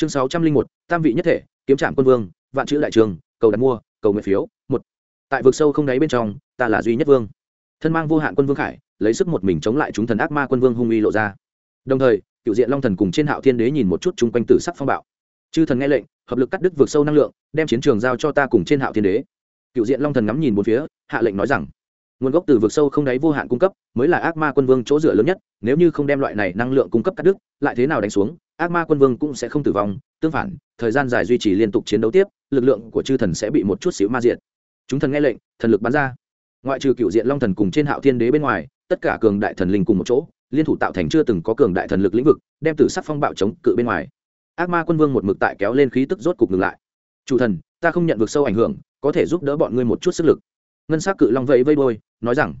chương sáu trăm linh một, tam vị nhất thể, kiếm trạm quân vương, vạn chữ đại trường, cầu đặt mua, cầu nguyện phiếu, một. Tại vực sâu không đáy bên trong, ta là duy nhất vương. Thân mang vô hạn quân vương khải, lấy sức một mình chống lại chúng thần ác ma quân vương hung uy lộ ra. Đồng thời, cựu diện long thần cùng trên hạo thiên đế nhìn một chút chung quanh tử sắc phong bạo. Chư thần nghe lệnh, hợp lực cắt đứt vượt sâu năng lượng, đem chiến trường giao cho ta cùng trên hạo thiên đế. Cựu diện long thần ngắm nhìn một phía, hạ lệnh nói rằng, nguồn gốc từ vực sâu không đáy vô hạn cung cấp mới là ác ma quân vương chỗ dựa lớn nhất, nếu như không đem loại này năng lượng cung cấp cắt đứt, lại thế nào đánh xuống ác ma quân vương cũng sẽ không tử vong, tương phản, thời gian dài duy trì liên tục chiến đấu tiếp, lực lượng của chư thần sẽ bị một chút xíu ma diện chúng thần nghe lệnh, thần lực bắn ra. Ngoại trừ cựu diện long thần cùng trên hạo thiên đế bên ngoài, tất cả cường đại thần linh cùng một chỗ, liên thủ tạo thành chưa từng có cường đại thần lực lĩnh vực, đem từ sắc phong bạo chống cự bên ngoài. Ác ma quân vương một mực tại kéo lên khí tức rốt cục ngừng lại. Chủ thần, ta không nhận vực sâu ảnh hưởng, có thể giúp đỡ bọn ngươi một chút sức lực. Ngân sắc cự long vẫy vây đôi nói rằng,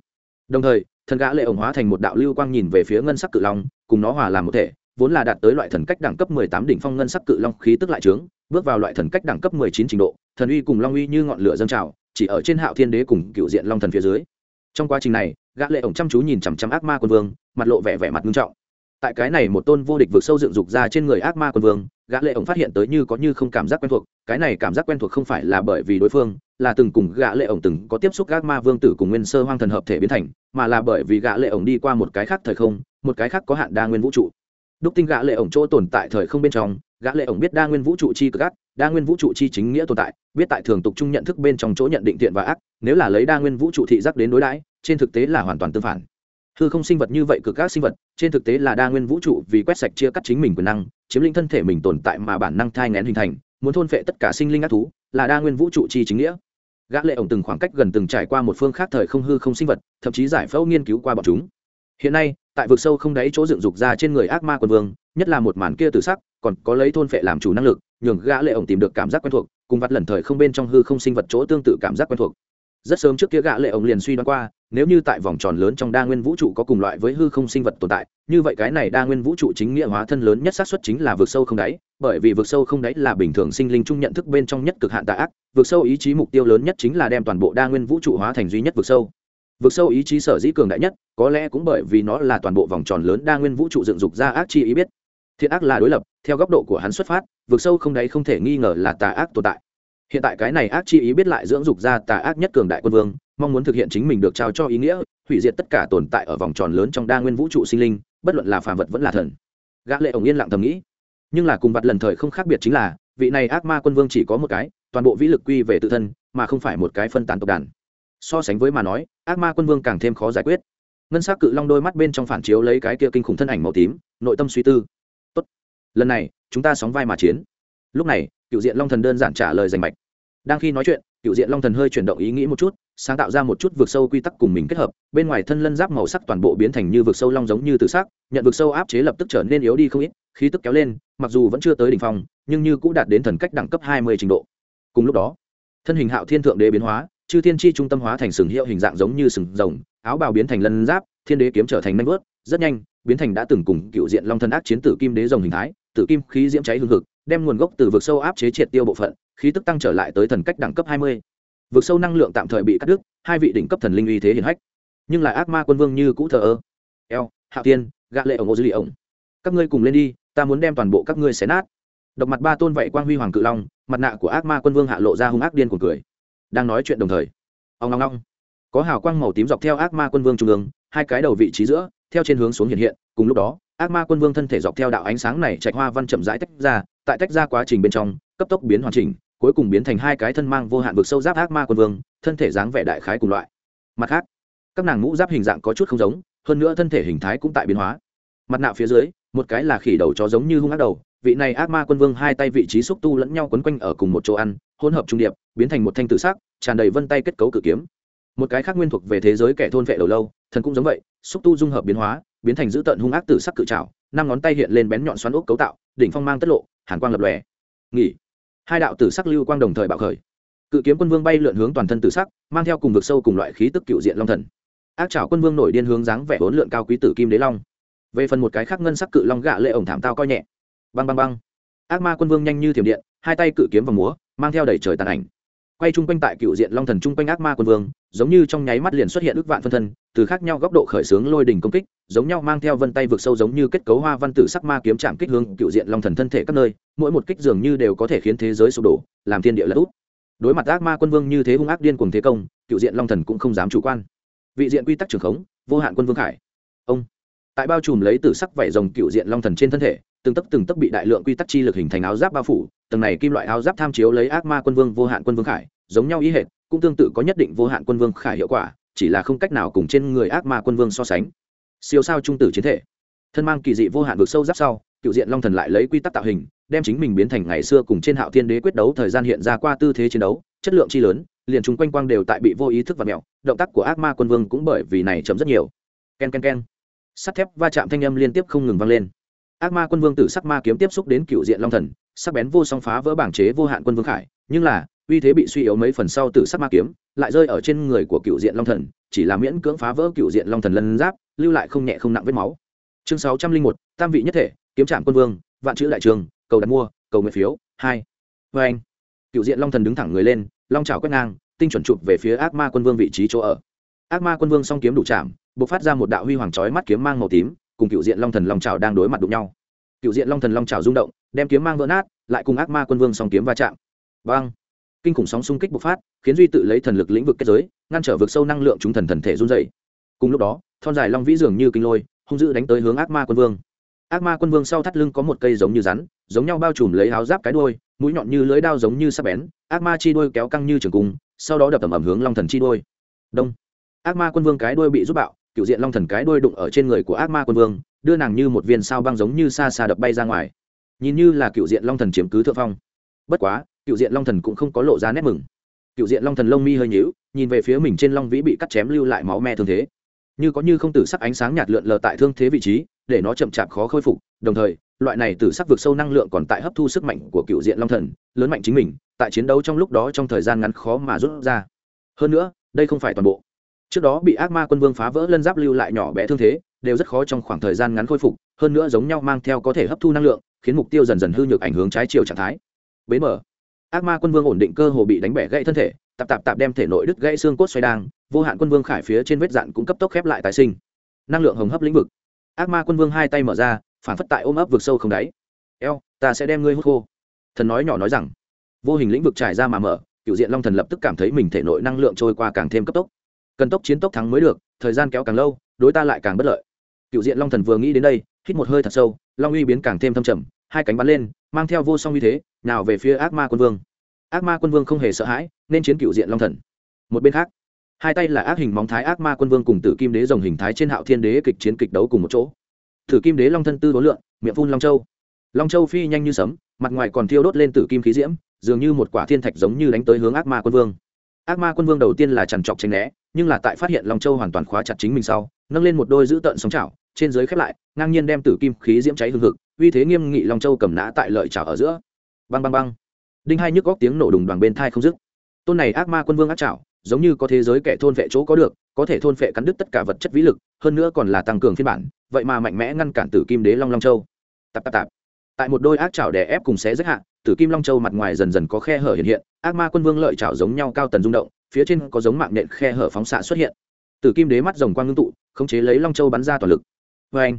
đồng thời, thần gã lệ ổng hóa thành một đạo lưu quang nhìn về phía ngân sắc cự long, cùng nó hòa làm một thể vốn là đạt tới loại thần cách đẳng cấp 18 đỉnh phong ngân sắc cự long khí tức lại trướng, bước vào loại thần cách đẳng cấp 19 trình độ, thần uy cùng long uy như ngọn lửa dâng trào, chỉ ở trên hạo thiên đế cùng cựu diện long thần phía dưới. Trong quá trình này, gã lệ ổng chăm chú nhìn chằm chằm ác ma quân vương, mặt lộ vẻ vẻ mặt nghiêm trọng. Tại cái này một tôn vô địch vượt sâu dựng dục ra trên người ác ma quân vương, gã lệ ổng phát hiện tới như có như không cảm giác quen thuộc, cái này cảm giác quen thuộc không phải là bởi vì đối phương, là từng cùng gã lệ ổng từng có tiếp xúc ác ma vương tử cùng nguyên sơ hoang thần hợp thể biến thành, mà là bởi vì gã lệ ổng đi qua một cái khác thời không, một cái khác có hạn đa nguyên vũ trụ đúc tinh gã lệ ổng chỗ tồn tại thời không bên trong, gã lệ ổng biết đa nguyên vũ trụ chi cực ác, đa nguyên vũ trụ chi chính nghĩa tồn tại, biết tại thường tục chung nhận thức bên trong chỗ nhận định thiện và ác, nếu là lấy đa nguyên vũ trụ thị giác đến đối đãi, trên thực tế là hoàn toàn tương phản. Hư không sinh vật như vậy cực các sinh vật, trên thực tế là đa nguyên vũ trụ vì quét sạch chia cắt chính mình quyền năng, chiếm lĩnh thân thể mình tồn tại mà bản năng thai ngén hình thành, muốn thôn phệ tất cả sinh linh ác thú, là đa nguyên vũ trụ chi chính nghĩa. Gã lệ ổng từng khoảng cách gần từng trải qua một phương khác thời không hư không sinh vật, thậm chí giải phẫu nghiên cứu qua bọn chúng. Hiện nay tại vực sâu không đáy chỗ dựng dục ra trên người ác ma quân vương, nhất là một màn kia từ sắc, còn có lấy thôn phệ làm chủ năng lực, nhường gã lệ ổng tìm được cảm giác quen thuộc, cùng vặt lần thời không bên trong hư không sinh vật chỗ tương tự cảm giác quen thuộc. Rất sớm trước kia gã lệ ổng liền suy đoán qua, nếu như tại vòng tròn lớn trong đa nguyên vũ trụ có cùng loại với hư không sinh vật tồn tại, như vậy cái này đa nguyên vũ trụ chính nghĩa hóa thân lớn nhất xác suất chính là vực sâu không đáy, bởi vì vực sâu không đáy là bình thường sinh linh chung nhận thức bên trong nhất cực hạn tà ác, vực sâu ý chí mục tiêu lớn nhất chính là đem toàn bộ đa nguyên vũ trụ hóa thành duy nhất vực sâu vượt sâu ý chí sở dĩ cường đại nhất, có lẽ cũng bởi vì nó là toàn bộ vòng tròn lớn đa nguyên vũ trụ dựng dục ra ác chi ý biết. Thiện ác là đối lập, theo góc độ của hắn xuất phát vượt sâu không đấy không thể nghi ngờ là tà ác tồn tại. Hiện tại cái này ác chi ý biết lại dưỡng dục ra tà ác nhất cường đại quân vương, mong muốn thực hiện chính mình được trao cho ý nghĩa, hủy diệt tất cả tồn tại ở vòng tròn lớn trong đa nguyên vũ trụ sinh linh, bất luận là phàm vật vẫn là thần. Gã lệ ổng yên lặng thầm nghĩ. Nhưng là cùng vật lần thời không khác biệt chính là, vị này ác ma quân vương chỉ có một cái, toàn bộ vĩ lực quy về tự thân, mà không phải một cái phân tán tộc đàn so sánh với mà nói, ác ma quân vương càng thêm khó giải quyết. Ngân s á c cự long đôi mắt bên trong phản chiếu lấy cái kia kinh khủng thân ảnh màu tím, nội tâm suy tư. Tốt. lần này, chúng ta sóng vai mà chiến. Lúc này cựu diện long thần đơn giản trả lời rành mạch. Đang khi nói chuyện cựu diện long thần hơi chuyển động ý nghĩ một chút, sáng tạo ra một chút vượt sâu quy tắc cùng mình kết hợp, bên ngoài thân lân giáp màu sắc toàn bộ biến thành như vượt sâu long giống như từ sắc, nhận vượt sâu áp chế lập tức trở nên yếu đi không ít, khí tức kéo lên, mặc dù vẫn chưa tới đỉnh phong, nhưng như cũng đạt đến thần cách đẳng cấp hai mươi trình độ. Cùng lúc đó, thân hình hạo thiên thượng đế biến hóa chư thiên chi trung tâm hóa thành sừng hiệu hình dạng giống như sừng rồng, áo bào biến thành lân giáp, thiên đế kiếm trở thành nanh vớt rất nhanh, biến thành đã từng cùng cựu diện long thân ác chiến tử kim đế rồng hình thái, tử kim khí diễm cháy hương thực đem nguồn gốc từ vực sâu áp chế triệt tiêu bộ phận, khí tức tăng trở lại tới thần cách đẳng cấp hai mươi. Vực sâu năng lượng tạm thời bị cắt đứt, hai vị đỉnh cấp thần linh uy thế hiển hách. Nhưng lại ác ma quân vương như cũ thờ ơ. Eo, hạ tiên, gạ lệ ổng ô dư lì ổng. Các ngươi cùng lên đi, ta muốn đem toàn bộ các ngươi xé nát. Độc mặt ba tôn vậy quang huy hoàng cự long, mặt nạ của ác ma quân vương hạ lộ ra hung ác điên cuồng cười đang nói chuyện đồng thời. Ông ngong ngong. Có hào quang màu tím dọc theo ác ma quân vương trung ương, hai cái đầu vị trí giữa, theo trên hướng xuống hiện hiện, cùng lúc đó, ác ma quân vương thân thể dọc theo đạo ánh sáng này chạy hoa văn chậm rãi tách ra, tại tách ra quá trình bên trong, cấp tốc biến hoàn chỉnh, cuối cùng biến thành hai cái thân mang vô hạn vực sâu giáp ác ma quân vương, thân thể dáng vẻ đại khái cùng loại. Mặt khác, các nàng mũ giáp hình dạng có chút không giống, hơn nữa thân thể hình thái cũng tại biến hóa. Mặt nạ phía dưới, một cái là khỉ đầu chó giống như hung ác đầu vị này ác ma quân vương hai tay vị trí xúc tu lẫn nhau quấn quanh ở cùng một chỗ ăn, hỗn hợp trung điệp, biến thành một thanh tử sắc, tràn đầy vân tay kết cấu cự kiếm. Một cái khác nguyên thuộc về thế giới kẻ thôn vệ đầu lâu, thần cũng giống vậy, xúc tu dung hợp biến hóa, biến thành dữ tợn hung ác tử sắc cự trảo, năm ngón tay hiện lên bén nhọn xoắn ốc cấu tạo, đỉnh phong mang tất lộ, hàn quang lập lòe. Nghỉ. Hai đạo tử sắc lưu quang đồng thời bạo khởi. Cự kiếm quân vương bay lượn hướng toàn thân tử sắc, mang theo cùng vực sâu cùng loại khí tức cựu diện long thần. Ác trảo quân vương nổi điên hướng dáng vẻ bốn lượn cao quý tử kim đế long. Về phần một cái khác ngân sắc cự long gạ lệ ổng thảm tao coi nhẹ băng băng băng. Ác ma quân vương nhanh như thiểm điện, hai tay cự kiếm và múa, mang theo đầy trời tàn ảnh. Quay chung quanh tại cựu diện long thần chung quanh ác ma quân vương, giống như trong nháy mắt liền xuất hiện ước vạn phân thân, từ khác nhau góc độ khởi xướng lôi đỉnh công kích, giống nhau mang theo vân tay vượt sâu giống như kết cấu hoa văn tử sắc ma kiếm chạm kích hướng cựu diện long thần thân thể các nơi, mỗi một kích dường như đều có thể khiến thế giới sụp đổ, làm thiên địa lật úp. Đối mặt ác ma quân vương như thế hung ác điên cuồng thế công, cựu diện long thần cũng không dám chủ quan. Vị diện quy tắc trường khống, vô hạn quân vương khải. Ông. Tại bao trùm lấy tử sắc vảy rồng cựu diện long thần trên thân thể từng tấc từng tấc bị đại lượng quy tắc chi lực hình thành áo giáp bao phủ, tầng này kim loại áo giáp tham chiếu lấy ác ma quân vương, vô hạn quân vương khải, giống nhau ý hệt, cũng tương tự có nhất định vô hạn quân vương khải hiệu quả, chỉ là không cách nào cùng trên người ác ma quân vương so sánh. Siêu sao trung tử chiến thể. Thân mang kỳ dị vô hạn vực sâu giáp sau, cựu diện long thần lại lấy quy tắc tạo hình, đem chính mình biến thành ngày xưa cùng trên hạo thiên đế quyết đấu thời gian hiện ra qua tư thế chiến đấu, chất lượng chi lớn, liền chúng quanh quang đều tại bị vô ý thức và mẹo động tác của ác ma quân vương cũng bởi vì này chấm rất nhiều. K e n k e n k e n sắt thép va chạm thanh âm liên tiếp không ngừng vang lên ác ma quân vương tử sắc ma kiếm tiếp xúc đến cựu diện long thần, sắc bén vô song phá vỡ bảng chế vô hạn quân vương khải. Nhưng là, uy thế bị suy yếu mấy phần sau tử sắc ma kiếm, lại rơi ở trên người của cựu diện long thần, chỉ là miễn cưỡng phá vỡ cựu diện long thần lân giáp, lưu lại không nhẹ không nặng vết máu. Chương sáu trăm linh một, tam vị nhất thể, kiếm trạm quân vương, vạn chữ đại trường, cầu đặt mua, cầu nguyện phiếu, hai. Vê anh, cựu diện long thần đứng thẳng người lên, long trào quét ngang, tinh chuẩn chụp về phía ác ma quân vương vị trí chỗ ở. Ác ma quân vương song kiếm đủ chạm b ộ c phát ra một đạo huy hoàng chói mắt kiếm mang màu tím cùng cựu diện long thần long trào đang đối mặt đụng nhau. Cựu diện long thần long trào rung động, đem kiếm mang vỡ nát, lại cùng ác ma quân vương song kiếm va chạm. Vang! Kinh khủng sóng xung kích bộc phát, khiến duy tự lấy thần lực lĩnh vực kết giới, ngăn trở vực sâu năng lượng chúng thần thần thể run dày cùng lúc đó, thon dài long vĩ dường như kinh lôi, hung dữ đánh tới hướng ác ma quân vương. Ác ma quân vương sau thắt lưng có một cây giống như rắn, giống nhau bao trùm lấy áo giáp cái đuôi, mũi nhọn như lưới đao giống như sắp bén, ác ma chi đuôi kéo căng như trường cung, sau đó đập tầm ẩm hướng long thần chi đuôi. Đông! Ác ma quân vương cái đuôi bị rút bạo cựu diện long thần cái đuôi đụng ở trên người của ác ma quân vương, đưa nàng như một viên sao băng giống như xa xa đập bay ra ngoài. Nhìn như là cựu diện long thần chiếm cứ thượng phong. Bất quá, cựu diện long thần cũng không có lộ ra nét mừng. Cựu diện long thần lông mi hơi nhíu, nhìn về phía mình trên long vĩ bị cắt chém lưu lại máu me thương thế. Như có như không tử sắc ánh sáng nhạt lượn lờ tại thương thế vị trí, để nó chậm chạp khó khôi phục, đồng thời, loại này tử sắc vượt sâu năng lượng còn tại hấp thu sức mạnh của cựu diện long thần, lớn mạnh chính mình, tại chiến đấu trong lúc đó trong thời gian ngắn khó mà rút ra. Hơn nữa, đây không phải toàn bộ trước đó bị ác ma quân vương phá vỡ lân giáp lưu lại nhỏ bé thương thế, đều rất khó trong khoảng thời gian ngắn khôi phục, hơn nữa giống nhau mang theo có thể hấp thu năng lượng, khiến mục tiêu dần dần hư nhược ảnh hướng trái chiều trạng thái. Bế mở. Ác ma quân vương ổn định cơ hồ bị đánh bẻ gãy thân thể, tạp tạp tạp đem thể nội đứt gãy xương cốt xoay đang, vô hạn quân vương khải phía trên vết dạn cũng cấp tốc khép lại tái sinh. Năng lượng hồng hấp lĩnh vực. Ác ma quân vương hai tay mở ra, phản phất tại ôm ấp vực sâu không đáy. Eo, ta sẽ đem ngươi hút khô. Thần nói nhỏ nói rằng. Vô hình lĩnh vực trải ra mà mở, cựu diện long thần lập tức cảm thấy mình thể nội năng lượng trôi qua càng thêm cấp tốc cần tốc chiến tốc thắng mới được, thời gian kéo càng lâu, đối ta lại càng bất lợi. Cựu diện long thần vừa nghĩ đến đây, hít một hơi thật sâu, long uy biến càng thêm thâm trầm, hai cánh bắn lên, mang theo vô song uy thế, nào về phía ác ma quân vương. Ác ma quân vương không hề sợ hãi, nên chiến cựu diện long thần. Một bên khác, hai tay là ác hình móng thái ác ma quân vương cùng tử kim đế rồng hình thái trên hạo thiên đế kịch chiến kịch đấu cùng một chỗ. Tử kim đế long thân tư đối lượng miệng phun long châu. Long châu phi nhanh như sấm, mặt ngoài còn thiêu đốt lên tử kim khí diễm, dường như một quả thiên thạch giống như đánh tới hướng ác ma quân vương ác ma quân vương đầu tiên là trằn trọc tranh né, nhưng là tại phát hiện long châu hoàn toàn khóa chặt chính mình sau, nâng lên một đôi giữ tợn sóng chảo, trên dưới khép lại, ngang nhiên đem tử kim khí diễm cháy hương hực, uy thế nghiêm nghị long châu cầm nã tại lợi chảo ở giữa. Băng băng băng đinh hai nhức góc tiếng nổ đùng đoàn bên thai không dứt. Tôn này ác ma quân vương ác chảo, giống như có thế giới kẻ thôn vệ chỗ có được, có thể thôn vệ cắn đứt tất cả vật chất vĩ lực, hơn nữa còn là tăng cường phiên bản, vậy mà mạnh mẽ ngăn cản tử kim đế long long châu. Tạp tạp tạp. Tại một đôi ác chảo đè ép cùng xé rách hạ tử kim long châu mặt ngoài dần dần có khe hở hiện hiện, ác ma quân vương lợi chảo giống nhau cao tần rung động, phía trên có giống mạng nện khe hở phóng xạ xuất hiện. Tử kim đế mắt rồng quang ngưng tụ, khống chế lấy long châu bắn ra toàn lực. Vê anh,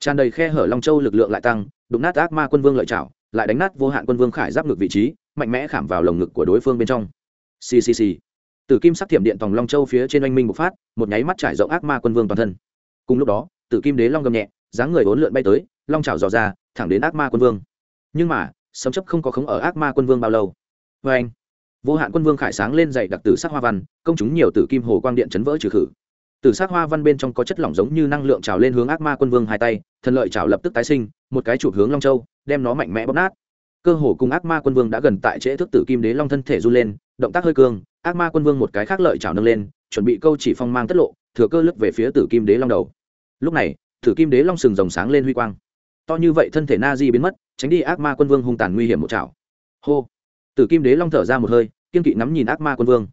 tràn đầy khe hở long châu lực lượng lại tăng, đụng nát ác ma quân vương lợi chảo lại đánh nát vô hạn quân vương khải giáp ngực vị trí, mạnh mẽ khảm vào lồng ngực của đối phương bên trong. Ccc tử kim sắc thiểm điện tòng long châu phía trên oanh minh bộc phát, một nháy mắt trải rộng ác ma quân vương toàn thân. Cùng lúc đó tử kim đế long gầm nhẹ, dáng người bốn lượn bay tới, long trào dò ra, thẳng đến ác ma quân vương. Nhưng mà sấm chấp không có khống ở ác ma quân vương bao lâu. Vê anh, vô hạn quân vương khải sáng lên dạy đặc tử sắc hoa văn, công chúng nhiều tử kim hồ quang điện chấn vỡ trừ khử. Tử sắc hoa văn bên trong có chất lỏng giống như năng lượng trào lên hướng ác ma quân vương hai tay, thần lợi trào lập tức tái sinh, một cái chụp hướng long châu, đem nó mạnh mẽ bóp nát. Cơ hồ cùng ác ma quân vương đã gần tại trễ thức tử kim đế long thân thể run lên, động tác hơi cương ác ma quân vương một cái khác lợi trào nâng lên, chuẩn bị câu chỉ phong mang tất lộ, thừa cơ lướt về phía tử kim đế long đầu. Lúc này, tử kim đế long sừng rồng sáng lên huy quang. To như vậy thân thể na di biến mất tránh đi ác ma quân vương hung tàn nguy hiểm một chảo. Hô. Tử kim đế long thở ra một hơi, kiên kỵ nắm nhìn ác ma quân vương.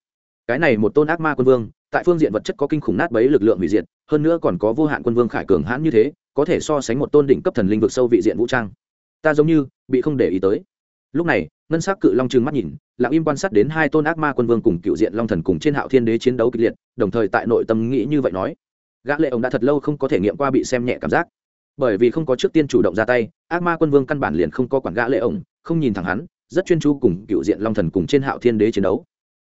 Cái này một tôn ác ma quân vương, tại phương diện vật chất có kinh khủng nát bấy lực lượng hủy diệt, hơn nữa còn có vô hạn quân vương khải cường hãn như thế, có thể so sánh một tôn đỉnh cấp thần linh vực sâu vị diện vũ trang. Ta giống như bị không để ý tới. Lúc này, ngân sắc cự long trừng mắt nhìn, lặng im quan sát đến hai tôn ác ma quân vương cùng cựu diện long thần cùng trên hạo thiên đế chiến đấu kịch liệt, đồng thời tại nội tâm nghĩ như vậy nói. Gã lệ ông đã thật lâu không có thể nghiệm qua bị xem nhẹ cảm giác bởi vì không có trước tiên chủ động ra tay, ác ma quân vương căn bản liền không có quản gã lệ ổng, không nhìn thẳng hắn, rất chuyên chú cùng cựu diện long thần cùng trên hạo thiên đế chiến đấu.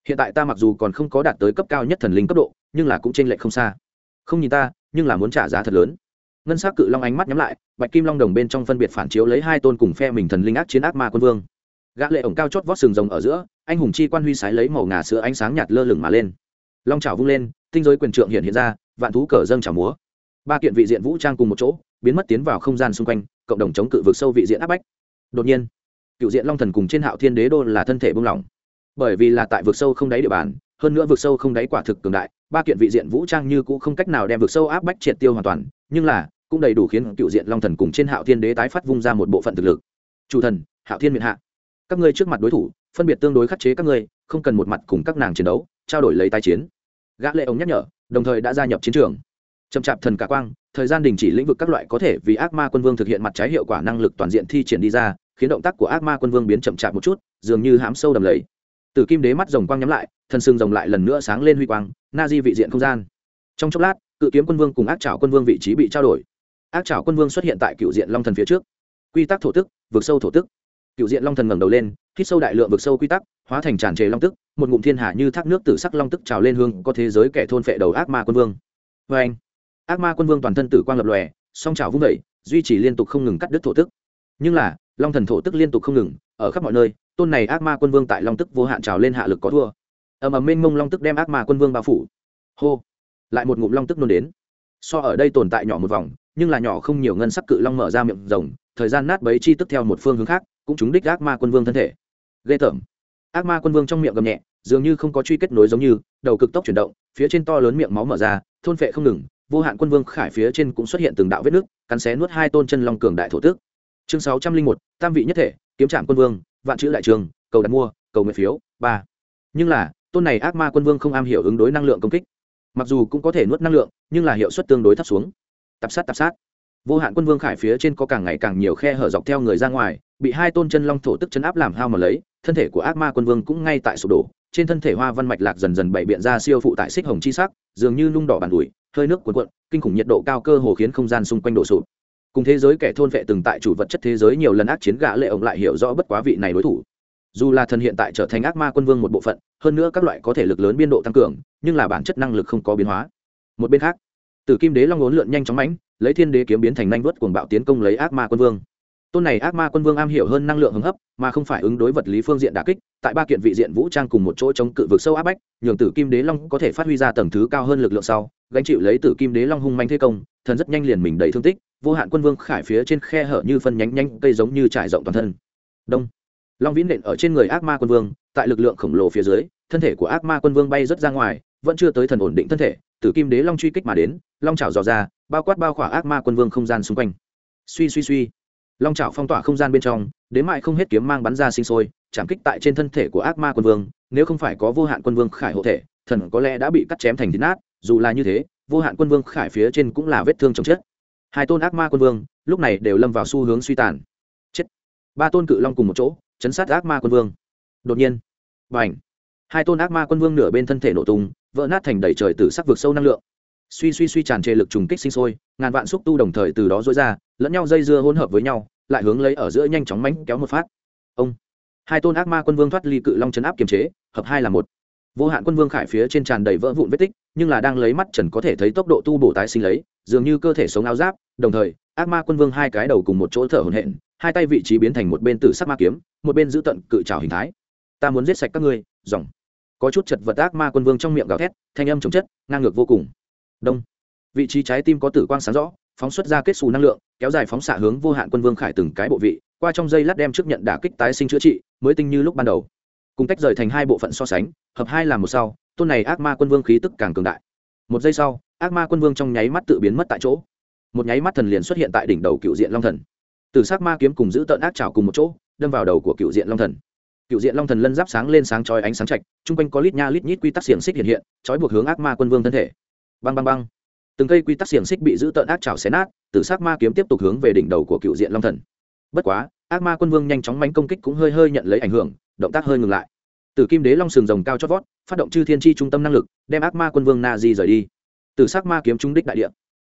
Hiện tại ta mặc dù còn không có đạt tới cấp cao nhất thần linh cấp độ, nhưng là cũng trên lệch không xa. Không nhìn ta, nhưng là muốn trả giá thật lớn. Ngân s á c cự long ánh mắt nhắm lại, bạch kim long đồng bên trong phân biệt phản chiếu lấy hai tôn cùng phe mình thần linh ác chiến ác ma quân vương. Gã lệ ổng cao chót vót sừng rồng ở giữa, anh hùng chi quan huy sái lấy màu ngà sữa ánh sáng nhạt lơ lửng mà lên. Long trào vung lên, tinh giới quyền trượng hiện hiện ra, vạn thú cờ dâng trào múa. Ba kiện vị diện vũ trang cùng một chỗ biến mất tiến vào không gian xung quanh, cộng đồng chống cự vực sâu vị diện áp bách. Đột nhiên, cựu diện long thần cùng trên hạo thiên đế đô là thân thể buông lỏng. Bởi vì là tại vực sâu không đáy địa bàn, hơn nữa vực sâu không đáy quả thực cường đại, ba kiện vị diện vũ trang như cũ không cách nào đem vực sâu áp bách triệt tiêu hoàn toàn, nhưng là, cũng đầy đủ khiến cựu diện long thần cùng trên hạo thiên đế tái phát vung ra một bộ phận thực lực. Chủ thần, hạo thiên miền hạ. Các ngươi trước mặt đối thủ, phân biệt tương đối khắc chế các ngươi, không cần một mặt cùng các nàng chiến đấu, trao đổi lấy tái chiến. Gã lệ ông nhắc nhở, đồng thời đã gia nhập chiến trường chậm chạp thần cả quang, thời gian đình chỉ lĩnh vực các loại có thể vì ác ma quân vương thực hiện mặt trái hiệu quả năng lực toàn diện thi triển đi ra, khiến động tác của ác ma quân vương biến chậm chạp một chút, dường như hãm sâu đầm lầy. Từ kim đế mắt rồng quang nhắm lại thân sừng rồng lại lần nữa sáng lên huy quang na di vị diện không gian. Trong chốc lát, cự kiếm quân vương cùng ác trảo quân vương vị trí bị trao đổi. Ác trảo quân vương xuất hiện tại cựu diện long thần phía trước. Quy tắc thổ tức vượt sâu thổ tức. Cựu diện long thần ngẩng đầu lên, hít sâu đại lượng vượt sâu quy tắc, hóa thành tràn trề long tức, một ngụm thiên hạ như thác nước tử sắc long tức trào lên hương, có thế giới kẻ thôn phệ đầu ác ma quân vương. Vê anh ác ma quân vương toàn thân tử quang lập lòe, song trào vung vẩy duy trì liên tục không ngừng cắt đứt thổ tức. Nhưng là, long thần thổ tức liên tục không ngừng, ở khắp mọi nơi, tôn này ác ma quân vương tại long tức vô hạn trào lên hạ lực có thua. Ầm ầm mênh mông long tức đem ác ma quân vương bao phủ. Hô! Lại một ngụm long tức nôn đến. So ở đây tồn tại nhỏ một vòng, nhưng là nhỏ không nhiều ngân sắc cự long mở ra miệng rồng, thời gian nát bấy chi tức theo một phương hướng khác, cũng trúng đích ác ma quân vương thân thể. Ghê tởm. Ác ma quân vương trong miệng gầm nhẹ, dường như không có truy kết nối giống như, đầu cực tốc chuyển động, phía trên to lớn miệng máu mở ra, thôn phệ không ngừng vô hạn quân vương khải phía trên cũng xuất hiện từng đạo vết nước, cắn xé nuốt hai tôn chân long cường đại thổ tước. Chương sáu trăm linh một, tam vị nhất thể, kiếm trạm quân vương, vạn chữ đại trường, cầu đặt mua, cầu nguyện phiếu, ba. Nhưng là, tôn này ác ma quân vương không am hiểu ứng đối năng lượng công kích. Mặc dù cũng có thể nuốt năng lượng, nhưng là hiệu suất tương đối thấp xuống. Tập sát tập sát. Vô hạn quân vương khải phía trên có càng ngày càng nhiều khe hở dọc theo người ra ngoài, bị hai tôn chân long thổ tức chấn áp làm hao mà lấy, thân thể của ác ma quân vương cũng ngay tại sụp đổ, trên thân thể hoa văn mạch lạc dần dần bày biện ra siêu phụ tại xích hồng chi sắc, dường như nung đỏ bàn đùi hơi nước cuộn cuộn, kinh khủng nhiệt độ cao cơ hồ khiến không gian xung quanh đổ sụp. Cùng thế giới kẻ thôn vệ từng tại chủ vật chất thế giới nhiều lần ác chiến gã lệ ổng lại hiểu rõ bất quá vị này đối thủ. Dù là thần hiện tại trở thành ác ma quân vương một bộ phận, hơn nữa các loại có thể lực lớn biên độ tăng cường, nhưng là bản chất năng lực không có biến hóa. Một bên khác, tử kim đế long ngốn lượn nhanh chóng mãnh, lấy thiên đế kiếm biến thành nhanh vớt cuồng bạo tiến công lấy ác ma quân vương. Tôn này ác ma quân vương am hiểu hơn năng lượng hứng hấp, mà không phải ứng đối vật lý phương diện đà kích, tại ba kiện vị diện vũ trang cùng một chỗ chống cự vực sâu áp bách, nhường tử kim đế long có thể phát huy ra tầng thứ cao hơn lực lượng sau gánh chịu lấy tử kim đế long hung manh thế công, thần rất nhanh liền mình đầy thương tích, vô hạn quân vương khải phía trên khe hở như phân nhánh nhanh cây giống như trải rộng toàn thân. Đông. Long vĩ nện ở trên người ác ma quân vương, tại lực lượng khổng lồ phía dưới, thân thể của ác ma quân vương bay rất ra ngoài, vẫn chưa tới thần ổn định thân thể, tử kim đế long truy kích mà đến, long chảo dò ra, bao quát bao khỏa ác ma quân vương không gian xung quanh. Suy suy suy. Long chảo phong tỏa không gian bên trong, đến mại không hết kiếm mang bắn ra sinh sôi, chạm kích tại trên thân thể của ác ma quân vương, nếu không phải có vô hạn quân vương khải hộ thể, thần có lẽ đã bị cắt chém thành thịt nát dù là như thế, vô hạn quân vương khải phía trên cũng là vết thương chồng chết. Hai tôn ác ma quân vương, lúc này đều lâm vào xu hướng suy tàn. Chết. Ba tôn cự long cùng một chỗ, chấn sát ác ma quân vương. Đột nhiên và ảnh hai tôn ác ma quân vương nửa bên thân thể nổ tung, vỡ nát thành đầy trời từ sắc vực sâu năng lượng. Suy suy suy tràn trề lực trùng kích sinh sôi, ngàn vạn xúc tu đồng thời từ đó dối ra, lẫn nhau dây dưa hỗn hợp với nhau, lại hướng lấy ở giữa nhanh chóng mánh kéo một phát. Ông! Hai tôn ác ma quân vương thoát ly cự long chấn áp kiềm chế, hợp hai là một vô hạn quân vương khải phía trên tràn đầy vỡ vụn vết tích, nhưng là đang lấy mắt trần có thể thấy tốc độ tu bổ tái sinh lấy, dường như cơ thể sống áo giáp, đồng thời, ác ma quân vương hai cái đầu cùng một chỗ thở hổn hển, hai tay vị trí biến thành một bên tử sắc ma kiếm, một bên giữ tận cự trào hình thái. Ta muốn giết sạch các ngươi dòng có chút chật vật ác ma quân vương trong miệng gào thét, thanh âm chống chất, ngang ngược vô cùng. Đông. Vị trí trái tim có tử quang sáng rõ, phóng xuất ra kết xù năng lượng, kéo dài phóng xạ hướng vô hạn quân vương khải từng cái bộ vị, qua trong dây lát đem trước nhận đả kích tái sinh chữa trị, mới tinh như lúc ban đầu cùng tách rời thành hai bộ phận so sánh, hợp hai làm một sau, tôn này ác ma quân vương khí tức càng cường đại. Một giây sau, ác ma quân vương trong nháy mắt tự biến mất tại chỗ. Một nháy mắt thần liền xuất hiện tại đỉnh đầu cựu diện long thần. Từ s ác ma kiếm cùng giữ tợn ác trào cùng một chỗ, đâm vào đầu của cựu diện long thần. Cựu diện long thần lân giáp sáng lên sáng trói ánh sáng chạch, chung quanh có lít nha lít nhít quy tắc xiềng xích hiện hiện, trói buộc hướng ác ma quân vương thân thể. Băng băng băng. Từng cây quy tắc xiềng xích bị giữ tợn ác trào xé nát, từ s ác ma kiếm tiếp tục hướng về đỉnh đầu của cựu diện long thần. Bất quá, ác ma quân vương nhanh chóng mánh công kích cũng hơi hơi nhận lấy ảnh hưởng động tác hơi ngừng lại. Từ kim đế long sừng rồng cao chót vót, phát động chư thiên tri trung tâm năng lực, đem ác ma quân vương na di rời đi. Tử sắc ma kiếm trung đích đại địa.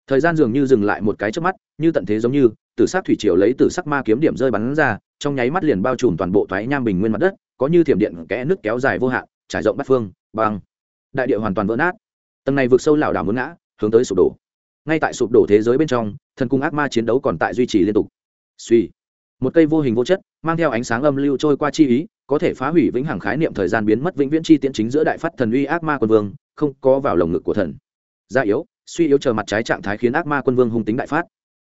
Thời gian dường như dừng lại một cái trước mắt, như tận thế giống như, tử sắc thủy triều lấy tử sắc ma kiếm điểm rơi bắn ra, trong nháy mắt liền bao trùm toàn bộ thoái nham bình nguyên mặt đất, có như thiểm điện kẽ nước kéo dài vô hạn, trải rộng bát phương bằng đại địa hoàn toàn vỡ nát. Tầng này vượt sâu lảo đảo mướn ngã, hướng tới sụp đổ. Ngay tại sụp đổ thế giới bên trong, thần cung ác ma chiến đấu còn tại duy trì liên tục. Suy một cây vô hình vô chất, mang theo ánh sáng âm lưu trôi qua chi ý, có thể phá hủy vĩnh hằng khái niệm thời gian biến mất vĩnh viễn chi tiễn chính giữa đại phát thần uy ác ma quân vương, không có vào lồng ngực của thần. Gia yếu, suy yếu chờ mặt trái trạng thái khiến ác ma quân vương hung tính đại phát.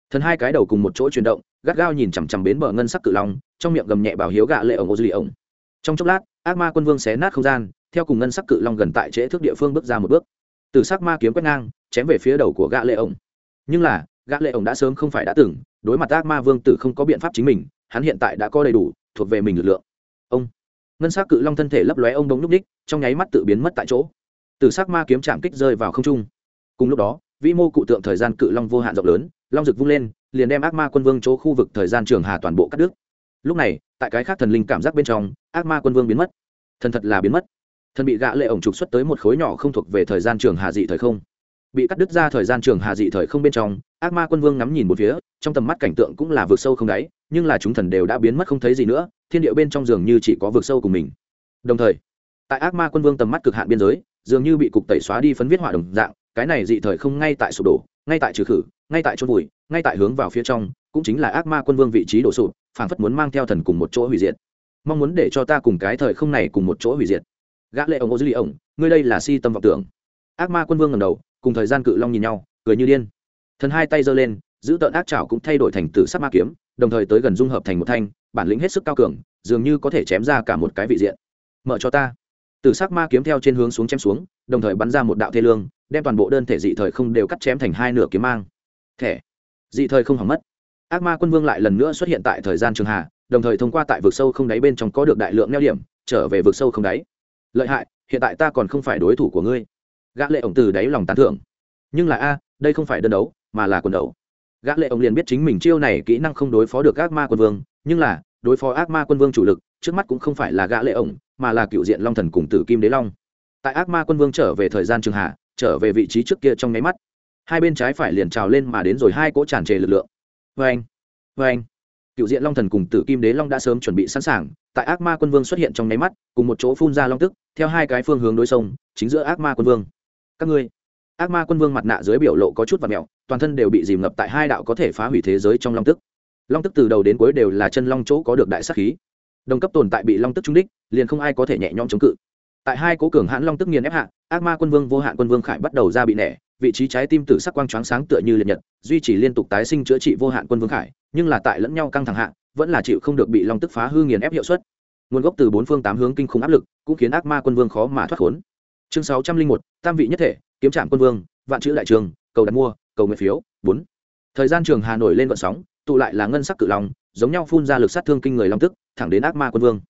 Thần hai cái đầu cùng một chỗ chuyển động, gắt gao nhìn chằm chằm bến bờ ngân sắc cự long, trong miệng gầm nhẹ bảo hiếu gạ lệ ổng ô duy ổng. Trong chốc lát, ác ma quân vương xé nát không gian, theo cùng ngân sắc cự long gần tại trễ thước địa phương bước ra một bước. Từ sắc ma kiếm quét ngang, chém về phía đầu của gạ lệ ổng. Nhưng là Gã lệ ổng đã sớm không phải đã từng, đối mặt ác ma vương tử không có biện pháp chính mình, hắn hiện tại đã có đầy đủ, thuộc về mình lực lượng. Ông. Ngân sắc cự long thân thể lấp lóe ông đống núp ních trong nháy mắt tự biến mất tại chỗ. Từ sắc ma kiếm chạm kích rơi vào không trung. Cùng lúc đó, vĩ mô cụ tượng thời gian cự long vô hạn rộng lớn, long rực vung lên, liền đem ác ma quân vương chỗ khu vực thời gian trường hà toàn bộ cắt đứt. Lúc này, tại cái khác thần linh cảm giác bên trong, ác ma quân vương biến mất. Thần thật là biến mất. Thần bị gã lệ ổng trục xuất tới một khối nhỏ không thuộc về thời gian trường hà dị thời không bị cắt đứt ra thời gian trường hà dị thời không bên trong, ác ma quân vương ngắm nhìn một phía, trong tầm mắt cảnh tượng cũng là vượt sâu không đáy, nhưng là chúng thần đều đã biến mất không thấy gì nữa, thiên địa bên trong dường như chỉ có vượt sâu của mình. Đồng thời, tại ác ma quân vương tầm mắt cực hạn biên giới, dường như bị cục tẩy xóa đi phấn viết hỏa đồng dạng, cái này dị thời không ngay tại sụp đổ, ngay tại trừ khử, ngay tại chôn vùi, ngay tại hướng vào phía trong, cũng chính là ác ma quân vương vị trí đổ sụp, phảng phất muốn mang theo thần cùng một chỗ hủy diệt. Mong muốn để cho ta cùng cái thời không này cùng một chỗ hủy diệt. Gã lệ ông ô dư ly ổng ngươi đây là si tâm vọng tưởng. Ác ma quân vương ngẩng đầu cùng thời gian cự long nhìn nhau, cười như điên. Thần hai tay giơ lên, giữ tợn ác chảo cũng thay đổi thành tử sắc ma kiếm, đồng thời tới gần dung hợp thành một thanh, bản lĩnh hết sức cao cường, dường như có thể chém ra cả một cái vị diện. Mở cho ta. Tử sắc ma kiếm theo trên hướng xuống chém xuống, đồng thời bắn ra một đạo thê lương, đem toàn bộ đơn thể dị thời không đều cắt chém thành hai nửa kiếm mang. Thẻ. Dị thời không hỏng mất. Ác ma quân vương lại lần nữa xuất hiện tại thời gian trường hạ, đồng thời thông qua tại vực sâu không đáy bên trong có được đại lượng neo điểm, trở về vực sâu không đáy. Lợi hại, hiện tại ta còn không phải đối thủ của ngươi gã lệ ổng từ đáy lòng tán thưởng. Nhưng là a, đây không phải đơn đấu, mà là quần đấu. Gã lệ ổng liền biết chính mình chiêu này kỹ năng không đối phó được ác ma quân vương, nhưng là, đối phó ác ma quân vương chủ lực, trước mắt cũng không phải là gã lệ ổng, mà là cựu diện long thần cùng tử kim đế long. Tại ác ma quân vương trở về thời gian trường hạ, trở về vị trí trước kia trong nháy mắt, hai bên trái phải liền trào lên mà đến rồi hai cỗ tràn trề lực lượng. Vê anh vê anh cựu diện long thần cùng tử kim đế long đã sớm chuẩn bị sẵn sàng, tại ác ma quân vương xuất hiện trong nháy mắt, cùng một chỗ phun ra long tức, theo hai cái phương hướng đối sông, chính giữa ác ma quân vương các ngươi. Ác ma quân vương mặt nạ dưới biểu lộ có chút và mẹo, toàn thân đều bị dìm ngập tại hai đạo có thể phá hủy thế giới trong long tức. Long tức từ đầu đến cuối đều là chân long chỗ có được đại sắc khí. Đồng cấp tồn tại bị long tức trung đích, liền không ai có thể nhẹ nhõm chống cự. Tại hai cố cường hãn long tức nghiền ép hạ, ác ma quân vương, vô hạn quân vương khải bắt đầu ra bị nẻ, vị trí trái tim tử sắc quang choáng sáng tựa như liệt nhật, duy trì liên tục tái sinh chữa trị vô hạn quân vương khải, nhưng là tại lẫn nhau căng thẳng hạ, vẫn là chịu không được bị long tức phá hư nghiền ép hiệu suất. Nguồn gốc từ bốn phương tám hướng kinh khủng áp lực, cũng khiến ác ma quân vương khó mà thoát khốn chương sáu trăm linh một, tam vị nhất thể, kiếm trạm quân vương, vạn chữ đại trường, cầu đặt mua, cầu nguyện phiếu, bốn. Thời gian trường hà nội lên vận sóng, tụ lại là ngân sắc cự long, giống nhau phun ra lực sát thương kinh người long tức, thẳng đến ác ma quân vương.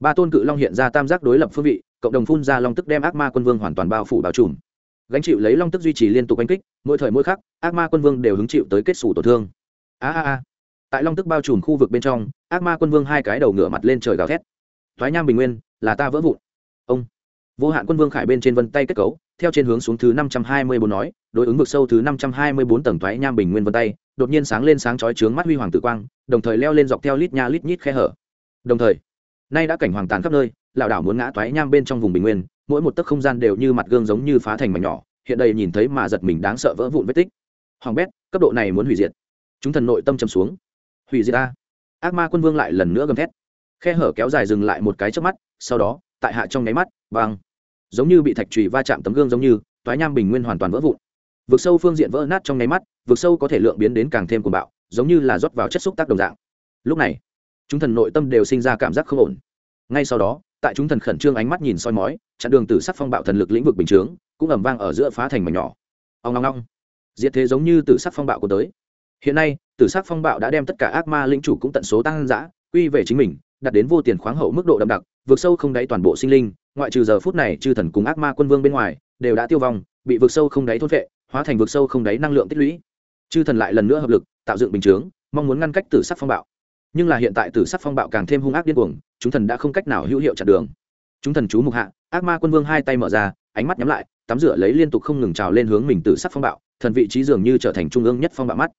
Ba tôn cự long hiện ra tam giác đối lập phương vị, cộng đồng phun ra long tức đem ác ma quân vương hoàn toàn bao phủ bao trùm. Gánh chịu lấy long tức duy trì liên tục oanh kích, mỗi thời mỗi khắc, ác ma quân vương đều hứng chịu tới kết xù tổn thương. A a a. Tại long tức bao trùm khu vực bên trong, ác ma quân vương hai cái đầu ngửa mặt lên trời gào thét. Thoái nham bình nguyên, là ta vỡ vụn. Ông vô hạn quân vương khải bên trên vân tay kết cấu, theo trên hướng xuống thứ năm trăm hai mươi bốn nói, đối ứng vực sâu thứ năm trăm hai mươi bốn tầng thoái nham bình nguyên vân tay, đột nhiên sáng lên sáng chói trướng mắt huy hoàng tử quang, đồng thời leo lên dọc theo lít nha lít nhít khe hở. Đồng thời, nay đã cảnh hoàng tàn khắp nơi, lảo đảo muốn ngã toái nham bên trong vùng bình nguyên, mỗi một tấc không gian đều như mặt gương giống như phá thành mảnh nhỏ, hiện đây nhìn thấy mà giật mình đáng sợ vỡ vụn vết tích. Hoàng bét, cấp độ này muốn hủy diệt. Chúng thần nội tâm trầm xuống. Hủy diệt ta ác ma quân vương lại lần nữa gầm thét. Khe hở kéo dài dừng lại một cái trước mắt, sau đó, tại hạ trong nháy mắt vang giống như bị thạch trùy va chạm tấm gương giống như toái nham bình nguyên hoàn toàn vỡ vụn. Vực sâu phương diện vỡ nát trong nháy mắt vực sâu có thể lượng biến đến càng thêm cuồng bạo giống như là rót vào chất xúc tác đồng dạng. Lúc này chúng thần nội tâm đều sinh ra cảm giác không ổn. Ngay sau đó tại chúng thần khẩn trương ánh mắt nhìn soi mói chặn đường từ sắc phong bạo thần lực lĩnh vực bình chướng cũng ẩm vang ở giữa phá thành mảnh nhỏ. Ông ngong ngong diệt thế giống như từ sắc phong bạo của tới. Hiện nay từ sắc phong bạo đã đem tất cả ác ma lĩnh chủ cũng tận số tăng dã, quy về chính mình đặt đến vô tiền khoáng hậu mức độ đậm đặc vượt sâu không đáy toàn bộ sinh linh ngoại trừ giờ phút này chư thần cùng ác ma quân vương bên ngoài, đều đã tiêu vong, bị vực sâu không đáy thốt vệ hóa thành vực sâu không đáy năng lượng tích lũy. Chư thần lại lần nữa hợp lực, tạo dựng bình chướng, mong muốn ngăn cách tử sắc phong bạo. Nhưng là hiện tại tử sắc phong bạo càng thêm hung ác điên cuồng, chúng thần đã không cách nào hữu hiệu chặn đường. Chúng thần chú mục hạ, ác ma quân vương hai tay mở ra, ánh mắt nhắm lại, tắm rửa lấy liên tục không ngừng trào lên hướng mình tử sắc phong bạo, thần vị trí dường như trở thành trung ương nhất phong bạo mắt.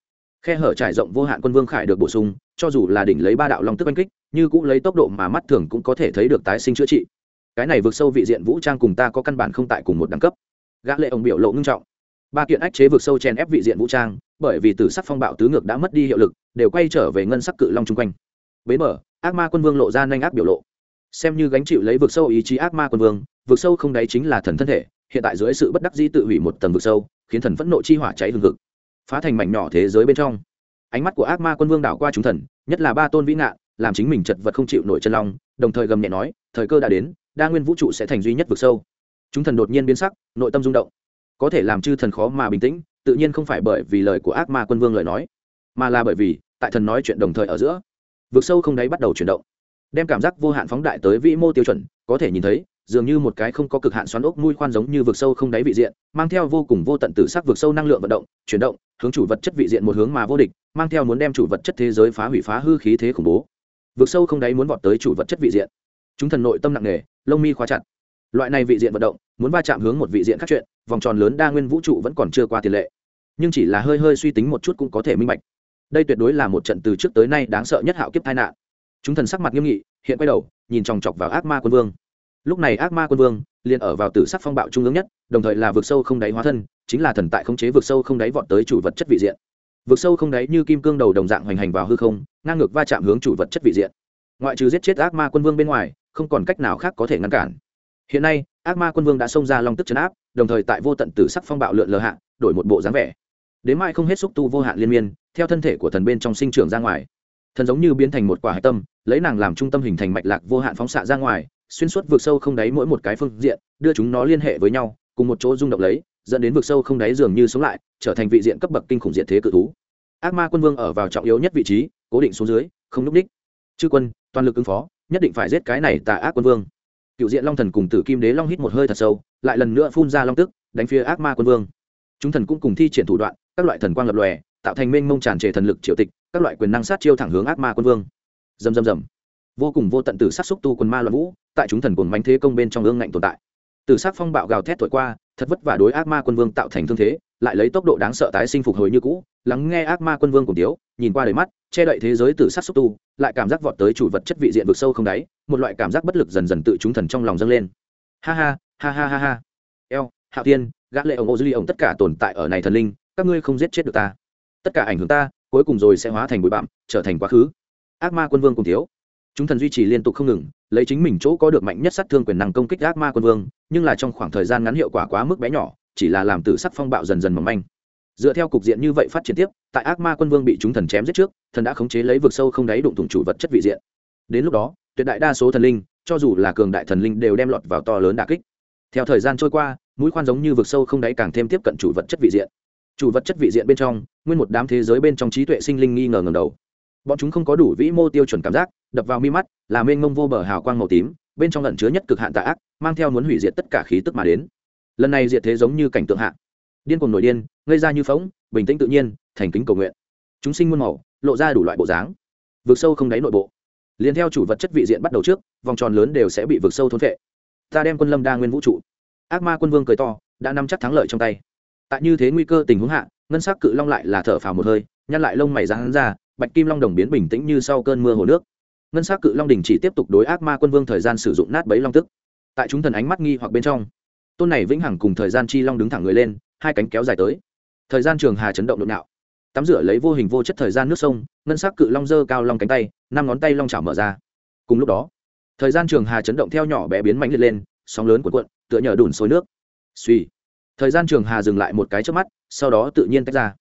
Khe hở trải rộng vô hạn quân vương khải được bổ sung, cho dù là đỉnh lấy ba đạo long tức oanh kích, như cũng lấy tốc độ mà mắt thường cũng có thể thấy được tái sinh chữa trị cái này vượt sâu vị diện vũ trang cùng ta có căn bản không tại cùng một đẳng cấp. Gã lệ ông biểu lộ ngưng trọng. Ba kiện ách chế vượt sâu chèn ép vị diện vũ trang, bởi vì tử sắc phong bạo tứ ngược đã mất đi hiệu lực, đều quay trở về ngân sắc cự long chung quanh. Bế mở, ác ma quân vương lộ ra nhanh ác biểu lộ. Xem như gánh chịu lấy vượt sâu ý chí ác ma quân vương, vượt sâu không đáy chính là thần thân thể, hiện tại dưới sự bất đắc dĩ tự hủy một tầng vượt sâu, khiến thần phẫn nộ chi hỏa cháy hừng hực. Phá thành mảnh nhỏ thế giới bên trong. Ánh mắt của ác ma quân vương đảo qua chúng thần, nhất là ba tôn vĩ ngạn làm chính mình chật vật không chịu nổi chân long, đồng thời gầm nhẹ nói, thời cơ đã đến đa nguyên vũ trụ sẽ thành duy nhất vực sâu. Chúng thần đột nhiên biến sắc, nội tâm rung động. Có thể làm chư thần khó mà bình tĩnh, tự nhiên không phải bởi vì lời của ác ma quân vương lời nói, mà là bởi vì tại thần nói chuyện đồng thời ở giữa, vực sâu không đáy bắt đầu chuyển động. Đem cảm giác vô hạn phóng đại tới vĩ mô tiêu chuẩn, có thể nhìn thấy, dường như một cái không có cực hạn xoắn ốc mũi khoan giống như vực sâu không đáy vị diện, mang theo vô cùng vô tận tử sắc vực sâu năng lượng vận động, chuyển động, hướng chủ vật chất vị diện một hướng mà vô địch, mang theo muốn đem chủ vật chất thế giới phá hủy phá hư khí thế khủng bố. Vực sâu không đáy muốn vọt tới chủ vật chất vị diện chúng thần nội tâm nặng nề, lông mi khóa chặt. Loại này vị diện vận động, muốn va chạm hướng một vị diện khác chuyện, vòng tròn lớn đa nguyên vũ trụ vẫn còn chưa qua tiền lệ. Nhưng chỉ là hơi hơi suy tính một chút cũng có thể minh bạch. Đây tuyệt đối là một trận từ trước tới nay đáng sợ nhất hạo kiếp tai nạn. Chúng thần sắc mặt nghiêm nghị, hiện quay đầu, nhìn chòng chọc vào ác ma quân vương. Lúc này ác ma quân vương liền ở vào tử sắc phong bạo trung ương nhất, đồng thời là vực sâu không đáy hóa thân, chính là thần tại khống chế vực sâu không đáy vọt tới chủ vật chất vị diện. Vực sâu không đáy như kim cương đầu đồng dạng hoành hành vào hư không, ngang ngược va chạm hướng chủ vật chất vị diện. Ngoại trừ giết chết ác ma quân vương bên ngoài không còn cách nào khác có thể ngăn cản. Hiện nay, ác ma quân vương đã xông ra long tức chấn áp, đồng thời tại vô tận tử sắc phong bạo lượn lờ hạ, đổi một bộ dáng vẻ. Đến mai không hết xúc tu vô hạn liên miên, theo thân thể của thần bên trong sinh trưởng ra ngoài. Thần giống như biến thành một quả hạch tâm, lấy nàng làm trung tâm hình thành mạch lạc vô hạn phóng xạ ra ngoài, xuyên suốt vực sâu không đáy mỗi một cái phương diện, đưa chúng nó liên hệ với nhau, cùng một chỗ rung động lấy, dẫn đến vực sâu không đáy dường như sống lại, trở thành vị diện cấp bậc kinh khủng diện thế cự thú. Ác ma quân vương ở vào trọng yếu nhất vị trí, cố định xuống dưới, không núp đích. Chư quân, toàn lực ứng phó nhất định phải giết cái này tà ác quân vương. Cựu diện long thần cùng tử kim đế long hít một hơi thật sâu, lại lần nữa phun ra long tức, đánh phía ác ma quân vương. Chúng thần cũng cùng thi triển thủ đoạn, các loại thần quang lập lòe, tạo thành mênh mông tràn trề thần lực triệu tịch, các loại quyền năng sát chiêu thẳng hướng ác ma quân vương. Dầm dầm dầm vô cùng vô tận tử sát xúc tu quân ma loạn vũ, tại chúng thần cùng mánh thế công bên trong ương ngạnh tồn tại. Tử sát phong bạo gào thét thổi qua, thật vất vả đối ác ma quân vương tạo thành thương thế, lại lấy tốc độ đáng sợ tái sinh phục hồi như cũ lắng nghe ác ma quân vương cùng tiếu, nhìn qua đầy mắt, che đậy thế giới tử sát xúc tu, lại cảm giác vọt tới chủ vật chất vị diện vực sâu không đáy, một loại cảm giác bất lực dần dần tự chúng thần trong lòng dâng lên. Ha ha ha ha ha ha. Eo, hạo tiên gã lệ ông ô dư ly ông, tất cả tồn tại ở này thần linh, các ngươi không giết chết được ta. Tất cả ảnh hưởng ta, cuối cùng rồi sẽ hóa thành bụi bặm, trở thành quá khứ. Ác ma quân vương cùng thiếu chúng thần duy trì liên tục không ngừng, lấy chính mình chỗ có được mạnh nhất sát thương quyền năng công kích ác ma quân vương, nhưng là trong khoảng thời gian ngắn hiệu quả quá mức bé nhỏ, chỉ là làm tử sắc phong bạo dần dần mỏng manh dựa theo cục diện như vậy phát triển tiếp, tại ác ma quân vương bị chúng thần chém giết trước, thần đã khống chế lấy vực sâu không đáy đụng thủng chủ vật chất vị diện. Đến lúc đó, tuyệt đại đa số thần linh, cho dù là cường đại thần linh đều đem lọt vào to lớn đà kích. Theo thời gian trôi qua, mũi khoan giống như vực sâu không đáy càng thêm tiếp cận chủ vật chất vị diện. Chủ vật chất vị diện bên trong, nguyên một đám thế giới bên trong trí tuệ sinh linh nghi ngờ ngầm đầu. Bọn chúng không có đủ vĩ mô tiêu chuẩn cảm giác, đập vào mi mắt, là mênh mông vô bờ hào quang màu tím, bên trong lẩn chứa nhất cực hạn tà ác, mang theo muốn hủy diệt tất cả khí tức mà đến. Lần này diệt thế giống như cảnh tượng hạ điên cuồng nổi điên, ngây ra như phóng bình tĩnh tự nhiên, thành kính cầu nguyện. Chúng sinh muôn màu, lộ ra đủ loại bộ dáng. Vượt sâu không đáy nội bộ. Liền theo chủ vật chất vị diện bắt đầu trước, vòng tròn lớn đều sẽ bị vượt sâu thốn vệ ta đem quân lâm đa nguyên vũ trụ. Ác ma quân vương cười to, đã nắm chắc thắng lợi trong tay. Tại như thế nguy cơ tình huống hạ, ngân sắc cự long lại là thở phào một hơi, nhăn lại lông mày ra hắn ra, bạch kim long đồng biến bình tĩnh như sau cơn mưa hồ nước. Ngân sắc cự long đình chỉ tiếp tục đối ác ma quân vương thời gian sử dụng nát bấy long tức. Tại chúng thần ánh mắt nghi hoặc bên trong, tôn này vĩnh hằng cùng thời gian chi long đứng thẳng người lên hai cánh kéo dài tới. Thời gian trường hà chấn động nội nạo. Tắm rửa lấy vô hình vô chất thời gian nước sông, ngân sắc cự long dơ cao long cánh tay, năm ngón tay long chảo mở ra. Cùng lúc đó, thời gian trường hà chấn động theo nhỏ bé biến mạnh liệt lên, sóng lớn cuộn cuộn, tựa nhờ đùn sôi nước. Suy thời gian trường hà dừng lại một cái trước mắt, sau đó tự nhiên tách ra.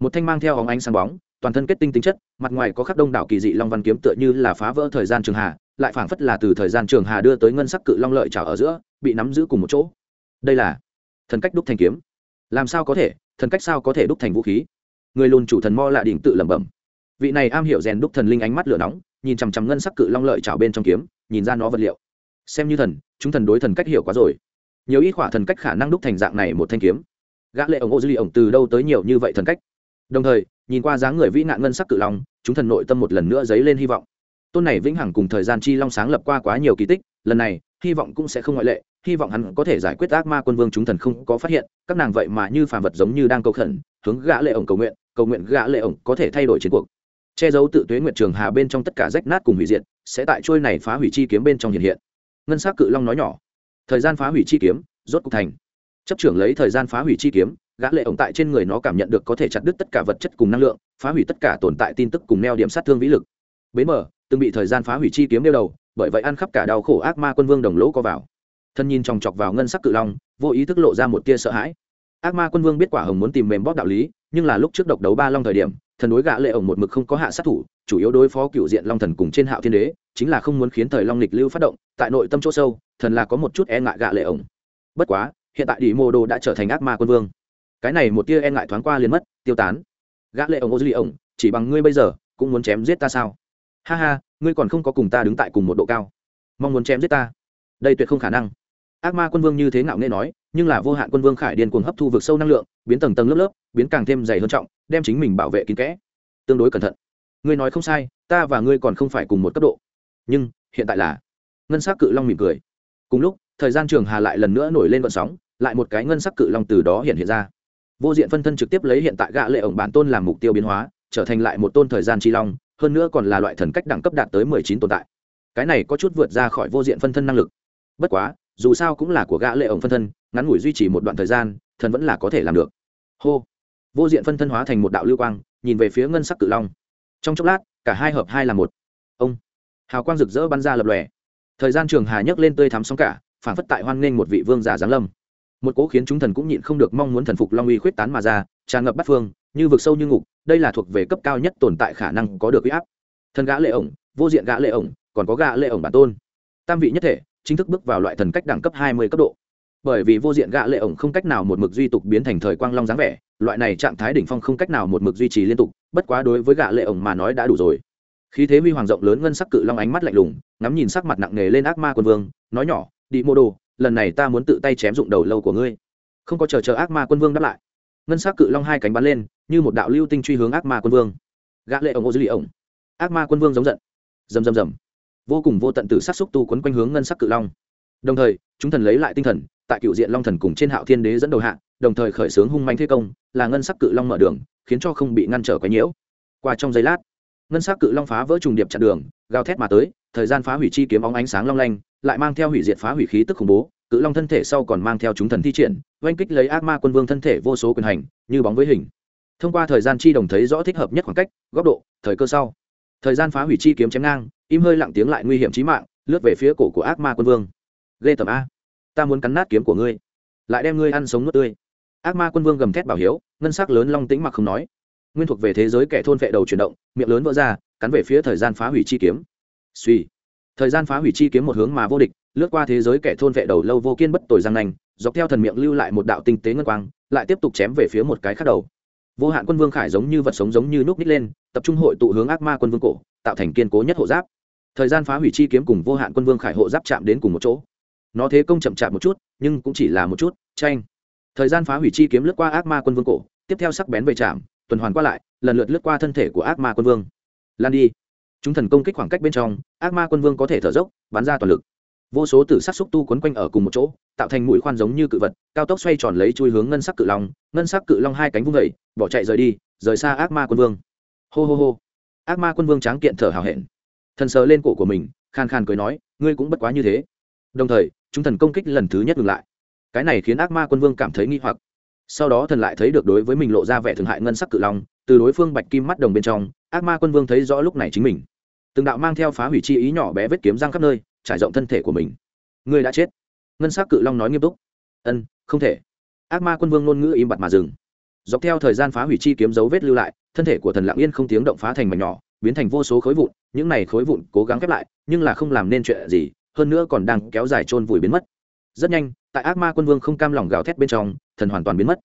Một thanh mang theo hóng ánh sáng bóng, toàn thân kết tinh tính chất, mặt ngoài có khắc đông đảo kỳ dị long văn kiếm tựa như là phá vỡ thời gian trường hà, lại phảng phất là từ thời gian trường hà đưa tới ngân sắc cự long lợi trào ở giữa, bị nắm giữ cùng một chỗ. Đây là thần cách đúc thành kiếm làm sao có thể, thần cách sao có thể đúc thành vũ khí? Người lùn chủ thần mo lạ đỉnh tự lẩm bẩm. Vị này am hiểu rèn đúc thần linh ánh mắt lửa nóng, nhìn chằm chằm ngân sắc cự long lợi trào bên trong kiếm, nhìn ra nó vật liệu. Xem như thần, chúng thần đối thần cách hiểu quá rồi. Nhiều ít khỏa thần cách khả năng đúc thành dạng này một thanh kiếm. Gã lệ ổng ô dư ổng từ đâu tới nhiều như vậy thần cách? Đồng thời, nhìn qua dáng người vĩ nạn ngân sắc cự long, chúng thần nội tâm một lần nữa dấy lên hy vọng tôn này vĩnh hằng cùng thời gian chi long sáng lập qua quá nhiều kỳ tích, lần này, hy vọng cũng sẽ không ngoại lệ, hy vọng hắn có thể giải quyết ác ma quân vương chúng thần không có phát hiện, các nàng vậy mà như phàm vật giống như đang cầu khẩn, hướng gã lệ ổng cầu nguyện cầu nguyện gã lệ ổng có thể thay đổi chiến cuộc. Che giấu tự tuế nguyệt trường hà bên trong tất cả rách nát cùng hủy diệt, sẽ tại trôi này phá hủy chi kiếm bên trong hiện hiện. Ngân sắc cự long nói nhỏ, thời gian phá hủy chi kiếm, rốt cục thành. Chấp trưởng lấy thời gian phá hủy chi kiếm, gã lệ ổng tại trên người nó cảm nhận được có thể chặt đứt tất cả vật chất cùng năng lượng, phá hủy tất cả tồn tại tin tức cùng neo điểm sát thương vĩ lực. Bế mở từng bị thời gian phá hủy chi kiếm đeo đầu, bởi vậy ăn khắp cả đau khổ ác ma quân vương đồng lỗ có vào. Thân nhìn chòng chọc vào ngân sắc cự long, vô ý thức lộ ra một tia sợ hãi. Ác ma quân vương biết quả hồng muốn tìm mềm bóp đạo lý, nhưng là lúc trước độc đấu ba long thời điểm, thần đối gã lệ ổng một mực không có hạ sát thủ, chủ yếu đối phó cựu diện long thần cùng trên hạo thiên đế, chính là không muốn khiến thời long lịch lưu phát động, tại nội tâm chỗ sâu, thần là có một chút e ngại gã lệ ổng. Bất quá, hiện tại đi mô đồ đã trở thành ác ma quân vương. Cái này một tia e ngại thoáng qua liền mất, tiêu tán. Gã lệ ổng ô duy ổng, chỉ bằng ngươi bây giờ, cũng muốn chém giết ta sao? Ha ha, ngươi còn không có cùng ta đứng tại cùng một độ cao. Mong muốn chém giết ta. Đây tuyệt không khả năng. Ác ma quân vương như thế ngạo nghệ nói, nhưng là vô hạn quân vương khải điên cuồng hấp thu vực sâu năng lượng, biến tầng tầng lớp lớp, biến càng thêm dày hơn trọng, đem chính mình bảo vệ kín kẽ. Tương đối cẩn thận. Ngươi nói không sai, ta và ngươi còn không phải cùng một cấp độ. Nhưng, hiện tại là. Ngân s ắ c cự long mỉm cười. Cùng lúc, thời gian trường hà lại lần nữa nổi lên vận sóng, lại một cái ngân sắc cự long từ đó hiện hiện ra. Vô diện phân thân trực tiếp lấy hiện tại gạ lệ ổng bản tôn làm mục tiêu biến hóa, trở thành lại một tôn thời gian chi long hơn nữa còn là loại thần cách đẳng cấp đạt tới mười chín tồn tại. Cái này có chút vượt ra khỏi vô diện phân thân năng lực. Bất quá, dù sao cũng là của gã lệ ổng phân thân, ngắn ngủi duy trì một đoạn thời gian, thần vẫn là có thể làm được. Hô. Vô diện phân thân hóa thành một đạo lưu quang, nhìn về phía ngân sắc cự long. Trong chốc lát, cả hai hợp hai là một. Ông. Hào quang rực rỡ bắn ra lập lòe. Thời gian trường hà nhấc lên tươi thắm sóng cả, phản phất tại hoan nghênh một vị vương giả giáng lâm. Một cố khiến chúng thần cũng nhịn không được mong muốn thần phục long uy khuyết tán mà ra, tràn ngập bắt phương như vực sâu như ngục, đây là thuộc về cấp cao nhất tồn tại khả năng có được huy áp. Thần gã lệ ổng, vô diện gã lệ ổng, còn có gã lệ ổng bản tôn. Tam vị nhất thể, chính thức bước vào loại thần cách đẳng cấp hai mươi cấp độ. Bởi vì vô diện gã lệ ổng không cách nào một mực duy tục biến thành thời quang long dáng vẻ, loại này trạng thái đỉnh phong không cách nào một mực duy trì liên tục, bất quá đối với gã lệ ổng mà nói đã đủ rồi. Khí thế huy hoàng rộng lớn ngân sắc cự long ánh mắt lạnh lùng, ngắm nhìn sắc mặt nặng nề lên ác ma quân vương, nói nhỏ, đi mô đồ, lần này ta muốn tự tay chém dụng đầu lâu của ngươi. Không có chờ chờ ác ma quân vương đáp lại ngân sắc cự long hai cánh bắn lên, như một đạo lưu tinh truy hướng ác ma quân vương. Gã lệ ổng ô dư ổng. Ác ma quân vương giống giận. Rầm rầm rầm. Vô cùng vô tận tử sát xúc tu quấn quanh hướng ngân sắc cự long. Đồng thời, chúng thần lấy lại tinh thần, tại cựu diện long thần cùng trên hạo thiên đế dẫn đầu hạ, đồng thời khởi xướng hung manh thế công, là ngân sắc cự long mở đường, khiến cho không bị ngăn trở quá nhiễu. Qua trong giây lát, ngân sắc cự long phá vỡ trùng điệp chặn đường, gào thét mà tới, thời gian phá hủy chi kiếm óng ánh sáng long lanh, lại mang theo hủy diệt phá hủy khí tức khủng bố cự long thân thể sau còn mang theo chúng thần thi triển, oanh kích lấy ác ma quân vương thân thể vô số quyền hành, như bóng với hình. Thông qua thời gian chi đồng thấy rõ thích hợp nhất khoảng cách, góc độ, thời cơ sau. Thời gian phá hủy chi kiếm chém ngang, im hơi lặng tiếng lại nguy hiểm chí mạng, lướt về phía cổ của ác ma quân vương. Ghê tầm a. Ta muốn cắn nát kiếm của ngươi, lại đem ngươi ăn sống nuốt tươi. Ác ma quân vương gầm thét bảo hiếu, ngân sắc lớn long tĩnh mặc không nói. Nguyên thuộc về thế giới kẻ thôn vệ đầu chuyển động, miệng lớn vỡ ra, cắn về phía thời gian phá hủy chi kiếm. Suy thời gian phá hủy chi kiếm một hướng mà vô địch, lướt qua thế giới kẻ thôn vệ đầu lâu vô kiên bất tồi giang nành dọc theo thần miệng lưu lại một đạo tinh tế ngân quang, lại tiếp tục chém về phía một cái khác đầu. Vô hạn quân vương khải giống như vật sống giống như núp ních lên, tập trung hội tụ hướng ác ma quân vương cổ, tạo thành kiên cố nhất hộ giáp. Thời gian phá hủy chi kiếm cùng vô hạn quân vương khải hộ giáp chạm đến cùng một chỗ. Nó thế công chậm chạp một chút, nhưng cũng chỉ là một chút tranh thời gian phá hủy chi kiếm lướt qua ác ma quân vương cổ, tiếp theo sắc bén về chạm, tuần hoàn qua lại, lần lượt lướt qua thân thể của ác ma quân vương. Lan đi chúng thần công kích khoảng cách bên trong, ác ma quân vương có thể thở dốc, bắn ra toàn lực. Vô số tử sắc xúc tu quấn quanh ở cùng một chỗ, tạo thành mũi khoan giống như cự vật, cao tốc xoay tròn lấy chui hướng ngân sắc cự long, ngân sắc cự long hai cánh vung vẩy bỏ chạy rời đi, rời xa ác ma quân vương. Hô hô hô. Ác ma quân vương tráng kiện thở hào hẹn. Thần sờ lên cổ của mình, khan khan cười nói, ngươi cũng bất quá như thế. Đồng thời, chúng thần công kích lần thứ nhất ngừng lại. Cái này khiến ác ma quân vương cảm thấy nghi hoặc. Sau đó thần lại thấy được đối với mình lộ ra vẻ thương hại ngân sắc cự long, từ đối phương bạch kim mắt đồng bên trong, ác ma quân vương thấy rõ lúc này chính mình từng đạo mang theo phá hủy chi ý nhỏ bé vết kiếm răng khắp nơi, trải rộng thân thể của mình. Ngươi đã chết. Ngân sắc cự long nói nghiêm túc. Ân, không thể. Ác ma quân vương ngôn ngữ im bặt mà dừng. Dọc theo thời gian phá hủy chi kiếm dấu vết lưu lại, thân thể của thần lạng yên không tiếng động phá thành mảnh nhỏ, biến thành vô số khối vụn, những này khối vụn cố gắng khép lại, nhưng là không làm nên chuyện gì, hơn nữa còn đang kéo dài trôn vùi biến mất. Rất nhanh, tại ác ma quân vương không cam lòng gào thét bên trong, thần hoàn toàn biến mất.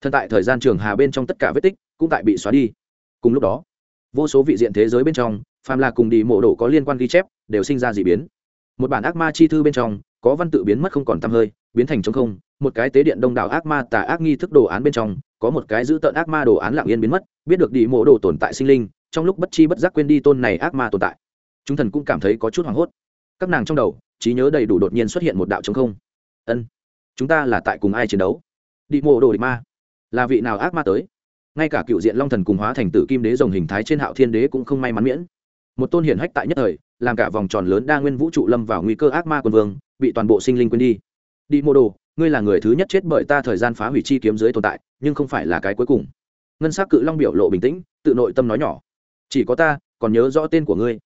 Thần tại thời gian trường hà bên trong tất cả vết tích cũng tại bị xóa đi. Cùng lúc đó, vô số vị diện thế giới bên trong phàm là cùng đi mộ đồ có liên quan ghi chép, đều sinh ra d ị biến. Một bản ác ma chi thư bên trong, có văn tự biến mất không còn t hơi, biến thành t không, một cái tế điện đông đảo ác ma tà ác nghi thức đồ án bên trong, có một cái giữ tợn ác ma đồ án lạng yên biến mất, biết được đi mộ đồ tồn tại sinh linh, trong lúc bất chi bất giác quên đi tôn này ác ma tồn tại. Chúng thần cũng cảm thấy có chút hoảng hốt. Các nàng trong đầu, trí nhớ đầy đủ đột nhiên xuất hiện một đạo chống không. Ân, chúng ta là tại cùng ai chiến đấu? Đi mộ đồ địch ma, là vị nào ác ma tới? Ngay cả cựu diện long thần cùng hóa thành tử kim đế rồng hình thái trên hạo thiên đế cũng không may mắn miễn một tôn hiển hách tại nhất thời, làm cả vòng tròn lớn đa nguyên vũ trụ lâm vào nguy cơ ác ma quân vương, bị toàn bộ sinh linh quên đi. Đi mô đồ, ngươi là người thứ nhất chết bởi ta thời gian phá hủy chi kiếm dưới tồn tại, nhưng không phải là cái cuối cùng. Ngân s á c cự long biểu lộ bình tĩnh, tự nội tâm nói nhỏ. Chỉ có ta, còn nhớ rõ tên của ngươi.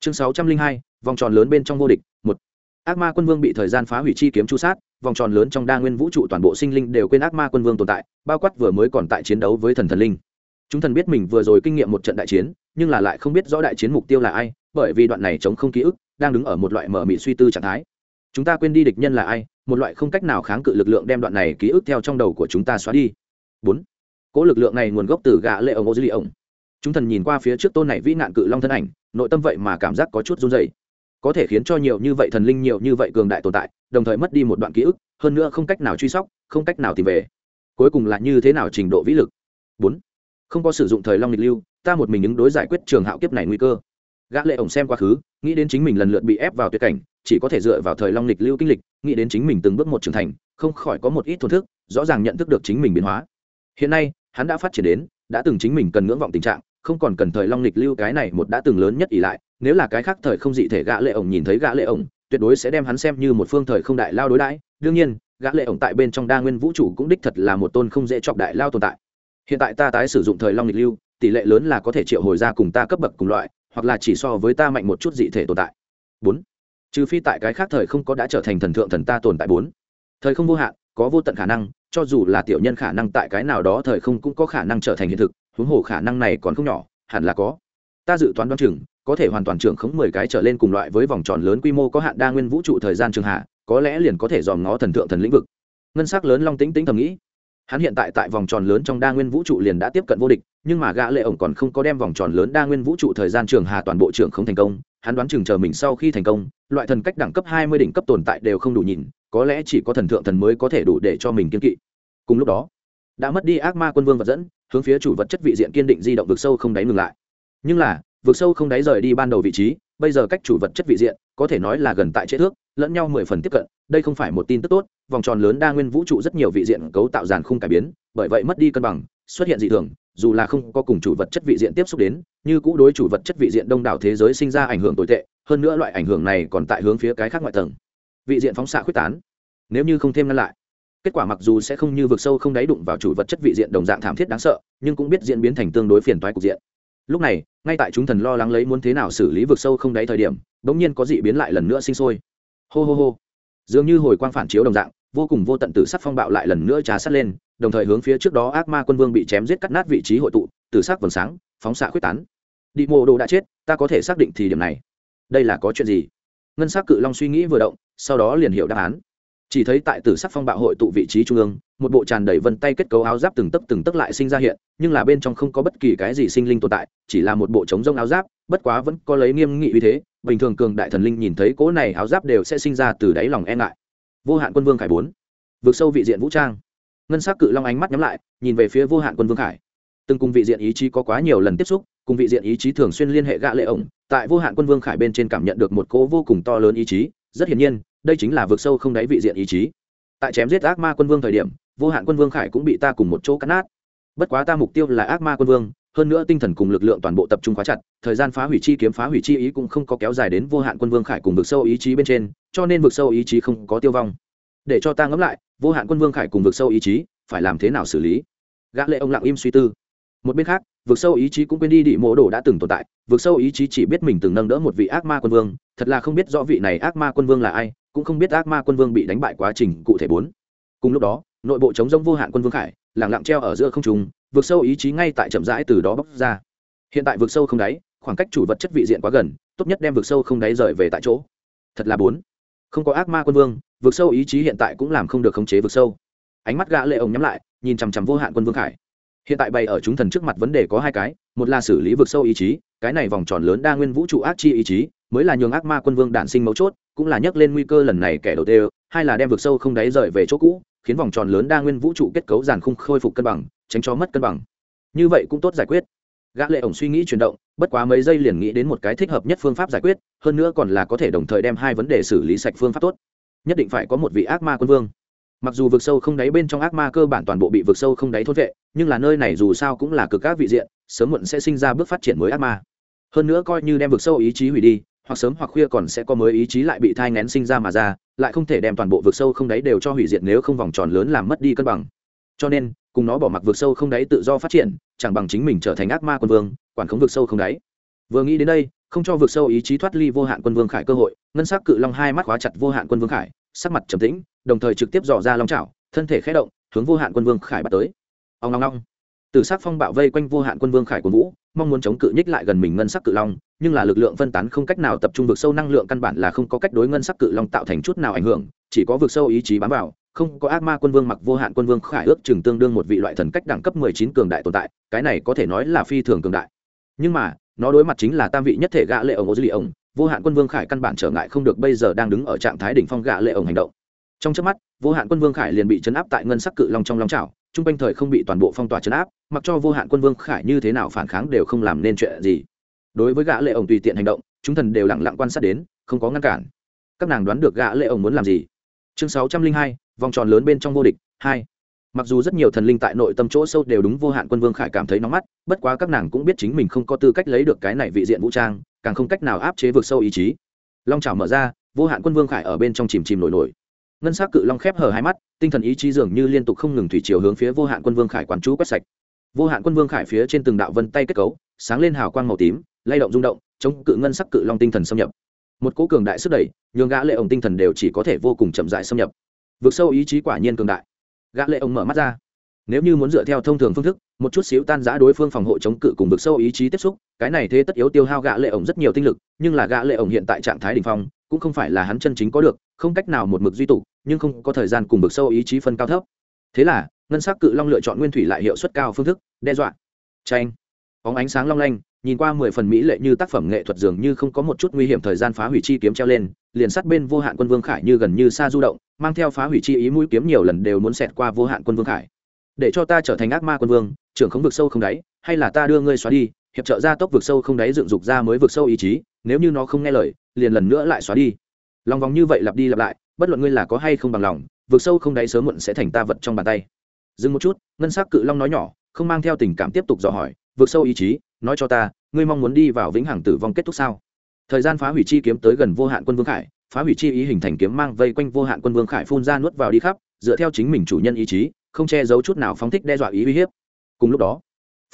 Chương sáu trăm linh hai, vòng tròn lớn bên trong vô địch, một. Ác ma quân vương bị thời gian phá hủy chi kiếm chu sát, vòng tròn lớn trong đa nguyên vũ trụ toàn bộ sinh linh đều quên ác ma quân vương tồn tại, bao quát vừa mới còn tại chiến đấu với thần thần linh. Chúng thần biết mình vừa rồi kinh nghiệm một trận đại chiến nhưng là lại không biết rõ đại chiến mục tiêu là ai, bởi vì đoạn này chống không ký ức đang đứng ở một loại mở mị suy tư trạng thái. Chúng ta quên đi địch nhân là ai, một loại không cách nào kháng cự lực lượng đem đoạn này ký ức theo trong đầu của chúng ta xóa đi. Bốn cỗ lực lượng này nguồn gốc từ gã lệ ổng ô dư ổng chúng thần nhìn qua phía trước tôn này vĩ nạn cự long thân ảnh, nội tâm vậy mà cảm giác có chút run rẩy. có thể khiến cho nhiều như vậy thần linh nhiều như vậy cường đại tồn tại, đồng thời mất đi một đoạn ký ức, hơn nữa không cách nào truy sóc, không cách nào tìm về. Cuối cùng là như thế nào trình độ vĩ lực? Bốn, không có sử dụng thời long lịch lưu ta một mình ứng đối giải quyết trường hạo kiếp này nguy cơ. Gã lệ ổng xem quá khứ, nghĩ đến chính mình lần lượt bị ép vào tuyệt cảnh, chỉ có thể dựa vào thời long lịch lưu kinh lịch, nghĩ đến chính mình từng bước một trưởng thành, không khỏi có một ít thổn thức, rõ ràng nhận thức được chính mình biến hóa. Hiện nay, hắn đã phát triển đến, đã từng chính mình cần ngưỡng vọng tình trạng, không còn cần thời long lịch lưu cái này một đã từng lớn nhất ỷ lại, nếu là cái khác thời không dị thể gã lệ ổng nhìn thấy gã lệ ổng, tuyệt đối sẽ đem hắn xem như một phương thời không đại lao đối đãi. Đương nhiên, gã lệ ổng tại bên trong đa nguyên vũ trụ cũng đích thật là một tôn không dễ chọc đại lao tồn tại. Hiện tại ta tái sử dụng thời long lịch lưu tỷ lệ lớn là có thể triệu hồi ra cùng ta cấp bậc cùng loại, hoặc là chỉ so với ta mạnh một chút dị thể tồn tại. Bốn. Trừ phi tại cái khác thời không có đã trở thành thần thượng thần ta tồn tại bốn. Thời không vô hạn, có vô tận khả năng, cho dù là tiểu nhân khả năng tại cái nào đó thời không cũng có khả năng trở thành hiện thực, huống hồ khả năng này còn không nhỏ, hẳn là có. Ta dự toán đoán chừng, có thể hoàn toàn trưởng khống mười cái trở lên cùng loại với vòng tròn lớn quy mô có hạn đa nguyên vũ trụ thời gian trường hạ, có lẽ liền có thể dòm ngó thần thượng thần lĩnh vực. Ngân sắc lớn long tĩnh tĩnh thầm nghĩ hắn hiện tại tại vòng tròn lớn trong đa nguyên vũ trụ liền đã tiếp cận vô địch, nhưng mà gã lệ ổng còn không có đem vòng tròn lớn đa nguyên vũ trụ thời gian trường hà toàn bộ trưởng không thành công, hắn đoán chừng chờ mình sau khi thành công, loại thần cách đẳng cấp hai mươi đỉnh cấp tồn tại đều không đủ nhìn, có lẽ chỉ có thần thượng thần mới có thể đủ để cho mình kiên kỵ. Cùng lúc đó, đã mất đi ác ma quân vương vật dẫn, hướng phía chủ vật chất vị diện kiên định di động vực sâu không đáy ngừng lại. Nhưng là, vực sâu không đáy rời đi ban đầu vị trí, bây giờ cách chủ vật chất vị diện, có thể nói là gần tại chế thước, lẫn nhau mười phần tiếp cận, đây không phải một tin tức tốt vòng tròn lớn đa nguyên vũ trụ rất nhiều vị diện cấu tạo dàn khung cải biến, bởi vậy mất đi cân bằng, xuất hiện dị thường, dù là không có cùng chủ vật chất vị diện tiếp xúc đến, như cũ đối chủ vật chất vị diện đông đảo thế giới sinh ra ảnh hưởng tồi tệ, hơn nữa loại ảnh hưởng này còn tại hướng phía cái khác ngoại tầng. Vị diện phóng xạ quyết tán. Nếu như không thêm ngăn lại, kết quả mặc dù sẽ không như vực sâu không đáy đụng vào chủ vật chất vị diện đồng dạng thảm thiết đáng sợ, nhưng cũng biết diễn biến thành tương đối phiền toái cục diện. Lúc này, ngay tại chúng thần lo lắng lấy muốn thế nào xử lý vực sâu không đáy thời điểm, bỗng nhiên có dị biến lại lần nữa sinh sôi. Hô hô hô. Dường như hồi quang phản chiếu đồng dạng vô cùng vô tận tử sắc phong bạo lại lần nữa trà sát lên, đồng thời hướng phía trước đó ác ma quân vương bị chém giết cắt nát vị trí hội tụ, tử sắc vầng sáng, phóng xạ quyết tán. Đi mô đồ đã chết, ta có thể xác định thì điểm này. Đây là có chuyện gì? Ngân s ắ c cự long suy nghĩ vừa động, sau đó liền hiểu đáp án. Chỉ thấy tại tử sắc phong bạo hội tụ vị trí trung ương, một bộ tràn đầy vân tay kết cấu áo giáp từng tấc từng tấc lại sinh ra hiện, nhưng là bên trong không có bất kỳ cái gì sinh linh tồn tại, chỉ là một bộ chống rông áo giáp, bất quá vẫn có lấy nghiêm nghị uy thế, bình thường cường đại thần linh nhìn thấy cỗ này áo giáp đều sẽ sinh ra từ đáy lòng e ngại vô hạn quân vương khải bốn. Vượt sâu vị diện vũ trang. Ngân s ắ c cự long ánh mắt nhắm lại, nhìn về phía vô hạn quân vương khải. Từng cùng vị diện ý chí có quá nhiều lần tiếp xúc, cùng vị diện ý chí thường xuyên liên hệ gạ lệ ổng, tại vô hạn quân vương khải bên trên cảm nhận được một cỗ vô cùng to lớn ý chí, rất hiển nhiên, đây chính là vượt sâu không đáy vị diện ý chí. Tại chém giết ác ma quân vương thời điểm, vô hạn quân vương khải cũng bị ta cùng một chỗ cắt nát. Bất quá ta mục tiêu là ác ma quân vương hơn nữa tinh thần cùng lực lượng toàn bộ tập trung khóa chặt, thời gian phá hủy chi kiếm, phá hủy chi ý cũng không có kéo dài đến vô hạn quân vương khải cùng vực sâu ý chí bên trên, cho nên vực sâu ý chí không có tiêu vong. Để cho ta ngẫm lại, vô hạn quân vương khải cùng vực sâu ý chí phải làm thế nào xử lý? Gã lệ ông lặng im suy tư. Một bên khác, vực sâu ý chí cũng quên đi đĩ mộ đồ đã từng tồn tại, vực sâu ý chí chỉ biết mình từng nâng đỡ một vị ác ma quân vương, thật là không biết rõ vị này ác ma quân vương là ai, cũng không biết ác ma quân vương bị đánh bại quá trình cụ thể bốn. Cùng lúc đó, nội bộ chống rông vô hạn quân vương khải lẳng lặng treo ở giữa không trung vượt sâu ý chí ngay tại chậm rãi từ đó bóc ra. Hiện tại vượt sâu không đáy, khoảng cách chủ vật chất vị diện quá gần, tốt nhất đem vượt sâu không đáy rời về tại chỗ. Thật là bốn không có ác ma quân vương vượt sâu ý chí hiện tại cũng làm không được khống chế vượt sâu. Ánh mắt gã lệ ổng nhắm lại, nhìn chằm chằm vô hạn quân vương khải. Hiện tại bày ở chúng thần trước mặt vấn đề có hai cái, một là xử lý vượt sâu ý chí, cái này vòng tròn lớn đa nguyên vũ trụ ác chi ý chí, mới là nhường ác ma quân vương đản sinh mấu chốt, cũng là nhắc lên nguy cơ lần này kẻ đầu tiên, hai là đem vượt sâu không đáy rời về chỗ cũ, khiến vòng tròn lớn đa nguyên vũ trụ kết cấu giàn khung khôi phục cân bằng tránh cho mất cân bằng. Như vậy cũng tốt giải quyết. Gã lệ ổng suy nghĩ chuyển động, bất quá mấy giây liền nghĩ đến một cái thích hợp nhất phương pháp giải quyết, hơn nữa còn là có thể đồng thời đem hai vấn đề xử lý sạch phương pháp tốt. Nhất định phải có một vị ác ma quân vương. Mặc dù vực sâu không đáy bên trong ác ma cơ bản toàn bộ bị vực sâu không đáy thốt vệ, nhưng là nơi này dù sao cũng là cực các vị diện, sớm muộn sẽ sinh ra bước phát triển mới ác ma. Hơn nữa coi như đem vực sâu ý chí hủy đi, hoặc sớm hoặc khuya còn sẽ có mới ý chí lại bị thai ngén sinh ra mà ra, lại không thể đem toàn bộ vực sâu không đáy đều cho hủy diệt nếu không vòng tròn lớn làm mất đi cân bằng. Cho nên cùng nó bỏ mặc vực sâu không đáy tự do phát triển, chẳng bằng chính mình trở thành ác ma quân vương, quản khống vực sâu không đáy. Vừa nghĩ đến đây, không cho vực sâu ý chí thoát ly vô hạn quân vương khải cơ hội, ngân sắc cự long hai mắt khóa chặt vô hạn quân vương khải, sắc mặt trầm tĩnh, đồng thời trực tiếp dò ra long trào thân thể khé động, hướng vô hạn quân vương khải bắt tới. Ông long long từ sắc phong bạo vây quanh vô hạn quân vương khải của vũ, mong muốn chống cự nhích lại gần mình ngân sắc cự long, nhưng là lực lượng phân tán không cách nào tập trung vực sâu năng lượng căn bản là không có cách đối ngân sắc cự long tạo thành chút nào ảnh hưởng, chỉ có vực sâu ý chí bám vào không có ác ma quân vương mặc vô hạn quân vương khải ước chừng tương đương một vị loại thần cách đẳng cấp mười chín cường đại tồn tại, cái này có thể nói là phi thường cường đại. Nhưng mà, nó đối mặt chính là tam vị nhất thể gã lệ ổng ô dư lì ổng, vô hạn quân vương khải căn bản trở ngại không được bây giờ đang đứng ở trạng thái đỉnh phong gã lệ ổng hành động. Trong chớp mắt, vô hạn quân vương khải liền bị chấn áp tại ngân sắc cự long trong long trảo trung quanh thời không bị toàn bộ phong tỏa chấn áp, mặc cho vô hạn quân vương khải như thế nào phản kháng đều không làm nên chuyện gì. Đối với gã lệ ổng tùy tiện hành động, chúng thần đều lặng lặng quan sát đến, không có ngăn cản. Các nàng đoán được gã lệ ổng muốn làm gì? Chương sáu trăm linh hai vòng tròn lớn bên trong vô địch, hai. Mặc dù rất nhiều thần linh tại nội tâm chỗ sâu đều đúng vô hạn quân vương khải cảm thấy nóng mắt, bất quá các nàng cũng biết chính mình không có tư cách lấy được cái này vị diện vũ trang, càng không cách nào áp chế vượt sâu ý chí. Long trào mở ra, vô hạn quân vương khải ở bên trong chìm chìm nổi nổi. Ngân s á c cự long khép hở hai mắt, tinh thần ý chí dường như liên tục không ngừng thủy chiều hướng phía vô hạn quân vương khải quán chú quét sạch. Vô hạn quân vương khải phía trên từng đạo vân tay kết cấu, sáng lên hào quang màu tím, lay động rung động, chống cự ngân sắc cự long tinh thần xâm nhập. Một cố cường đại sức đẩy, nhường gã lệ ổng tinh thần đều chỉ có thể vô cùng chậm dại xâm nhập vượt sâu ý chí quả nhiên cường đại. Gã lệ ông mở mắt ra. Nếu như muốn dựa theo thông thường phương thức, một chút xíu tan giã đối phương phòng hộ chống cự cùng vực sâu ý chí tiếp xúc, cái này thế tất yếu tiêu hao gã lệ ổng rất nhiều tinh lực, nhưng là gã lệ ổng hiện tại trạng thái đỉnh phong, cũng không phải là hắn chân chính có được, không cách nào một mực duy tụ, nhưng không có thời gian cùng vực sâu ý chí phân cao thấp. Thế là, ngân sắc cự long lựa chọn nguyên thủy lại hiệu suất cao phương thức, đe dọa. Tranh bóng ánh sáng long lanh, nhìn qua mười phần mỹ lệ như tác phẩm nghệ thuật dường như không có một chút nguy hiểm thời gian phá hủy chi kiếm treo lên, liền sát bên vô hạn quân vương khải như gần như xa du động mang theo phá hủy chi ý mũi kiếm nhiều lần đều muốn xẹt qua vô hạn quân vương khải. Để cho ta trở thành ác ma quân vương, trưởng không vực sâu không đáy, hay là ta đưa ngươi xóa đi, hiệp trợ ra tốc vực sâu không đáy dựng dục ra mới vực sâu ý chí, nếu như nó không nghe lời, liền lần nữa lại xóa đi. Lòng vòng như vậy lặp đi lặp lại, bất luận ngươi là có hay không bằng lòng, vực sâu không đáy sớm muộn sẽ thành ta vật trong bàn tay. Dừng một chút, ngân s ắ c cự long nói nhỏ, không mang theo tình cảm tiếp tục dò hỏi, vực sâu ý chí, nói cho ta, ngươi mong muốn đi vào vĩnh hằng tử vong kết thúc sao? Thời gian phá hủy chi kiếm tới gần vô hạn quân vương khải phá hủy chi ý hình thành kiếm mang vây quanh vô hạn quân vương khải phun ra nuốt vào đi khắp, dựa theo chính mình chủ nhân ý chí, không che giấu chút nào phóng thích đe dọa ý uy hiếp. Cùng lúc đó,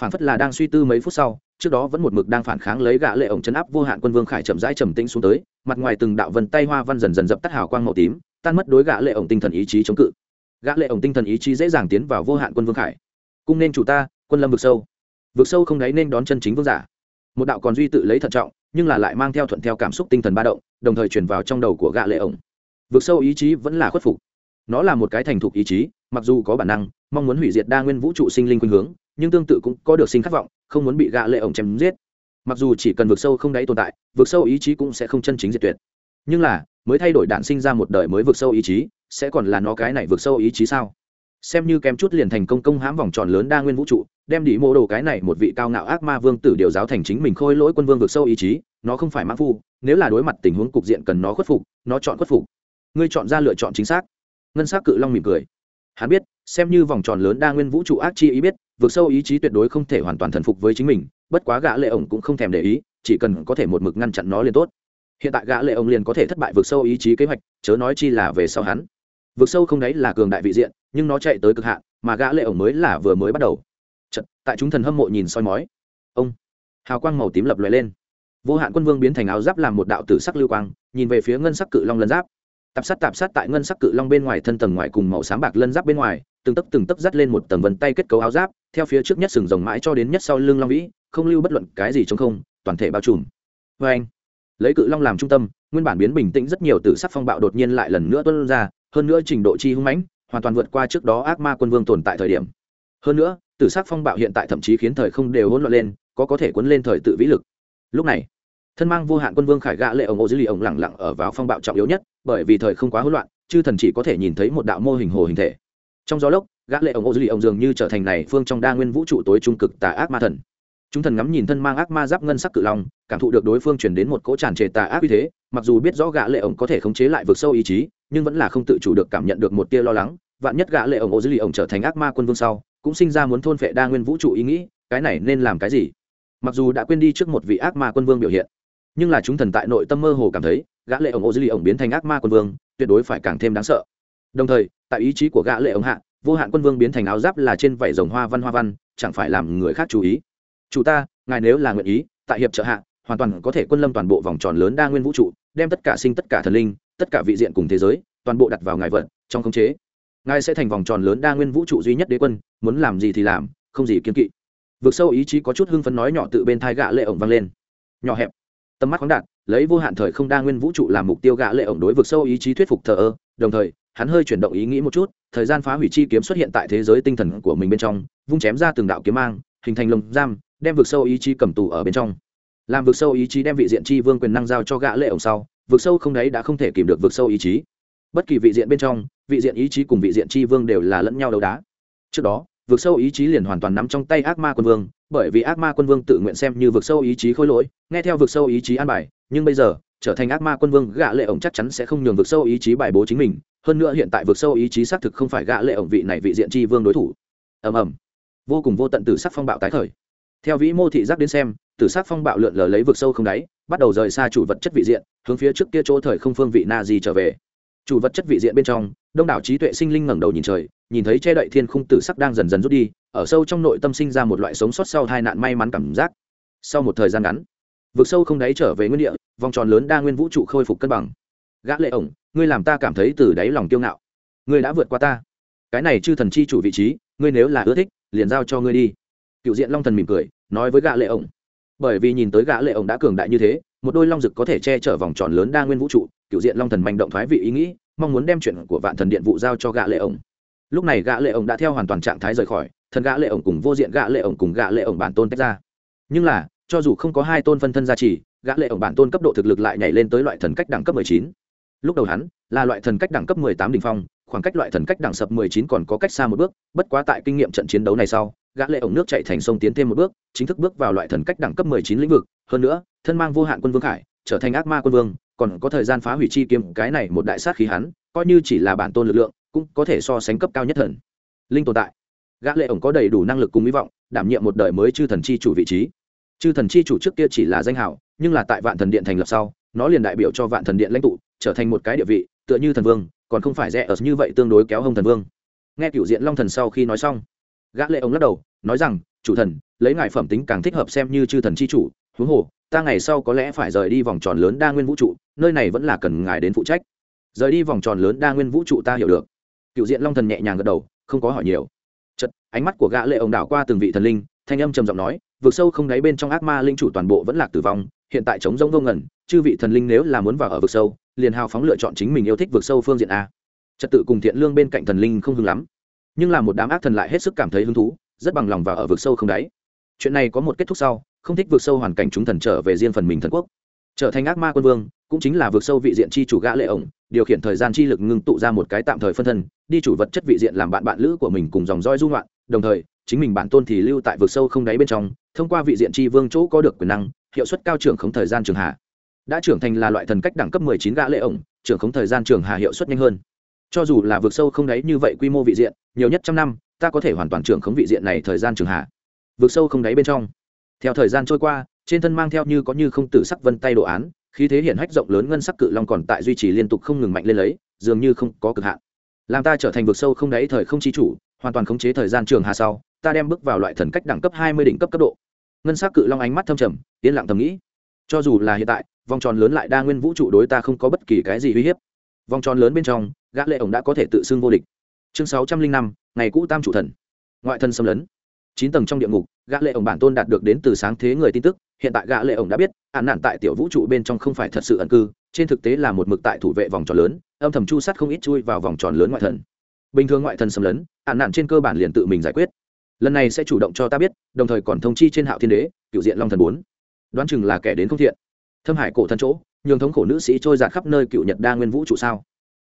phản phất là đang suy tư mấy phút sau, trước đó vẫn một mực đang phản kháng lấy gã lệ ổng chấn áp vô hạn quân vương khải chậm rãi trầm tĩnh xuống tới, mặt ngoài từng đạo vân tay hoa văn dần dần dập tắt hào quang màu tím, tan mất đối gã lệ ổng tinh thần ý chí chống cự. Gã lệ ổng tinh thần ý chí dễ dàng tiến vào vô hạn quân vương khải. Cung nên chủ ta, quân lâm vực sâu. Vực sâu không đáy nên đón chân chính vương giả. Một đạo còn duy tự lấy thận trọng nhưng là lại mang theo thuận theo cảm xúc tinh thần ba động, đồng thời truyền vào trong đầu của gạ lệ ổng. Vượt sâu ý chí vẫn là khuất phục. Nó là một cái thành thục ý chí, mặc dù có bản năng, mong muốn hủy diệt đa nguyên vũ trụ sinh linh khuynh hướng, nhưng tương tự cũng có được sinh khát vọng, không muốn bị gạ lệ ổng chém giết. Mặc dù chỉ cần vượt sâu không đáy tồn tại vượt sâu ý chí cũng sẽ không chân chính diệt tuyệt. Nhưng là, mới thay đổi đạn sinh ra một đời mới vượt sâu ý chí, sẽ còn là nó cái này vượt sâu ý chí sao? Xem như kém chút liền thành công công hãm vòng tròn lớn đa nguyên vũ trụ, đem đi mô đồ cái này một vị cao ngạo ác ma vương tử điều giáo thành chính mình khôi lỗi quân vương vượt sâu ý chí, nó không phải mã phu, nếu là đối mặt tình huống cục diện cần nó khuất phục, nó chọn khuất phục. Ngươi chọn ra lựa chọn chính xác. Ngân s á c cự long mỉm cười. Hắn biết, xem như vòng tròn lớn đa nguyên vũ trụ ác chi ý biết vượt sâu ý chí tuyệt đối không thể hoàn toàn thần phục với chính mình, bất quá gã lệ ổng cũng không thèm để ý, chỉ cần có thể một mực ngăn chặn nó liền tốt. Hiện tại gã lệ ổng liền có thể thất bại vượt sâu ý chí kế hoạch, chớ nói chi là về sau hắn vực sâu không đấy là cường đại vị diện nhưng nó chạy tới cực hạn mà gã lệ ổng mới là vừa mới bắt đầu. Chật, tại chúng thần hâm mộ nhìn soi mói. Ông hào quang màu tím lập lòe lên. Vô hạn quân vương biến thành áo giáp làm một đạo tử sắc lưu quang nhìn về phía ngân sắc cự long lân giáp. Tạp sát tạp sát tại ngân sắc cự long bên ngoài thân tầng ngoài cùng màu sáng bạc lân giáp bên ngoài từng tấc từng tấc dắt lên một tầng vân tay kết cấu áo giáp theo phía trước nhất sừng rồng mãi cho đến nhất sau lưng long vĩ không lưu bất luận cái gì trong không toàn thể bao trùm. Vê anh lấy cự long làm trung tâm nguyên bản biến bình tĩnh rất nhiều từ sắc phong bạo đột nhiên lại lần nữa tuân ra hơn nữa trình độ chi hung mãnh, hoàn toàn vượt qua trước đó ác ma quân vương tồn tại thời điểm. Hơn nữa, tử sắc phong bạo hiện tại thậm chí khiến thời không đều hỗn loạn lên, có có thể cuốn lên thời tự vĩ lực. Lúc này, thân mang vô hạn quân vương khải gã lệ ổng ô dưới lì ổng lẳng lặng ở vào phong bạo trọng yếu nhất, bởi vì thời không quá hỗn loạn, chư thần chỉ có thể nhìn thấy một đạo mô hình hồ hình thể. Trong gió lốc, gã lệ ổng ô dưới lì ổng dường như trở thành này phương trong đa nguyên vũ trụ tối trung cực tà ác ma thần. Chúng thần ngắm nhìn thân mang ác ma giáp ngân sắc cự long, cảm thụ được đối phương chuyển đến một cỗ tràn trề tà ác như thế, mặc dù biết rõ gã lệ ổng có thể khống chế lại vượt sâu ý chí nhưng vẫn là không tự chủ được cảm nhận được một tia lo lắng, vạn nhất gã lệ ổng ô dư lì ổng trở thành ác ma quân vương sau, cũng sinh ra muốn thôn phệ đa nguyên vũ trụ ý nghĩ, cái này nên làm cái gì? Mặc dù đã quên đi trước một vị ác ma quân vương biểu hiện, nhưng là chúng thần tại nội tâm mơ hồ cảm thấy, gã lệ ổng ô dư lì ổng biến thành ác ma quân vương, tuyệt đối phải càng thêm đáng sợ. Đồng thời, tại ý chí của gã lệ ổng hạ, vô hạn quân vương biến thành áo giáp là trên vảy rồng hoa văn hoa văn, chẳng phải làm người khác chú ý. Chủ ta, ngài nếu là nguyện ý, tại hiệp trợ hạ hoàn toàn có thể quân lâm toàn bộ vòng tròn lớn đa nguyên vũ trụ, đem tất cả sinh tất cả thần linh, tất cả vị diện cùng thế giới, toàn bộ đặt vào ngài vận, trong khống chế. Ngài sẽ thành vòng tròn lớn đa nguyên vũ trụ duy nhất đế quân, muốn làm gì thì làm, không gì kiên kỵ. Vượt sâu ý chí có chút hưng phấn nói nhỏ tự bên thai gã lệ ổng vang lên. Nhỏ hẹp. Tầm mắt khoáng đạt, lấy vô hạn thời không đa nguyên vũ trụ làm mục tiêu gã lệ ổng đối vực sâu ý chí thuyết phục thờ ơ, đồng thời, hắn hơi chuyển động ý nghĩ một chút, thời gian phá hủy chi kiếm xuất hiện tại thế giới tinh thần của mình bên trong, vung chém ra từng đạo kiếm mang, hình thành lồng giam, đem vực sâu ý chí cầm tù ở bên trong làm vực sâu ý chí đem vị diện chi vương quyền năng giao cho gã lệ ổng sau, vực sâu không đấy đã không thể kìm được vực sâu ý chí. Bất kỳ vị diện bên trong, vị diện ý chí cùng vị diện chi vương đều là lẫn nhau đấu đá. Trước đó, vực sâu ý chí liền hoàn toàn nắm trong tay ác ma quân vương, bởi vì ác ma quân vương tự nguyện xem như vực sâu ý chí khôi lỗi, nghe theo vực sâu ý chí an bài, nhưng bây giờ, trở thành ác ma quân vương, gã lệ ổng chắc chắn sẽ không nhường vực sâu ý chí bài bố chính mình, hơn nữa hiện tại vực sâu ý chí xác thực không phải gã lệ ổng vị này vị diện chi vương đối thủ. Ầm ầm. Vô cùng vô tận tử sắc phong bạo tái khởi. Theo vĩ mô thị giác đến xem tử sắc phong bạo lượn lờ lấy vực sâu không đáy, bắt đầu rời xa chủ vật chất vị diện, hướng phía trước kia chỗ thời không phương vị na di trở về. Chủ vật chất vị diện bên trong, đông đảo trí tuệ sinh linh ngẩng đầu nhìn trời, nhìn thấy che đậy thiên khung tử sắc đang dần dần rút đi, ở sâu trong nội tâm sinh ra một loại sống sót sau hai nạn may mắn cảm giác. Sau một thời gian ngắn, vực sâu không đáy trở về nguyên địa, vòng tròn lớn đa nguyên vũ trụ khôi phục cân bằng. Gã lệ ổng, ngươi làm ta cảm thấy từ đáy lòng kiêu ngạo. Ngươi đã vượt qua ta. Cái này chư thần chi chủ vị trí, ngươi nếu là ưa thích, liền giao cho ngươi đi. Cựu diện long thần mỉm cười, nói với gã lệ ổng bởi vì nhìn tới gã lệ ổng đã cường đại như thế, một đôi long dực có thể che chở vòng tròn lớn đa nguyên vũ trụ cựu diện long thần manh động thoái vị ý nghĩ, mong muốn đem chuyện của vạn thần điện vụ giao cho gã lệ ổng lúc này gã lệ ổng đã theo hoàn toàn trạng thái rời khỏi, thần gã lệ ổng cùng vô diện gã lệ ổng cùng gã lệ ổng bản tôn tách ra nhưng là, cho dù không có hai tôn phân thân gia trì, gã lệ ổng bản tôn cấp độ thực lực lại nhảy lên tới loại thần cách đẳng cấp 19. lúc đầu hắn là loại thần cách đẳng cấp 18 đỉnh phong, khoảng cách loại thần cách đẳng sập 19 còn có cách xa một bước, bất quá tại kinh nghiệm trận chiến đấu này sau gã lệ ổng nước chạy thành sông tiến thêm một bước, chính thức bước vào loại thần cách đẳng cấp 19 lĩnh vực. Hơn nữa, thân mang vô hạn quân vương khải, trở thành ác ma quân vương, còn có thời gian phá hủy chi kiếm, cái này một đại sát khí hắn, coi như chỉ là bản tôn lực lượng, cũng có thể so sánh cấp cao nhất thần. Linh tồn tại. Gã lệ ổng có đầy đủ năng lực cùng hy vọng, đảm nhiệm một đời mới chư thần chi chủ vị trí. Chư thần chi chủ trước kia chỉ là danh hào, nhưng là tại vạn thần điện thành lập sau, nó liền đại biểu cho vạn thần điện lãnh tụ, trở thành một cái địa vị, tựa như thần vương, còn không phải rẻ ở như vậy tương đối kéo hông thần vương. Nghe cựu diện long thần sau khi nói xong gã lệ ông lắc đầu, nói rằng, chủ thần, lấy ngài phẩm tính càng thích hợp xem như chư thần chi chủ. Huống hồ, ta ngày sau có lẽ phải rời đi vòng tròn lớn đa nguyên vũ trụ, nơi này vẫn là cần ngài đến phụ trách. Rời đi vòng tròn lớn đa nguyên vũ trụ ta hiểu được. Cựu diện long thần nhẹ nhàng gật đầu, không có hỏi nhiều. Chật ánh mắt của gã lệ ông đảo qua từng vị thần linh, thanh âm trầm giọng nói vượt sâu không đáy bên trong ác ma linh chủ toàn bộ vẫn lạc tử vong, hiện tại chống rông vô ngẩn chư vị thần linh nếu là muốn vào ở vực sâu, liền hào phóng lựa chọn chính mình yêu thích vực sâu phương diện a. Trật tự cùng thiện lương bên cạnh thần linh không hưng lắm nhưng là một đám ác thần lại hết sức cảm thấy hứng thú, rất bằng lòng và ở vực sâu không đáy. Chuyện này có một kết thúc sau, không thích vượt sâu hoàn cảnh chúng thần trở về riêng phần mình thần quốc. Trở thành ác ma quân vương, cũng chính là vượt sâu vị diện chi chủ gã lệ ổng, điều khiển thời gian chi lực ngưng tụ ra một cái tạm thời phân thân, đi chủ vật chất vị diện làm bạn bạn lữ của mình cùng dòng roi du ngoạn, đồng thời, chính mình bản tôn thì lưu tại vực sâu không đáy bên trong, thông qua vị diện chi vương chỗ có được quyền năng, hiệu suất cao trưởng khống thời gian trường hạ. Đã trưởng thành là loại thần cách đẳng cấp 19 gã lệ ổng, trưởng khống thời gian trường hạ hiệu suất nhanh hơn cho dù là vực sâu không đáy như vậy quy mô vị diện, nhiều nhất trăm năm, ta có thể hoàn toàn trưởng khống vị diện này thời gian trường hạ. Vực sâu không đáy bên trong. Theo thời gian trôi qua, trên thân mang theo như có như không tử sắc vân tay đồ án, khí thế hiển hách rộng lớn ngân sắc cự long còn tại duy trì liên tục không ngừng mạnh lên lấy, dường như không có cực hạn. Làm ta trở thành vực sâu không đáy thời không chi chủ, hoàn toàn khống chế thời gian trường hà sau, ta đem bước vào loại thần cách đẳng cấp hai mươi đỉnh cấp cấp độ. Ngân sắc cự long ánh mắt thâm trầm, yên lặng thầm nghĩ. Cho dù là hiện tại, vòng tròn lớn lại đa nguyên vũ trụ đối ta không có bất kỳ cái gì uy hiếp. Vòng tròn lớn bên trong gã lệ ổng đã có thể tự xưng vô địch. Chương sáu trăm linh năm, ngày cũ tam chủ thần. Ngoại thân xâm lấn. Chín tầng trong địa ngục, gã lệ ổng bản tôn đạt được đến từ sáng thế người tin tức. Hiện tại gã lệ ổng đã biết ạn nạn tại tiểu vũ trụ bên trong không phải thật sự ẩn cư, trên thực tế là một mực tại thủ vệ vòng tròn lớn, âm thầm chu sát không ít chui vào vòng tròn lớn ngoại thần. Bình thường ngoại thần xâm lấn ạn nạn trên cơ bản liền tự mình giải quyết. Lần này sẽ chủ động cho ta biết, đồng thời còn thông chi trên hạo thiên đế cựu diện long thần bốn. Đoán chừng là kẻ đến không thiện. Thâm hải cổ thân chỗ, nhường thống khổ nữ sĩ trôi giạt khắp nơi cựu nhật đa nguyên vũ trụ sao?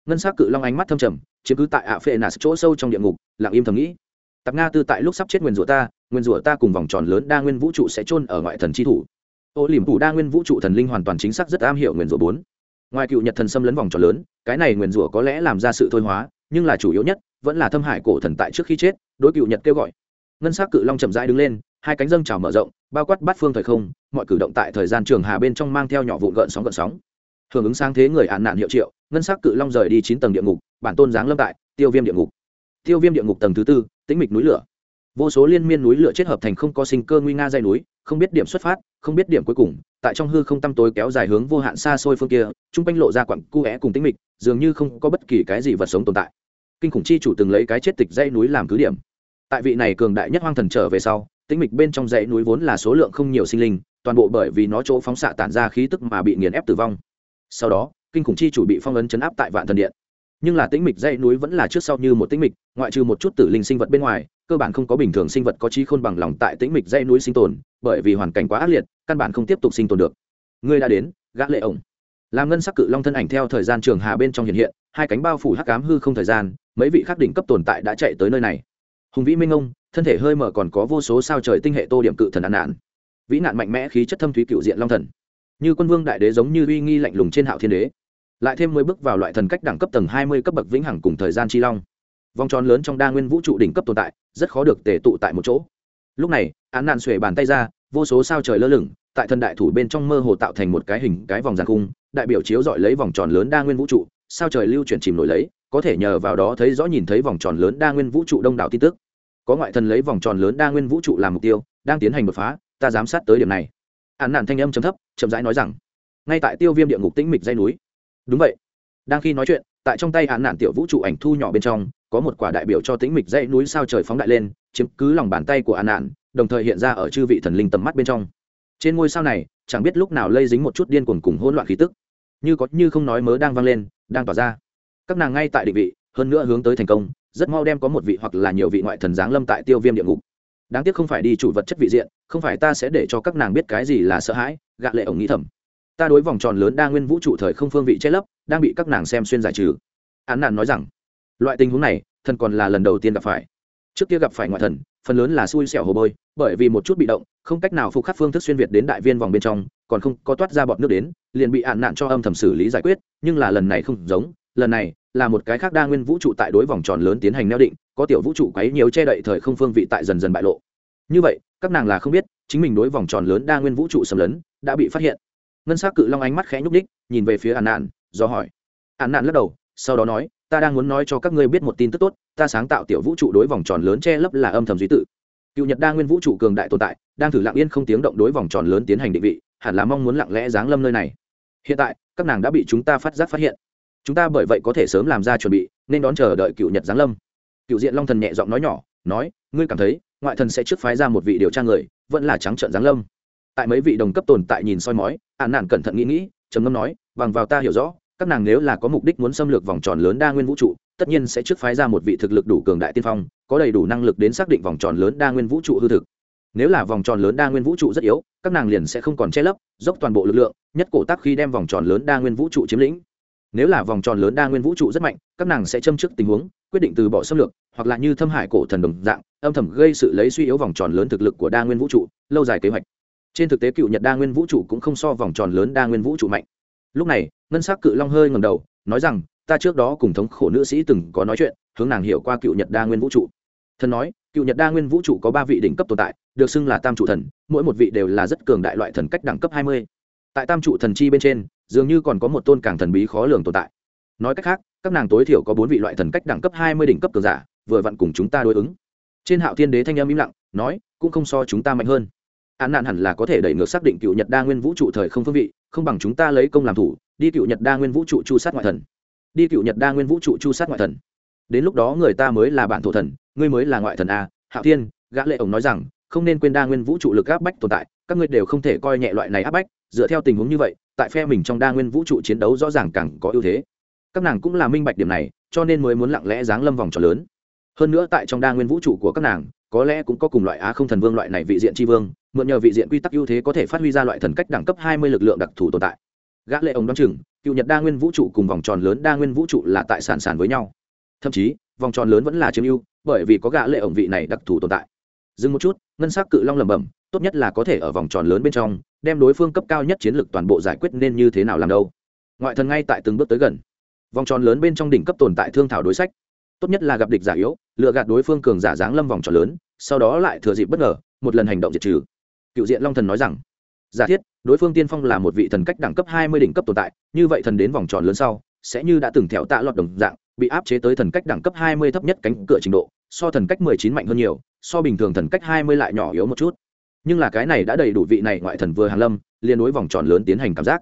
Ngân sắc cự long ánh mắt thâm trầm, chiếm cứ tại ạ phệ nạt chỗ sâu trong địa ngục, lặng im thầm nghĩ. Tạp nga tư tại lúc sắp chết nguyền rủa ta, nguyên rủa ta cùng vòng tròn lớn đa nguyên vũ trụ sẽ chôn ở ngoại thần chi thủ. Ô liềm phủ đa nguyên vũ trụ thần linh hoàn toàn chính xác rất am hiểu nguyên rủa bốn. Ngoài cựu nhật thần xâm lấn vòng tròn lớn, cái này nguyên rủa có lẽ làm ra sự thôi hóa, nhưng là chủ yếu nhất, vẫn là thâm hải cổ thần tại trước khi chết, đối cựu nhật kêu gọi. Ngân s á c cự long chậm rãi đứng lên, hai cánh dâng trào mở rộng, bao quát bát phương thời không, mọi cử động tại thời gian trường hà bên trong mang theo nhỏ vụn gợn sóng gợn sóng. Hưởng ứng sang thế người ạn nạn hiệu triệu ngân sắc cự long rời đi chín tầng địa ngục, bản tôn giáng lâm tại tiêu viêm địa ngục. Tiêu viêm địa ngục tầng thứ tư, tĩnh mịch núi lửa. Vô số liên miên núi lửa chết hợp thành không có sinh cơ nguy nga dây núi, không biết điểm xuất phát, không biết điểm cuối cùng, tại trong hư không tăm tối kéo dài hướng vô hạn xa xôi phương kia chung quanh lộ ra quặng cu é cùng tĩnh mịch, dường như không có bất kỳ cái gì vật sống tồn tại. Kinh khủng chi chủ từng lấy cái chết tịch dãy núi làm cứ điểm. Tại vị này cường đại nhất hoang thần trở về sau, tĩnh mịch bên trong dãy núi vốn là số lượng không nhiều sinh linh, toàn bộ bởi vì nó chỗ phóng xạ tản ra khí tức mà bị nghiền ép tử vong. Sau đó kinh khủng chi chủ bị phong ấn chấn áp tại vạn thần điện. Nhưng là tĩnh mịch dãy núi vẫn là trước sau như một tĩnh mịch, ngoại trừ một chút tử linh sinh vật bên ngoài, cơ bản không có bình thường sinh vật có trí khôn bằng lòng tại tĩnh mịch dãy núi sinh tồn, bởi vì hoàn cảnh quá ác liệt, căn bản không tiếp tục sinh tồn được. Ngươi đã đến, gã lệ ổng. Làm ngân sắc cự long thân ảnh theo thời gian trường hà bên trong hiện hiện, hai cánh bao phủ hắc ám hư không thời gian, mấy vị khắc đỉnh cấp tồn tại đã chạy tới nơi này. Hùng vĩ minh ông, thân thể hơi mở còn có vô số sao trời tinh hệ tô điểm cự thần ăn nạn vĩ nạn mạnh mẽ, khí chất thâm thúy cựu diện long thần. Như quân vương đại đế giống như uy nghi lạnh lùng trên hạo thiên đế lại thêm mới bước vào loại thần cách đẳng cấp tầng hai mươi cấp bậc vĩnh hằng cùng thời gian chi long. Vòng tròn lớn trong đa nguyên vũ trụ đỉnh cấp tồn tại, rất khó được tề tụ tại một chỗ. Lúc này, án nạn xuề bàn tay ra, vô số sao trời lơ lửng, tại thần đại thủ bên trong mơ hồ tạo thành một cái hình, cái vòng giàn cung đại biểu chiếu dọi lấy vòng tròn lớn đa nguyên vũ trụ, sao trời lưu chuyển chìm nổi lấy, có thể nhờ vào đó thấy rõ nhìn thấy vòng tròn lớn đa nguyên vũ trụ đông đảo tin tức. Có ngoại thần lấy vòng tròn lớn đa nguyên vũ trụ làm mục tiêu, đang tiến hành đột phá, ta giám sát tới điểm này. Án nạn thanh âm chấm thấp, chậm rãi nói rằng, ngay tại tiêu viêm địa ngục tĩnh mịch dây núi đúng vậy. Đang khi nói chuyện, tại trong tay án nạn tiểu vũ trụ ảnh thu nhỏ bên trong, có một quả đại biểu cho tĩnh mịch dãy núi sao trời phóng đại lên, chiếm cứ lòng bàn tay của án nạn, đồng thời hiện ra ở chư vị thần linh tầm mắt bên trong. Trên ngôi sao này, chẳng biết lúc nào lây dính một chút điên cuồng cùng hỗn loạn khí tức. Như có như không nói mớ đang vang lên, đang tỏa ra. Các nàng ngay tại định vị, hơn nữa hướng tới thành công, rất mau đem có một vị hoặc là nhiều vị ngoại thần giáng lâm tại tiêu viêm địa ngục. Đáng tiếc không phải đi chủ vật chất vị diện, không phải ta sẽ để cho các nàng biết cái gì là sợ hãi, gạ lệ ổng nghĩ thầm ta đối vòng tròn lớn đa nguyên vũ trụ thời không phương vị che lấp, đang bị các nàng xem xuyên giải trừ. Án nạn nói rằng, loại tình huống này, thần còn là lần đầu tiên gặp phải. Trước kia gặp phải ngoại thần, phần lớn là xui xẻo hồ bơi, bởi vì một chút bị động, không cách nào phục khắc phương thức xuyên việt đến đại viên vòng bên trong, còn không có toát ra bọt nước đến, liền bị án nạn cho âm thầm xử lý giải quyết, nhưng là lần này không giống, lần này là một cái khác đa nguyên vũ trụ tại đối vòng tròn lớn tiến hành neo định, có tiểu vũ trụ quấy nhiều che đậy thời không phương vị tại dần dần bại lộ. Như vậy, các nàng là không biết, chính mình đối vòng tròn lớn đa nguyên vũ trụ xâm lấn, đã bị phát hiện ngân s á c cự long ánh mắt khẽ nhúc ních, nhìn về phía ạn nạn, do hỏi. Ạn nạn lắc đầu, sau đó nói, ta đang muốn nói cho các ngươi biết một tin tức tốt, ta sáng tạo tiểu vũ trụ đối vòng tròn lớn che lấp là âm thầm duy tự. Cựu nhật đa nguyên vũ trụ cường đại tồn tại, đang thử lặng yên không tiếng động đối vòng tròn lớn tiến hành định vị, hẳn là mong muốn lặng lẽ giáng lâm nơi này. Hiện tại, các nàng đã bị chúng ta phát giác phát hiện. Chúng ta bởi vậy có thể sớm làm ra chuẩn bị, nên đón chờ đợi cựu nhật giáng lâm. Cựu diện long thần nhẹ giọng nói nhỏ, nói, ngươi cảm thấy, ngoại thần sẽ trước phái ra một vị điều tra người, vẫn là trắng trợn giáng lâm tại mấy vị đồng cấp tồn tại nhìn soi mói ạn nạn cẩn thận nghĩ nghĩ, trầm ngâm nói, bằng vào ta hiểu rõ, các nàng nếu là có mục đích muốn xâm lược vòng tròn lớn đa nguyên vũ trụ, tất nhiên sẽ trước phái ra một vị thực lực đủ cường đại tiên phong, có đầy đủ năng lực đến xác định vòng tròn lớn đa nguyên vũ trụ hư thực. Nếu là vòng tròn lớn đa nguyên vũ trụ rất yếu, các nàng liền sẽ không còn che lấp, dốc toàn bộ lực lượng, nhất cổ tác khi đem vòng tròn lớn đa nguyên vũ trụ chiếm lĩnh. Nếu là vòng tròn lớn đa nguyên vũ trụ rất mạnh, các nàng sẽ châm trước tình huống, quyết định từ bỏ xâm lược, hoặc là như thâm hải cổ thần đồng dạng, âm thầm gây sự lấy suy yếu vòng tròn lớn thực lực của đa nguyên vũ trụ, lâu dài kế hoạch trên thực tế cựu nhật đa nguyên vũ trụ cũng không so vòng tròn lớn đa nguyên vũ trụ mạnh. Lúc này, ngân s ắ c cự long hơi ngầm đầu, nói rằng, ta trước đó cùng thống khổ nữ sĩ từng có nói chuyện, hướng nàng hiểu qua cựu nhật đa nguyên vũ trụ. Thần nói, cựu nhật đa nguyên vũ trụ có ba vị đỉnh cấp tồn tại, được xưng là tam trụ thần, mỗi một vị đều là rất cường đại loại thần cách đẳng cấp hai mươi. Tại tam trụ thần chi bên trên, dường như còn có một tôn càng thần bí khó lường tồn tại. Nói cách khác, các nàng tối thiểu có bốn vị loại thần cách đẳng cấp hai mươi đỉnh cấp cường giả, vừa vặn cùng chúng ta đối ứng. Trên hạo thiên đế thanh âm im lặng, nói, cũng không so chúng ta mạnh hơn án nạn hẳn là có thể đẩy ngược xác định cựu nhật đa nguyên vũ trụ thời không phương vị, không bằng chúng ta lấy công làm thủ, đi cựu nhật đa nguyên vũ trụ chu sát ngoại thần. Đi cựu nhật đa nguyên vũ trụ chu sát ngoại thần. Đến lúc đó người ta mới là bản thổ thần, ngươi mới là ngoại thần a, hạo thiên, gã lệ ổng nói rằng, không nên quên đa nguyên vũ trụ lực áp bách tồn tại, các ngươi đều không thể coi nhẹ loại này áp bách, dựa theo tình huống như vậy, tại phe mình trong đa nguyên vũ trụ chiến đấu rõ ràng càng có ưu thế. Các nàng cũng là minh bạch điểm này, cho nên mới muốn lặng lẽ giáng lâm vòng tròn lớn. Hơn nữa tại trong đa nguyên vũ trụ của các nàng có lẽ cũng có cùng loại á không thần vương loại này vị diện tri vương, mượn nhờ vị diện quy tắc ưu thế có thể phát huy ra loại thần cách đẳng cấp hai mươi lực lượng đặc thù tồn tại. Gã lệ ông đoán chừng, cựu nhật đa nguyên vũ trụ cùng vòng tròn lớn đa nguyên vũ trụ là tại sản sản với nhau. Thậm chí, vòng tròn lớn vẫn là chiếm ưu, bởi vì có gã lệ ổng vị này đặc thù tồn tại. Dừng một chút, ngân sắc cự long lẩm bẩm, tốt nhất là có thể ở vòng tròn lớn bên trong, đem đối phương cấp cao nhất chiến lược toàn bộ giải quyết nên như thế nào làm đâu. Ngoại thần ngay tại từng bước tới gần. Vòng tròn lớn bên trong đỉnh cấp tồn tại thương thảo đối sách tốt nhất là gặp địch giả yếu lựa gạt đối phương cường giả dáng lâm vòng tròn lớn, sau đó lại thừa dịp bất ngờ, một lần hành động diệt trừ. Cựu diện long thần nói rằng, giả thiết, đối phương tiên phong là một vị thần cách đẳng cấp hai mươi đỉnh cấp tồn tại, như vậy thần đến vòng tròn lớn sau, sẽ như đã từng thẹo tạ lọt đồng dạng, bị áp chế tới thần cách đẳng cấp hai mươi thấp nhất cánh cửa trình độ, so thần cách mười chín mạnh hơn nhiều, so bình thường thần cách hai mươi lại nhỏ yếu một chút. Nhưng là cái này đã đầy đủ vị này ngoại thần vừa hàn lâm liên đối vòng tròn lớn tiến hành cảm giác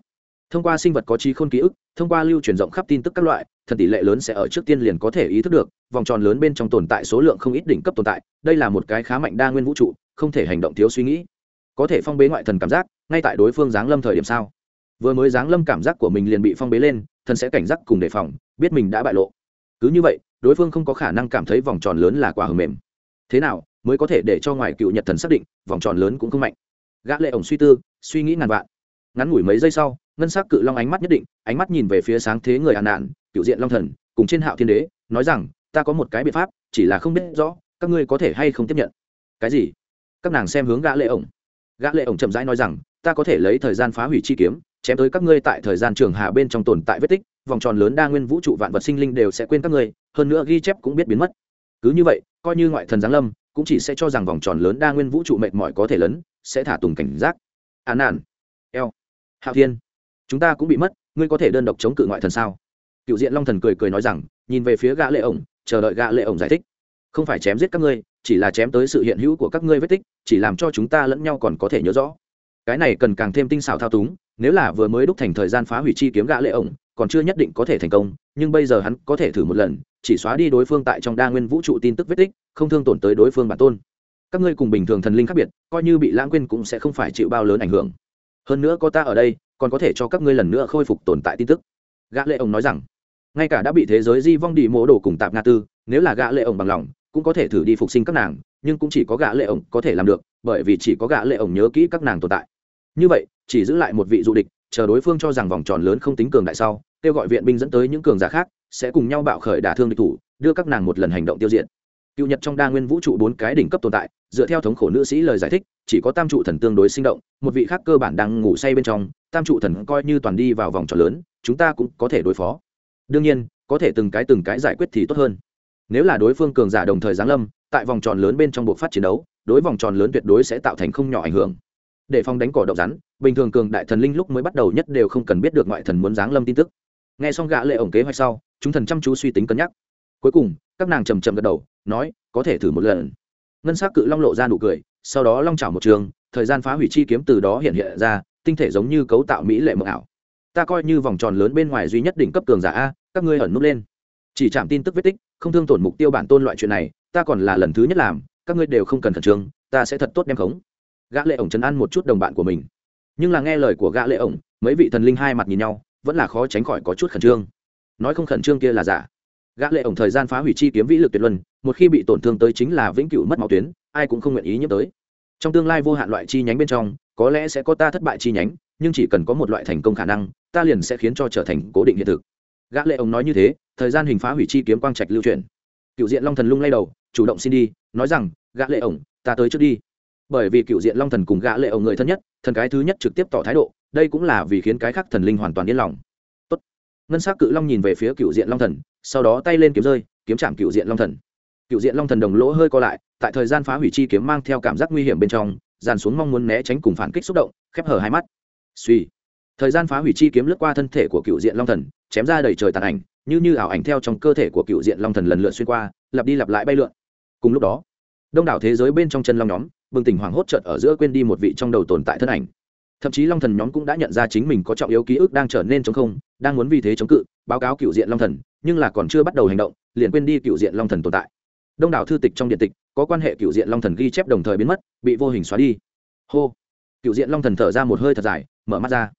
thông qua sinh vật có trí khôn ký ức, thông qua lưu truyền rộng khắp tin tức các loại, thần tỷ lệ lớn sẽ ở trước tiên liền có thể ý thức được, vòng tròn lớn bên trong tồn tại số lượng không ít đỉnh cấp tồn tại, đây là một cái khá mạnh đa nguyên vũ trụ, không thể hành động thiếu suy nghĩ. Có thể phong bế ngoại thần cảm giác, ngay tại đối phương giáng lâm thời điểm sao? Vừa mới giáng lâm cảm giác của mình liền bị phong bế lên, thần sẽ cảnh giác cùng đề phòng, biết mình đã bại lộ. Cứ như vậy, đối phương không có khả năng cảm thấy vòng tròn lớn là quả hầm mềm. Thế nào, mới có thể để cho ngoài cựu nhật thần xác định, vòng tròn lớn cũng không mạnh. Gã lệ ổng suy tư, suy nghĩ ngàn vạn. Ngắn ngủi mấy giây sau ngân sắc cự long ánh mắt nhất định, ánh mắt nhìn về phía sáng thế người an nạn, cựu diện long thần, cùng trên hạo thiên đế, nói rằng, ta có một cái biện pháp, chỉ là không biết rõ, các ngươi có thể hay không tiếp nhận. Cái gì? Các nàng xem hướng gã lệ ổng. Gã lệ ổng chậm rãi nói rằng, ta có thể lấy thời gian phá hủy chi kiếm, chém tới các ngươi tại thời gian trường hạ bên trong tồn tại vết tích, vòng tròn lớn đa nguyên vũ trụ vạn vật sinh linh đều sẽ quên các ngươi, hơn nữa ghi chép cũng biết biến mất. Cứ như vậy, coi như ngoại thần giáng lâm, cũng chỉ sẽ cho rằng vòng tròn lớn đa nguyên vũ trụ mệt mỏi có thể lớn sẽ thả tùng cảnh giác. Án nạn. Eo. Hạo thiên chúng ta cũng bị mất, ngươi có thể đơn độc chống cự ngoại thần sao? Cựu diện long thần cười cười nói rằng, nhìn về phía gã lệ ổng, chờ đợi gã lệ ổng giải thích. Không phải chém giết các ngươi, chỉ là chém tới sự hiện hữu của các ngươi vết tích, chỉ làm cho chúng ta lẫn nhau còn có thể nhớ rõ. Cái này cần càng thêm tinh xảo thao túng, nếu là vừa mới đúc thành thời gian phá hủy chi kiếm gã lệ ổng, còn chưa nhất định có thể thành công, nhưng bây giờ hắn có thể thử một lần, chỉ xóa đi đối phương tại trong đa nguyên vũ trụ tin tức vết tích, không thương tổn tới đối phương bản tôn. Các ngươi cùng bình thường thần linh khác biệt, coi như bị lãng quên cũng sẽ không phải chịu bao lớn ảnh hưởng. Hơn nữa có ta ở đây còn có thể cho các ngươi lần nữa khôi phục tồn tại tin tức. Gã lệ ổng nói rằng, ngay cả đã bị thế giới di vong đi mổ đồ cùng tạp nga tư, nếu là gã lệ ổng bằng lòng, cũng có thể thử đi phục sinh các nàng, nhưng cũng chỉ có gã lệ ổng có thể làm được, bởi vì chỉ có gã lệ ổng nhớ kỹ các nàng tồn tại. Như vậy, chỉ giữ lại một vị du địch, chờ đối phương cho rằng vòng tròn lớn không tính cường đại sau, kêu gọi viện binh dẫn tới những cường giả khác, sẽ cùng nhau bạo khởi đả thương địch thủ, đưa các nàng một lần hành động tiêu diệt cựu nhật trong đa nguyên vũ trụ bốn cái đỉnh cấp tồn tại, dựa theo thống khổ nữ sĩ lời giải thích, chỉ có tam trụ thần tương đối sinh động, một vị khác cơ bản đang ngủ say bên trong, tam trụ thần coi như toàn đi vào vòng tròn lớn, chúng ta cũng có thể đối phó. Đương nhiên, có thể từng cái từng cái giải quyết thì tốt hơn. Nếu là đối phương cường giả đồng thời giáng lâm, tại vòng tròn lớn bên trong buộc phát chiến đấu, đối vòng tròn lớn tuyệt đối sẽ tạo thành không nhỏ ảnh hưởng. Để phòng đánh cỏ động rắn, bình thường cường đại thần linh lúc mới bắt đầu nhất đều không cần biết được ngoại thần muốn giáng lâm tin tức. Nghe xong gã lệ ổng kế hoạch sau, chúng thần chăm chú suy tính cân nhắc cuối cùng, các nàng trầm trầm gật đầu, nói, có thể thử một lần. Ngân sắc cự long lộ ra nụ cười, sau đó long chảo một trường, thời gian phá hủy chi kiếm từ đó hiện hiện ra, tinh thể giống như cấu tạo mỹ lệ mộng ảo. Ta coi như vòng tròn lớn bên ngoài duy nhất đỉnh cấp cường giả a, các ngươi ẩn núp lên. Chỉ chạm tin tức vết tích, không thương tổn mục tiêu bản tôn loại chuyện này, ta còn là lần thứ nhất làm, các ngươi đều không cần khẩn trương, ta sẽ thật tốt đem khống. Gã lệ ổng chấn an một chút đồng bạn của mình. Nhưng là nghe lời của gã lệ ổng, mấy vị thần linh hai mặt nhìn nhau, vẫn là khó tránh khỏi có chút khẩn trương. Nói không khẩn trương kia là giả gã lệ ổng thời gian phá hủy chi kiếm vĩ lực tuyệt luân, một khi bị tổn thương tới chính là vĩnh cửu mất máu tuyến, ai cũng không nguyện ý nhiễm tới. Trong tương lai vô hạn loại chi nhánh bên trong, có lẽ sẽ có ta thất bại chi nhánh, nhưng chỉ cần có một loại thành công khả năng, ta liền sẽ khiến cho trở thành cố định hiện thực. Gã lệ ổng nói như thế, thời gian hình phá hủy chi kiếm quang trạch lưu truyền cựu diện long thần lung lay đầu, chủ động xin đi, nói rằng, gã lệ ổng, ta tới trước đi. Bởi vì cựu diện long thần cùng gã lệ ổng người thân nhất, thần cái thứ nhất trực tiếp tỏ thái độ, đây cũng là vì khiến cái khác thần linh hoàn toàn yên lòng. Tốt. ngân sắc cự long nhìn về phía cựu diện long thần sau đó tay lên kiếm rơi, kiếm chạm cựu diện long thần. Cựu diện long thần đồng lỗ hơi co lại, tại thời gian phá hủy chi kiếm mang theo cảm giác nguy hiểm bên trong, dàn xuống mong muốn né tránh cùng phản kích xúc động, khép hở hai mắt. Suy, thời gian phá hủy chi kiếm lướt qua thân thể của cựu diện long thần, chém ra đầy trời tàn ảnh, như như ảo ảnh theo trong cơ thể của cựu diện long thần lần lượt xuyên qua, lặp đi lặp lại bay lượn. Cùng lúc đó, đông đảo thế giới bên trong chân long nhóm, bừng tỉnh hoàng hốt chợt ở giữa quên đi một vị trong đầu tồn tại thân ảnh. Thậm chí long thần nhóm cũng đã nhận ra chính mình có trọng yếu ký ức đang trở nên chống không, đang muốn vì thế chống cự, báo cáo cựu diện long thần nhưng là còn chưa bắt đầu hành động, liền quên đi cựu diện long thần tồn tại. Đông đảo thư tịch trong điện tịch, có quan hệ cựu diện long thần ghi chép đồng thời biến mất, bị vô hình xóa đi. Hô. Cựu diện long thần thở ra một hơi thật dài, mở mắt ra.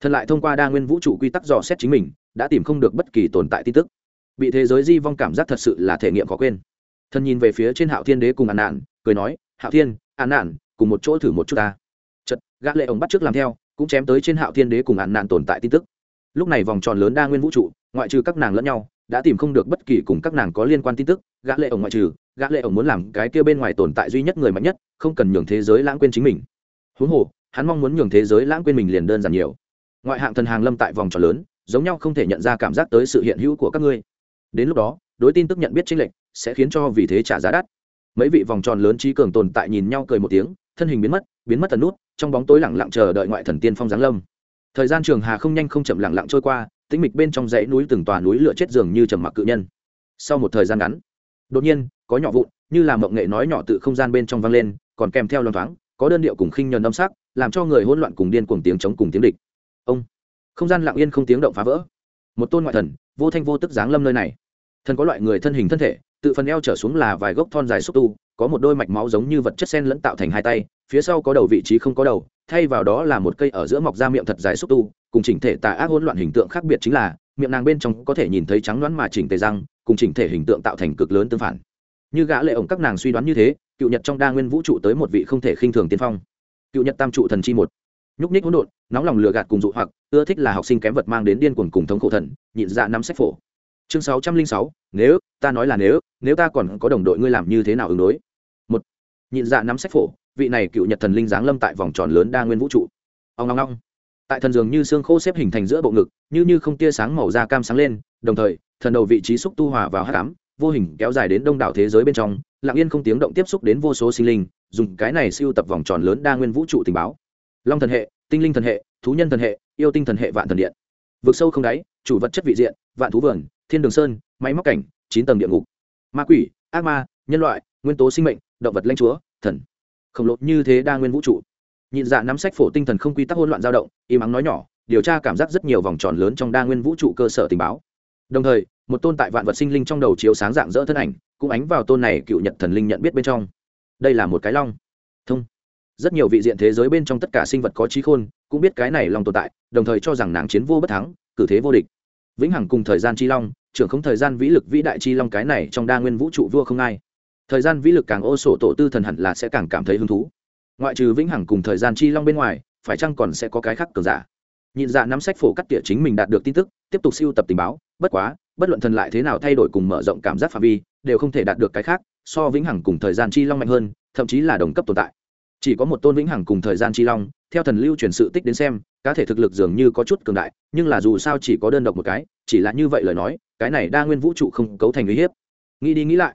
Thần lại thông qua đa nguyên vũ trụ quy tắc dò xét chính mình, đã tìm không được bất kỳ tồn tại tin tức. Bị thế giới di vong cảm giác thật sự là thể nghiệm khó quên. Thần nhìn về phía trên hạo thiên đế cùng an nạn cười nói, hạo thiên, an nạn cùng một chỗ thử một chút ta. Chật gã lệ ông bắt trước làm theo, cũng chém tới trên hạo thiên đế cùng an nạn tồn tại tin tức. Lúc này vòng tròn lớn đa nguyên vũ trụ ngoại trừ các nàng lẫn nhau, đã tìm không được bất kỳ cùng các nàng có liên quan tin tức, gã lệ ổng ngoại trừ, gã lệ ổng muốn làm cái kia bên ngoài tồn tại duy nhất người mạnh nhất, không cần nhường thế giới lãng quên chính mình. Huống hồ, hắn mong muốn nhường thế giới lãng quên mình liền đơn giản nhiều. Ngoại hạng thần hàng lâm tại vòng tròn lớn, giống nhau không thể nhận ra cảm giác tới sự hiện hữu của các ngươi. Đến lúc đó, đối tin tức nhận biết chênh lệch, sẽ khiến cho vì thế trả giá đắt. Mấy vị vòng tròn lớn trí cường tồn tại nhìn nhau cười một tiếng, thân hình biến mất biến mất tần nút, trong bóng tối lặng lặng chờ đợi ngoại thần tiên phong giáng lâm. Thời gian trường hà không nhanh không chậm lặng lặng trôi qua tĩnh mịch bên trong dãy núi từng tòa núi lửa chết dường như trầm mặc cự nhân. Sau một thời gian ngắn, đột nhiên, có nhỏ vụn, như là mộng nghệ nói nhỏ tự không gian bên trong vang lên, còn kèm theo loan thoáng, có đơn điệu cùng khinh nhờn âm sắc, làm cho người hỗn loạn cùng điên cuồng tiếng chống cùng tiếng địch. Ông, không gian lặng yên không tiếng động phá vỡ. Một tôn ngoại thần, vô thanh vô tức giáng lâm nơi này. Thần có loại người thân hình thân thể, tự phần eo trở xuống là vài gốc thon dài xúc tu, có một đôi mạch máu giống như vật chất sen lẫn tạo thành hai tay, phía sau có đầu vị trí không có đầu, thay vào đó là một cây ở giữa mọc ra miệng thật dài xúc tu cùng chỉnh thể tà ác hỗn loạn hình tượng khác biệt chính là, miệng nàng bên trong có thể nhìn thấy trắng đoán mà chỉnh tề răng, cùng chỉnh thể hình tượng tạo thành cực lớn tương phản. Như gã lệ ổng các nàng suy đoán như thế, cựu nhật trong đa nguyên vũ trụ tới một vị không thể khinh thường tiên phong. Cựu nhật tam trụ thần chi một. Nhúc nhích hỗn độn, nóng lòng lừa gạt cùng dụ hoặc, ưa thích là học sinh kém vật mang đến điên cuồng cùng thống khổ thần, nhịn dạ năm sách phổ. Chương sáu trăm linh sáu, nếu, ta nói là nếu nếu ta còn có đồng đội ngươi làm như thế nào ứng đối? Một. Nhịn dạ nắm sách phổ, vị này cựu nhật thần linh giáng lâm tại vòng tròn lớn đa nguyên vũ trụ. Ông long long tại thần dường như xương khô xếp hình thành giữa bộ ngực, như như không tia sáng màu da cam sáng lên, đồng thời, thần đầu vị trí xúc tu hòa vào hát cám vô hình kéo dài đến đông đảo thế giới bên trong, lặng yên không tiếng động tiếp xúc đến vô số sinh linh, dùng cái này siêu tập vòng tròn lớn đa nguyên vũ trụ tình báo. Long thần hệ, tinh linh thần hệ, thú nhân thần hệ, yêu tinh thần hệ vạn thần điện. Vực sâu không đáy, chủ vật chất vị diện, vạn thú vườn, thiên đường sơn, máy móc cảnh, chín tầng địa ngục. Ma quỷ, ác ma, nhân loại, nguyên tố sinh mệnh, động vật lanh chúa, thần. Khổng lồ như thế đa nguyên vũ trụ nhịn dạ nắm sách phổ tinh thần không quy tắc hỗn loạn dao động, im ắng nói nhỏ, điều tra cảm giác rất nhiều vòng tròn lớn trong đa nguyên vũ trụ cơ sở tình báo. Đồng thời, một tôn tại vạn vật sinh linh trong đầu chiếu sáng dạng dỡ thân ảnh, cũng ánh vào tôn này cựu nhật thần linh nhận biết bên trong. Đây là một cái long. Thông. Rất nhiều vị diện thế giới bên trong tất cả sinh vật có trí khôn, cũng biết cái này long tồn tại, đồng thời cho rằng nàng chiến vô bất thắng, cử thế vô địch. Vĩnh hằng cùng thời gian chi long, trưởng không thời gian vĩ lực vĩ đại chi long cái này trong đa nguyên vũ trụ vua không ai. Thời gian vĩ lực càng ô sổ tổ tư thần hẳn là sẽ càng cảm thấy hứng thú ngoại trừ vĩnh hằng cùng thời gian chi long bên ngoài, phải chăng còn sẽ có cái khác cờ giả? Nhịn dạ nắm sách phổ cắt tỉa chính mình đạt được tin tức, tiếp tục siêu tập tình báo, bất quá, bất luận thần lại thế nào thay đổi cùng mở rộng cảm giác phạm vi, đều không thể đạt được cái khác, so vĩnh hằng cùng thời gian chi long mạnh hơn, thậm chí là đồng cấp tồn tại. Chỉ có một tôn vĩnh hằng cùng thời gian chi long, theo thần lưu truyền sự tích đến xem, cá thể thực lực dường như có chút cường đại, nhưng là dù sao chỉ có đơn độc một cái, chỉ là như vậy lời nói, cái này đa nguyên vũ trụ không cấu thành uy hiếp. Nghĩ đi nghĩ lại.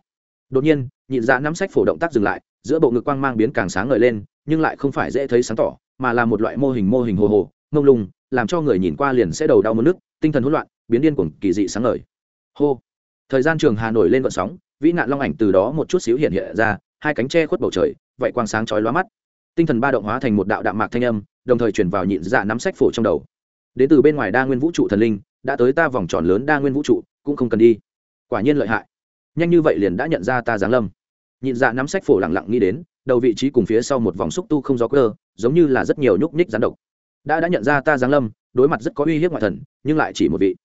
Đột nhiên, nhịn dạ nắm sách phổ động tác dừng lại, giữa bộ ngực quang mang biến càng sáng ngời lên nhưng lại không phải dễ thấy sáng tỏ, mà là một loại mô hình mô hình hồ hồ, mông lung, làm cho người nhìn qua liền sẽ đầu đau mất nước, tinh thần hỗn loạn, biến điên cuồng, kỳ dị sáng ngời. Hô. Thời gian trường hà nổi lên vận sóng, vĩ nạn long ảnh từ đó một chút xíu hiện hiện ra, hai cánh tre khuất bầu trời, vậy quang sáng chói lóa mắt. Tinh thần ba động hóa thành một đạo đạm mạc thanh âm, đồng thời chuyển vào nhịn dạ nắm sách phổ trong đầu. Đến từ bên ngoài đa nguyên vũ trụ thần linh, đã tới ta vòng tròn lớn đa nguyên vũ trụ, cũng không cần đi. Quả nhiên lợi hại. Nhanh như vậy liền đã nhận ra ta giáng lâm. Nhịn dạ nắm sách phổ lặng lặng nghĩ đến đầu vị trí cùng phía sau một vòng xúc tu không gió cơ, giống như là rất nhiều nhúc nhích rắn độc. Đã đã nhận ra ta giáng lâm, đối mặt rất có uy hiếp ngoại thần, nhưng lại chỉ một vị.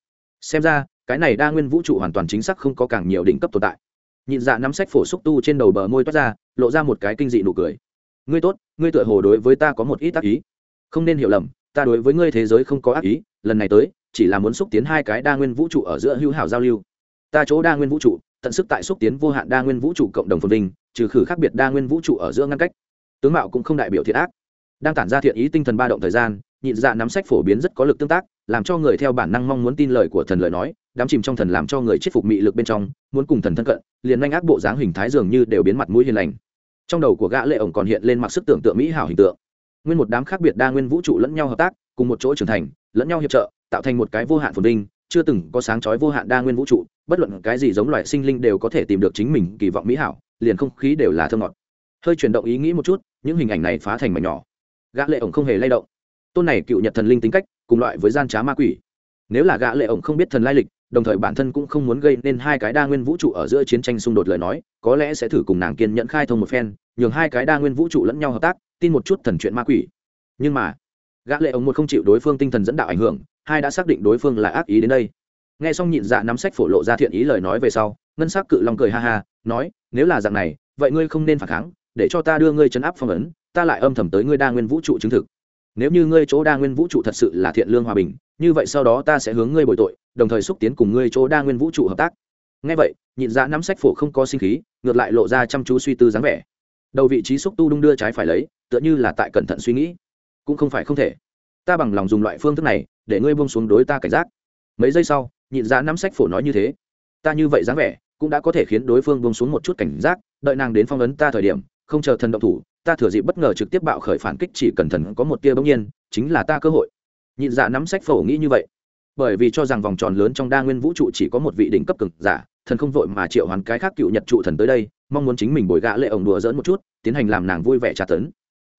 Xem ra, cái này đa nguyên vũ trụ hoàn toàn chính xác không có càng nhiều đỉnh cấp tồn tại. Nhịn dạ nắm sách phổ xúc tu trên đầu bờ môi toát ra, lộ ra một cái kinh dị nụ cười. Ngươi tốt, ngươi tựa hồ đối với ta có một ít tác ý. Không nên hiểu lầm, ta đối với ngươi thế giới không có ác ý, lần này tới, chỉ là muốn xúc tiến hai cái đa nguyên vũ trụ ở giữa hữu hảo giao lưu. Ta chỗ đa nguyên vũ trụ, tận sức tại xúc tiến vô hạn đa nguyên vũ trụ cộng đồng phồn vinh trừ khử khác biệt đa nguyên vũ trụ ở giữa ngăn cách, tướng mạo cũng không đại biểu thiện ác. Đang tản ra thiện ý tinh thần ba động thời gian nhịn dạ nắm sách phổ biến rất có lực tương tác, làm cho người theo bản năng mong muốn tin lời của thần lời nói, đám chìm trong thần làm cho người chết phục mị lực bên trong, muốn cùng thần thân cận, liền manh ác bộ dáng hình thái dường như đều biến mặt mũi hiền lành. Trong đầu của gã lệ ổng còn hiện lên mặc sức tưởng tượng mỹ hảo hình tượng. Nguyên một đám khác biệt đa nguyên vũ trụ lẫn nhau hợp tác, cùng một chỗ trưởng thành, lẫn nhau hiệp trợ, tạo thành một cái vô hạn phồn vinh, chưa từng có sáng chói vô hạn đa nguyên vũ trụ, bất luận cái gì giống loài sinh linh đều có thể tìm được chính mình kỳ vọng mỹ hảo liền không khí đều là thơ ngọt. Hơi chuyển động ý nghĩ một chút, những hình ảnh này phá thành mảnh nhỏ. Gã lệ ổng không hề lay động. Tôn này cựu nhật thần linh tính cách, cùng loại với gian trá ma quỷ. Nếu là gã lệ ổng không biết thần lai lịch, đồng thời bản thân cũng không muốn gây nên hai cái đa nguyên vũ trụ ở giữa chiến tranh xung đột lời nói, có lẽ sẽ thử cùng nàng kiên nhẫn khai thông một phen, nhường hai cái đa nguyên vũ trụ lẫn nhau hợp tác, tin một chút thần chuyện ma quỷ. Nhưng mà, gã lệ ổng một không chịu đối phương tinh thần dẫn đạo ảnh hưởng, hai đã xác định đối phương là ác ý đến đây. Nghe xong nhịn dạ nắm sách phổ lộ ra thiện ý lời nói về sau, ngân sắc cự long cười ha ha, nói nếu là dạng này, vậy ngươi không nên phản kháng, để cho ta đưa ngươi chấn áp phong ấn, ta lại âm thầm tới ngươi đa nguyên vũ trụ chứng thực. Nếu như ngươi chỗ đa nguyên vũ trụ thật sự là thiện lương hòa bình, như vậy sau đó ta sẽ hướng ngươi bồi tội, đồng thời xúc tiến cùng ngươi chỗ đa nguyên vũ trụ hợp tác. Ngay vậy, nhịn dạ nắm sách phổ không có sinh khí, ngược lại lộ ra chăm chú suy tư dáng vẻ. Đầu vị trí xúc tu đung đưa trái phải lấy, tựa như là tại cẩn thận suy nghĩ. Cũng không phải không thể. Ta bằng lòng dùng loại phương thức này, để ngươi buông xuống đối ta cảnh giác. Mấy giây sau, nhịn dạ nắm sách phổ nói như thế. Ta như vậy dáng vẻ cũng đã có thể khiến đối phương buông xuống một chút cảnh giác, đợi nàng đến phong ấn ta thời điểm, không chờ thần động thủ, ta thừa dịp bất ngờ trực tiếp bạo khởi phản kích chỉ cần thần có một tia bỗng nhiên, chính là ta cơ hội. Nhịn dạ nắm sách phổ nghĩ như vậy. Bởi vì cho rằng vòng tròn lớn trong đa nguyên vũ trụ chỉ có một vị đỉnh cấp cực giả, thần không vội mà triệu hoàn cái khác cựu nhật trụ thần tới đây, mong muốn chính mình bồi gã lệ ổng đùa dỡn một chút, tiến hành làm nàng vui vẻ trả tấn.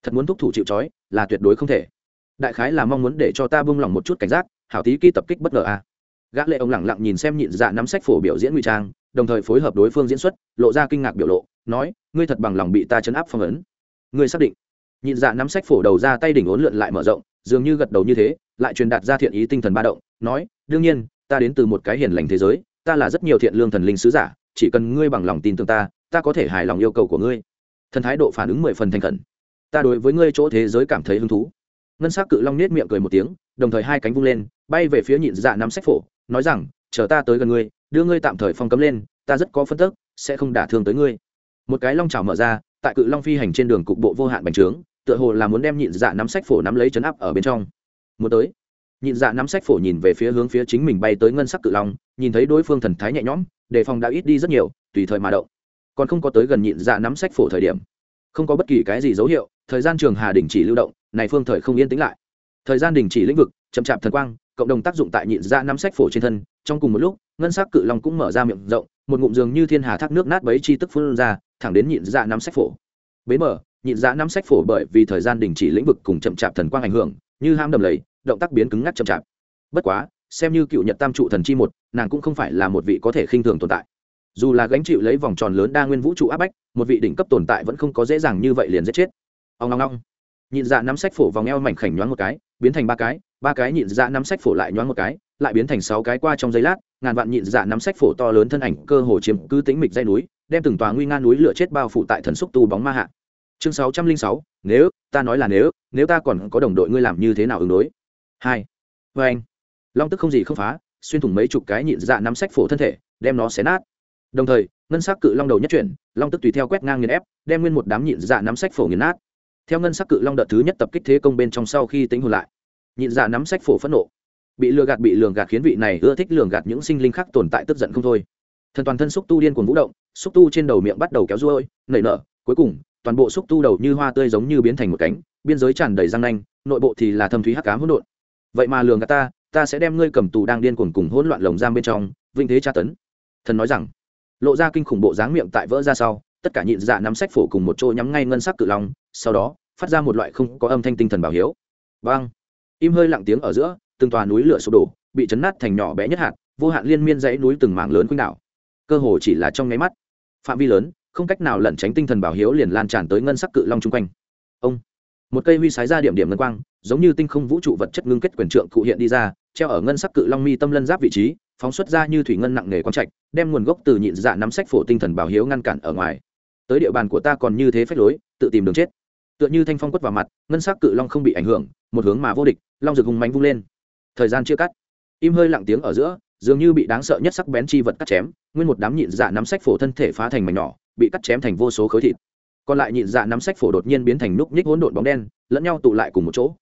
Thật muốn thúc thủ chịu trói, là tuyệt đối không thể. Đại khái là mong muốn để cho ta buông lòng một chút cảnh giác, hảo tí ký tập kích bất ngờ a. À. gã lệ ổng lẳng lặng nhìn xem nhịn dạ nắm sách phổ biểu diễn ngụy trang đồng thời phối hợp đối phương diễn xuất, lộ ra kinh ngạc biểu lộ, nói, ngươi thật bằng lòng bị ta chấn áp phong ấn. Ngươi xác định? Nhịn dạ nắm sách phổ đầu ra tay đỉnh ốn lượn lại mở rộng, dường như gật đầu như thế, lại truyền đạt ra thiện ý tinh thần ba động, nói, đương nhiên, ta đến từ một cái hiền lành thế giới, ta là rất nhiều thiện lương thần linh sứ giả, chỉ cần ngươi bằng lòng tin tưởng ta ta có thể hài lòng yêu cầu của ngươi. Thần thái độ phản ứng mười phần thành khẩn. Ta đối với ngươi chỗ thế giới cảm thấy hứng thú. Ngân s ắ c cự long nết miệng cười một tiếng, đồng thời hai cánh vung lên, bay về phía nhịn dạ nắm sách phổ, nói rằng, chờ ta tới gần ngươi đưa ngươi tạm thời phong cấm lên, ta rất có phân tức, sẽ không đả thương tới ngươi. Một cái long trào mở ra, tại cự long phi hành trên đường cục bộ vô hạn bành trướng, tựa hồ là muốn đem nhịn dạ nắm sách phổ nắm lấy chấn áp ở bên trong. Muốn tới, nhịn dạ nắm sách phổ nhìn về phía hướng phía chính mình bay tới ngân sắc cự long, nhìn thấy đối phương thần thái nhẹ nhõm, đề phòng đã ít đi rất nhiều, tùy thời mà động. Còn không có tới gần nhịn dạ nắm sách phổ thời điểm, không có bất kỳ cái gì dấu hiệu, thời gian trường hà đình chỉ lưu động, này phương thời không yên tĩnh lại. Thời gian đình chỉ lĩnh vực, chậm chạp thần quang, cộng đồng tác dụng tại nhịn dạ nắm sách phổ trên thân trong cùng một lúc, ngân sắc cự long cũng mở ra miệng rộng, một ngụm giường như thiên hà thác nước nát bấy chi tức phun ra, thẳng đến nhịn dạ nắm sách phổ. Bế mở, nhịn dạ nắm sách phổ bởi vì thời gian đình chỉ lĩnh vực cùng chậm chạp thần quang ảnh hưởng, như ham đầm lầy, động tác biến cứng ngắc chậm chạp. Bất quá, xem như cựu nhật tam trụ thần chi một, nàng cũng không phải là một vị có thể khinh thường tồn tại. Dù là gánh chịu lấy vòng tròn lớn đa nguyên vũ trụ áp bách, một vị đỉnh cấp tồn tại vẫn không có dễ dàng như vậy liền giết chết. Ông long long nhịn dạ nắm sách phổ vòng eo mảnh khảnh nhoáng một cái, biến thành ba cái ba cái nhịn dạ nắm sách phổ lại nhoáng một cái lại biến thành sáu cái qua trong giây lát, ngàn vạn nhịn dạ nắm sách phổ to lớn thân ảnh, cơ hồ chiếm cứ tính mịch dây núi, đem từng tòa nguy nga núi lửa chết bao phủ tại thần xúc tu bóng ma hạ. Chương sáu trăm linh sáu, nếu, ta nói là nếu nếu ta còn có đồng đội ngươi làm như thế nào ứng đối? Hai. Vê anh, long tức không gì không phá, xuyên thủng mấy chục cái nhịn dạ nắm sách phổ thân thể, đem nó xé nát. Đồng thời, ngân sắc cự long đầu nhất chuyển, long tức tùy theo quét ngang nghiền ép, đem nguyên một đám nhịn dạ nắm sách phổ nghiền nát. Theo ngân sắc cự long đợt thứ nhất tập kích thế công bên trong sau khi tính hồn lại, nhịn dạ nắm sách phổ phẫn nộ bị lừa gạt bị lường gạt khiến vị này ưa thích lường gạt những sinh linh khác tồn tại tức giận không thôi. Thần toàn thân xúc tu điên cuồng vũ động, xúc tu trên đầu miệng bắt đầu kéo ruôi, nảy nở, cuối cùng, toàn bộ xúc tu đầu như hoa tươi giống như biến thành một cánh, biên giới tràn đầy răng nanh, nội bộ thì là thâm thúy hắc cám hỗn độn. Vậy mà lường gạt ta ta sẽ đem ngươi cầm tù đang điên cuồng cùng hỗn loạn lồng giam bên trong vinh thế tra tấn. Thần nói rằng, lộ ra kinh khủng bộ dáng miệng tại vỡ ra sau, tất cả nhịn dạ nắm sách phổ cùng một chỗ nhắm ngay ngân sắc cự long, sau đó, phát ra một loại không có âm thanh tinh thần bảo hiếu. Vang im hơi lặng tiếng ở giữa từng tòa núi lửa sụp đổ, bị chấn nát thành nhỏ bé nhất hạt, vô hạn liên miên dãy núi từng mảng lớn quanh đảo. Cơ hồ chỉ là trong nháy mắt, phạm vi lớn, không cách nào lẩn tránh tinh thần bảo hiếu liền lan tràn tới ngân sắc cự long chung quanh. Ông, một cây huy sái ra điểm điểm ngân quang, giống như tinh không vũ trụ vật chất ngưng kết quyền trượng cụ hiện đi ra, treo ở ngân sắc cự long mi tâm lân giáp vị trí, phóng xuất ra như thủy ngân nặng nề quang trạch, đem nguồn gốc từ nhịn dạ nắm sách phổ tinh thần bảo hiếu ngăn cản ở ngoài. Tới địa bàn của ta còn như thế phách lối, tự tìm đường chết. Tựa như thanh phong quất vào mặt, ngân sắc cự long không bị ảnh hưởng, một hướng mà vô địch, long rực hùng mánh vung lên thời gian chưa cắt. Im hơi lặng tiếng ở giữa, dường như bị đáng sợ nhất sắc bén chi vật cắt chém, nguyên một đám nhịn dạ nắm sách phổ thân thể phá thành mảnh nhỏ, bị cắt chém thành vô số khối thịt. Còn lại nhịn dạ nắm sách phổ đột nhiên biến thành núc nhích hỗn độn bóng đen, lẫn nhau tụ lại cùng một chỗ.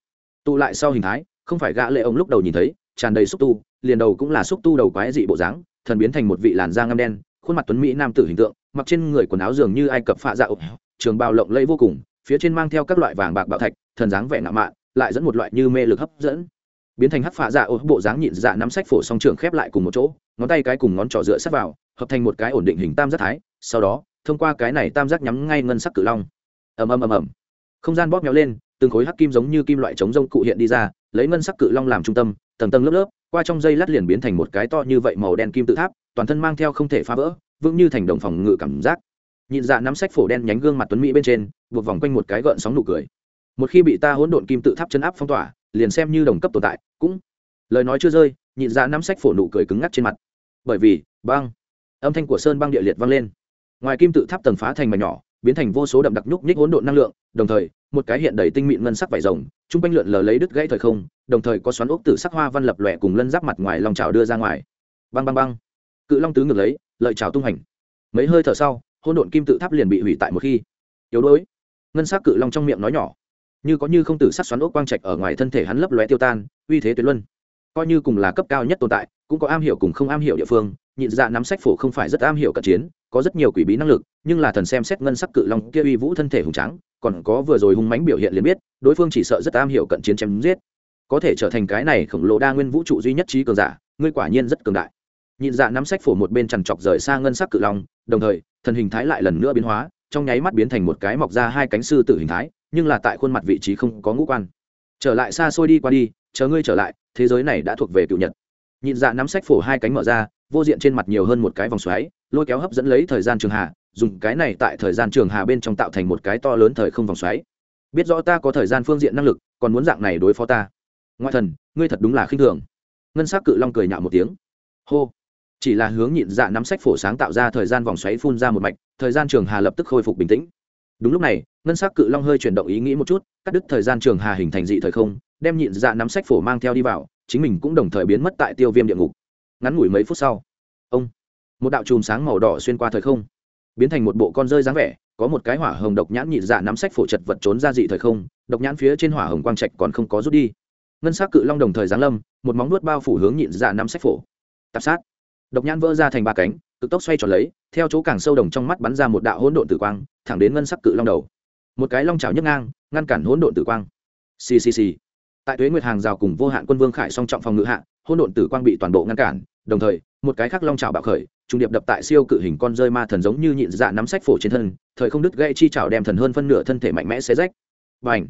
Tụ lại sau hình thái, không phải gã lệ ông lúc đầu nhìn thấy, tràn đầy xúc tu, liền đầu cũng là xúc tu đầu quái dị bộ dáng, thần biến thành một vị làn da ngăm đen, khuôn mặt tuấn mỹ nam tử hình tượng, mặc trên người quần áo dường như ai cập phạ dạ ục trường bào lộng lẫy vô cùng, phía trên mang theo các loại vàng bạc bảo thạch, thần dáng vẻ ngạo mạn, lại dẫn một loại như mê lực hấp dẫn biến thành hắc phạ dạ ô, bộ dáng nhịn dạ nắm sách phổ song trường khép lại cùng một chỗ, ngón tay cái cùng ngón trỏ dựa sát vào, hợp thành một cái ổn định hình tam giác thái, sau đó, thông qua cái này tam giác nhắm ngay ngân sắc cự long. Ầm ầm ầm ầm. Không gian bóp méo lên, từng khối hắc kim giống như kim loại chống rông cụ hiện đi ra, lấy ngân sắc cự long làm trung tâm, tầng tầng lớp lớp, qua trong dây lát liền biến thành một cái to như vậy màu đen kim tự tháp, toàn thân mang theo không thể phá vỡ, vững như thành đồng phòng ngự cảm giác. Nhịn dạ nắm sách phổ đen nhánh gương mặt tuấn mỹ bên trên, buộc vòng quanh một cái gợn sóng nụ cười. Một khi bị ta hỗn độn kim tự tháp chân áp phong tỏa liền xem như đồng cấp tồn tại, cũng lời nói chưa rơi, nhịn ra nắm sách phổ nụ cười cứng ngắc trên mặt. Bởi vì, băng, âm thanh của sơn băng địa liệt vang lên. Ngoài kim tự tháp tầng phá thành mảnh nhỏ, biến thành vô số đậm đặc nhúc nhích hỗn độn năng lượng, đồng thời, một cái hiện đầy tinh mịn ngân sắc vải rồng chung quanh lượn lờ lấy đứt gãy thời không, đồng thời có xoắn ốc tử sắc hoa văn lập lòe cùng lân giáp mặt ngoài lòng trào đưa ra ngoài. Băng băng băng. Cự long tứ ngược lấy, lợi trào tung hành. Mấy hơi thở sau, hỗn độn kim tự tháp liền bị hủy tại một khi. Yếu đuối. Ngân sắc cự long trong miệng nói nhỏ như có như không tử sắc xoắn ốc quang trạch ở ngoài thân thể hắn lấp lóe tiêu tan, uy thế tuyệt luân. Coi như cùng là cấp cao nhất tồn tại, cũng có am hiểu cùng không am hiểu địa phương. Nhịn dạ nắm sách phổ không phải rất am hiểu cận chiến, có rất nhiều quỷ bí năng lực, nhưng là thần xem xét ngân sắc cự long kia uy vũ thân thể hùng trắng còn có vừa rồi hung mãnh biểu hiện liền biết, đối phương chỉ sợ rất am hiểu cận chiến chém giết. Có thể trở thành cái này khổng lồ đa nguyên vũ trụ duy nhất trí cường giả, ngươi quả nhiên rất cường đại. Nhịn dạ nắm sách phổ một bên chằn chọc rời xa ngân sắc cự long, đồng thời, thần hình thái lại lần nữa biến hóa, trong nháy mắt biến thành một cái mọc ra hai cánh sư tử hình thái nhưng là tại khuôn mặt vị trí không có ngũ quan. Trở lại xa xôi đi qua đi, chờ ngươi trở lại, thế giới này đã thuộc về cựu nhật. Nhịn dạ nắm sách phổ hai cánh mở ra, vô diện trên mặt nhiều hơn một cái vòng xoáy, lôi kéo hấp dẫn lấy thời gian trường hà, dùng cái này tại thời gian trường hà bên trong tạo thành một cái to lớn thời không vòng xoáy. Biết rõ ta có thời gian phương diện năng lực, còn muốn dạng này đối phó ta. Ngoại thần, ngươi thật đúng là khinh thường. Ngân s á c cự long cười nhạo một tiếng. Hô. Chỉ là hướng nhịn dạ nắm sách phổ sáng tạo ra thời gian vòng xoáy phun ra một mạch, thời gian trường hà lập tức khôi phục bình tĩnh. Đúng lúc này ngân s ắ c cự long hơi chuyển động ý nghĩ một chút, cắt đứt thời gian trường hà hình thành dị thời không, đem nhịn dạ nắm sách phổ mang theo đi vào, chính mình cũng đồng thời biến mất tại tiêu viêm địa ngục. Ngắn ngủi mấy phút sau, ông, một đạo chùm sáng màu đỏ xuyên qua thời không, biến thành một bộ con rơi dáng vẻ, có một cái hỏa hồng độc nhãn nhịn dạ nắm sách phổ chật vật trốn ra dị thời không, độc nhãn phía trên hỏa hồng quang trạch còn không có rút đi. Ngân s c cự long đồng thời giáng lâm, một móng nuốt bao phủ hướng nhịn dạ nắm sách phổ. Tạp sát. Độc nhãn vỡ ra thành ba cánh, cực tốc xoay tròn lấy, theo chỗ càng sâu đồng trong mắt bắn ra một đạo hỗn độn tử quang, thẳng đến ngân sắc cự long đầu một cái long trào nhấc ngang, ngăn cản hỗn độn tử quang. Ccc tại tuế nguyệt hàng rào cùng vô hạn quân vương khải song trọng phòng ngự hạ, hỗn độn tử quang bị toàn bộ ngăn cản, đồng thời, một cái khác long trào bạo khởi, trung điệp đập tại siêu cự hình con rơi ma thần giống như nhịn dạ nắm sách phổ trên thân, thời không đứt gây chi trào đem thần hơn phân nửa thân thể mạnh mẽ xé rách. Và ảnh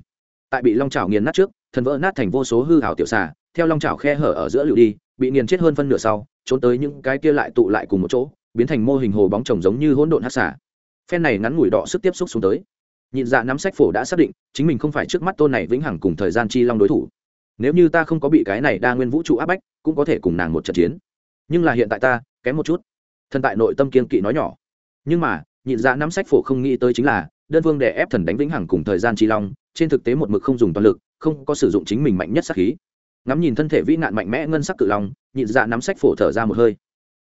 tại bị long trào nghiền nát trước, thần vỡ nát thành vô số hư hảo tiểu xà, theo long trào khe hở ở giữa lựu đi, bị nghiền chết hơn phân nửa sau, trốn tới những cái kia lại tụ lại cùng một chỗ, biến thành mô hình hồ bóng chồng giống như hỗn độn hát xả phen này ngắn ngủi đỏ sức tiếp xúc xuống tới nhịn dạ nắm sách phổ đã xác định, chính mình không phải trước mắt tôn này vĩnh hằng cùng thời gian chi long đối thủ. Nếu như ta không có bị cái này đa nguyên vũ trụ áp bách, cũng có thể cùng nàng một trận chiến. Nhưng là hiện tại ta, kém một chút. Thần tại nội tâm kiên kỵ nói nhỏ. Nhưng mà nhịn dạ nắm sách phổ không nghĩ tới chính là, đơn vương để ép thần đánh vĩnh hằng cùng thời gian chi long, trên thực tế một mực không dùng toàn lực, không có sử dụng chính mình mạnh nhất sắc khí. Ngắm nhìn thân thể vĩ nạn mạnh mẽ ngân sắc cự long nhịn dạ nắm sách phổ thở ra một hơi.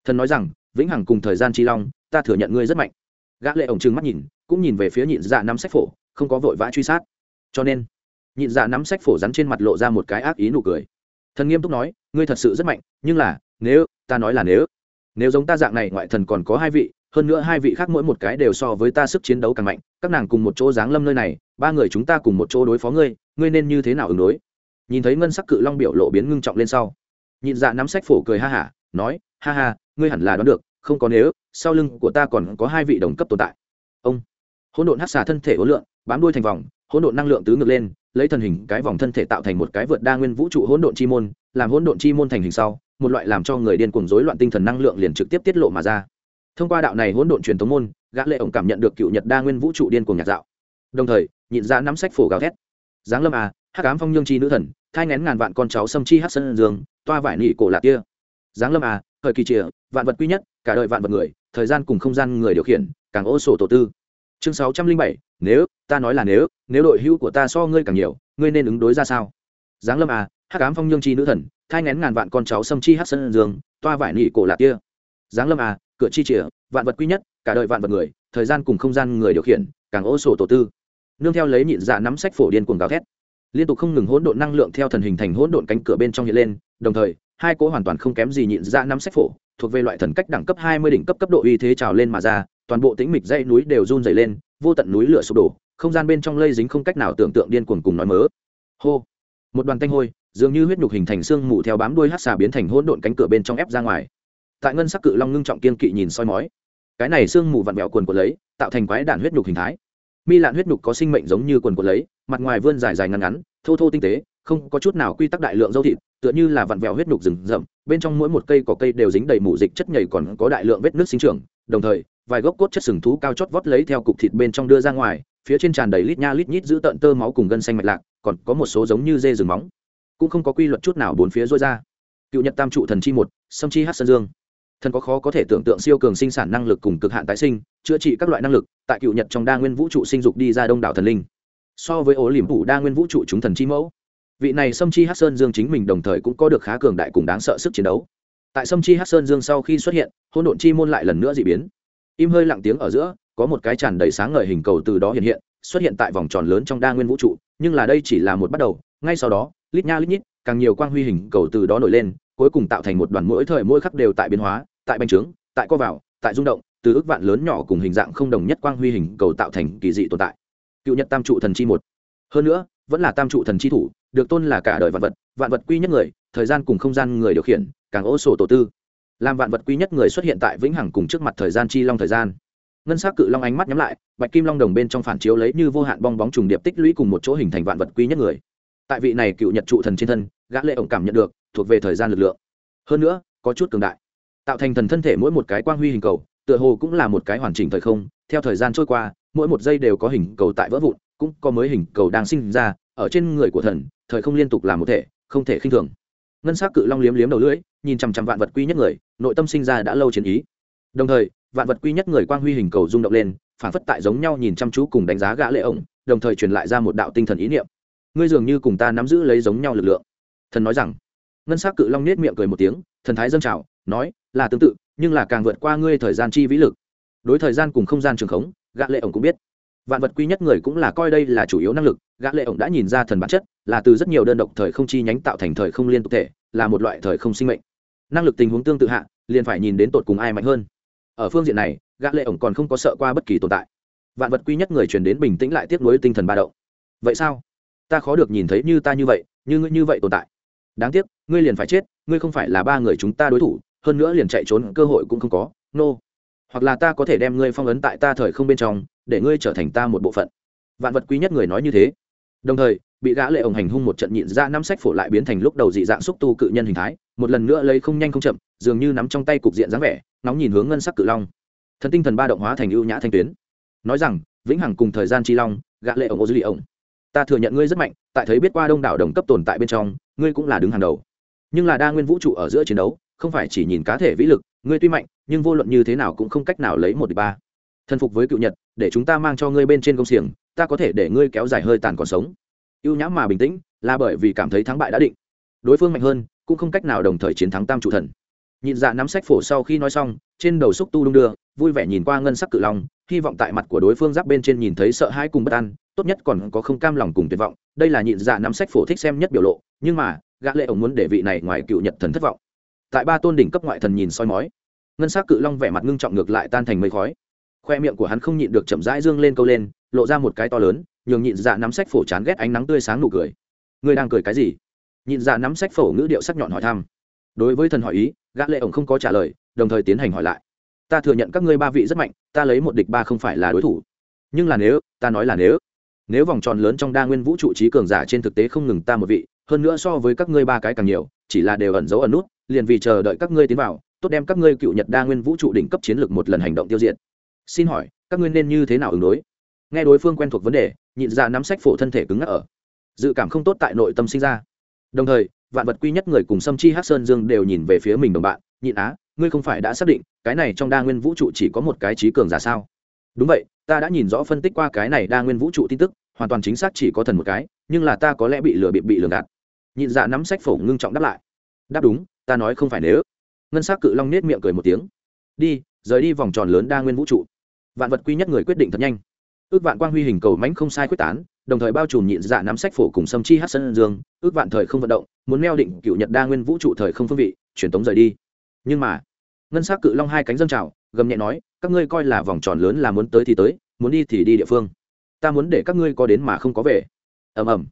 Thần nói rằng, vĩnh hằng cùng thời gian chi long, ta thừa nhận ngươi rất mạnh gã lệ ổng trừng mắt nhìn, cũng nhìn về phía nhịn dạ nắm sách phổ, không có vội vã truy sát. Cho nên, nhịn dạ nắm sách phổ rắn trên mặt lộ ra một cái ác ý nụ cười. Thần nghiêm túc nói, ngươi thật sự rất mạnh, nhưng là, nếu, ta nói là nếu nếu giống ta dạng này ngoại thần còn có hai vị, hơn nữa hai vị khác mỗi một cái đều so với ta sức chiến đấu càng mạnh, các nàng cùng một chỗ giáng lâm nơi này, ba người chúng ta cùng một chỗ đối phó ngươi ngươi nên như thế nào ứng đối? Nhìn thấy ngân sắc cự long biểu lộ biến ngưng trọng lên sau, nhịn dạ nắm sách phổ cười ha hả, nói, ha ha, ngươi hẳn là đoán được, không có nếu sau lưng của ta còn có hai vị đồng cấp tồn tại. Ông. Hỗn độn hát xà thân thể hỗn lượng bám đuôi thành vòng, hỗn độn năng lượng tứ ngược lên, lấy thần hình cái vòng thân thể tạo thành một cái vượt đa nguyên vũ trụ hỗn độn chi môn, làm hỗn độn chi môn thành hình sau, một loại làm cho người điên cuồng rối loạn tinh thần năng lượng liền trực tiếp tiết lộ mà ra. Thông qua đạo này hỗn độn truyền thống môn, gã lệ ổng cảm nhận được cựu nhật đa nguyên vũ trụ điên cuồng nhạt dạo. Đồng thời, nhịn ra nắm sách phổ gào thét. Giáng lâm à hắc ám phong nhương chi nữ thần, thai ngén ngàn vạn con cháu xâm chi hắc sơn dương, toa vải nị cổ lạc kia. Giáng lâm à thời kỳ trịa vạn vật quy nhất, cả đời vạn vật người thời gian cùng không gian người điều khiển, càng ô sổ tổ tư. Chương sáu trăm linh bảy, nếu, ta nói là nếu nếu đội hữu của ta so ngươi càng nhiều, ngươi nên ứng đối ra sao? Giáng lâm à hắc ám phong nhương chi nữ thần, thai ngén ngàn vạn con cháu xâm chi hát sơn dương, toa vải nị cổ lạc kia. Giáng lâm à cửa chi chìa, vạn vật quý nhất, cả đời vạn vật người, thời gian cùng không gian người điều khiển, càng ô sổ tổ tư. Nương theo lấy nhịn dạ nắm sách phổ điên cuồng gào thét. Liên tục không ngừng hỗn độn năng lượng theo thần hình thành hỗn độn cánh cửa bên trong hiện lên, đồng thời hai cỗ hoàn toàn không kém gì nhịn ra năm sách phổ, thuộc về loại thần cách đẳng cấp hai mươi đỉnh cấp cấp độ uy thế trào lên mà ra, toàn bộ tĩnh mịch dãy núi đều run dày lên, vô tận núi lửa sụp đổ, không gian bên trong lây dính không cách nào tưởng tượng điên cuồng cùng nói mớ. Hô. Một đoàn tanh hôi, dường như huyết nhục hình thành xương mù theo bám đuôi hát xà biến thành hỗn độn cánh cửa bên trong ép ra ngoài. Tại ngân sắc cự long ngưng trọng kiên kỵ nhìn soi mói. Cái này xương mù vặn vẹo quần của lấy, tạo thành quái đạn huyết nhục hình thái. Mi lạn huyết nhục có sinh mệnh giống như quần của lấy, mặt ngoài vươn dài dài ngắn ngắn, thô thô tinh tế, không có chút nào quy tắc đại lượng dâu thịt tựa như là vặn vẹo huyết nục rừng rậm, bên trong mỗi một cây cỏ cây đều dính đầy mủ dịch chất nhầy còn có đại lượng vết nước sinh trưởng, đồng thời, vài gốc cốt chất sừng thú cao chót vót lấy theo cục thịt bên trong đưa ra ngoài, phía trên tràn đầy lít nha lít nhít giữ tợn tơ máu cùng gân xanh mạch lạc, còn có một số giống như dê rừng móng. Cũng không có quy luật chút nào bốn phía rối ra. Cựu nhật tam trụ thần chi một, sâm chi hát sơn dương. Thần có khó có thể tưởng tượng siêu cường sinh sản năng lực cùng cực hạn tái sinh, chữa trị các loại năng lực, tại cựu nhật trong đa nguyên vũ trụ sinh dục đi ra đông đảo thần linh. So với ố liềm phủ đa nguyên vũ trụ chúng thần chi mẫu vị này sâm chi hát sơn dương chính mình đồng thời cũng có được khá cường đại cùng đáng sợ sức chiến đấu. Tại sâm chi hát sơn dương sau khi xuất hiện hôn độn chi môn lại lần nữa d ị biến. Im hơi lặng tiếng ở giữa, có một cái tràn đầy sáng ngời hình cầu từ đó hiện hiện, xuất hiện tại vòng tròn lớn trong đa nguyên vũ trụ, nhưng là đây chỉ là một bắt đầu, ngay sau đó, lít nha lít nhít, càng nhiều quang huy hình cầu từ đó nổi lên, cuối cùng tạo thành một đoàn mỗi thời mỗi khắc đều tại biến hóa, tại bành trướng, tại co vào, tại rung động, từ ước vạn lớn nhỏ cùng hình dạng không đồng nhất quang huy hình cầu tạo thành kỳ dị tồn tại. Cựu nhật tam trụ thần chi một. Hơn nữa, vẫn là tam trụ thần chi thủ được tôn là cả đời vạn vật vạn vật quy nhất người, thời gian cùng không gian người điều khiển, càng ô sổ tổ tư. Làm vạn vật quy nhất người xuất hiện tại vĩnh hằng cùng trước mặt thời gian chi long thời gian. Ngân s á c cự long ánh mắt nhắm lại, bạch kim long đồng bên trong phản chiếu lấy như vô hạn bong bóng trùng điệp tích lũy cùng một chỗ hình thành vạn vật quy nhất người. Tại vị này cựu nhật trụ thần trên thân, gã lệ ổng cảm nhận được, thuộc về thời gian lực lượng. Hơn nữa, có chút cường đại. Tạo thành thần thân thể mỗi một cái quang huy hình cầu, tựa hồ cũng là một cái hoàn chỉnh thời không. Theo thời gian trôi qua, mỗi một giây đều có hình cầu tại vỡ vụn, cũng có mới hình cầu đang sinh ra, ở trên người của thần thời không liên tục làm một thể, không thể khinh thường. Ngân s á c cự long liếm liếm đầu lưỡi, nhìn chằm chằm vạn vật quy nhất người, nội tâm sinh ra đã lâu chiến ý. Đồng thời, vạn vật quy nhất người quang huy hình cầu rung động lên, phản phất tại giống nhau nhìn chăm chú cùng đánh giá gã lệ ổng, đồng thời truyền lại ra một đạo tinh thần ý niệm. Ngươi dường như cùng ta nắm giữ lấy giống nhau lực lượng. Thần nói rằng, ngân s á c cự long nết miệng cười một tiếng, thần thái dâng trào, nói, là tương tự, nhưng là càng vượt qua ngươi thời gian chi vĩ lực. Đối thời gian cùng không gian trường khống, gã lệ ổng cũng biết vạn vật quy nhất người cũng là coi đây là chủ yếu năng lực, gã lệ ổng đã nhìn ra thần bản chất, là từ rất nhiều đơn độc thời không chi nhánh tạo thành thời không liên tục thể, là một loại thời không sinh mệnh. Năng lực tình huống tương tự hạ, liền phải nhìn đến tột cùng ai mạnh hơn. Ở phương diện này, gã lệ ổng còn không có sợ qua bất kỳ tồn tại. Vạn vật quy nhất người truyền đến bình tĩnh lại tiếp nối tinh thần ba động. Vậy sao? Ta khó được nhìn thấy như ta như vậy, như ngươi như vậy tồn tại. Đáng tiếc, ngươi liền phải chết, ngươi không phải là ba người chúng ta đối thủ, hơn nữa liền chạy trốn cơ hội cũng không có. Nô、no. hoặc là ta có thể đem ngươi phong ấn tại ta thời không bên trong để ngươi trở thành ta một bộ phận. Vạn vật quý nhất người nói như thế. Đồng thời, bị gã lệ ổng hành hung một trận nhịn ra năm sách phổ lại biến thành lúc đầu dị dạng xúc tu cự nhân hình thái, một lần nữa lấy không nhanh không chậm, dường như nắm trong tay cục diện dáng vẻ, nóng nhìn hướng ngân sắc cự long. Thần tinh thần ba động hóa thành ưu nhã thanh tuyến. Nói rằng, vĩnh hằng cùng thời gian chi long, gã lệ ổng ô dư lì ổng. Ta thừa nhận ngươi rất mạnh, tại thấy biết qua đông đảo đồng cấp tồn tại bên trong, ngươi cũng là đứng hàng đầu. Nhưng là đa nguyên vũ trụ ở giữa chiến đấu, không phải chỉ nhìn cá thể vĩ lực, ngươi tuy mạnh, nhưng vô luận như thế nào cũng không cách nào lấy một địch ba thân phục với cựu nhật, để chúng ta mang cho ngươi bên trên công xiềng, ta có thể để ngươi kéo dài hơi tàn còn sống. Ưu nhãm mà bình tĩnh, là bởi vì cảm thấy thắng bại đã định. Đối phương mạnh hơn, cũng không cách nào đồng thời chiến thắng tam trụ thần. Nhịn dạ nắm sách phổ sau khi nói xong, trên đầu xúc tu đung đưa, vui vẻ nhìn qua ngân sắc cự long, hy vọng tại mặt của đối phương giáp bên trên nhìn thấy sợ hãi cùng bất an, tốt nhất còn có không cam lòng cùng tuyệt vọng. Đây là nhịn dạ nắm sách phổ thích xem nhất biểu lộ, nhưng mà, gã lệ ổng muốn để vị này ngoài cựu nhật thần thất vọng. Tại ba tôn đỉnh cấp ngoại thần nhìn soi mói, ngân sắc cự long vẻ mặt ngưng trọng ngược lại tan thành mây khói khoe miệng của hắn không nhịn được chậm rãi dương lên câu lên, lộ ra một cái to lớn, nhường nhịn dạ nắm sách phổ chán ghét ánh nắng tươi sáng nụ cười. Ngươi đang cười cái gì? Nhịn dạ nắm sách phổ ngữ điệu sắc nhọn hỏi thăm. Đối với thần hỏi ý, gã lệ ổng không có trả lời, đồng thời tiến hành hỏi lại. Ta thừa nhận các ngươi ba vị rất mạnh, ta lấy một địch ba không phải là đối thủ. Nhưng là nếu, ta nói là nếu. Nếu vòng tròn lớn trong đa nguyên vũ trụ trí cường giả trên thực tế không ngừng ta một vị, hơn nữa so với các ngươi ba cái càng nhiều, chỉ là đều ẩn giấu ẩn nút, liền vì chờ đợi các ngươi tiến vào, tốt đem các ngươi cựu nhật đa nguyên vũ trụ đỉnh cấp chiến lược một lần hành động tiêu diệt xin hỏi, các ngươi nên như thế nào ứng đối? Nghe đối phương quen thuộc vấn đề, nhịn ra nắm sách phổ thân thể cứng ngắc ở. Dự cảm không tốt tại nội tâm sinh ra. Đồng thời, vạn vật quy nhất người cùng sâm chi hát sơn dương đều nhìn về phía mình đồng bạn, nhịn á, ngươi không phải đã xác định, cái này trong đa nguyên vũ trụ chỉ có một cái trí cường giả sao? Đúng vậy, ta đã nhìn rõ phân tích qua cái này đa nguyên vũ trụ tin tức, hoàn toàn chính xác chỉ có thần một cái, nhưng là ta có lẽ bị lừa bị bị lừa gạt. Nhịn dạ nắm sách phổ ngưng trọng đáp lại. Đáp đúng, ta nói không phải nếu. Ngân s á c cự long nết miệng cười một tiếng. Đi, rời đi vòng tròn lớn đa nguyên vũ trụ vạn vật quy nhất người quyết định thật nhanh. Ước vạn quang huy hình cầu mánh không sai quyết tán, đồng thời bao trùm nhịn dạ nắm sách phổ cùng sâm chi hát sân dương, ước vạn thời không vận động, muốn neo định cựu nhật đa nguyên vũ trụ thời không phương vị, truyền tống rời đi. Nhưng mà, ngân s á c cự long hai cánh dân trào, gầm nhẹ nói, các ngươi coi là vòng tròn lớn là muốn tới thì tới, muốn đi thì đi địa phương. Ta muốn để các ngươi có đến mà không có về. Ầm ầm.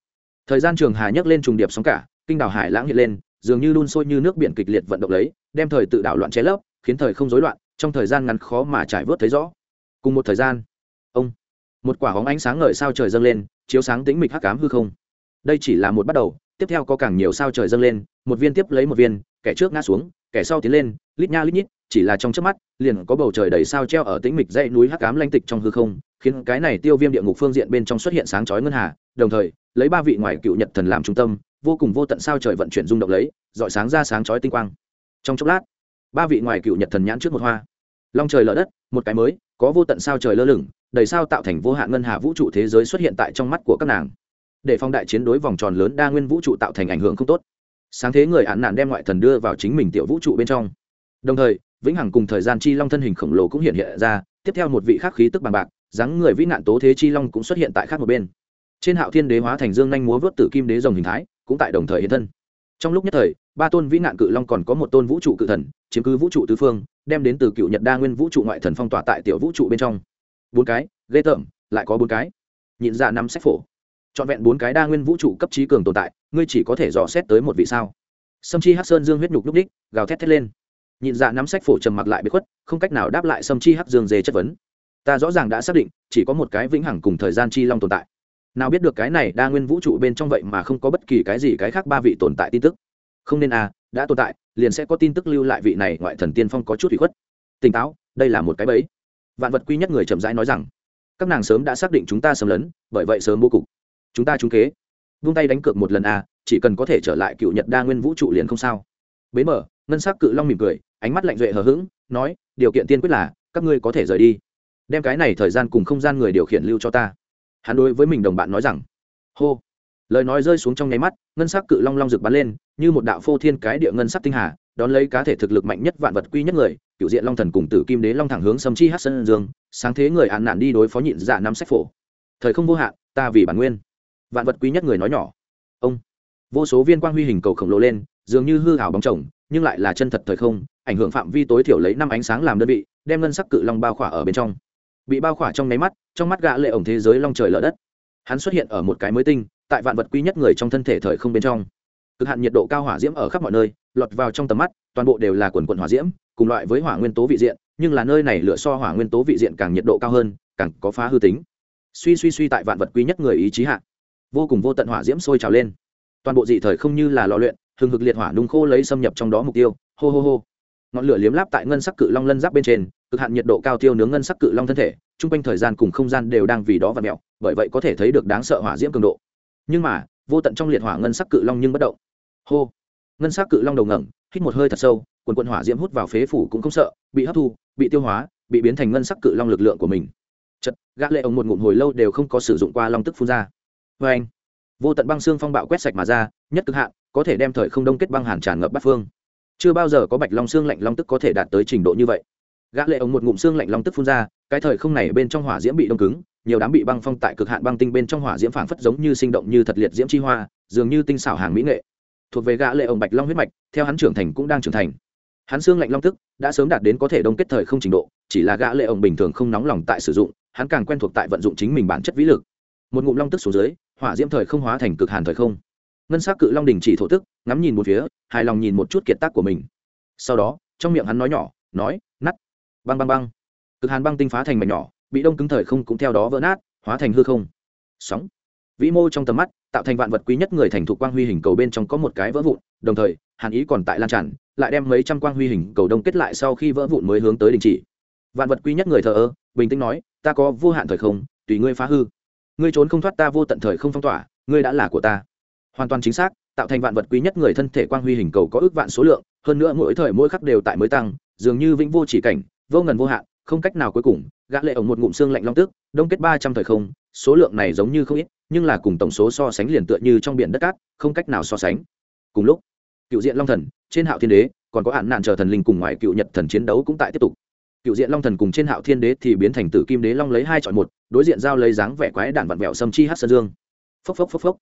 Thời gian trường hà nhấc lên trùng điệp sóng cả, kinh đảo hải lãng hiện lên, dường như đun sôi như nước biển kịch liệt vận động lấy, đem thời tự đảo loạn chế lấp, khiến thời không rối loạn, trong thời gian ngắn khó mà trải vớt thấy rõ cùng một thời gian, ông, một quả hóng ánh sáng ngời sao trời dâng lên, chiếu sáng tĩnh mịch hắc cám hư không. Đây chỉ là một bắt đầu, tiếp theo có càng nhiều sao trời dâng lên, một viên tiếp lấy một viên, kẻ trước ngã xuống, kẻ sau tiến lên, lít nha lít nhít, chỉ là trong chớp mắt, liền có bầu trời đầy sao treo ở tĩnh mịch dãy núi hắc ám lanh tịch trong hư không, khiến cái này tiêu viêm địa ngục phương diện bên trong xuất hiện sáng chói ngân hà, đồng thời, lấy ba vị ngoài cựu nhật thần làm trung tâm, vô cùng vô tận sao trời vận chuyển rung động lấy dọi sáng ra sáng chói tinh quang. Trong chốc lát, ba vị ngoài cựu nhật thần nhãn trước một hoa. Long trời lở đất, một cái mới có vô tận sao trời lơ lửng, đầy sao tạo thành vô hạn ngân hà vũ trụ thế giới xuất hiện tại trong mắt của các nàng. Để phong đại chiến đối vòng tròn lớn đa nguyên vũ trụ tạo thành ảnh hưởng không tốt. Sáng thế người án nạn đem ngoại thần đưa vào chính mình tiểu vũ trụ bên trong. Đồng thời, vĩnh hằng cùng thời gian chi long thân hình khổng lồ cũng hiện hiện ra, tiếp theo một vị khắc khí tức bằng bạc, dáng người vĩ nạn tố thế chi long cũng xuất hiện tại khác một bên. Trên hạo thiên đế hóa thành dương nhanh múa vớt tử kim đế rồng hình thái, cũng tại đồng thời hiện thân trong lúc nhất thời, ba tôn vĩ nạn cự long còn có một tôn vũ trụ cự thần, chiếm cứ vũ trụ tứ phương, đem đến từ cựu nhật đa nguyên vũ trụ ngoại thần phong tỏa tại tiểu vũ trụ bên trong. Bốn cái, ghê tởm, lại có bốn cái. Nhịn dạ ra năm sách phổ. Trọn vẹn bốn cái đa nguyên vũ trụ cấp trí cường tồn tại, ngươi chỉ có thể dò xét tới một vị sao? Sâm chi hắc sơn dương huyết nhục nhúc đích, gào thét thét lên. Nhịn dạ nắm sách phổ trầm mặc lại bị khuất, không cách nào đáp lại sâm chi hắc dương dề chất vấn. Ta rõ ràng đã xác định, chỉ có một cái vĩnh hằng cùng thời gian chi long tồn tại nào biết được cái này đa nguyên vũ trụ bên trong vậy mà không có bất kỳ cái gì cái khác ba vị tồn tại tin tức. Không nên à đã tồn tại, liền sẽ có tin tức lưu lại vị này ngoại thần tiên phong có chút bị khuất. Tỉnh táo, đây là một cái bẫy. Vạn vật quy nhất người chậm rãi nói rằng, các nàng sớm đã xác định chúng ta xâm lấn, bởi vậy sớm vô cục. Chúng ta trúng kế. Vung tay đánh cược một lần à chỉ cần có thể trở lại cựu nhật đa nguyên vũ trụ liền không sao. Bế mở, ngân s ắ c cự long mỉm cười, ánh mắt lạnh duệ hờ hững, nói, điều kiện tiên quyết là, các ngươi có thể rời đi. Đem cái này thời gian cùng không gian người điều khiển lưu cho ta hắn đối với mình đồng bạn nói rằng, hô. Lời nói rơi xuống trong nháy mắt, ngân s ắ c cự long long rực bắn lên, như một đạo phô thiên cái địa ngân sắc tinh hà, đón lấy cá thể thực lực mạnh nhất vạn vật quy nhất người cựu diện long thần cùng tử kim đế long thẳng hướng sâm chi hát sơn dương, sáng thế người hạn nạn đi đối phó nhịn dạ năm sách phổ. Thời không vô hạn, ta vì bản nguyên. Vạn vật quý nhất người nói nhỏ. Ông. Vô số viên quang huy hình cầu khổng lồ lên, dường như hư hảo bóng chồng, nhưng lại là chân thật thời không, ảnh hưởng phạm vi tối thiểu lấy năm ánh sáng làm đơn vị, đem ngân sắc cự long bao khỏa ở bên trong bị bao khỏa trong nháy mắt, trong mắt gã lệ ổng thế giới long trời lở đất. Hắn xuất hiện ở một cái mới tinh, tại vạn vật quý nhất người trong thân thể thời không bên trong. Cực hạn nhiệt độ cao hỏa diễm ở khắp mọi nơi, lọt vào trong tầm mắt, toàn bộ đều là quần quần hỏa diễm, cùng loại với hỏa nguyên tố vị diện, nhưng là nơi này lửa so hỏa nguyên tố vị diện càng nhiệt độ cao hơn, càng có phá hư tính. Suy suy suy tại vạn vật quý nhất người ý chí hạ, vô cùng vô tận hỏa diễm sôi trào lên. Toàn bộ dị thời không như là lò luyện, hừng hực liệt hỏa nung khô lấy xâm nhập trong đó mục tiêu, hô hô hô. Ngọn lửa liếm láp tại ngân sắc cự long lân giáp bên trên cực hạn nhiệt độ cao tiêu nướng ngân sắc cự long thân thể, chung quanh thời gian cùng không gian đều đang vì đó và mẹo bởi vậy có thể thấy được đáng sợ hỏa diễm cường độ. Nhưng mà, vô tận trong liệt hỏa ngân sắc cự long nhưng bất động. Hô! Ngân sắc cự long đầu ngẩng, hít một hơi thật sâu, quần quần hỏa diễm hút vào phế phủ cũng không sợ, bị hấp thu, bị tiêu hóa, bị biến thành ngân sắc cự long lực lượng của mình. Chật, gã lệ ông một ngụm hồi lâu đều không có sử dụng qua long tức phun ra. Vê anh, vô tận băng xương phong bạo quét sạch mà ra, nhất cực hạn, có thể đem thời không đông kết băng hàn tràn ngập bát phương. Chưa bao giờ có bạch long xương lạnh long tức có thể đạt tới trình độ như vậy gã lệ ống một ngụm xương lạnh long tức phun ra, cái thời không này bên trong hỏa diễm bị đông cứng, nhiều đám bị băng phong tại cực hạn băng tinh bên trong hỏa diễm phảng phất giống như sinh động như thật liệt diễm chi hoa, dường như tinh xảo hàng mỹ nghệ. Thuộc về gã lệ ống bạch long huyết mạch, theo hắn trưởng thành cũng đang trưởng thành. Hắn xương lạnh long tức đã sớm đạt đến có thể đông kết thời không trình độ, chỉ là gã lệ ống bình thường không nóng lòng tại sử dụng, hắn càng quen thuộc tại vận dụng chính mình bản chất vĩ lực. Một ngụm long tức xuống dưới, hỏa diễm thời không hóa thành cực hàn thời không. Ngân sắc cự long đình chỉ thổ tức, ngắm nhìn một phía, hài lòng nhìn một chút kiệt tác của mình. Sau đó, trong miệng hắn nói nhỏ, nói nắt băng băng băng. Cực hàn băng tinh phá thành mảnh nhỏ, bị đông cứng thời không cũng theo đó vỡ nát, hóa thành hư không. Sóng. Vĩ mô trong tầm mắt, tạo thành vạn vật quý nhất người thành thục quang huy hình cầu bên trong có một cái vỡ vụn, đồng thời, hàn ý còn tại lan tràn, lại đem mấy trăm quang huy hình cầu đông kết lại sau khi vỡ vụn mới hướng tới đình chỉ. Vạn vật quý nhất người thờ ơ, bình tĩnh nói, ta có vô hạn thời không, tùy ngươi phá hư. Ngươi trốn không thoát ta vô tận thời không phong tỏa, ngươi đã là của ta. Hoàn toàn chính xác, tạo thành vạn vật quý nhất người thân thể quang huy hình cầu có ước vạn số lượng, hơn nữa mỗi thời mỗi khắc đều tại mới tăng, dường như vĩnh vô chỉ cảnh vô ngần vô hạn, không cách nào cuối cùng, gã lệ ổng một ngụm xương lạnh long tức đông kết ba trăm thời không, số lượng này giống như không ít, nhưng là cùng tổng số so sánh liền tựa như trong biển đất cát, không cách nào so sánh. Cùng lúc, cựu diện long thần, trên hạo thiên đế, còn có hạn nạn chờ thần linh cùng ngoài cựu nhật thần chiến đấu cũng tại tiếp tục. Cựu diện long thần cùng trên hạo thiên đế thì biến thành tử kim đế long lấy hai chọn một, đối diện giao lấy dáng vẻ quái đản vặn vẹo sâm chi hát sơn dương. Phốc phốc phốc phốc.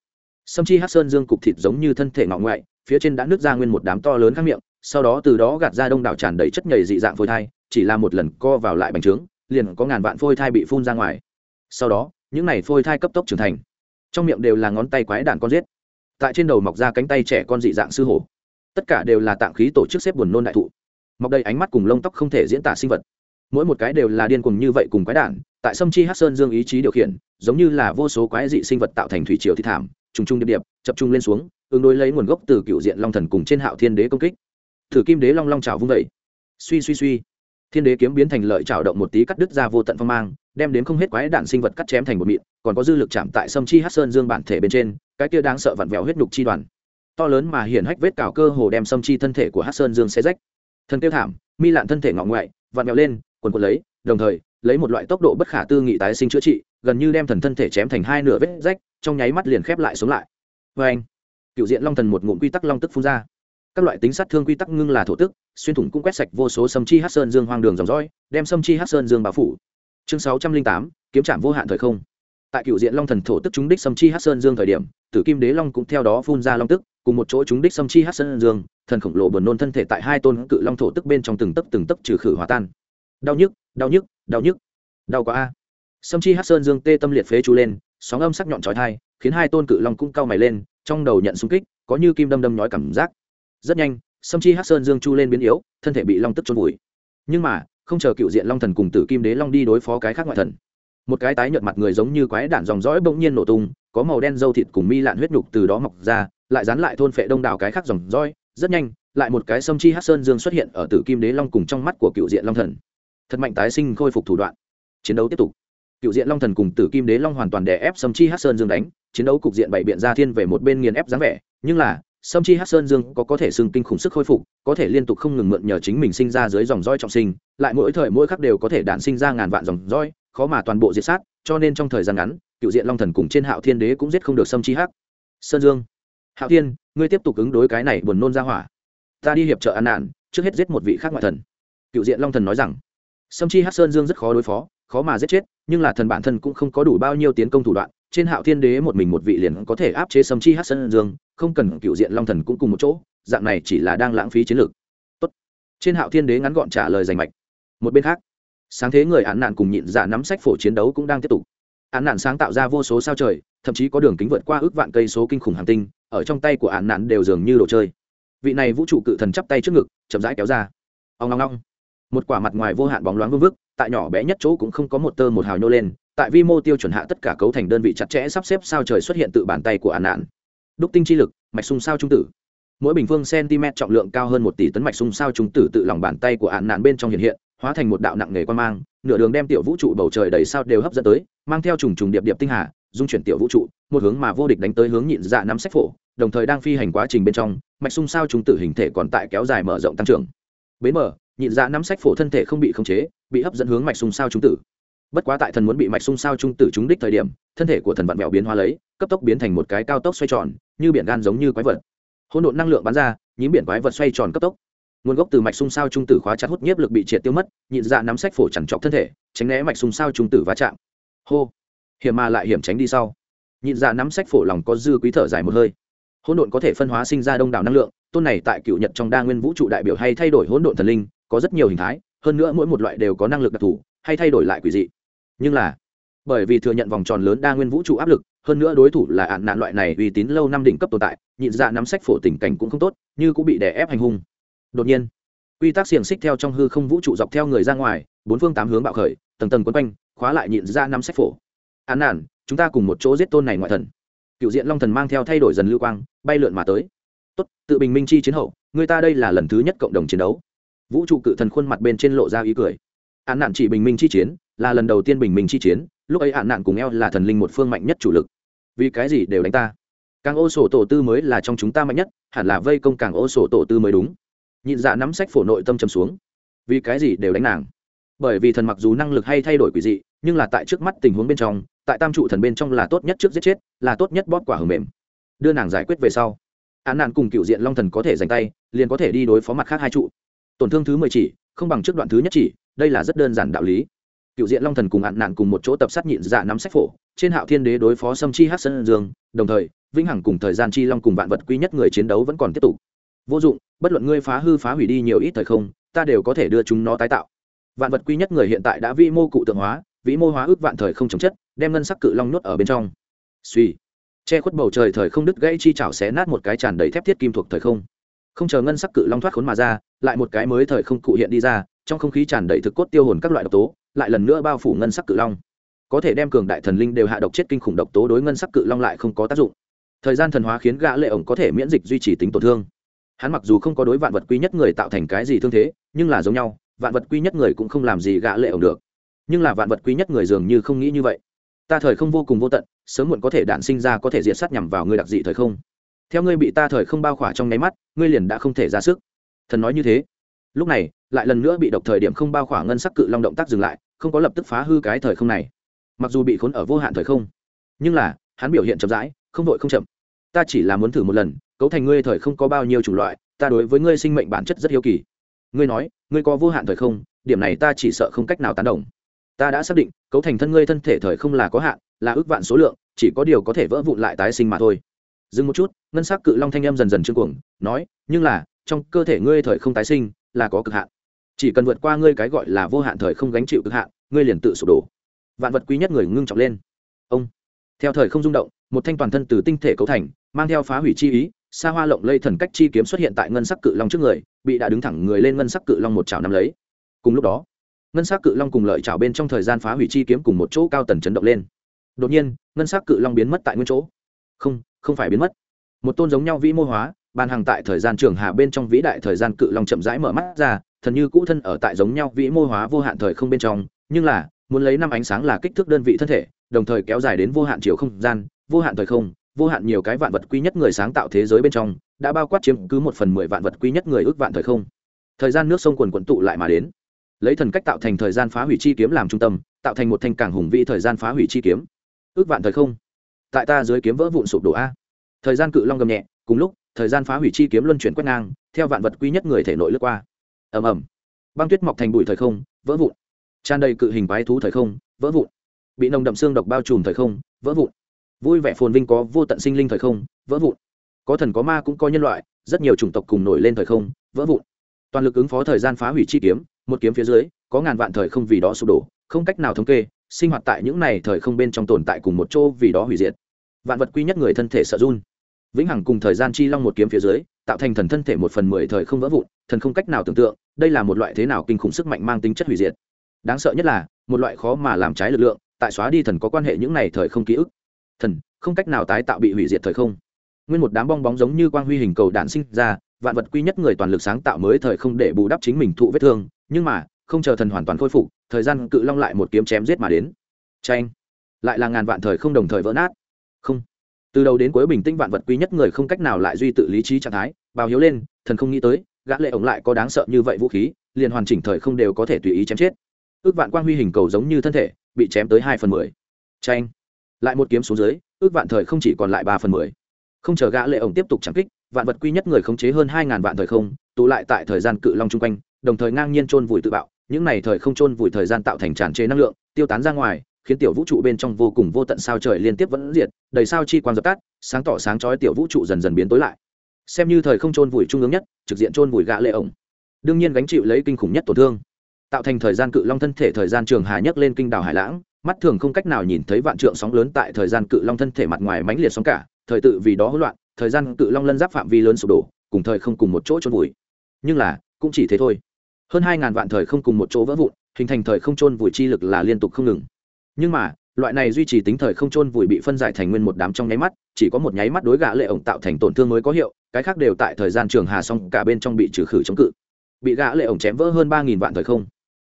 Sâm chi hát sơn dương cục thịt giống như thân thể ngọ ngoại, phía trên đã nứt ra nguyên một đám to lớn các miệng, sau đó từ đó gạt ra đông đảo tràn đầy chất nhầy dị dạng phôi thai chỉ là một lần co vào lại bành trướng, liền có ngàn vạn phôi thai bị phun ra ngoài. Sau đó, những này phôi thai cấp tốc trưởng thành. Trong miệng đều là ngón tay quái đản con giết. Tại trên đầu mọc ra cánh tay trẻ con dị dạng sư hổ. Tất cả đều là tạng khí tổ chức xếp buồn nôn đại thụ. Mọc đầy ánh mắt cùng lông tóc không thể diễn tả sinh vật. Mỗi một cái đều là điên cùng như vậy cùng quái đản, tại sâm chi hát sơn dương ý chí điều khiển, giống như là vô số quái dị sinh vật tạo thành thủy triều thi thảm, trùng trùng điệp điệp, chập trung lên xuống ứng đối lấy nguồn gốc từ cựu diện long thần cùng trên hạo thiên đế công kích. Thử kim đế long long trào vung vẩy suy suy suy thiên đế kiếm biến thành lợi trào động một tí cắt đứt ra vô tận phong mang, đem đến không hết quái đạn sinh vật cắt chém thành một mịn, còn có dư lực chạm tại sâm chi hát sơn dương bản thể bên trên, cái kia đáng sợ vặn vẹo huyết nhục chi đoàn. To lớn mà hiển hách vết cào cơ hồ đem sâm chi thân thể của hát sơn dương xé rách. Thân tiêu thảm, mi lạn thân thể ngọ ngoại, vặn vẹo lên, quần quần lấy, đồng thời, lấy một loại tốc độ bất khả tư nghị tái sinh chữa trị, gần như đem thần thân thể chém thành hai nửa vết rách, trong nháy mắt liền khép lại sống lại. Vê anh cựu diện long thần một ngụm quy tắc long tức phun ra các loại tính sát thương quy tắc ngưng là thổ tức, xuyên thủng cũng quét sạch vô số sâm chi hát sơn dương hoang đường dòng dõi, đem sâm chi hát sơn dương bao phủ. Chương sáu trăm linh tám, kiếm trạm vô hạn thời không. Tại cựu diện long thần thổ tức chúng đích sâm chi hát sơn dương thời điểm, tử kim đế long cũng theo đó phun ra long tức, cùng một chỗ chúng đích sâm chi hát sơn dương, thần khổng lồ buồn nôn thân thể tại hai tôn cự long thổ tức bên trong từng tấc từng tấc trừ khử hòa tan. Đau nhức đau nhức đau nhức. Đau quá a. Sâm chi hát sơn dương tê tâm liệt phế chú lên, sóng âm sắc nhọn trói thai khiến hai tôn cự long cũng cao mày lên, trong đầu nhận xung kích, có như kim đâm đâm nhói cảm giác rất nhanh, sâm chi hát sơn dương chu lên biến yếu, thân thể bị long tức trôn vùi. Nhưng mà, không chờ cựu diện long thần cùng tử kim đế long đi đối phó cái khác ngoại thần. Một cái tái nhợt mặt người giống như quái đản dòng dõi bỗng nhiên nổ tung, có màu đen dâu thịt cùng mi lạn huyết nhục từ đó mọc ra, lại dán lại thôn phệ đông đảo cái khác dòng dõi. Rất nhanh, lại một cái sâm chi hát sơn dương xuất hiện ở tử kim đế long cùng trong mắt của cựu diện long thần. Thật mạnh tái sinh khôi phục thủ đoạn. Chiến đấu tiếp tục. Cựu diện long thần cùng tử kim đế long hoàn toàn đè ép sâm chi hát sơn dương đánh, chiến đấu cục diện bảy biện ra thiên về một bên nghiền ép dáng vẻ, nhưng là sâm chi hát sơn dương có có thể xưng kinh khủng sức khôi phục, có thể liên tục không ngừng mượn nhờ chính mình sinh ra dưới dòng roi trọng sinh, lại mỗi thời mỗi khắc đều có thể đản sinh ra ngàn vạn dòng roi khó mà toàn bộ diệt sát, cho nên trong thời gian ngắn, cựu diện long thần cùng trên hạo thiên đế cũng giết không được sâm chi hắc sơn dương. Hạo thiên, ngươi tiếp tục ứng đối cái này buồn nôn ra hỏa. Ta đi hiệp trợ an nạn, trước hết giết một vị khác ngoại thần. Cựu diện long thần nói rằng. Sâm chi hát sơn dương rất khó đối phó, khó mà giết chết, nhưng là thần bản thân cũng không có đủ bao nhiêu tiến công thủ đoạn trên hạo thiên đế một mình một vị liền có thể áp chế sâm chi hát sơn dương, không cần cựu diện long thần cũng cùng một chỗ, dạng này chỉ là đang lãng phí chiến lược. Tốt. trên hạo thiên đế ngắn gọn trả lời giành mạch. Một bên khác, sáng thế người án nạn cùng nhịn giả nắm sách phổ chiến đấu cũng đang tiếp tục. Án nạn sáng tạo ra vô số sao trời, thậm chí có đường kính vượt qua ước vạn cây số kinh khủng hàng tinh, ở trong tay của án nạn đều dường như đồ chơi. Vị này vũ trụ cự thần chắp tay trước ngực, chậm rãi kéo ra. Ông long long một quả mặt ngoài vô hạn bóng loáng vương vức, tại nhỏ bé nhất chỗ cũng không có một tơ một hào nhô lên tại vi mô tiêu chuẩn hạ tất cả cấu thành đơn vị chặt chẽ sắp xếp sao trời xuất hiện tự bàn tay của án nạn. Đúc tinh chi lực, mạch sung sao trung tử. Mỗi bình phương cm trọng lượng cao hơn một tỷ tấn mạch sung sao trung tử tự lòng bàn tay của án nạn bên trong hiện hiện, hóa thành một đạo nặng nghề quan mang, nửa đường đem tiểu vũ trụ bầu trời đầy sao đều hấp dẫn tới, mang theo trùng trùng điệp điệp tinh hà, dung chuyển tiểu vũ trụ, một hướng mà vô địch đánh tới hướng nhịn dạ nắm sách phổ, đồng thời đang phi hành quá trình bên trong, mạch sung sao trung tử hình thể còn tại kéo dài mở rộng tăng trưởng. Bến mở, nhịn dạ nắm sách phổ thân thể không bị khống chế, bị hấp dẫn hướng mạch sung sao trung tử bất quá tại thần muốn bị mạch sung sao trung tử trúng đích thời điểm, thân thể của thần vặn vẹo biến hóa lấy, cấp tốc biến thành một cái cao tốc xoay tròn, như biển gan giống như quái vật. Hỗn độn năng lượng bắn ra, nhím biển quái vật xoay tròn cấp tốc. Nguồn gốc từ mạch sung sao trung tử khóa chặt hút nhiếp lực bị triệt tiêu mất, nhịn dạ nắm sách phổ chẳng chọc thân thể, tránh né mạch sung sao trung tử va chạm. Hô! Hiểm mà lại hiểm tránh đi sau. Nhịn dạ nắm sách phổ lòng có dư quý thở dài một hơi. Hỗn độn có thể phân hóa sinh ra đông đảo năng lượng, tôn này tại cựu nhật trong đa nguyên vũ trụ đại biểu hay thay đổi hỗn độn thần linh, có rất nhiều hình thái, hơn nữa mỗi một loại đều có năng lực đặc thù, hay thay đổi lại quỷ dị nhưng là, bởi vì thừa nhận vòng tròn lớn đa nguyên vũ trụ áp lực, hơn nữa đối thủ là ạn nạn loại này uy tín lâu năm đỉnh cấp tồn tại, nhịn ra nắm sách phổ tình cảnh cũng không tốt, như cũng bị đè ép hành hung. Đột nhiên, quy tắc xiềng xích theo trong hư không vũ trụ dọc theo người ra ngoài, bốn phương tám hướng bạo khởi, tầng tầng quấn quanh, khóa lại nhịn ra nắm sách phổ. Án nản chúng ta cùng một chỗ giết tôn này ngoại thần. Cựu diện long thần mang theo thay đổi dần lưu quang, bay lượn mà tới. Tốt, tự bình minh chi chiến hậu, người ta đây là lần thứ nhất cộng đồng chiến đấu. Vũ trụ cự thần khuôn mặt bên trên lộ ra ý cười. Án nạn chỉ bình minh chi chiến là lần đầu tiên bình minh chi chiến, lúc ấy hạn nạn cùng eo là thần linh một phương mạnh nhất chủ lực. Vì cái gì đều đánh ta? Càng ô sổ tổ tư mới là trong chúng ta mạnh nhất, hẳn là vây công càng ô sổ tổ tư mới đúng. Nhịn dạ nắm sách phổ nội tâm trầm xuống. Vì cái gì đều đánh nàng? Bởi vì thần mặc dù năng lực hay thay đổi quỷ dị, nhưng là tại trước mắt tình huống bên trong, tại tam trụ thần bên trong là tốt nhất trước giết chết, là tốt nhất bóp quả hở mềm. Đưa nàng giải quyết về sau án nạn cùng cựu diện long thần có thể giành tay, liền có thể đi đối phó mặt khác hai trụ. Tổn thương thứ mười chỉ, không bằng trước đoạn thứ nhất chỉ, đây là rất đơn giản đạo lý cựu diện long thần cùng hạn nạn cùng một chỗ tập sát nhịn dạ nắm sách phổ, trên hạo thiên đế đối phó sâm chi hát sơn dương, đồng thời, vĩnh hằng cùng thời gian chi long cùng vạn vật quý nhất người chiến đấu vẫn còn tiếp tục. Vô dụng, bất luận ngươi phá hư phá hủy đi nhiều ít thời không, ta đều có thể đưa chúng nó tái tạo. Vạn vật quý nhất người hiện tại đã vi mô cụ tượng hóa, vĩ mô hóa ước vạn thời không chống chất, đem ngân sắc cự long nuốt ở bên trong. Suy che khuất bầu trời thời không đứt gãy chi chảo xé nát một cái tràn đầy thép thiết kim thuộc thời không. Không chờ ngân sắc cự long thoát khốn mà ra, lại một cái mới thời không cụ hiện đi ra, trong không khí tràn đầy thực cốt tiêu hồn các loại độc tố lại lần nữa bao phủ ngân sắc cự long. Có thể đem cường đại thần linh đều hạ độc chết kinh khủng độc tố đối ngân sắc cự long lại không có tác dụng. Thời gian thần hóa khiến gã lệ ổng có thể miễn dịch duy trì tính tổn thương. Hắn mặc dù không có đối vạn vật quý nhất người tạo thành cái gì thương thế, nhưng là giống nhau, vạn vật quý nhất người cũng không làm gì gã lệ ổng được. Nhưng là vạn vật quý nhất người dường như không nghĩ như vậy. Ta thời không vô cùng vô tận, sớm muộn có thể đản sinh ra có thể diệt sát nhằm vào ngươi đặc dị thời không. Theo ngươi bị ta thời không bao khỏa trong nháy mắt, ngươi liền đã không thể ra sức. Thần nói như thế. Lúc này lại lần nữa bị độc thời điểm không bao khỏa ngân sắc cự long động tác dừng lại, không có lập tức phá hư cái thời không này. Mặc dù bị khốn ở vô hạn thời không, nhưng là, hắn biểu hiện chậm rãi, không vội không chậm. Ta chỉ là muốn thử một lần, cấu thành ngươi thời không có bao nhiêu chủng loại, ta đối với ngươi sinh mệnh bản chất rất hiếu kỳ. Ngươi nói, ngươi có vô hạn thời không, điểm này ta chỉ sợ không cách nào tán đồng. Ta đã xác định, cấu thành thân ngươi thân thể thời không là có hạn, là ước vạn số lượng, chỉ có điều có thể vỡ vụn lại tái sinh mà thôi. Dừng một chút, ngân s ắ c cự long thanh em dần dần trương cuồng, nói, nhưng là, trong cơ thể ngươi thời không tái sinh là có cực hạn chỉ cần vượt qua ngươi cái gọi là vô hạn thời không gánh chịu cực hạn, ngươi liền tự sụp đổ. Vạn vật quý nhất người ngưng trọng lên. Ông. Theo thời không rung động, một thanh toàn thân từ tinh thể cấu thành, mang theo phá hủy chi ý, xa hoa lộng lây thần cách chi kiếm xuất hiện tại ngân sắc cự long trước người, bị đã đứng thẳng người lên ngân sắc cự long một chảo nắm lấy. Cùng lúc đó, ngân sắc cự long cùng lợi chảo bên trong thời gian phá hủy chi kiếm cùng một chỗ cao tần chấn động lên. Đột nhiên, ngân sắc cự long biến mất tại nguyên chỗ. Không không phải biến mất. Một tôn giống nhau vĩ mô hóa, bàn hàng tại thời gian trường hà bên trong vĩ đại thời gian cự long chậm rãi mở mắt ra thần như cũ thân ở tại giống nhau vĩ mô hóa vô hạn thời không bên trong, nhưng là, muốn lấy năm ánh sáng là kích thước đơn vị thân thể, đồng thời kéo dài đến vô hạn chiều không gian, vô hạn thời không, vô hạn nhiều cái vạn vật quý nhất người sáng tạo thế giới bên trong, đã bao quát chiếm cứ một phần mười vạn vật quý nhất người ước vạn thời không. Thời gian nước sông quần quận tụ lại mà đến. Lấy thần cách tạo thành thời gian phá hủy chi kiếm làm trung tâm, tạo thành một thanh cảng hùng vĩ thời gian phá hủy chi kiếm. Ước vạn thời không. Tại ta dưới kiếm vỡ vụn sụp đổ a. Thời gian cự long gầm nhẹ, cùng lúc, thời gian phá hủy chi kiếm luân chuyển quét ngang, theo vạn vật quý nhất người thể nội lướt qua ầm ầm. Băng tuyết mọc thành bụi thời không, vỡ vụn. Tràn đầy cự hình quái thú thời không, vỡ vụn. Bị nồng đậm xương độc bao trùm thời không, vỡ vụn. Vui vẻ phồn vinh có vô tận sinh linh thời không, vỡ vụn. Có thần có ma cũng có nhân loại, rất nhiều chủng tộc cùng nổi lên thời không, vỡ vụn. Toàn lực ứng phó thời gian phá hủy chi kiếm, một kiếm phía dưới, có ngàn vạn thời không vì đó sụp đổ, không cách nào thống kê, sinh hoạt tại những này thời không bên trong tồn tại cùng một chỗ vì đó hủy diệt. Vạn vật quy nhất người thân thể sợ run. Vĩnh hằng cùng thời gian chi long một kiếm phía dưới, tạo thành thần thân thể một phần mười thời không vỡ vụn, thần không cách nào tưởng tượng đây là một loại thế nào kinh khủng sức mạnh mang tính chất hủy diệt. Đáng sợ nhất là, một loại khó mà làm trái lực lượng, tại xóa đi thần có quan hệ những này thời không ký ức. Thần, không cách nào tái tạo bị hủy diệt thời không. Nguyên một đám bong bóng giống như quang huy hình cầu đạn sinh ra, vạn vật quy nhất người toàn lực sáng tạo mới thời không để bù đắp chính mình thụ vết thương, nhưng mà, không chờ thần hoàn toàn khôi phục, thời gian cự long lại một kiếm chém giết mà đến. Tranh lại là ngàn vạn thời không đồng thời vỡ nát. Không. Từ đầu đến cuối bình tĩnh vạn vật quý nhất người không cách nào lại duy tự lý trí trạng thái bào hiếu lên, thần không nghĩ tới gã lệ ổng lại có đáng sợ như vậy vũ khí, liền hoàn chỉnh thời không đều có thể tùy ý chém chết. Ước vạn quang huy hình cầu giống như thân thể, bị chém tới hai phần mười. Tranh lại một kiếm xuống dưới, ước vạn thời không chỉ còn lại ba phần mười. Không chờ gã lệ ổng tiếp tục chẳng kích, vạn vật quy nhất người khống chế hơn hai ngàn vạn thời không, tụ lại tại thời gian cự long trung quanh, đồng thời ngang nhiên trôn vùi tự bạo. Những này thời không trôn vùi thời gian tạo thành tràn trề năng lượng, tiêu tán ra ngoài, khiến tiểu vũ trụ bên trong vô cùng vô tận sao trời liên tiếp vẫn diệt, đầy sao chi quang dập tắt, sáng tỏ sáng chói tiểu vũ trụ dần dần biến tối lại xem như thời không trôn vùi trung ương nhất, trực diện trôn vùi gã lệ ổng. Đương nhiên gánh chịu lấy kinh khủng nhất tổn thương. Tạo thành thời gian cự long thân thể thời gian trường hà nhất lên kinh đảo hải lãng, mắt thường không cách nào nhìn thấy vạn trượng sóng lớn tại thời gian cự long thân thể mặt ngoài mãnh liệt sóng cả, thời tự vì đó hỗn loạn, thời gian cự long lân giáp phạm vi lớn sụp đổ, cùng thời không cùng một chỗ trôn vùi. Nhưng là, cũng chỉ thế thôi. Hơn hai ngàn vạn thời không cùng một chỗ vỡ vụn, hình thành thời không trôn vùi chi lực là liên tục không ngừng. Nhưng mà loại này duy trì tính thời không trôn vùi bị phân giải thành nguyên một đám trong nháy mắt, chỉ có một nháy mắt đối gã lệ ổng tạo thành tổn thương mới có hiệu, cái khác đều tại thời gian trường hà xong, cả bên trong bị trừ khử chống cự. Bị gã lệ ổng chém vỡ hơn ba nghìn vạn thời không,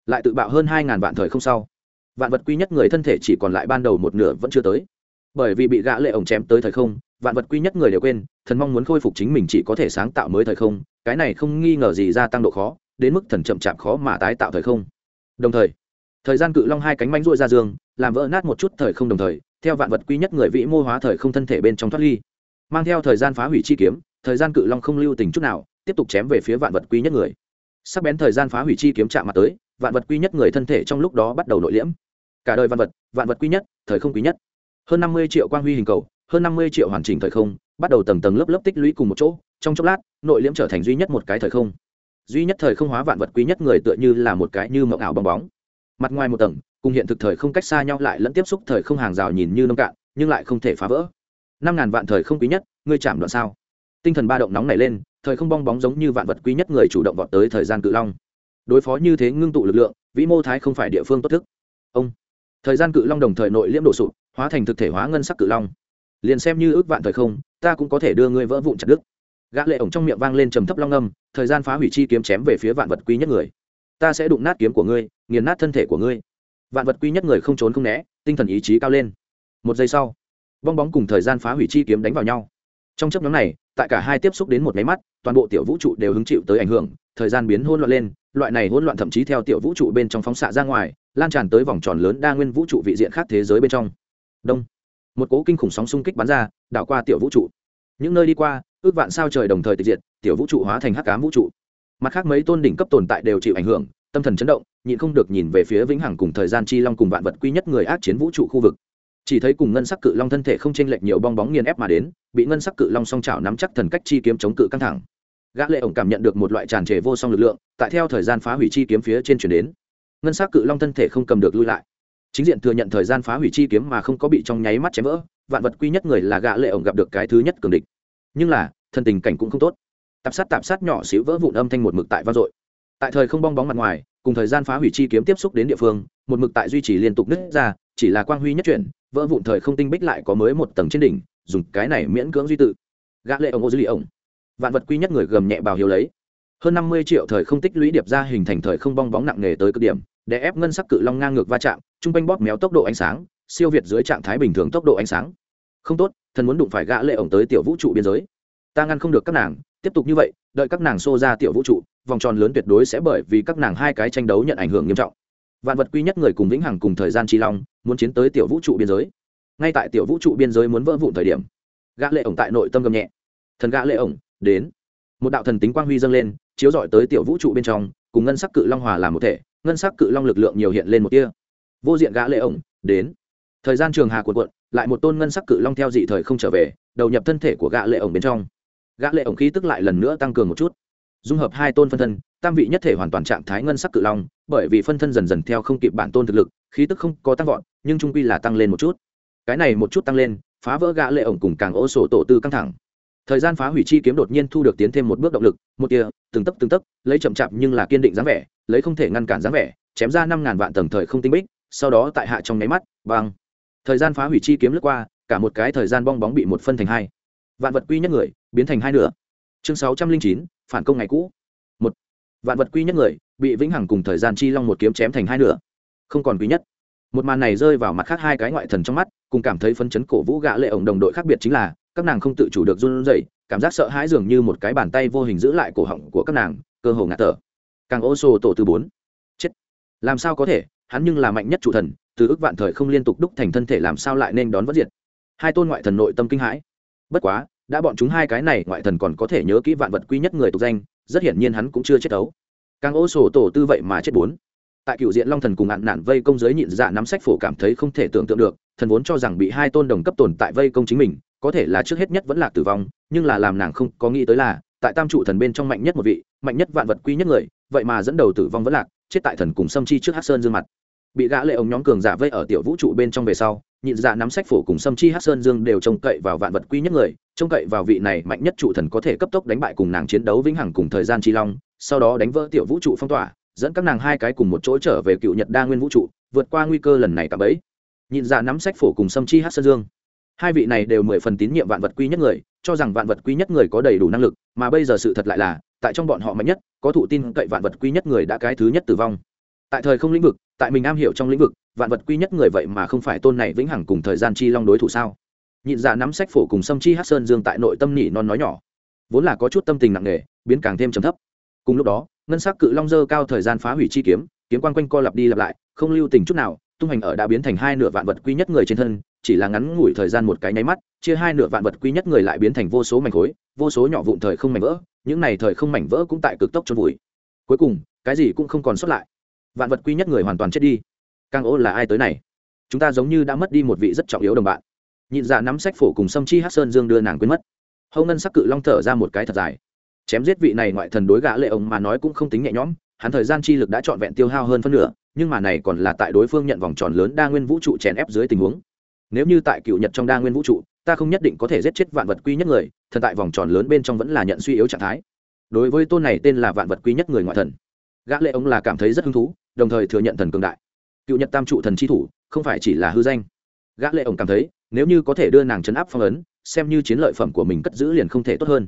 lại tự bạo hơn hai ngàn vạn thời không sau. Vạn vật quy nhất người thân thể chỉ còn lại ban đầu một nửa vẫn chưa tới. Bởi vì bị gã lệ ổng chém tới thời không, vạn vật quy nhất người đều quên, thần mong muốn khôi phục chính mình chỉ có thể sáng tạo mới thời không, cái này không nghi ngờ gì gia tăng độ khó, đến mức thần chậm chạp khó mà tái tạo thời không. Đồng thời thời gian cự long hai cánh mánh ruội ra dương làm vỡ nát một chút thời không đồng thời, theo vạn vật quy nhất người vĩ mô hóa thời không thân thể bên trong thoát ly. Mang theo thời gian phá hủy chi kiếm, thời gian cự long không lưu tình chút nào, tiếp tục chém về phía vạn vật quy nhất người. Sắc bén thời gian phá hủy chi kiếm chạm mặt tới, vạn vật quy nhất người thân thể trong lúc đó bắt đầu nội liễm. Cả đời vạn vật vạn vật quy nhất, thời không quý nhất. Hơn năm mươi triệu quang huy hình cầu, hơn năm mươi triệu hoàn chỉnh thời không, bắt đầu tầng tầng lớp lớp tích lũy cùng một chỗ, trong chốc lát, nội liễm trở thành duy nhất một cái thời không. Duy nhất thời không hóa vạn vật quý nhất người tựa như là một cái như mộng ảo bong bóng. Mặt ngoài một tầng cùng hiện thực thời không cách xa nhau lại lẫn tiếp xúc thời không hàng rào nhìn như nông cạn, nhưng lại không thể phá vỡ. Năm ngàn vạn thời không quý nhất, ngươi chạm đoạn sao? Tinh thần ba động nóng nảy lên, thời không bong bóng giống như vạn vật quý nhất người chủ động vọt tới thời gian cự long. Đối phó như thế ngưng tụ lực lượng, vĩ mô thái không phải địa phương tốt thức. Ông. Thời gian cự long đồng thời nội liễm đổ sụp, hóa thành thực thể hóa ngân sắc cự long. Liền xem như ước vạn thời không, ta cũng có thể đưa ngươi vỡ vụn chặt đứt. Gã lệ ổng trong miệng vang lên trầm thấp long âm, thời gian phá hủy chi kiếm chém về phía vạn vật quý nhất người. Ta sẽ đụng nát kiếm của ngươi, nghiền nát thân thể của ngươi vạn vật quý nhất người không trốn không né, tinh thần ý chí cao lên. Một giây sau, bong bóng cùng thời gian phá hủy chi kiếm đánh vào nhau. Trong chấp nhóm này, tại cả hai tiếp xúc đến một máy mắt, toàn bộ tiểu vũ trụ đều hứng chịu tới ảnh hưởng, thời gian biến hỗn loạn lên, loại này hỗn loạn thậm chí theo tiểu vũ trụ bên trong phóng xạ ra ngoài, lan tràn tới vòng tròn lớn đa nguyên vũ trụ vị diện khác thế giới bên trong. Đông. Một cố kinh khủng sóng xung kích bắn ra, đảo qua tiểu vũ trụ. Những nơi đi qua, ước vạn sao trời đồng thời tịch diệt, tiểu vũ trụ hóa thành hắc cám vũ trụ. Mặt khác mấy tôn đỉnh cấp tồn tại đều chịu ảnh hưởng tâm thần chấn động, nhịn không được nhìn về phía vĩnh hằng cùng thời gian chi long cùng vạn vật quy nhất người ác chiến vũ trụ khu vực. Chỉ thấy cùng ngân sắc cự long thân thể không chênh lệch nhiều bong bóng nghiền ép mà đến, bị ngân sắc cự long song trào nắm chắc thần cách chi kiếm chống cự căng thẳng. Gã lệ ổng cảm nhận được một loại tràn trề vô song lực lượng, tại theo thời gian phá hủy chi kiếm phía trên chuyển đến. Ngân sắc cự long thân thể không cầm được lui lại. Chính diện thừa nhận thời gian phá hủy chi kiếm mà không có bị trong nháy mắt chém vỡ, vạn vật quy nhất người là gã lệ ổng gặp được cái thứ nhất cường địch. Nhưng là thân tình cảnh cũng không tốt. Tạp sát tạp sát nhỏ xíu vỡ vụn âm thanh một mực tại vang dội tại thời không bong bóng mặt ngoài, cùng thời gian phá hủy chi kiếm tiếp xúc đến địa phương, một mực tại duy trì liên tục nứt ra, chỉ là quang huy nhất chuyển, vỡ vụn thời không tinh bích lại có mới một tầng trên đỉnh, dùng cái này miễn cưỡng duy tự. Gã lệ ổng ô dư lì ổng vạn vật quy nhất người gầm nhẹ bào hiếu lấy. Hơn năm mươi triệu thời không tích lũy điệp ra hình thành thời không bong bóng nặng nề tới cực điểm, để ép ngân sắc cự long ngang ngược va chạm, trung quanh bóp méo tốc độ ánh sáng, siêu việt dưới trạng thái bình thường tốc độ ánh sáng. Không tốt, thần muốn đụng phải gã lệ ổng tới tiểu vũ trụ biên giới. Ta ngăn không được các nàng tiếp tục như vậy, đợi các nàng xô ra tiểu vũ trụ, vòng tròn lớn tuyệt đối sẽ bởi vì các nàng hai cái tranh đấu nhận ảnh hưởng nghiêm trọng. Vạn vật quy nhất người cùng vĩnh hằng cùng thời gian chi long, muốn chiến tới tiểu vũ trụ biên giới. Ngay tại tiểu vũ trụ biên giới muốn vỡ vụn thời điểm, gã lệ ổng tại nội tâm gầm nhẹ. Thần gã lệ ổng, đến. Một đạo thần tính quang huy dâng lên, chiếu rọi tới tiểu vũ trụ bên trong, cùng ngân sắc cự long hòa làm một thể, ngân sắc cự long lực lượng nhiều hiện lên một tia. Vô diện gã lệ ổng, đến. Thời gian trường hà cuộn cuộn, lại một tôn ngân sắc cự long theo dị thời không trở về, đầu nhập thân thể của gã lệ ổng bên trong gã lệ ổng khí tức lại lần nữa tăng cường một chút. Dung hợp hai tôn phân thân, tam vị nhất thể hoàn toàn trạng thái ngân sắc cự long, bởi vì phân thân dần dần theo không kịp bản tôn thực lực, khí tức không có tăng vọt, nhưng trung quy là tăng lên một chút. Cái này một chút tăng lên, phá vỡ gã lệ ổng cùng càng ô sổ tổ tư căng thẳng. Thời gian phá hủy chi kiếm đột nhiên thu được tiến thêm một bước động lực, một tia, từng tấc từng tấc, lấy chậm chạp nhưng là kiên định dáng vẻ, lấy không thể ngăn cản dáng vẻ, chém ra năm ngàn vạn tầng thời không tinh bích, sau đó tại hạ trong nháy mắt băng thời gian phá hủy chi kiếm lướt qua, cả một cái thời gian bong bóng bị một phân thành hai vạn vật quy nhất người, biến thành hai nửa. Chương sáu trăm linh chín, phản công ngày cũ. Một. Vạn vật quy nhất người, bị vĩnh hằng cùng thời gian chi long một kiếm chém thành hai nửa. Không còn quý nhất. Một màn này rơi vào mặt khác hai cái ngoại thần trong mắt, cùng cảm thấy phấn chấn cổ vũ gã lệ ổng đồng đội khác biệt chính là, các nàng không tự chủ được run rẩy, cảm giác sợ hãi dường như một cái bàn tay vô hình giữ lại cổ họng của các nàng, cơ hồ ngạt thở. Càng ô sô tổ từ bốn. Chết. Làm sao có thể? Hắn nhưng là mạnh nhất chủ thần, từ ước vạn thời không liên tục đúc thành thân thể làm sao lại nên đón vất diệt? Hai tôn ngoại thần nội tâm kinh hãi bất quá, đã bọn chúng hai cái này ngoại thần còn có thể nhớ kỹ vạn vật quý nhất người tục danh, rất hiển nhiên hắn cũng chưa chết đấu. Càng ô sổ tổ tư vậy mà chết bốn. Tại cựu diện long thần cùng ngạn nạn vây công giới nhịn dạ nắm sách phổ cảm thấy không thể tưởng tượng được, thần vốn cho rằng bị hai tôn đồng cấp tồn tại vây công chính mình, có thể là trước hết nhất vẫn là tử vong, nhưng là làm nàng không có nghĩ tới là, tại tam trụ thần bên trong mạnh nhất một vị, mạnh nhất vạn vật quý nhất người, vậy mà dẫn đầu tử vong vẫn lạc, chết tại thần cùng xâm chi trước hát sơn dương mặt. Bị gã lệ ống nhóm cường giả vây ở tiểu vũ trụ bên trong về sau nhịn dạ nắm sách phổ cùng xâm chi hát sơn dương đều trông cậy vào vạn vật quý nhất người, trông cậy vào vị này mạnh nhất trụ thần có thể cấp tốc đánh bại cùng nàng chiến đấu vĩnh hằng cùng thời gian chi long, sau đó đánh vỡ tiểu vũ trụ phong tỏa, dẫn các nàng hai cái cùng một chỗ trở về cựu nhật đa nguyên vũ trụ, vượt qua nguy cơ lần này cả bấy. Nhịn dạ nắm sách phổ cùng xâm chi hát sơn dương. Hai vị này đều mười phần tín nhiệm vạn vật quý nhất người, cho rằng vạn vật quý nhất người có đầy đủ năng lực, mà bây giờ sự thật lại là, tại trong bọn họ mạnh nhất, có thụ tin cậy vạn vật quý nhất người đã cái thứ nhất tử vong tại thời không lĩnh vực, tại mình am hiểu trong lĩnh vực, vạn vật quy nhất người vậy mà không phải tôn này vĩnh hằng cùng thời gian chi long đối thủ sao? Nhịn dạ nắm sách phổ cùng sâm chi hát sơn dương tại nội tâm nỉ non nói nhỏ. Vốn là có chút tâm tình nặng nề, biến càng thêm trầm thấp. Cùng lúc đó, ngân sắc cự long dơ cao thời gian phá hủy chi kiếm kiếm quang quanh co lặp đi lặp lại, không lưu tình chút nào, tung hành ở đã biến thành hai nửa vạn vật quy nhất người trên thân, chỉ là ngắn ngủi thời gian một cái nháy mắt, chia hai nửa vạn vật quy nhất người lại biến thành vô số mảnh khối, vô số nhỏ vụn thời không mảnh vỡ, những này thời không mảnh vỡ cũng tại cực tốc trôn vùi. Cuối cùng, cái gì cũng không còn sót lại vạn vật quý nhất người hoàn toàn chết đi. Càng ô là ai tới này? Chúng ta giống như đã mất đi một vị rất trọng yếu đồng bạn. Nhịn dạ nắm sách phổ cùng sâm chi hát sơn dương đưa nàng quên mất. Hầu ngân sắc cự long thở ra một cái thật dài. Chém giết vị này ngoại thần đối gã lệ ông mà nói cũng không tính nhẹ nhõm, hắn thời gian chi lực đã trọn vẹn tiêu hao hơn phân nửa, nhưng mà này còn là tại đối phương nhận vòng tròn lớn đa nguyên vũ trụ chèn ép dưới tình huống. Nếu như tại cựu nhật trong đa nguyên vũ trụ, ta không nhất định có thể giết chết vạn vật quy nhất người, thần tại vòng tròn lớn bên trong vẫn là nhận suy yếu trạng thái. Đối với tôn này tên là vạn vật quy nhất người ngoại thần, gã lệ ông là cảm thấy rất hứng thú đồng thời thừa nhận thần cường đại. Cựu nhật tam trụ thần chi thủ, không phải chỉ là hư danh. Gã lệ ổng cảm thấy, nếu như có thể đưa nàng chấn áp phong ấn, xem như chiến lợi phẩm của mình cất giữ liền không thể tốt hơn.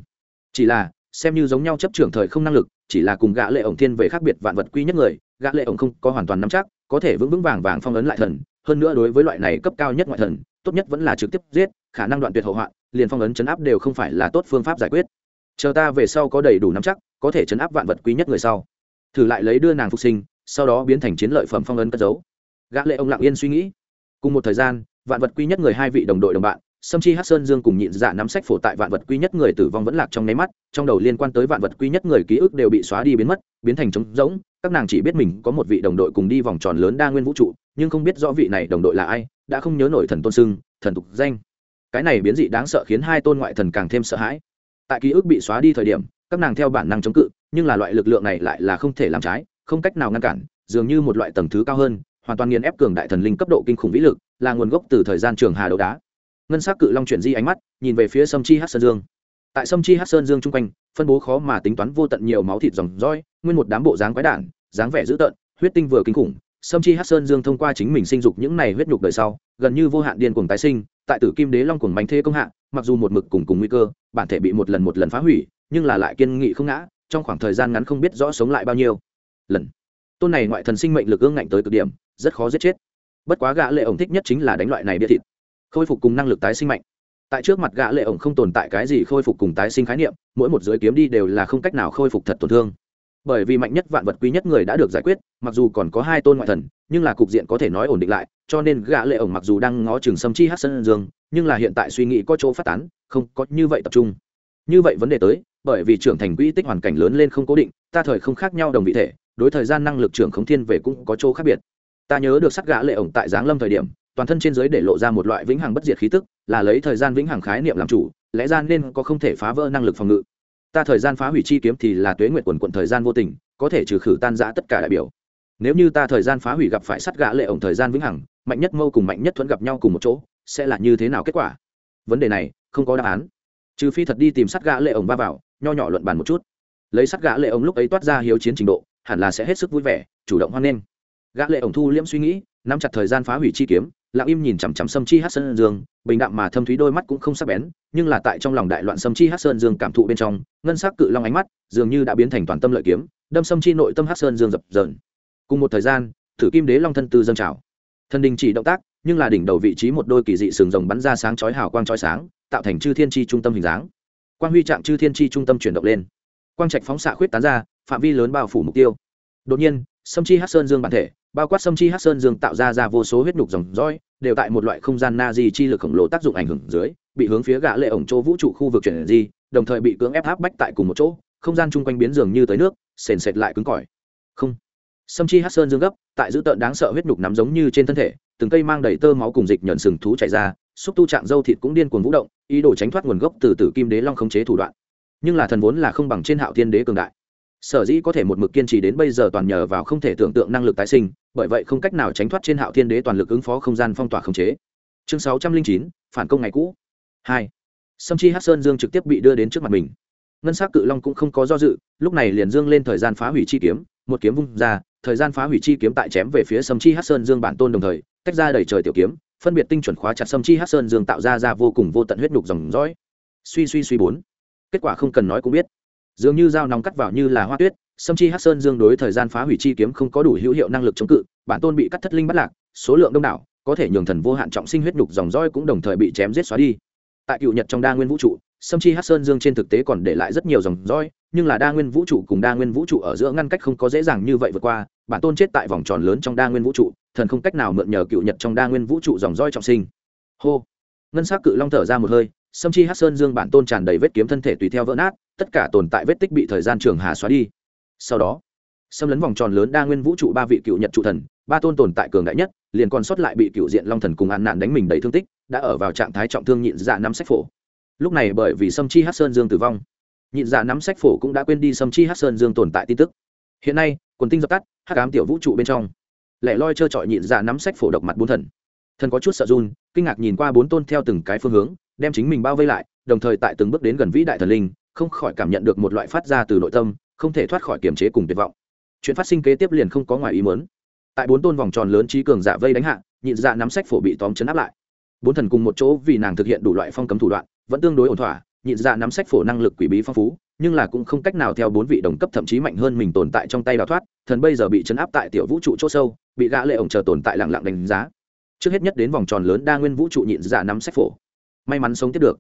Chỉ là, xem như giống nhau chấp trưởng thời không năng lực, chỉ là cùng gã lệ ổng thiên về khác biệt vạn vật quy nhất người, gã lệ ổng không có hoàn toàn nắm chắc, có thể vững vững vàng vàng phong ấn lại thần, hơn nữa đối với loại này cấp cao nhất ngoại thần, tốt nhất vẫn là trực tiếp giết, khả năng đoạn tuyệt hậu hoạn liền phong ấn chấn áp đều không phải là tốt phương pháp giải quyết. Chờ ta về sau có đầy đủ nắm chắc, có thể chấn áp vạn vật quý nhất người sau. Thử lại lấy đưa nàng phục sinh sau đó biến thành chiến lợi phẩm phong ấn cất giấu. Gã lệ ông lặng yên suy nghĩ. Cùng một thời gian, vạn vật quy nhất người hai vị đồng đội đồng bạn, sâm chi hắc sơn dương cùng nhịn dạ nắm sách phổ tại vạn vật quy nhất người tử vong vẫn lạc trong nấy mắt, trong đầu liên quan tới vạn vật quy nhất người ký ức đều bị xóa đi biến mất, biến thành trống rỗng. Các nàng chỉ biết mình có một vị đồng đội cùng đi vòng tròn lớn đa nguyên vũ trụ, nhưng không biết rõ vị này đồng đội là ai, đã không nhớ nổi thần tôn sưng thần tục danh. Cái này biến dị đáng sợ khiến hai tôn ngoại thần càng thêm sợ hãi. Tại ký ức bị xóa đi thời điểm, các nàng theo bản năng chống cự, nhưng là loại lực lượng này lại là không thể làm trái không cách nào ngăn cản, dường như một loại tầng thứ cao hơn, hoàn toàn nghiền ép cường đại thần linh cấp độ kinh khủng vĩ lực, là nguồn gốc từ thời gian trường hà đấu đá. Ngân s á c cự long chuyển di ánh mắt, nhìn về phía sâm chi hát sơn dương. Tại sâm chi hát sơn dương chung quanh, phân bố khó mà tính toán vô tận nhiều máu thịt dòng roi, nguyên một đám bộ dáng quái đản, dáng vẻ dữ tợn, huyết tinh vừa kinh khủng. Sâm chi hát sơn dương thông qua chính mình sinh dục những này huyết nhục đời sau, gần như vô hạn điên cuồng tái sinh, tại tử kim đế long cuồng bánh thê công hạ, mặc dù một mực cùng cùng nguy cơ, bản thể bị một lần một lần phá hủy, nhưng là lại kiên nghị không ngã, trong khoảng thời gian ngắn không biết rõ sống lại bao nhiêu lần. Tôn này ngoại thần sinh mệnh lực ương ngạnh tới cực điểm, rất khó giết chết. Bất quá gã lệ ổng thích nhất chính là đánh loại này bia thịt. Khôi phục cùng năng lực tái sinh mạnh. Tại trước mặt gã lệ ổng không tồn tại cái gì khôi phục cùng tái sinh khái niệm, mỗi một dưới kiếm đi đều là không cách nào khôi phục thật tổn thương. Bởi vì mạnh nhất vạn vật quý nhất người đã được giải quyết, mặc dù còn có hai tôn ngoại thần, nhưng là cục diện có thể nói ổn định lại, cho nên gã lệ ổng mặc dù đang ngó chừng sâm chi hát sơn dương, nhưng là hiện tại suy nghĩ có chỗ phát tán, không có như vậy tập trung. Như vậy vấn đề tới, bởi vì trưởng thành quỹ tích hoàn cảnh lớn lên không cố định, ta thời không khác nhau đồng vị thể đối thời gian năng lực trưởng khống thiên về cũng có chỗ khác biệt. Ta nhớ được sắt gã lệ ổng tại giáng lâm thời điểm, toàn thân trên dưới để lộ ra một loại vĩnh hằng bất diệt khí tức, là lấy thời gian vĩnh hằng khái niệm làm chủ, lẽ ra nên có không thể phá vỡ năng lực phòng ngự. Ta thời gian phá hủy chi kiếm thì là tuế nguyện quần quận thời gian vô tình, có thể trừ khử tan giã tất cả đại biểu. Nếu như ta thời gian phá hủy gặp phải sắt gã lệ ổng thời gian vĩnh hằng, mạnh nhất mâu cùng mạnh nhất thuẫn gặp nhau cùng một chỗ, sẽ là như thế nào kết quả? Vấn đề này, không có đáp án. Trừ phi thật đi tìm sắt gã lệ ổng va vào, nho nhỏ luận bàn một chút. Lấy sắt gã lệ ổng lúc ấy toát ra hiếu chiến trình độ hẳn là sẽ hết sức vui vẻ, chủ động hoan nghênh. Gã lệ ổng thu liễm suy nghĩ, nắm chặt thời gian phá hủy chi kiếm, lặng im nhìn chằm chằm sâm chi hát sơn dương, bình đạm mà thâm thúy đôi mắt cũng không sắc bén, nhưng là tại trong lòng đại loạn sâm chi hát sơn dương cảm thụ bên trong, ngân sắc cự long ánh mắt dường như đã biến thành toàn tâm lợi kiếm, đâm sâm chi nội tâm hát sơn dương dập dờn. Cùng một thời gian, thử kim đế long thân tư dâng trào. Thần đình chỉ động tác, nhưng là đỉnh đầu vị trí một đôi kỳ dị sừng rồng bắn ra sáng chói hào quang chói sáng, tạo thành chư thiên chi trung tâm hình dáng. Quang huy trạng chư thiên chi trung tâm chuyển động lên. Quang trạch phóng xạ khuyết tán ra phạm vi lớn bao phủ mục tiêu. Đột nhiên, sâm chi hát sơn dương bản thể, bao quát sâm chi hát sơn dương tạo ra ra vô số huyết nhục dòng dõi, đều tại một loại không gian na di chi lực khổng lồ tác dụng ảnh hưởng dưới, bị hướng phía gã lệ ổng chỗ vũ trụ khu vực chuyển di, đồng thời bị cưỡng ép áp bách tại cùng một chỗ, không gian chung quanh biến dường như tới nước, sền sệt lại cứng cỏi. Không. Sâm chi hát sơn dương gấp, tại giữ tợn đáng sợ huyết nhục nắm giống như trên thân thể, từng cây mang đầy tơ máu cùng dịch nhận sừng thú chạy ra, xúc tu trạng dâu thịt cũng điên cuồng vũ động, ý đồ tránh thoát nguồn gốc từ tử kim đế long khống chế thủ đoạn. Nhưng là thần vốn là không bằng trên hạo thiên đế cường đại sở dĩ có thể một mực kiên trì đến bây giờ toàn nhờ vào không thể tưởng tượng năng lực tái sinh, bởi vậy không cách nào tránh thoát trên hạo thiên đế toàn lực ứng phó không gian phong tỏa khống chế. Chương sáu trăm linh chín, phản công ngày cũ. Hai. Sâm chi hát sơn dương trực tiếp bị đưa đến trước mặt mình. Ngân s á c cự long cũng không có do dự, lúc này liền dương lên thời gian phá hủy chi kiếm, một kiếm vung ra, thời gian phá hủy chi kiếm tại chém về phía sâm chi hát sơn dương bản tôn đồng thời, tách ra đầy trời tiểu kiếm, phân biệt tinh chuẩn khóa chặt sâm chi hát sơn dương tạo ra ra vô cùng vô tận huyết nhục dòng dõi. Suy suy suy bốn. Kết quả không cần nói cũng biết dường như dao nóng cắt vào như là hoa tuyết, sâm chi hát sơn dương đối thời gian phá hủy chi kiếm không có đủ hữu hiệu năng lực chống cự, bản tôn bị cắt thất linh bắt lạc, số lượng đông đảo, có thể nhường thần vô hạn trọng sinh huyết nhục dòng roi cũng đồng thời bị chém giết xóa đi. Tại cựu nhật trong đa nguyên vũ trụ, sâm chi hát sơn dương trên thực tế còn để lại rất nhiều dòng roi nhưng là đa nguyên vũ trụ cùng đa nguyên vũ trụ ở giữa ngăn cách không có dễ dàng như vậy vượt qua, bản tôn chết tại vòng tròn lớn trong đa nguyên vũ trụ, thần không cách nào mượn nhờ cựu nhật trong đa nguyên vũ trụ dòng roi trọng sinh. Hô. Ngân s á c cự long thở ra một hơi, sâm chi hát sơn dương bản tôn tràn đầy vết kiếm thân thể tùy theo vỡ nát tất cả tồn tại vết tích bị thời gian trường hà xóa đi. Sau đó, xâm lấn vòng tròn lớn đa nguyên vũ trụ ba vị cựu nhật trụ thần, ba tôn tồn tại cường đại nhất, liền còn sót lại bị cựu diện long thần cùng an nạn đánh mình đầy thương tích, đã ở vào trạng thái trọng thương nhịn dạ năm sách phổ. Lúc này bởi vì sâm chi hát sơn dương tử vong, nhịn dạ năm sách phổ cũng đã quên đi sâm chi hát sơn dương tồn tại tin tức. Hiện nay, quần tinh dập tắt hát cám tiểu vũ trụ bên trong. Lẻ loi trơ trọi nhịn dạ năm sách phổ độc mặt bốn thần. Thần có chút sợ run, kinh ngạc nhìn qua bốn tôn theo từng cái phương hướng, đem chính mình bao vây lại, đồng thời tại từng bước đến gần vĩ đại thần linh không khỏi cảm nhận được một loại phát ra từ nội tâm, không thể thoát khỏi kiềm chế cùng tuyệt vọng. Chuyện phát sinh kế tiếp liền không có ngoài ý muốn. Tại bốn tôn vòng tròn lớn trí cường giả vây đánh hạ, nhịn dạ nắm sách phổ bị tóm chấn áp lại. Bốn thần cùng một chỗ vì nàng thực hiện đủ loại phong cấm thủ đoạn, vẫn tương đối ổn thỏa, nhịn dạ nắm sách phổ năng lực quỷ bí phong phú, nhưng là cũng không cách nào theo bốn vị đồng cấp thậm chí mạnh hơn mình tồn tại trong tay đào thoát, thần bây giờ bị chấn áp tại tiểu vũ trụ chỗ sâu, bị gã lệ ổng chờ tồn tại lặng lặng đánh giá. Trước hết nhất đến vòng tròn lớn đa nguyên vũ trụ nhịn dạ nắm sách phổ. May mắn sống tiếp được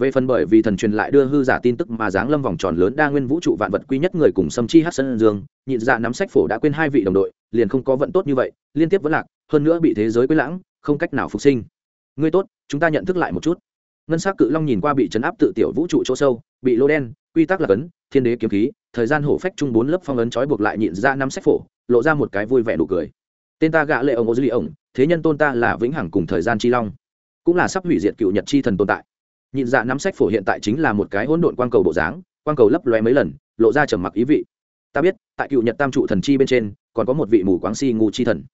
về phần bởi vì thần truyền lại đưa hư giả tin tức mà giáng lâm vòng tròn lớn đa nguyên vũ trụ vạn vật quy nhất người cùng xâm chi hát sân dương nhịn dạ nắm sách phổ đã quên hai vị đồng đội, liền không có vận tốt như vậy, liên tiếp vẫn lạc, hơn nữa bị thế giới quấy lãng, không cách nào phục sinh. Ngươi tốt, chúng ta nhận thức lại một chút. Ngân s á c cự long nhìn qua bị chấn áp tự tiểu vũ trụ chỗ sâu, bị lô đen, quy tắc là cấn, thiên đế kiếm khí, thời gian hổ phách chung bốn lớp phong ấn trói buộc lại nhịn dạ ra năm sách phổ, lộ ra một cái vui vẻ nụ cười. Tên ta gạ lệ ông ô dư lì ổng thế nhân tôn ta là vĩnh hằng cùng thời gian chi long, cũng là sắp hủy diệt cựu nhật chi thần tồn tại. Nhìn dạ nắm sách phổ hiện tại chính là một cái hỗn độn quang cầu bộ dáng, quang cầu lấp lóe mấy lần, lộ ra trầm mặc ý vị. Ta biết, tại cựu nhật tam trụ thần chi bên trên, còn có một vị mù quáng si ngu chi thần.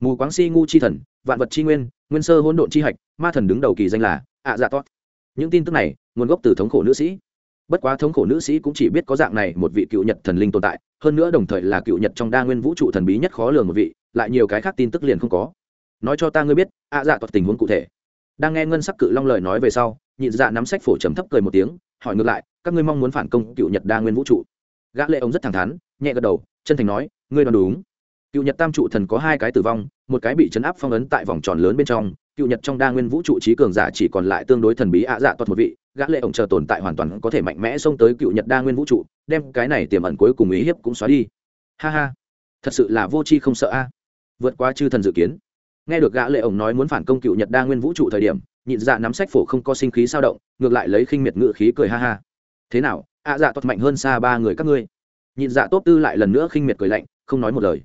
Mù quáng si ngu chi thần, vạn vật chi nguyên nguyên sơ hỗn độn chi hạch, ma thần đứng đầu kỳ danh là ạ dạ tốt những tin tức này, nguồn gốc từ thống khổ nữ sĩ. Bất quá thống khổ nữ sĩ cũng chỉ biết có dạng này một vị cựu nhật thần linh tồn tại, hơn nữa đồng thời là cựu nhật trong đa nguyên vũ trụ thần bí nhất khó lường một vị, lại nhiều cái khác tin tức liền không có. Nói cho ta ngươi biết ạ dạ tốt tình huống cụ thể. Đang nghe ngân sắc cự long lời nói về sau nhịn dạ nắm sách phổ trầm thấp cười một tiếng, hỏi ngược lại, các ngươi mong muốn phản công cựu nhật đa nguyên vũ trụ. Gã lệ ông rất thẳng thắn, nhẹ gật đầu, chân thành nói, ngươi đoán đúng. Cựu nhật tam trụ thần có hai cái tử vong, một cái bị chấn áp phong ấn tại vòng tròn lớn bên trong, cựu nhật trong đa nguyên vũ trụ trí cường giả chỉ còn lại tương đối thần bí ạ dạ toát một vị, gã lệ ổng chờ tồn tại hoàn toàn có thể mạnh mẽ xông tới cựu nhật đa nguyên vũ trụ, đem cái này tiềm ẩn cuối cùng ý hiếp cũng xóa đi. Ha ha, thật sự là vô chi không sợ a. Vượt qua chư thần dự kiến. Nghe được gã lệ ổng nói muốn phản công cựu nhật đa nguyên vũ trụ thời điểm nhịn dạ nắm sách phổ không có sinh khí sao động, ngược lại lấy khinh miệt ngự khí cười ha ha. Thế nào, ạ dạ toạt mạnh hơn xa ba người các ngươi? Nhịn dạ tốt tư lại lần nữa khinh miệt cười lạnh, không nói một lời.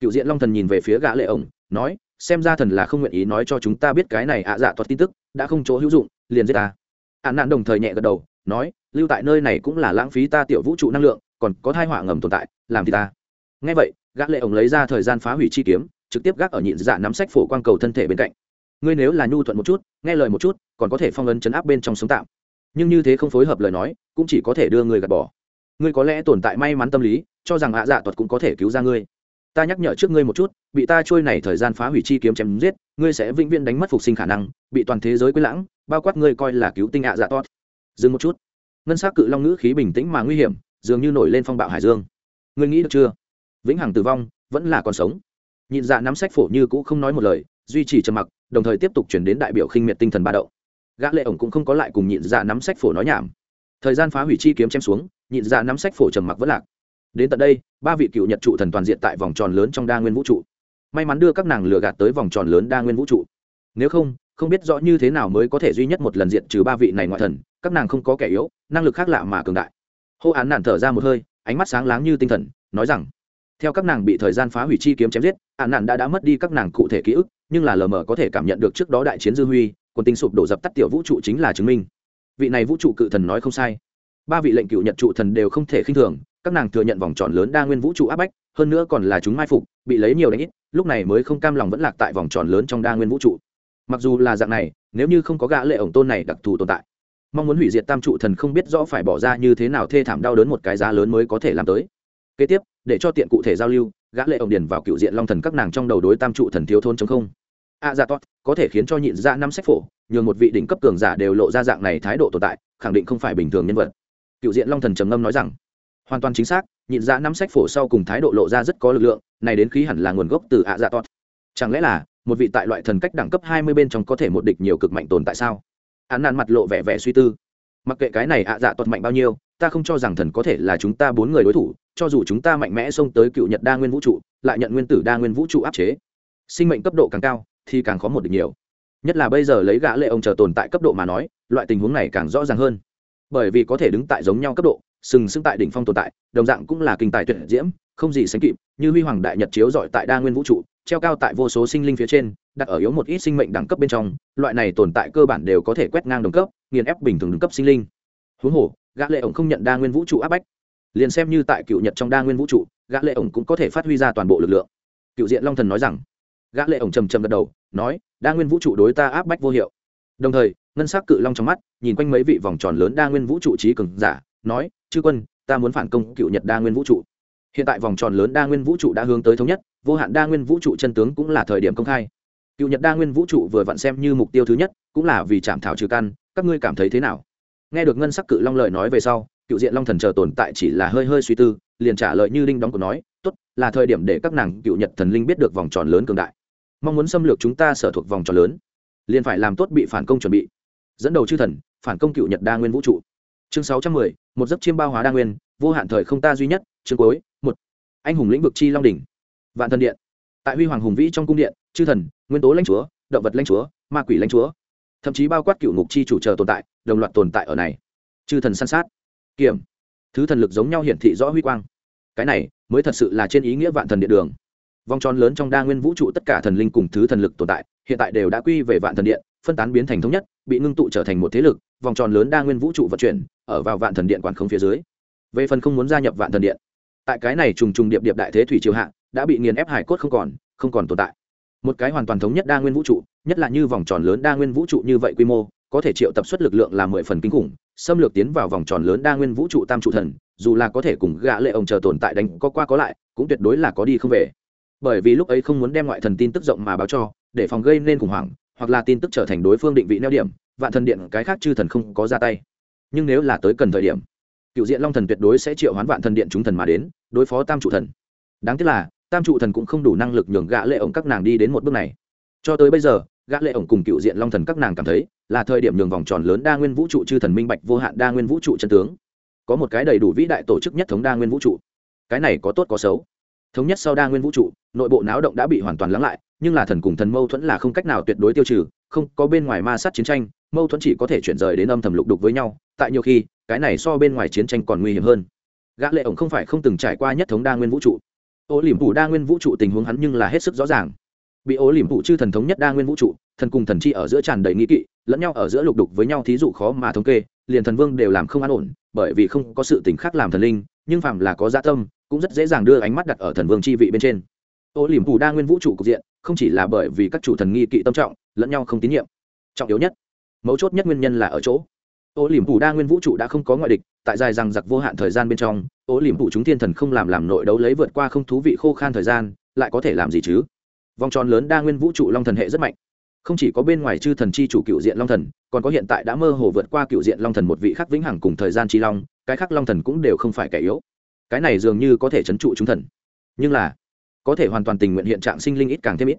Cựu diện long thần nhìn về phía gã lệ ổng, nói, xem ra thần là không nguyện ý nói cho chúng ta biết cái này ạ dạ toạt tin tức, đã không chỗ hữu dụng, liền giết ta. Ạn nạn đồng thời nhẹ gật đầu, nói, lưu tại nơi này cũng là lãng phí ta tiểu vũ trụ năng lượng, còn có thai họa ngầm tồn tại, làm thì ta. Nghe vậy, gã lệ ổng lấy ra thời gian phá hủy chi kiếm, trực tiếp gác ở nhịn dạ nắm sách phổ quang cầu thân thể bên cạnh ngươi nếu là nhu thuận một chút, nghe lời một chút, còn có thể phong ấn chấn áp bên trong sống tạm. Nhưng như thế không phối hợp lời nói, cũng chỉ có thể đưa người gạt bỏ. Ngươi có lẽ tồn tại may mắn tâm lý, cho rằng ạ dạ tuật cũng có thể cứu ra ngươi. Ta nhắc nhở trước ngươi một chút, bị ta trôi này thời gian phá hủy chi kiếm chém giết, ngươi sẽ vĩnh viễn đánh mất phục sinh khả năng, bị toàn thế giới quên lãng, bao quát ngươi coi là cứu tinh ạ dạ tốt dừng một chút. Ngân s á c cự long ngữ khí bình tĩnh mà nguy hiểm, dường như nổi lên phong bạo hải dương. Ngươi nghĩ được chưa? Vĩnh hằng tử vong vẫn là còn sống. Nhịn dạ nắm sách phổ như cũ không nói một lời, duy trì trầm mặc đồng thời tiếp tục chuyển đến đại biểu khinh miệt tinh thần ba đậu gã lệ ổng cũng không có lại cùng nhịn dạ nắm sách phổ nói nhảm. Thời gian phá hủy chi kiếm chém xuống, nhịn dạ nắm sách phổ trầm mặc vỡ lạc. Đến tận đây, ba vị cựu nhật trụ thần toàn diện tại vòng tròn lớn trong đa nguyên vũ trụ. May mắn đưa các nàng lừa gạt tới vòng tròn lớn đa nguyên vũ trụ. Nếu không không biết rõ như thế nào mới có thể duy nhất một lần diện trừ ba vị này ngoại thần, các nàng không có kẻ yếu, năng lực khác lạ mà cường đại. Hô án nản thở ra một hơi, ánh mắt sáng láng như tinh thần, nói rằng theo các nàng bị thời gian phá hủy chi kiếm chém giết án nạn đã đã mất đi các nàng cụ thể ký ức, nhưng là lờ mờ có thể cảm nhận được trước đó đại chiến dư huy quân tinh sụp đổ dập tắt tiểu vũ trụ chính là chứng minh. Vị này vũ trụ cự thần nói không sai. Ba vị lệnh cựu nhật trụ thần đều không thể khinh thường, các nàng thừa nhận vòng tròn lớn đa nguyên vũ trụ áp bách, hơn nữa còn là chúng mai phục, bị lấy nhiều đánh ít, lúc này mới không cam lòng vẫn lạc tại vòng tròn lớn trong đa nguyên vũ trụ. Mặc dù là dạng này, nếu như không có gã lệ ổng tôn này đặc thù tồn tại, mong muốn hủy diệt tam trụ thần không biết rõ phải bỏ ra như thế nào thê thảm đau đớn một cái giá lớn mới có thể làm tới kế tiếp, để cho tiện cụ thể giao lưu, gã lệ ổng điền vào cựu diện long thần các nàng trong đầu đối tam trụ thần thiếu thôn chống không. A dạ tốt có thể khiến cho nhịn ra năm sách phổ, nhường một vị đỉnh cấp cường giả đều lộ ra dạng này thái độ tồn tại, khẳng định không phải bình thường nhân vật. Cựu diện long thần trầm ngâm nói rằng, hoàn toàn chính xác, nhịn ra năm sách phổ sau cùng thái độ lộ ra rất có lực lượng, này đến khí hẳn là nguồn gốc từ ạ dạ tốt chẳng lẽ là, một vị tại loại thần cách đẳng cấp hai mươi bên trong có thể một địch nhiều cực mạnh tồn tại sao? Hắn nàn mặt lộ vẻ vẻ suy tư mặc kệ cái này ạ dạ tuật mạnh bao nhiêu, ta không cho rằng thần có thể là chúng ta bốn người đối thủ, cho dù chúng ta mạnh mẽ xông tới cựu nhật đa nguyên vũ trụ, lại nhận nguyên tử đa nguyên vũ trụ áp chế. Sinh mệnh cấp độ càng cao, thì càng khó một được nhiều. Nhất là bây giờ lấy gã lệ ông chờ tồn tại cấp độ mà nói, loại tình huống này càng rõ ràng hơn. Bởi vì có thể đứng tại giống nhau cấp độ, sừng sững tại đỉnh phong tồn tại, đồng dạng cũng là kinh tài tuyệt diễm, không gì sánh kịp, như huy hoàng đại nhật chiếu dọi tại đa nguyên vũ trụ, treo cao tại vô số sinh linh phía trên, đặt ở yếu một ít sinh mệnh đẳng cấp bên trong, loại này tồn tại cơ bản đều có thể quét ngang đồng cấp nghiền ép bình thường đứng cấp sinh linh. Huống hồ, gã lệ ổng không nhận đa nguyên vũ trụ áp bách. Liền xem như tại cựu nhật trong đa nguyên vũ trụ, gã lệ ổng cũng có thể phát huy ra toàn bộ lực lượng. Cựu diện long thần nói rằng, gã lệ ổng trầm trầm gật đầu, nói, đa nguyên vũ trụ đối ta áp bách vô hiệu. Đồng thời, ngân sắc cự long trong mắt, nhìn quanh mấy vị vòng tròn lớn đa nguyên vũ trụ trí cường giả, nói, chư quân, ta muốn phản công cựu nhật đa nguyên vũ trụ. Hiện tại vòng tròn lớn đa nguyên vũ trụ đã hướng tới thống nhất, vô hạn đa nguyên vũ trụ chân tướng cũng là thời điểm công khai. Cựu nhật đa nguyên vũ trụ vừa vặn xem như mục tiêu thứ nhất, cũng là vì chạm thảo trừ căn các ngươi cảm thấy thế nào? Nghe được ngân sắc cự long lời nói về sau, cựu diện long thần chờ tồn tại chỉ là hơi hơi suy tư, liền trả lời như đinh đóng của nói, tốt, là thời điểm để các nàng cựu nhật thần linh biết được vòng tròn lớn cường đại. Mong muốn xâm lược chúng ta sở thuộc vòng tròn lớn. Liền phải làm tốt bị phản công chuẩn bị. Dẫn đầu chư thần, phản công cựu nhật đa nguyên vũ trụ. Chương sáu trăm mười, một giấc chiêm bao hóa đa nguyên, vô hạn thời không ta duy nhất, chương cuối, một. Anh hùng lĩnh vực chi long đỉnh. Vạn thần điện. Tại huy hoàng hùng vĩ trong cung điện, chư thần, nguyên tố lãnh chúa, động vật lãnh chúa, ma quỷ lãnh chúa thậm chí bao quát cựu ngục chi chủ chờ tồn tại, đồng loạt tồn tại ở này. Chư thần săn sát. Kiểm. Thứ thần lực giống nhau hiển thị rõ huy quang. Cái này mới thật sự là trên ý nghĩa vạn thần điện đường. Vòng tròn lớn trong đa nguyên vũ trụ tất cả thần linh cùng thứ thần lực tồn tại, hiện tại đều đã quy về vạn thần điện, phân tán biến thành thống nhất, bị ngưng tụ trở thành một thế lực, vòng tròn lớn đa nguyên vũ trụ vận chuyển, ở vào vạn thần điện quản không phía dưới. Về phần không muốn gia nhập vạn thần điện, tại cái này trùng trùng điệp điệp đại thế thủy triều hạ, đã bị nghiền ép hải cốt không còn không còn tồn tại một cái hoàn toàn thống nhất đa nguyên vũ trụ, nhất là như vòng tròn lớn đa nguyên vũ trụ như vậy quy mô, có thể triệu tập suất lực lượng là mười phần kinh khủng, xâm lược tiến vào vòng tròn lớn đa nguyên vũ trụ tam trụ thần, dù là có thể cùng gã lệ ông chờ tồn tại đánh có qua có lại, cũng tuyệt đối là có đi không về. Bởi vì lúc ấy không muốn đem ngoại thần tin tức rộng mà báo cho, để phòng gây nên khủng hoảng, hoặc là tin tức trở thành đối phương định vị neo điểm, vạn thần điện cái khác chư thần không có ra tay. Nhưng nếu là tới cần thời điểm, cựu diện long thần tuyệt đối sẽ triệu hoán vạn thần điện chúng thần mà đến, đối phó tam trụ thần. Đáng tiếc là tam trụ thần cũng không đủ năng lực nhường gã lệ ổng các nàng đi đến một bước này. Cho tới bây giờ, gã lệ ổng cùng cựu diện long thần các nàng cảm thấy, là thời điểm nhường vòng tròn lớn đa nguyên vũ trụ chư thần minh bạch vô hạn đa nguyên vũ trụ chân tướng. Có một cái đầy đủ vĩ đại tổ chức nhất thống đa nguyên vũ trụ. Cái này có tốt có xấu. Thống nhất sau đa nguyên vũ trụ, nội bộ náo động đã bị hoàn toàn lắng lại, nhưng là thần cùng thần mâu thuẫn là không cách nào tuyệt đối tiêu trừ, không, có bên ngoài ma sát chiến tranh, mâu thuẫn chỉ có thể chuyển rời đến âm thầm lục đục với nhau, tại nhiều khi, cái này so bên ngoài chiến tranh còn nguy hiểm hơn. Gã lệ ổng không phải không từng trải qua nhất thống đa nguyên vũ trụ ô liềm phủ đa nguyên vũ trụ tình huống hắn nhưng là hết sức rõ ràng. Bị ô liềm phủ chư thần thống nhất đa nguyên vũ trụ, thần cùng thần chi ở giữa tràn đầy nghi kỵ, lẫn nhau ở giữa lục đục với nhau thí dụ khó mà thống kê, liền thần vương đều làm không an ổn, bởi vì không có sự tình khác làm thần linh, nhưng phạm là có dạ tâm, cũng rất dễ dàng đưa ánh mắt đặt ở thần vương chi vị bên trên. Ô liềm phủ đa nguyên vũ trụ cục diện, không chỉ là bởi vì các chủ thần nghi kỵ tâm trọng, lẫn nhau không tín nhiệm. Trọng yếu nhất, mấu chốt nhất nguyên nhân là ở chỗ ô liềm phủ đa nguyên vũ trụ đã không có ngoại địch, tại dài rằng giặc vô hạn thời gian bên trong, ô liềm phủ chúng thiên thần không làm làm nội đấu lấy vượt qua không thú vị khô khan thời gian, lại có thể làm gì chứ? Vòng tròn lớn đa nguyên vũ trụ long thần hệ rất mạnh. Không chỉ có bên ngoài chư thần chi chủ cựu diện long thần, còn có hiện tại đã mơ hồ vượt qua cựu diện long thần một vị khắc vĩnh hằng cùng thời gian chi long, cái khắc long thần cũng đều không phải kẻ yếu. Cái này dường như có thể chấn trụ chúng thần. Nhưng là, có thể hoàn toàn tình nguyện hiện trạng sinh linh ít càng thêm ít.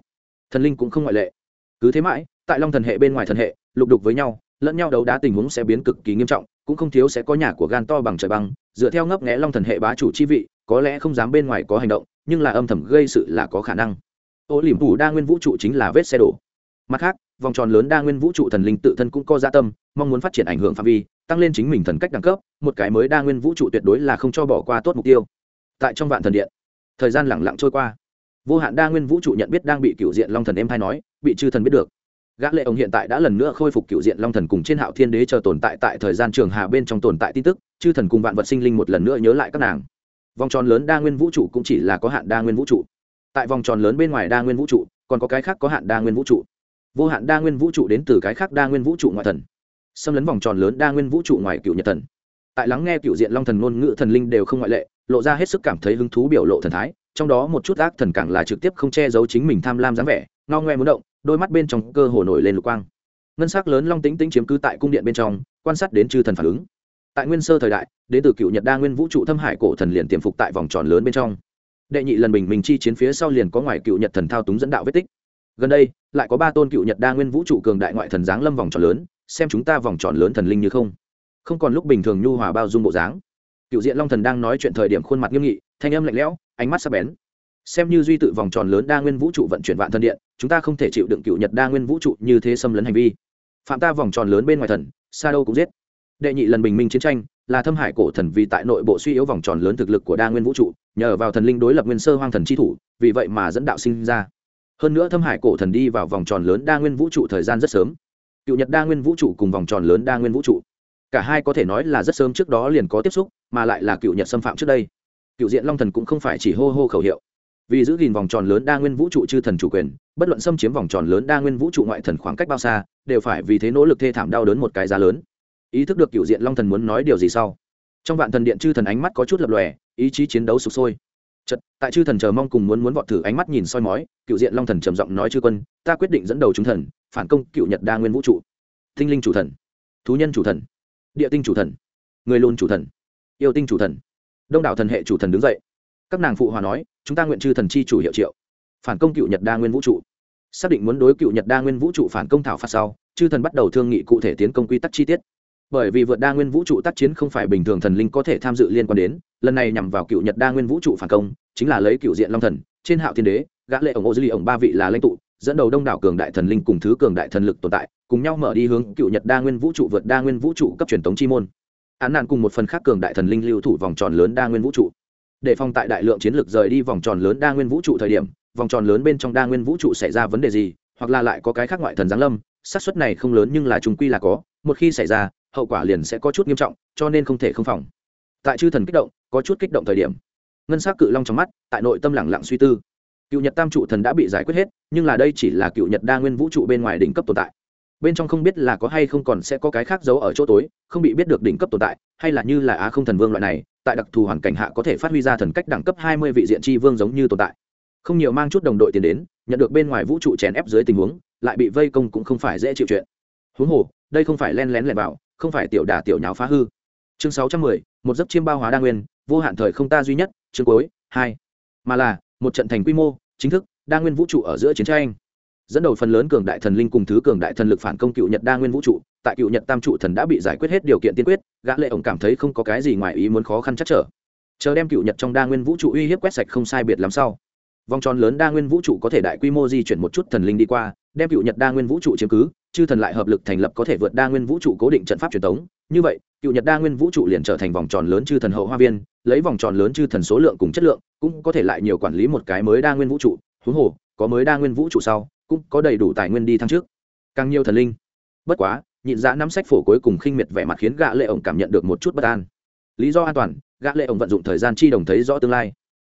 Thần linh cũng không ngoại lệ. Cứ thế mãi, tại long thần hệ bên ngoài thần hệ, lục đục với nhau lẫn nhau đấu đá tình huống sẽ biến cực kỳ nghiêm trọng, cũng không thiếu sẽ có nhà của gan to bằng trời băng, dựa theo ngấp nghẽ long thần hệ bá chủ chi vị, có lẽ không dám bên ngoài có hành động, nhưng là âm thầm gây sự là có khả năng. Ô liềm phủ đa nguyên vũ trụ chính là vết xe đổ. Mặt khác, vòng tròn lớn đa nguyên vũ trụ thần linh tự thân cũng có gia tâm, mong muốn phát triển ảnh hưởng phạm vi, tăng lên chính mình thần cách đẳng cấp, một cái mới đa nguyên vũ trụ tuyệt đối là không cho bỏ qua tốt mục tiêu. Tại trong vạn thần điện, thời gian lẳng lặng trôi qua. Vô hạn đa nguyên vũ trụ nhận biết đang bị cựu diện long thần em thay nói, bị chư thần biết được gã lệ ông hiện tại đã lần nữa khôi phục cựu diện long thần cùng trên hạo thiên đế chờ tồn tại tại thời gian trường hà bên trong tồn tại tin tức, chư thần cùng vạn vật sinh linh một lần nữa nhớ lại các nàng. Vòng tròn lớn đa nguyên vũ trụ cũng chỉ là có hạn đa nguyên vũ trụ. Tại vòng tròn lớn bên ngoài đa nguyên vũ trụ, còn có cái khác có hạn đa nguyên vũ trụ. Vô hạn đa nguyên vũ trụ đến từ cái khác đa nguyên vũ trụ ngoại thần. Xâm lấn vòng tròn lớn đa nguyên vũ trụ ngoài cựu nhật thần. Tại lắng nghe cựu diện long thần ngôn ngữ thần linh đều không ngoại lệ, lộ ra hết sức cảm thấy hứng thú biểu lộ thần thái trong đó một chút ác thần càng là trực tiếp không che giấu chính mình tham lam dáng vẻ, ngao ngoe muốn động, đôi mắt bên trong cơ hồ nổi lên lục quang. Ngân sắc lớn long tính tính chiếm cứ tại cung điện bên trong, quan sát đến chư thần phản ứng. Tại nguyên sơ thời đại đến từ cựu nhật đa nguyên vũ trụ thâm hải cổ thần liền tiềm phục tại vòng tròn lớn bên trong. Đệ nhị lần bình minh chi chiến phía sau liền có ngoài cựu nhật thần thao túng dẫn đạo vết tích. Gần đây, lại có ba tôn cựu nhật đa nguyên vũ trụ cường đại ngoại thần giáng lâm vòng tròn lớn, xem chúng ta vòng tròn lớn thần linh như không. Không còn lúc bình thường nhu hòa bao dung bộ dáng. Cựu diện long thần đang nói chuyện thời điểm khuôn mặt nghiêm nghị thanh âm lạnh lẽo, ánh mắt sắc bén. Xem như duy tự vòng tròn lớn đa nguyên vũ trụ vận chuyển vạn thân điện, chúng ta không thể chịu đựng cựu nhật đa nguyên vũ trụ như thế xâm lấn hành vi. Phạm ta vòng tròn lớn bên ngoài thần xa đâu cũng giết. Đệ nhị lần bình minh chiến tranh, là thâm hải cổ thần vì tại nội bộ suy yếu vòng tròn lớn thực lực của đa nguyên vũ trụ, nhờ vào thần linh đối lập nguyên sơ hoang thần chi thủ, vì vậy mà dẫn đạo sinh ra. Hơn nữa thâm hải cổ thần đi vào vòng tròn lớn đa nguyên vũ trụ thời gian rất sớm. Cựu nhật đa nguyên vũ trụ cùng vòng tròn lớn đa nguyên vũ trụ. Cả hai có thể nói là rất sớm trước đó liền có tiếp xúc, mà lại là cựu nhật xâm phạm trước đây cựu diện long thần cũng không phải chỉ hô hô khẩu hiệu. Vì giữ gìn vòng tròn lớn đa nguyên vũ trụ chư thần chủ quyền, bất luận xâm chiếm vòng tròn lớn đa nguyên vũ trụ ngoại thần khoảng cách bao xa, đều phải vì thế nỗ lực thê thảm đau đớn một cái giá lớn. Ý thức được cựu diện long thần muốn nói điều gì sau? Trong vạn thần điện chư thần ánh mắt có chút lập lòe, ý chí chiến đấu sụp sôi. Chật tại chư thần chờ mong cùng muốn muốn vọt thử ánh mắt nhìn soi mói, cựu diện long thần trầm giọng nói chư quân, ta quyết định dẫn đầu chúng thần, phản công cựu nhật đa nguyên vũ trụ. Thinh linh chủ thần, thú nhân chủ thần, địa tinh chủ thần, người lùn chủ thần, yêu tinh chủ thần đông đảo thần hệ chủ thần đứng dậy. Các nàng phụ hòa nói, chúng ta nguyện chư thần chi chủ hiệu triệu. Phản công cựu nhật đa nguyên vũ trụ. Xác định muốn đối cựu nhật đa nguyên vũ trụ phản công thảo phạt sau, chư thần bắt đầu thương nghị cụ thể tiến công quy tắc chi tiết. Bởi vì vượt đa nguyên vũ trụ tác chiến không phải bình thường thần linh có thể tham dự liên quan đến, lần này nhằm vào cựu nhật đa nguyên vũ trụ phản công, chính là lấy cựu diện long thần, trên hạo thiên đế, gã lệ ổng ô dư ly ổng ba vị là lãnh tụ, dẫn đầu đông đảo cường đại thần linh cùng thứ cường đại thần lực tồn tại, cùng nhau mở đi hướng cựu nhật đa nguyên vũ trụ vượt đa nguyên vũ trụ cấp truyền thống chi môn án nạn cùng một phần khác cường đại thần linh lưu thủ vòng tròn lớn đa nguyên vũ trụ. Để phong tại đại lượng chiến lược rời đi vòng tròn lớn đa nguyên vũ trụ thời điểm, vòng tròn lớn bên trong đa nguyên vũ trụ xảy ra vấn đề gì, hoặc là lại có cái khác ngoại thần giáng lâm, xác suất này không lớn nhưng là trùng quy là có, một khi xảy ra, hậu quả liền sẽ có chút nghiêm trọng, cho nên không thể không phòng. Tại chư thần kích động, có chút kích động thời điểm. Ngân s á c cự long trong mắt, tại nội tâm lẳng lặng suy tư. Cựu nhật tam trụ thần đã bị giải quyết hết, nhưng là đây chỉ là cựu nhật đa nguyên vũ trụ bên ngoài đỉnh cấp tồn tại bên trong không biết là có hay không còn sẽ có cái khác giấu ở chỗ tối, không bị biết được đỉnh cấp tồn tại, hay là như là á không thần vương loại này, tại đặc thù hoàn cảnh hạ có thể phát huy ra thần cách đẳng cấp hai mươi vị diện tri vương giống như tồn tại. Không nhiều mang chút đồng đội tiền đến, nhận được bên ngoài vũ trụ chèn ép dưới tình huống, lại bị vây công cũng không phải dễ chịu chuyện. Huống hồ, đây không phải len lén lẻn vào, không phải tiểu đả tiểu nháo phá hư. Chương sáu trăm mười, một giấc chiêm bao hóa đa nguyên, vô hạn thời không ta duy nhất, chương cuối, hai. Mà là, một trận thành quy mô, chính thức, đa nguyên vũ trụ ở giữa chiến tranh dẫn đầu phần lớn cường đại thần linh cùng thứ cường đại thần lực phản công cựu nhật đa nguyên vũ trụ, tại cựu nhật tam trụ thần đã bị giải quyết hết điều kiện tiên quyết, gã lệ ổng cảm thấy không có cái gì ngoài ý muốn khó khăn chắc trở. Chờ đem cựu nhật trong đa nguyên vũ trụ uy hiếp quét sạch không sai biệt làm sao vòng tròn lớn đa nguyên vũ trụ có thể đại quy mô di chuyển một chút thần linh đi qua, đem cựu nhật đa nguyên vũ trụ chiếm cứ, chư thần lại hợp lực thành lập có thể vượt đa nguyên vũ trụ cố định trận pháp truyền thống như vậy, cựu nhật đa nguyên vũ trụ liền trở thành vòng tròn lớn chư thần hậu hoa viên, lấy vòng tròn lớn chư thần số lượng cùng chất lượng, cũng có thể lại nhiều quản lý một cái mới đa nguyên vũ trụ. Huống hồ, có mới đa nguyên vũ trụ sau cũng có đầy đủ tài nguyên đi thăng trước. Càng nhiều thần linh. Bất quá nhịn dã nắm sách phổ cuối cùng khinh miệt vẻ mặt khiến gã lệ ổng cảm nhận được một chút bất an. Lý do an toàn gã lệ ổng vận dụng thời gian chi đồng thấy rõ tương lai.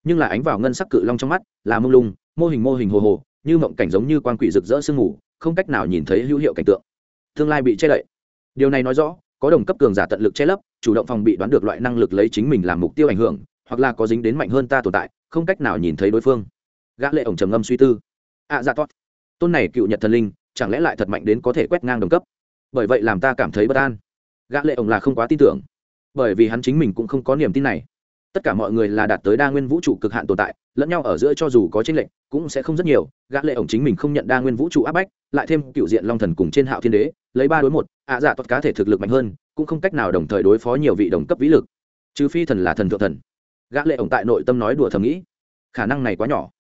Nhưng là ánh vào ngân sắc cự long trong mắt là mông lung mô hình mô hình hồ hồ như mộng cảnh giống như quan quỷ rực rỡ sương mù không cách nào nhìn thấy hữu hiệu cảnh tượng. Tương lai bị che đậy. Điều này nói rõ có đồng cấp cường giả tận lực che lấp chủ động phòng bị đoán được loại năng lực lấy chính mình làm mục tiêu ảnh hưởng hoặc là có dính đến mạnh hơn ta tồn tại không cách nào nhìn thấy đối phương. Gã lệ ổng trầm ngâm suy tư. Ạ à, dạ tốt tôn này cựu nhật thần linh, chẳng lẽ lại thật mạnh đến có thể quét ngang đồng cấp? Bởi vậy làm ta cảm thấy bất an. Gã lệ ổng là không quá tin tưởng. Bởi vì hắn chính mình cũng không có niềm tin này. Tất cả mọi người là đạt tới đa nguyên vũ trụ cực hạn tồn tại, lẫn nhau ở giữa cho dù có tranh lệch cũng sẽ không rất nhiều. Gã lệ ổng chính mình không nhận đa nguyên vũ trụ áp bách, lại thêm cựu diện long thần cùng trên hạo thiên đế, lấy ba đối một, ạ dạ toát cá thể thực lực mạnh hơn, cũng không cách nào đồng thời đối phó nhiều vị đồng cấp vĩ lực. Trừ phi thần là thần thượng thần. Gã lệ ổng tại nội tâm nói đùa thầm nghĩ, khả năng này quá nhỏ.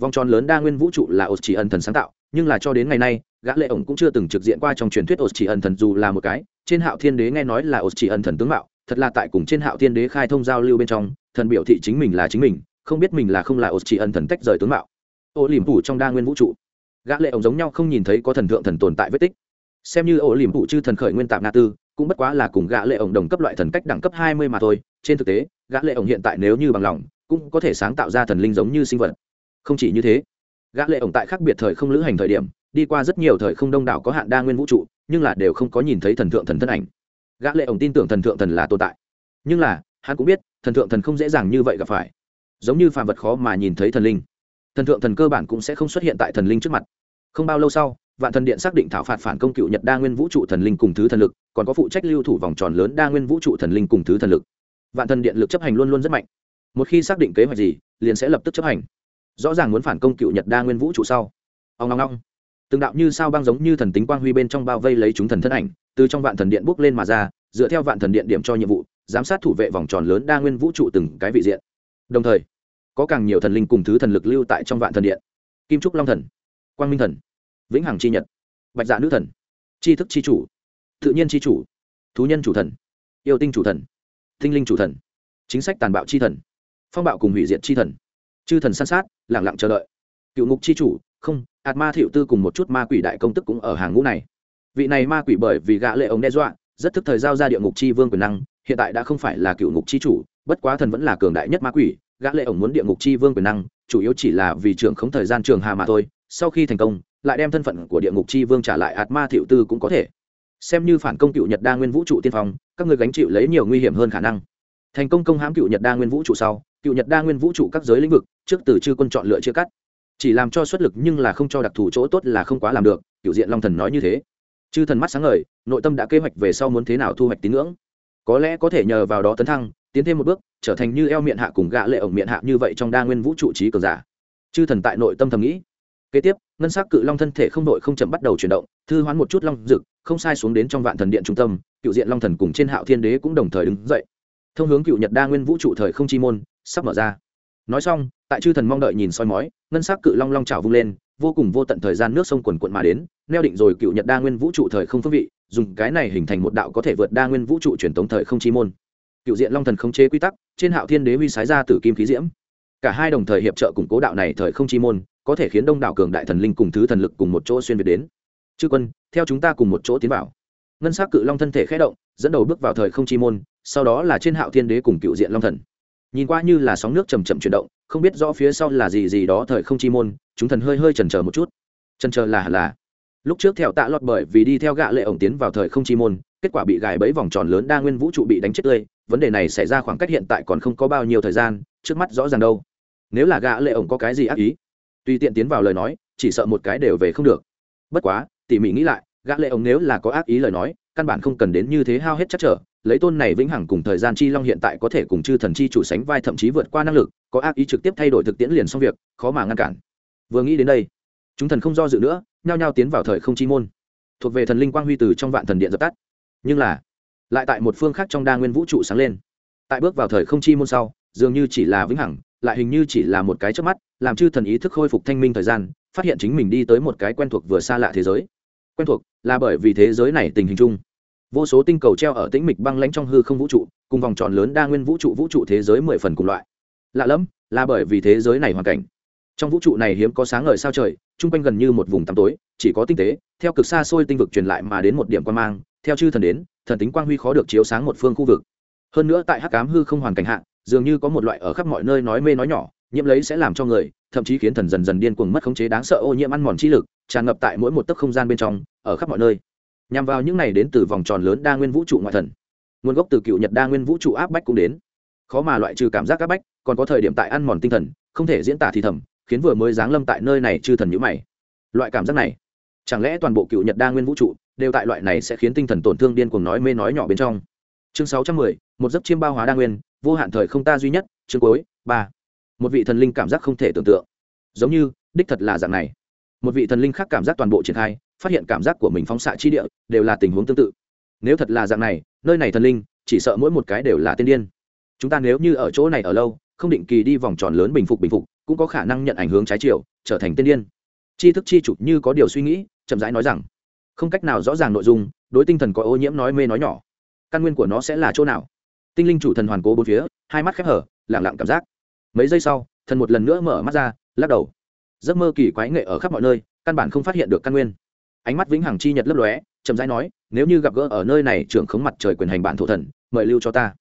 Vòng tròn lớn đa nguyên vũ trụ là ột chỉ ẩn thần sáng tạo nhưng là cho đến ngày nay, gã lệ ổng cũng chưa từng trực diện qua trong truyền thuyết ột chỉ ẩn thần dù là một cái. Trên hạo thiên đế nghe nói là ột chỉ ẩn thần tướng mạo, thật là tại cùng trên hạo thiên đế khai thông giao lưu bên trong, thần biểu thị chính mình là chính mình, không biết mình là không là ột chỉ ẩn thần tách rời tướng mạo. Ô liềm phủ trong đa nguyên vũ trụ. Gã lệ ổng giống nhau không nhìn thấy có thần thượng thần tồn tại vết tích. Xem như ô liềm phủ chư thần khởi nguyên tạm na tư, cũng bất quá là cùng gã lệ ổng đồng cấp loại thần cách đẳng cấp hai mươi mà thôi. Trên thực tế, gã lệ ổng hiện tại nếu như bằng lòng, cũng có thể sáng tạo ra thần linh giống như sinh vật. Không chỉ như thế gã lệ ổng tại khác biệt thời không lữ hành thời điểm, đi qua rất nhiều thời không đông đảo có hạn đa nguyên vũ trụ, nhưng là đều không có nhìn thấy thần thượng thần thân ảnh. Gã lệ ổng tin tưởng thần thượng thần là tồn tại. Nhưng là, hắn cũng biết, thần thượng thần không dễ dàng như vậy gặp phải. Giống như phàm vật khó mà nhìn thấy thần linh. Thần thượng thần cơ bản cũng sẽ không xuất hiện tại thần linh trước mặt. Không bao lâu sau, vạn thần điện xác định thảo phạt phản công cựu nhật đa nguyên vũ trụ thần linh cùng thứ thần lực, còn có phụ trách lưu thủ vòng tròn lớn đa nguyên vũ trụ thần linh cùng thứ thần lực. Vạn thần điện lực chấp hành luôn luôn rất mạnh. Một khi xác định kế hoạch gì, liền sẽ lập tức chấp hành rõ ràng muốn phản công cựu nhật đa nguyên vũ trụ sau. Ông ngong ngong từng đạo như sao băng giống như thần tính quang huy bên trong bao vây lấy chúng thần thân ảnh, từ trong vạn thần điện bước lên mà ra, dựa theo vạn thần điện điểm cho nhiệm vụ, giám sát thủ vệ vòng tròn lớn đa nguyên vũ trụ từng cái vị diện. Đồng thời, có càng nhiều thần linh cùng thứ thần lực lưu tại trong vạn thần điện. Kim trúc long thần, quang minh thần, vĩnh hằng chi nhật, bạch dạ nữ thần tri thức chi chủ, tự nhiên chi chủ, thú nhân chủ thần, yêu tinh chủ thần tinh linh chủ thần, chính sách tàn bạo chi thần, phong bạo cùng hủy diệt chi thần chư thần san sát lẳng lặng chờ đợi. Cựu ngục chi chủ, không ạt ma thiệu tư cùng một chút ma quỷ đại công tức cũng ở hàng ngũ này. Vị này ma quỷ bởi vì gã lệ ống đe dọa, rất thức thời giao ra địa ngục chi vương quyền năng, hiện tại đã không phải là cựu ngục chi chủ, bất quá thần vẫn là cường đại nhất ma quỷ, gã lệ ống muốn địa ngục chi vương quyền năng, chủ yếu chỉ là vì trưởng không thời gian trường hà mà thôi, sau khi thành công, lại đem thân phận của địa ngục chi vương trả lại ạt ma thiệu tư cũng có thể. Xem như phản công cựu nhật đa nguyên vũ trụ tiên phong, các người gánh chịu lấy nhiều nguy hiểm hơn khả năng. Thành công công hãm cựu nhật đa nguyên vũ trụ sau cựu nhật đa nguyên vũ trụ các giới lĩnh vực, trước từ chư quân chọn lựa chia cắt. Chỉ làm cho xuất lực nhưng là không cho đặc thù chỗ tốt là không quá làm được, cựu diện long thần nói như thế. Chư thần mắt sáng ngời, nội tâm đã kế hoạch về sau muốn thế nào thu hoạch tín ngưỡng. Có lẽ có thể nhờ vào đó tấn thăng, tiến thêm một bước, trở thành như eo miệng hạ cùng gạ lệ ổng miệng hạ như vậy trong đa nguyên vũ trụ trí cường giả. Chư thần tại nội tâm thầm nghĩ. Kế tiếp, ngân sắc cự long thân thể không đội không chậm bắt đầu chuyển động, thư hoán một chút long dực, không sai xuống đến trong vạn thần điện trung tâm, cựu diện long thần cùng trên hạo thiên đế cũng đồng thời đứng dậy. Thông hướng cựu nhật đa nguyên vũ trụ thời không chi môn sắp mở ra. Nói xong, tại chư thần mong đợi nhìn soi mói, ngân sắc cự long long trào vung lên, vô cùng vô tận thời gian nước sông quần quận mà đến, neo định rồi cựu nhật đa nguyên vũ trụ thời không phương vị, dùng cái này hình thành một đạo có thể vượt đa nguyên vũ trụ truyền tống thời không chi môn. Cựu diện long thần không chế quy tắc, trên hạo thiên đế huy sái ra từ kim khí diễm. Cả hai đồng thời hiệp trợ củng cố đạo này thời không chi môn, có thể khiến đông đảo cường đại thần linh cùng thứ thần lực cùng một chỗ xuyên việt đến. Chư quân, theo chúng ta cùng một chỗ tiến vào. Ngân sắc cự long thân thể khẽ động, dẫn đầu bước vào thời không chi môn, sau đó là trên hạo thiên đế cùng cựu diện long thần nhìn qua như là sóng nước chầm chậm chuyển động, không biết rõ phía sau là gì gì đó thời không chi môn, chúng thần hơi hơi chần chờ một chút. Chần chờ là là. Lúc trước theo tạ lọt bởi vì đi theo gạ lệ ổng tiến vào thời không chi môn, kết quả bị gài bẫy vòng tròn lớn đa nguyên vũ trụ bị đánh chết tươi, vấn đề này xảy ra khoảng cách hiện tại còn không có bao nhiêu thời gian, trước mắt rõ ràng đâu. Nếu là gạ lệ ổng có cái gì ác ý, tùy tiện tiến vào lời nói, chỉ sợ một cái đều về không được. Bất quá, tỉ mỉ nghĩ lại gã lệ ổng nếu là có ác ý lời nói, căn bản không cần đến như thế hao hết chắc trở lấy tôn này vĩnh hằng cùng thời gian chi long hiện tại có thể cùng chư thần chi chủ sánh vai thậm chí vượt qua năng lực, có ác ý trực tiếp thay đổi thực tiễn liền xong việc, khó mà ngăn cản. Vừa nghĩ đến đây, chúng thần không do dự nữa, nhao nhao tiến vào thời không chi môn. Thuộc về thần linh quang huy từ trong vạn thần điện dập tắt. Nhưng là, lại tại một phương khác trong đa nguyên vũ trụ sáng lên. Tại bước vào thời không chi môn sau, dường như chỉ là vĩnh hằng, lại hình như chỉ là một cái chớp mắt, làm chư thần ý thức khôi phục thanh minh thời gian, phát hiện chính mình đi tới một cái quen thuộc vừa xa lạ thế giới. Quen thuộc là bởi vì thế giới này tình hình chung vô số tinh cầu treo ở tĩnh mịch băng lãnh trong hư không vũ trụ, cùng vòng tròn lớn đa nguyên vũ trụ vũ trụ thế giới mười phần cùng loại. Lạ lẫm, là bởi vì thế giới này hoàn cảnh. Trong vũ trụ này hiếm có sáng ngời sao trời, chung quanh gần như một vùng tăm tối, chỉ có tinh tế, theo cực xa xôi tinh vực truyền lại mà đến một điểm quan mang, theo chư thần đến, thần tính quang huy khó được chiếu sáng một phương khu vực. Hơn nữa tại hắc cám hư không hoàn cảnh hạ, dường như có một loại ở khắp mọi nơi nói mê nói nhỏ, nhiễm lấy sẽ làm cho người, thậm chí khiến thần dần dần điên cuồng mất khống chế đáng sợ ô nhiễm ăn mòn chi lực, tràn ngập tại mỗi một tấc không gian bên trong, ở khắp mọi nơi nhằm vào những này đến từ vòng tròn lớn đa nguyên vũ trụ ngoại thần. Nguồn gốc từ cựu nhật đa nguyên vũ trụ áp bách cũng đến. Khó mà loại trừ cảm giác áp bách, còn có thời điểm tại ăn mòn tinh thần, không thể diễn tả thì thầm, khiến vừa mới giáng lâm tại nơi này chư thần nhữ mày. Loại cảm giác này, chẳng lẽ toàn bộ cựu nhật đa nguyên vũ trụ đều tại loại này sẽ khiến tinh thần tổn thương điên cuồng nói mê nói nhỏ bên trong? Chương sáu trăm mười, một giấc chiêm bao hóa đa nguyên, vô hạn thời không ta duy nhất, chương cuối, ba. Một vị thần linh cảm giác không thể tưởng tượng. Giống như, đích thật là dạng này. Một vị thần linh khác cảm giác toàn bộ triển khai phát hiện cảm giác của mình phóng xạ chi địa đều là tình huống tương tự. Nếu thật là dạng này, nơi này thần linh chỉ sợ mỗi một cái đều là tiên điên. Chúng ta nếu như ở chỗ này ở lâu, không định kỳ đi vòng tròn lớn bình phục bình phục, cũng có khả năng nhận ảnh hướng trái chiều, trở thành tiên điên. Chi thức chi chủ như có điều suy nghĩ, chậm rãi nói rằng, không cách nào rõ ràng nội dung, đối tinh thần có ô nhiễm nói mê nói nhỏ. Căn nguyên của nó sẽ là chỗ nào? Tinh linh chủ thần hoàn cố bốn phía, hai mắt khép hở lẳng lặng cảm giác. Mấy giây sau, thần một lần nữa mở mắt ra, lắc đầu. Giấc mơ kỳ quái nghệ ở khắp mọi nơi, căn bản không phát hiện được căn nguyên ánh mắt vĩnh hằng chi nhật lấp lóe, chậm rãi nói, nếu như gặp gỡ ở nơi này, trưởng khống mặt trời quyền hành bản thổ thần, mời lưu cho ta.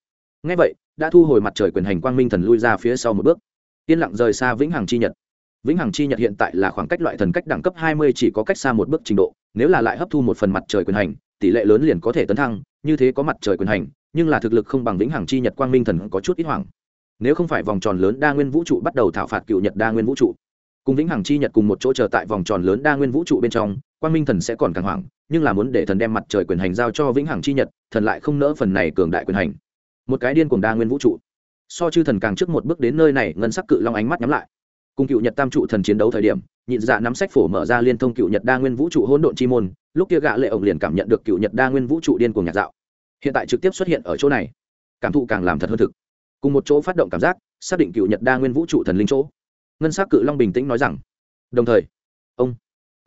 Ngay vậy, đã thu hồi mặt trời quyền hành quang minh thần lui ra phía sau một bước. Yên lặng rời xa vĩnh hằng chi nhật. Vĩnh hằng chi nhật hiện tại là khoảng cách loại thần cách đẳng cấp hai mươi chỉ có cách xa một bước trình độ, nếu là lại hấp thu một phần mặt trời quyền hành, tỷ lệ lớn liền có thể tấn thăng, như thế có mặt trời quyền hành, nhưng là thực lực không bằng vĩnh hằng chi nhật quang minh thần có chút ít hoảng. Nếu không phải vòng tròn lớn đa nguyên vũ trụ bắt đầu thảo phạt cựu nhật đa nguyên vũ trụ, cùng vĩnh hằng chi nhật cùng một chỗ chờ tại vòng tròn lớn đa nguyên vũ trụ bên trong quang minh thần sẽ còn càng hoảng, nhưng là muốn để thần đem mặt trời quyền hành giao cho vĩnh hằng chi nhật, thần lại không nỡ phần này cường đại quyền hành. Một cái điên cùng đa nguyên vũ trụ. So chư thần càng trước một bước đến nơi này, ngân sắc cự long ánh mắt nhắm lại. Cùng cựu nhật tam trụ thần chiến đấu thời điểm, nhịn dạ nắm sách phổ mở ra liên thông cựu nhật đa nguyên vũ trụ hỗn độn chi môn, lúc kia gạ lệ ổng liền cảm nhận được cựu nhật đa nguyên vũ trụ điên cuồng nhạt dạo. Hiện tại trực tiếp xuất hiện ở chỗ này. Cảm thụ càng làm thật hơn thực. Cùng một chỗ phát động cảm giác, xác định cựu nhật đa nguyên vũ trụ thần linh chỗ. Ngân s á c cự long bình tĩnh nói rằng, đồng thời, ông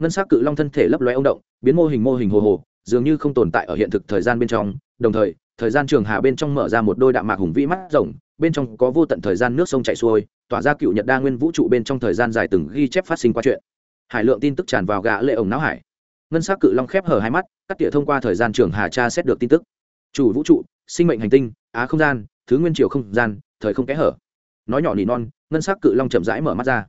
ngân s á c cự long thân thể lấp lóe ông động, biến mô hình mô hình hồ hồ, dường như không tồn tại ở hiện thực thời gian bên trong. Đồng thời thời gian trường hà bên trong mở ra một đôi đạm mạc hùng vĩ mắt rồng bên trong có vô tận thời gian nước sông chảy xuôi, tỏa ra cựu nhật đa nguyên vũ trụ bên trong thời gian dài từng ghi chép phát sinh qua chuyện. Hải lượng tin tức tràn vào gã lệ ổng não hải. Ngân s á c cự long khép hở hai mắt, cắt tỉa thông qua thời gian trường hà tra xét được tin tức. Chủ vũ trụ, sinh mệnh hành tinh, á không gian, thứ nguyên triều không gian, thời không kẽ hở. Nói nhỏ nỉ non, ngân s á c cự long chậm rãi mở mắt ra.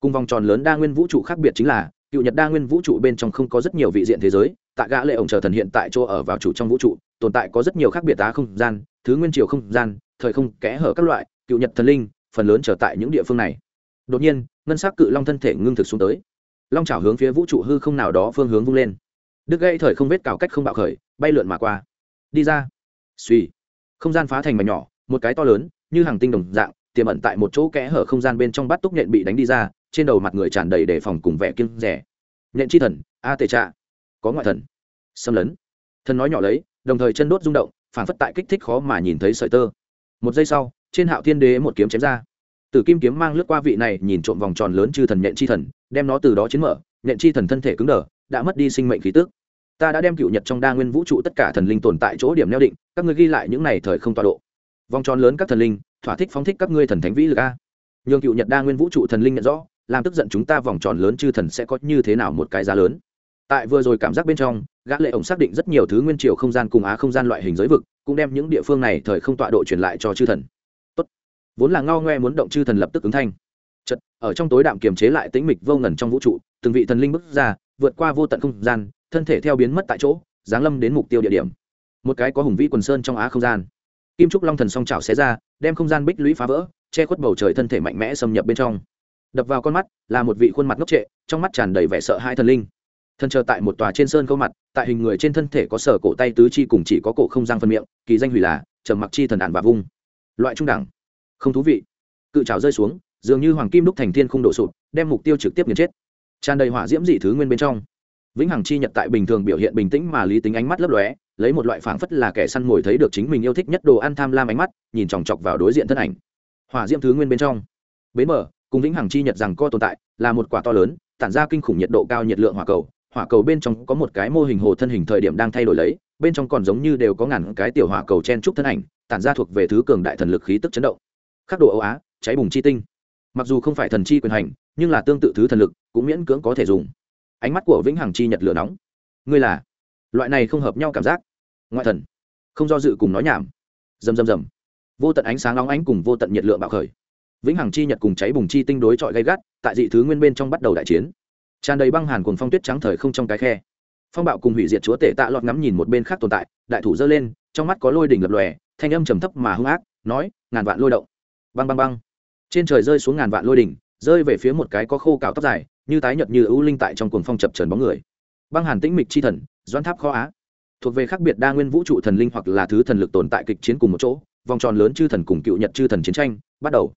Cùng vòng tròn lớn đa nguyên vũ trụ khác biệt chính là cựu nhật đa nguyên vũ trụ bên trong không có rất nhiều vị diện thế giới tạ gã lệ ổng chờ thần hiện tại chỗ ở vào chủ trong vũ trụ, tồn tại có rất nhiều khác biệt á không gian, thứ nguyên triều không gian, thời không kẽ hở các loại, cựu nhật thần linh, phần lớn trở tại những địa phương này. Đột nhiên, ngân s ắ c cự long thân thể ngưng thực xuống tới. Long chảo hướng phía vũ trụ hư không nào đó phương hướng vung lên. Đứt gây thời không vết cào cách không bạo khởi, bay lượn mà qua. Đi ra. Suy không gian phá thành mảnh nhỏ, một cái to lớn, như hàng tinh đồng dạng, tiềm ẩn tại một chỗ kẽ hở không gian bên trong bát túc nhện bị đánh đi ra trên đầu mặt người tràn đầy đề phòng cùng vẻ kiêng rẻ. Nhện chi thần, a tề trạ. Có ngoại thần. Xâm lấn. Thần nói nhỏ lấy, đồng thời chân đốt rung động, phản phất tại kích thích khó mà nhìn thấy sợi tơ. Một giây sau, trên hạo thiên đế một kiếm chém ra. Tử kim kiếm mang lướt qua vị này, nhìn trộm vòng tròn lớn chư thần nhện chi thần, đem nó từ đó chiến mở, nhện chi thần thân thể cứng đờ, đã mất đi sinh mệnh khí tức. Ta đã đem cựu nhật trong đa nguyên vũ trụ tất cả thần linh tồn tại chỗ điểm neo định, các ngươi ghi lại những này thời không tọa độ. Vòng tròn lớn các thần linh, thỏa thích phóng thích các ngươi thần thánh vĩ lực a. Nhường cựu nhật đa nguyên vũ trụ thần linh nhận rõ làm tức giận chúng ta vòng tròn lớn chư thần sẽ có như thế nào một cái giá lớn. Tại vừa rồi cảm giác bên trong, gã lệ ổng xác định rất nhiều thứ nguyên triều không gian cùng á không gian loại hình giới vực, cũng đem những địa phương này thời không tọa độ truyền lại cho chư thần. Tốt. Vốn là ngao ngoe muốn động chư thần lập tức ứng thanh. Chật ở trong tối đạm kiềm chế lại tĩnh mịch vô ngần trong vũ trụ, từng vị thần linh bước ra, vượt qua vô tận không gian, thân thể theo biến mất tại chỗ, giáng lâm đến mục tiêu địa điểm. Một cái có hùng vĩ quần sơn trong á không gian. Kim trúc long thần song chảo xé ra, đem không gian bích lũy phá vỡ, che khuất bầu trời thân thể mạnh mẽ xâm nhập bên trong đập vào con mắt, là một vị khuôn mặt ngốc trệ, trong mắt tràn đầy vẻ sợ hai thần linh. Thân chờ tại một tòa trên sơn câu mặt, tại hình người trên thân thể có sở cổ tay tứ chi cùng chỉ có cổ không răng phân miệng, kỳ danh hủy là, trầm mặc chi thần ạn và vung. Loại trung đẳng. Không thú vị. Cự trào rơi xuống, dường như hoàng kim đúc thành thiên không đổ sụp, đem mục tiêu trực tiếp nghiền chết. Tràn đầy hỏa diễm dị thứ nguyên bên trong. Vĩnh hằng chi nhật tại bình thường biểu hiện bình tĩnh mà lý tính ánh mắt lấp lóe, lấy một loại phảng phất là kẻ săn mồi thấy được chính mình yêu thích nhất đồ ăn tham lam ánh mắt, nhìn chòng chọc vào đối diện thân ảnh. Hỏa diễm thứ nguyên bên trong. Bến mở cùng vĩnh hằng chi nhật rằng co tồn tại, là một quả to lớn, tản ra kinh khủng nhiệt độ cao nhiệt lượng hỏa cầu. Hỏa cầu bên trong có một cái mô hình hồ thân hình thời điểm đang thay đổi lấy, bên trong còn giống như đều có ngàn cái tiểu hỏa cầu chen trúc thân ảnh, tản ra thuộc về thứ cường đại thần lực khí tức chấn động. Khắc độ âu á, cháy bùng chi tinh. Mặc dù không phải thần chi quyền hành, nhưng là tương tự thứ thần lực, cũng miễn cưỡng có thể dùng. Ánh mắt của vĩnh hằng chi nhật lửa nóng. Ngươi là? Loại này không hợp nhau cảm giác. Ngoại thần. Không do dự cùng nói nhảm. Rầm rầm rầm. Vô tận ánh sáng nóng ánh cùng vô tận nhiệt lượng bạo khởi vĩnh hằng chi nhật cùng cháy bùng chi tinh đối chọi gay gắt, tại dị thứ nguyên bên trong bắt đầu đại chiến. Tràn đầy băng hàn cùng phong tuyết trắng thời không trong cái khe. Phong bạo cùng hủy diệt chúa tể tạ lọt ngắm nhìn một bên khác tồn tại, đại thủ giơ lên, trong mắt có lôi đỉnh lập lòe, thanh âm trầm thấp mà hung ác, nói, ngàn vạn lôi động. Băng băng băng. Trên trời rơi xuống ngàn vạn lôi đỉnh, rơi về phía một cái có khô cào tóc dài, như tái nhợt như ưu linh tại trong cuồng phong chập trần bóng người. Băng hàn tĩnh mịch chi thần, doãn tháp kho á. Thuộc về khác biệt đa nguyên vũ trụ thần linh hoặc là thứ thần lực tồn tại kịch chiến cùng một chỗ, vòng tròn lớn chư thần cùng cựu nhật chư thần chiến tranh, bắt đầu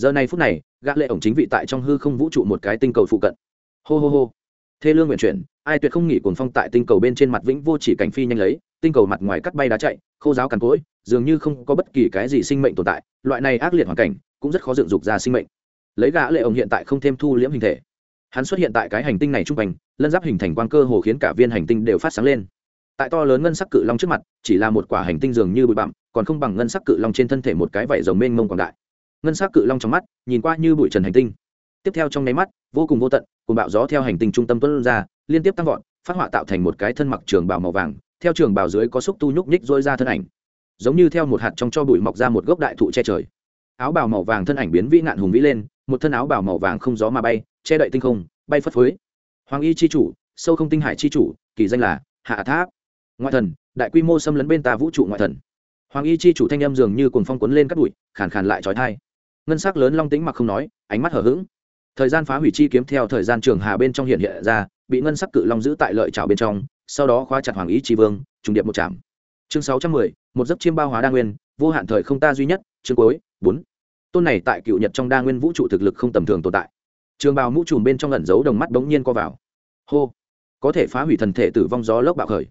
giờ này phút này, gã lệ ổng chính vị tại trong hư không vũ trụ một cái tinh cầu phụ cận. Hô hô hô. Thê lương nguyện chuyển, ai tuyệt không nghỉ cuồng phong tại tinh cầu bên trên mặt vĩnh vô chỉ cảnh phi nhanh lấy, tinh cầu mặt ngoài cắt bay đá chạy, khô giáo cằn cỗi, dường như không có bất kỳ cái gì sinh mệnh tồn tại, loại này ác liệt hoàn cảnh cũng rất khó dựng dục ra sinh mệnh. Lấy gã lệ ổng hiện tại không thêm thu liễm hình thể. Hắn xuất hiện tại cái hành tinh này trung quanh, lân giáp hình thành quang cơ hồ khiến cả viên hành tinh đều phát sáng lên. Tại to lớn ngân sắc cự long trước mặt, chỉ là một quả hành tinh dường như bụi bặm, còn không bằng ngân sắc cự long trên thân thể một cái vảy rồng mênh mông quảng đại ngân sắc cự long trong mắt, nhìn qua như bụi trần hành tinh. Tiếp theo trong nháy mắt, vô cùng vô tận cùng bạo gió theo hành tinh trung tâm tuân ra, liên tiếp tăng vọt, phát họa tạo thành một cái thân mặc trường bào màu vàng, theo trường bào dưới có xúc tu nhúc nhích dôi ra thân ảnh. Giống như theo một hạt trong cho bụi mọc ra một gốc đại thụ che trời. Áo bào màu vàng thân ảnh biến vĩ nạn hùng vĩ lên, một thân áo bào màu vàng không gió mà bay, che đậy tinh không, bay phất phới. Hoàng y chi chủ, sâu không tinh hải chi chủ, kỳ danh là hạ tháp. Ngoại thần, đại quy mô xâm lấn bên ta vũ trụ ngoại thần. Hoàng y chi chủ thanh âm dường như cùng phong cuốn lên các bụi, khàn khàn lại trói thai ngân sắc lớn long tĩnh mặc không nói, ánh mắt hở h ữ g thời gian phá hủy chi kiếm theo thời gian trường hà bên trong hiện hiện ra, bị ngân sắc cự long giữ tại lợi trào bên trong, sau đó khóa chặt hoàng ý chi vương, trùng điệp một chạm chương sáu trăm mười, một giấc chiêm bao hóa đa nguyên, vô hạn thời không ta duy nhất, chương cuối, bốn. Tôn này tại cựu nhật trong đa nguyên vũ trụ thực lực không tầm thường tồn tại. Trường bào mũ trùm bên trong lẩn giấu đồng mắt bỗng nhiên co vào. Hô! Có thể phá hủy thần thể tử vong gió lốc bạo khởi.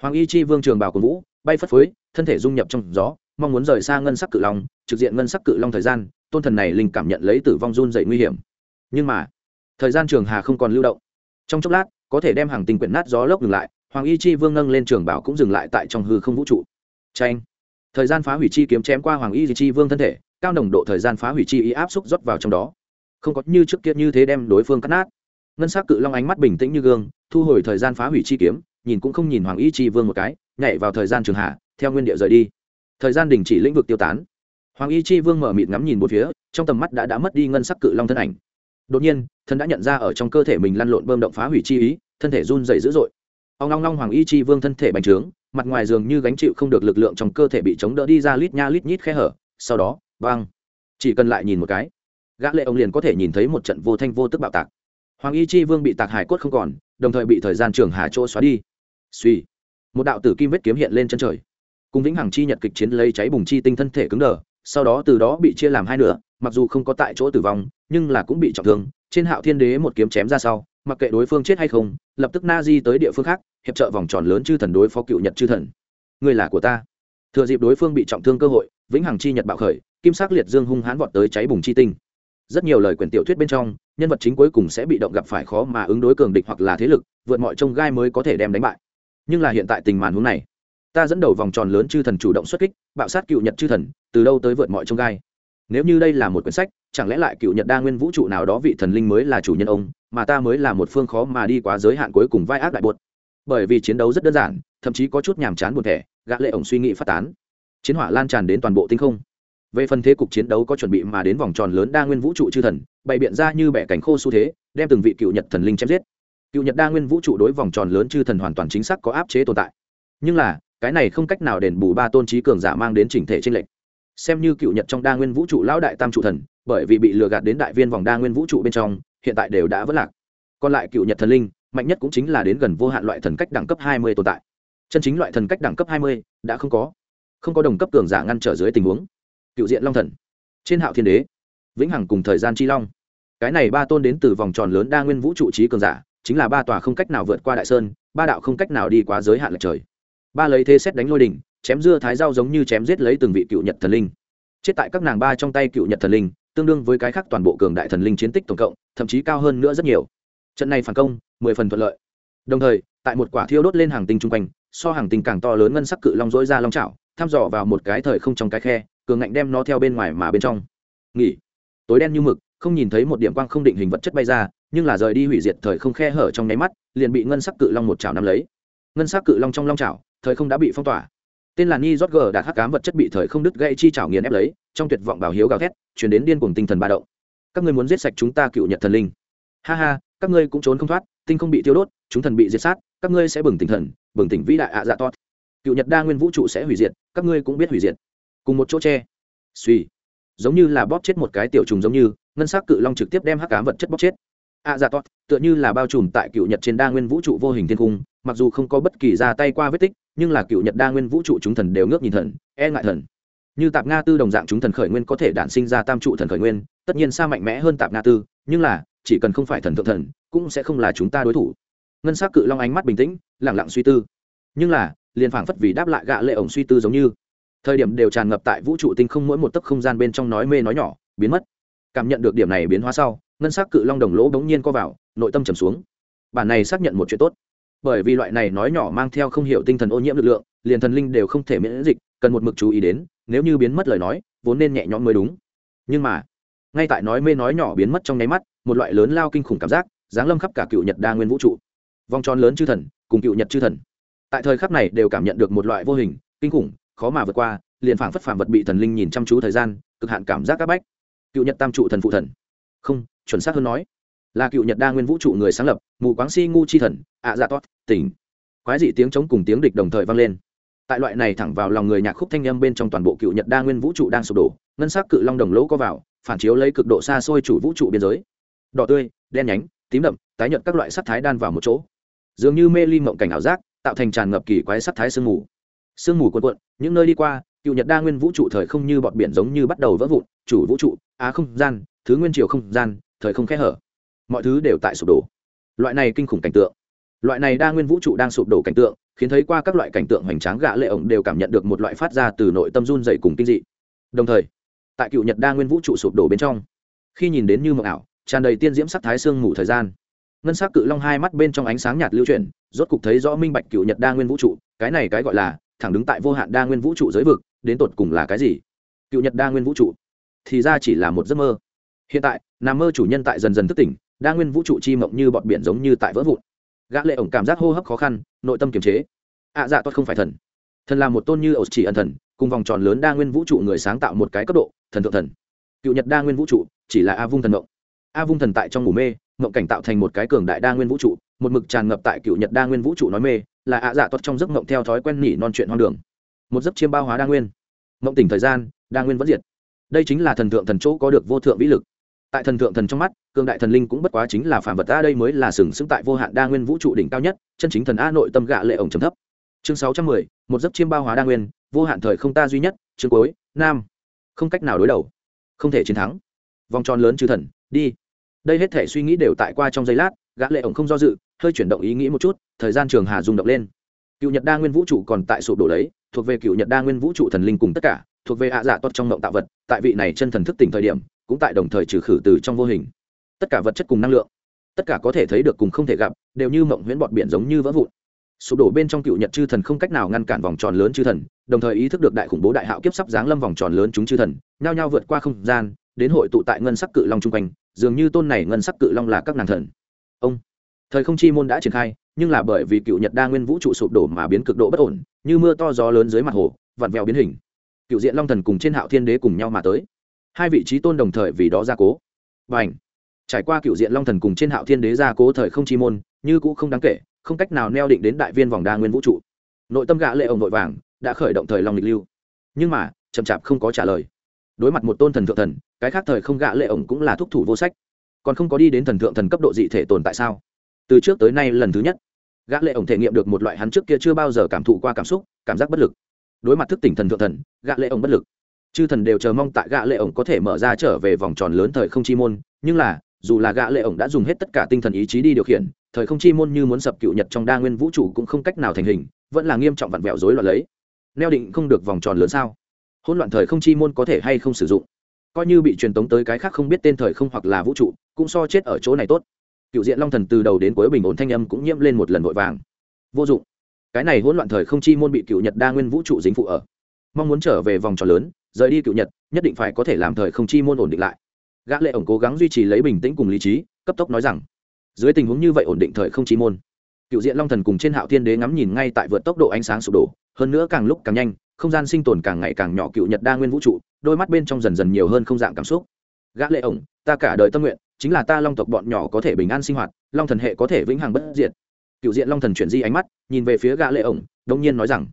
Hoàng y chi vương trường bào của vũ, bay phất phới, thân thể dung nhập trong gió, mong muốn rời xa ngân sắc cự long, trực diện ngân sắc cự long thời gian tôn thần này linh cảm nhận lấy tử vong run dậy nguy hiểm. Nhưng mà, thời gian trường hà không còn lưu động. Trong chốc lát, có thể đem hàng tình quyển nát gió lốc ngừng lại, hoàng y chi vương nâng lên trường bảo cũng dừng lại tại trong hư không vũ trụ. Tranh thời gian phá hủy chi kiếm chém qua hoàng y chi vương thân thể, cao nồng độ thời gian phá hủy chi ý áp xúc rót vào trong đó. Không có như trước kia như thế đem đối phương cắt nát. Ngân sắc cự long ánh mắt bình tĩnh như gương, thu hồi thời gian phá hủy chi kiếm, nhìn cũng không nhìn hoàng y chi vương một cái, nhảy vào thời gian trường hạ theo nguyên địa rời đi. Thời gian đình chỉ lĩnh vực tiêu tán hoàng y chi vương mở mịt ngắm nhìn một phía, trong tầm mắt đã đã mất đi ngân sắc cự long thân ảnh. Đột nhiên thân đã nhận ra ở trong cơ thể mình lăn lộn bơm động phá hủy chi ý, thân thể run dày dữ dội. Ông long long hoàng y chi vương thân thể bành trướng, mặt ngoài dường như gánh chịu không được lực lượng trong cơ thể bị chống đỡ đi ra lít nha lít nhít khe hở, sau đó, vang. Chỉ cần lại nhìn một cái, gã lệ ông liền có thể nhìn thấy một trận vô thanh vô tức bạo tạc. Hoàng y chi vương bị tạc hải cốt không còn, đồng thời bị thời gian trường hà chỗ xóa đi. Suy một đạo tử kim vết kiếm hiện lên chân trời. Cùng vĩnh hằng chi nhật kịch chiến lấy cháy bùng chi tinh thân thể cứng đờ sau đó từ đó bị chia làm hai nửa, mặc dù không có tại chỗ tử vong, nhưng là cũng bị trọng thương. Trên hạo thiên đế một kiếm chém ra sau, mặc kệ đối phương chết hay không, lập tức na di tới địa phương khác, hiệp trợ vòng tròn lớn chư thần đối phó cựu nhật chư thần. Người là của ta. Thừa dịp đối phương bị trọng thương cơ hội, vĩnh hằng chi nhật bạo khởi, kim sắc liệt dương hung hãn vọt tới cháy bùng chi tinh. Rất nhiều lời quyển tiểu thuyết bên trong, nhân vật chính cuối cùng sẽ bị động gặp phải khó mà ứng đối cường địch hoặc là thế lực, vượt mọi trông gai mới có thể đem đánh bại. Nhưng là hiện tại tình màn hướng này, ta dẫn đầu vòng tròn lớn chư thần chủ động xuất kích, bạo sát cựu nhật chư thần từ đâu tới vượt mọi trông gai. Nếu như đây là một quyển sách, chẳng lẽ lại cựu nhật đa nguyên vũ trụ nào đó vị thần linh mới là chủ nhân ông, mà ta mới là một phương khó mà đi quá giới hạn cuối cùng vai ác đại bột bởi vì chiến đấu rất đơn giản, thậm chí có chút nhàm chán buồn thẻ, gã lệ ổng suy nghĩ phát tán. Chiến hỏa lan tràn đến toàn bộ tinh không. Về phần thế cục chiến đấu có chuẩn bị mà đến vòng tròn lớn đa nguyên vũ trụ chư thần, bày biện ra như bẻ cảnh khô xu thế, đem từng vị cựu nhật thần linh chém giết. Cựu nhật đa nguyên vũ trụ đối vòng tròn lớn chư thần hoàn toàn chính xác có áp chế tồn tại. Nhưng là, cái này không cách nào đền bù ba tôn trí cường giả mang đến chỉnh thể trên lệnh xem như cựu nhật trong đa nguyên vũ trụ lão đại tam trụ thần, bởi vì bị lừa gạt đến đại viên vòng đa nguyên vũ trụ bên trong, hiện tại đều đã vất lạc. Còn lại cựu nhật thần linh, mạnh nhất cũng chính là đến gần vô hạn loại thần cách đẳng cấp hai mươi tồn tại. Chân chính loại thần cách đẳng cấp hai mươi đã không có. Không có đồng cấp cường giả ngăn trở dưới tình huống. Cựu diện long thần, trên hạo thiên đế, vĩnh hằng cùng thời gian chi long. Cái này ba tôn đến từ vòng tròn lớn đa nguyên vũ trụ trí cường giả, chính là ba tòa không cách nào vượt qua đại sơn, ba đạo không cách nào đi quá giới hạn lệch trời. Ba lấy thế xét đánh lôi đỉnh chém dưa thái dao giống như chém giết lấy từng vị cựu nhật thần linh. Chết tại các nàng ba trong tay cựu nhật thần linh, tương đương với cái khác toàn bộ cường đại thần linh chiến tích tổng cộng, thậm chí cao hơn nữa rất nhiều. Trận này phản công, mười phần thuận lợi. Đồng thời, tại một quả thiêu đốt lên hàng tinh chung quanh, so hàng tinh càng to lớn ngân sắc cự long dỗi ra long trào thăm dò vào một cái thời không trong cái khe, cường ngạnh đem nó theo bên ngoài mà bên trong. Nghỉ. Tối đen như mực, không nhìn thấy một điểm quang không định hình vật chất bay ra, nhưng là rời đi hủy diệt thời không khe hở trong nháy mắt, liền bị ngân sắc cự long một chảo nắm lấy. Ngân sắc cự long trong long chảo, thời không đã bị phong tỏa tên là ni rót gờ đạt hắc cám vật chất bị thời không đứt gãy chi chảo nghiền ép lấy, trong tuyệt vọng bảo hiếu gào thét chuyển đến điên cuồng tinh thần ba động. Các ngươi muốn giết sạch chúng ta cựu nhật thần linh. Ha ha, các ngươi cũng trốn không thoát, tinh không bị tiêu đốt, chúng thần bị diệt sát, các ngươi sẽ bừng tinh thần, bừng tỉnh vĩ đại ạ dạ tốt cựu nhật đa nguyên vũ trụ sẽ hủy diệt, các ngươi cũng biết hủy diệt. Cùng một chỗ tre suy. Giống như là bóp chết một cái tiểu trùng giống như, ngân sắc cự long trực tiếp đem hắc cám vật chất bóp chết. A dạ tốt tựa như là bao trùm tại cựu nhật trên đa nguyên vũ trụ vô hình thiên cung, mặc dù không có bất kỳ ra tay qua vết tích nhưng là cựu nhật đa nguyên vũ trụ chúng thần đều ngước nhìn thần e ngại thần. Như tạp nga tư đồng dạng chúng thần khởi nguyên có thể đản sinh ra tam trụ thần khởi nguyên, tất nhiên xa mạnh mẽ hơn tạp nga tư, nhưng là, chỉ cần không phải thần thượng thần, cũng sẽ không là chúng ta đối thủ. Ngân s á c cự long ánh mắt bình tĩnh lẳng lặng suy tư. Nhưng là, liền phảng phất vì đáp lại gạ lệ ổng suy tư giống như. Thời điểm đều tràn ngập tại vũ trụ tinh không mỗi một tấc không gian bên trong nói mê nói nhỏ, biến mất. Cảm nhận được điểm này biến hóa sau, ngân s á c cự long đồng lỗ bỗng nhiên co vào, nội tâm trầm xuống. Bản này xác nhận một chuyện tốt bởi vì loại này nói nhỏ mang theo không hiểu tinh thần ô nhiễm lực lượng, liền thần linh đều không thể miễn dịch, cần một mực chú ý đến, nếu như biến mất lời nói, vốn nên nhẹ nhõm mới đúng. Nhưng mà, ngay tại nói mê nói nhỏ biến mất trong nháy mắt, một loại lớn lao kinh khủng cảm giác, giáng lâm khắp cả cựu nhật đa nguyên vũ trụ. Vòng tròn lớn chư thần, cùng cựu nhật chư thần. Tại thời khắc này đều cảm nhận được một loại vô hình, kinh khủng, khó mà vượt qua, liền phảng phất phảng vật bị thần linh nhìn chăm chú thời gian, cực hạn cảm giác các bách. Cựu nhật tam trụ thần phụ thần. Không, chuẩn xác hơn nói là cựu nhật đa nguyên vũ trụ người sáng lập, mù quáng si ngu chi thần, ạ dạ tót tỉnh. Quái dị tiếng chống cùng tiếng địch đồng thời vang lên. Tại loại này thẳng vào lòng người nhạc khúc thanh â m bên trong toàn bộ cựu nhật đa nguyên vũ trụ đang sụp đổ, ngân sắc cự long đồng lỗ có vào, phản chiếu lấy cực độ xa xôi chủ vũ trụ biên giới. Đỏ tươi, đen nhánh, tím đậm, tái nhợt các loại sắc thái đan vào một chỗ. Dường như mê ly mộng cảnh ảo giác, tạo thành tràn ngập kỳ quái sắc thái sương mù. Sương mù cuộn cuộn, những nơi đi qua, cựu nhật đa nguyên vũ trụ thời không như bọt biển giống như bắt đầu vỡ vụn, chủ vũ trụ, á không gian, thứ nguyên triều không gian, thời không khẽ hở mọi thứ đều tại sụp đổ. Loại này kinh khủng cảnh tượng. Loại này đa nguyên vũ trụ đang sụp đổ cảnh tượng, khiến thấy qua các loại cảnh tượng hoành tráng gã lệ ổng đều cảm nhận được một loại phát ra từ nội tâm run dày cùng kinh dị. Đồng thời, tại cựu nhật đa nguyên vũ trụ sụp đổ bên trong, khi nhìn đến như mộng ảo, tràn đầy tiên diễm sắc thái sương mù thời gian, ngân sắc cự long hai mắt bên trong ánh sáng nhạt lưu chuyển, rốt cục thấy rõ minh bạch cựu nhật đa nguyên vũ trụ, cái này cái gọi là thẳng đứng tại vô hạn đa nguyên vũ trụ giới vực, đến tột cùng là cái gì? Cựu nhật đa nguyên vũ trụ thì ra chỉ là một giấc mơ. Hiện tại, nằm mơ chủ nhân tại dần dần thức tỉnh đa nguyên vũ trụ chi mộng như bọt biển giống như tại vỡ vụn. Gã lệ ổng cảm giác hô hấp khó khăn nội tâm kiềm chế. Ạ à, dạ tốt không phải thần. Thần là một tôn như ẩu chỉ ẩn thần cùng vòng tròn lớn đa nguyên vũ trụ người sáng tạo một cái cấp độ thần thượng thần. Cựu nhật đa nguyên vũ trụ chỉ là a vung thần mộng. A vung thần tại trong ngủ mê mộng cảnh tạo thành một cái cường đại đa nguyên vũ trụ một mực tràn ngập tại cựu nhật đa nguyên vũ trụ nói mê là ạ dạ tốt trong giấc mộng theo thói quen nỉ non chuyện hoang đường. Một giấc chiêm bao hóa đa nguyên. Mộng tỉnh thời gian đa nguyên vẫn diệt. Đây chính là thần thượng thần chỗ có được vô thượng vĩ lực tại thần thượng thần trong mắt, cường đại thần linh cũng bất quá chính là phản vật a, đây mới là sừng sững tại vô hạn đa nguyên vũ trụ đỉnh cao nhất, chân chính thần a nội tâm gạ lệ ổng trầm thấp. Chương sáu trăm mười, một giấc chiêm bao hóa đa nguyên, vô hạn thời không ta duy nhất, chương cuối, nam. Không cách nào đối đầu. Không thể chiến thắng. Vòng tròn lớn chư thần, đi. Đây hết thể suy nghĩ đều tại qua trong giây lát, gã lệ ổng không do dự, hơi chuyển động ý nghĩ một chút, thời gian trường hà rung động lên. Cựu nhật đa nguyên vũ trụ còn tại sụp đổ đấy, thuộc về cựu nhật đa nguyên vũ trụ thần linh cùng tất cả, thuộc về ạ dạ giả tốt trong mộng tạo vật, tại vị này chân thần thức tỉnh thời điểm cũng tại đồng thời trừ khử từ trong vô hình. Tất cả vật chất cùng năng lượng, tất cả có thể thấy được cùng không thể gặp, đều như mộng huyễn bọt biển giống như vỡ vụn. Sụp đổ bên trong cựu nhật chư thần không cách nào ngăn cản vòng tròn lớn chư thần, đồng thời ý thức được đại khủng bố đại hạo kiếp sắp giáng lâm vòng tròn lớn chúng chư thần, nhao nhao vượt qua không gian, đến hội tụ tại ngân sắc cự long chung quanh, dường như tôn này ngân sắc cự long là các nàng thần. Ông, thời không chi môn đã triển khai, nhưng là bởi vì cựu nhật đa nguyên vũ trụ sụp đổ mà biến cực độ bất ổn, như mưa to gió lớn dưới mặt hồ, vặn vẹo biến hình. Cựu diện long thần cùng trên hạo thiên đế cùng nhau mà tới hai vị trí tôn đồng thời vì đó gia cố. Và ảnh trải qua cựu diện long thần cùng trên hạo thiên đế gia cố thời không chi môn, như cũ không đáng kể, không cách nào neo định đến đại viên vòng đa nguyên vũ trụ. Nội tâm gã lệ ông nội vàng, đã khởi động thời long lịch lưu. Nhưng mà, chậm chạp không có trả lời. Đối mặt một tôn thần thượng thần, cái khác thời không gã lệ ổng cũng là thúc thủ vô sách. Còn không có đi đến thần thượng thần cấp độ dị thể tồn tại sao? Từ trước tới nay lần thứ nhất, gã lệ ổng thể nghiệm được một loại hắn trước kia chưa bao giờ cảm thụ qua cảm xúc, cảm giác bất lực. Đối mặt thức tỉnh thần thượng thần, gã lệ ổng bất lực chư thần đều chờ mong tại gã lệ ổng có thể mở ra trở về vòng tròn lớn thời không chi môn, nhưng là, dù là gã lệ ổng đã dùng hết tất cả tinh thần ý chí đi điều khiển, thời không chi môn như muốn sập cựu nhật trong đa nguyên vũ trụ cũng không cách nào thành hình, vẫn là nghiêm trọng vặn vẹo rối loạn lấy. Neo định không được vòng tròn lớn sao? Hỗn loạn thời không chi môn có thể hay không sử dụng? Coi như bị truyền tống tới cái khác không biết tên thời không hoặc là vũ trụ, cũng so chết ở chỗ này tốt. Cựu diện long thần từ đầu đến cuối bình ổn thanh âm cũng nhiễm lên một lần vội vàng. Vô dụng. Cái này hỗn loạn thời không chi môn bị cựu nhật đa nguyên vũ trụ dính phụ ở. Mong muốn trở về vòng tròn lớn rời đi cựu nhật, nhất định phải có thể làm thời không chi môn ổn định lại. Gã lệ ổng cố gắng duy trì lấy bình tĩnh cùng lý trí, cấp tốc nói rằng, dưới tình huống như vậy ổn định thời không chi môn, cựu diện long thần cùng trên hạo thiên đế ngắm nhìn ngay tại vượt tốc độ ánh sáng sụp đổ, hơn nữa càng lúc càng nhanh, không gian sinh tồn càng ngày càng nhỏ cựu nhật đa nguyên vũ trụ, đôi mắt bên trong dần dần nhiều hơn không dạng cảm xúc. Gã lệ ổng, ta cả đời tâm nguyện, chính là ta long tộc bọn nhỏ có thể bình an sinh hoạt, long thần hệ có thể vĩnh hằng bất diệt. Cựu diện long thần chuyển di ánh mắt, nhìn về phía gã lệ ổng đông nhiên nói rằng,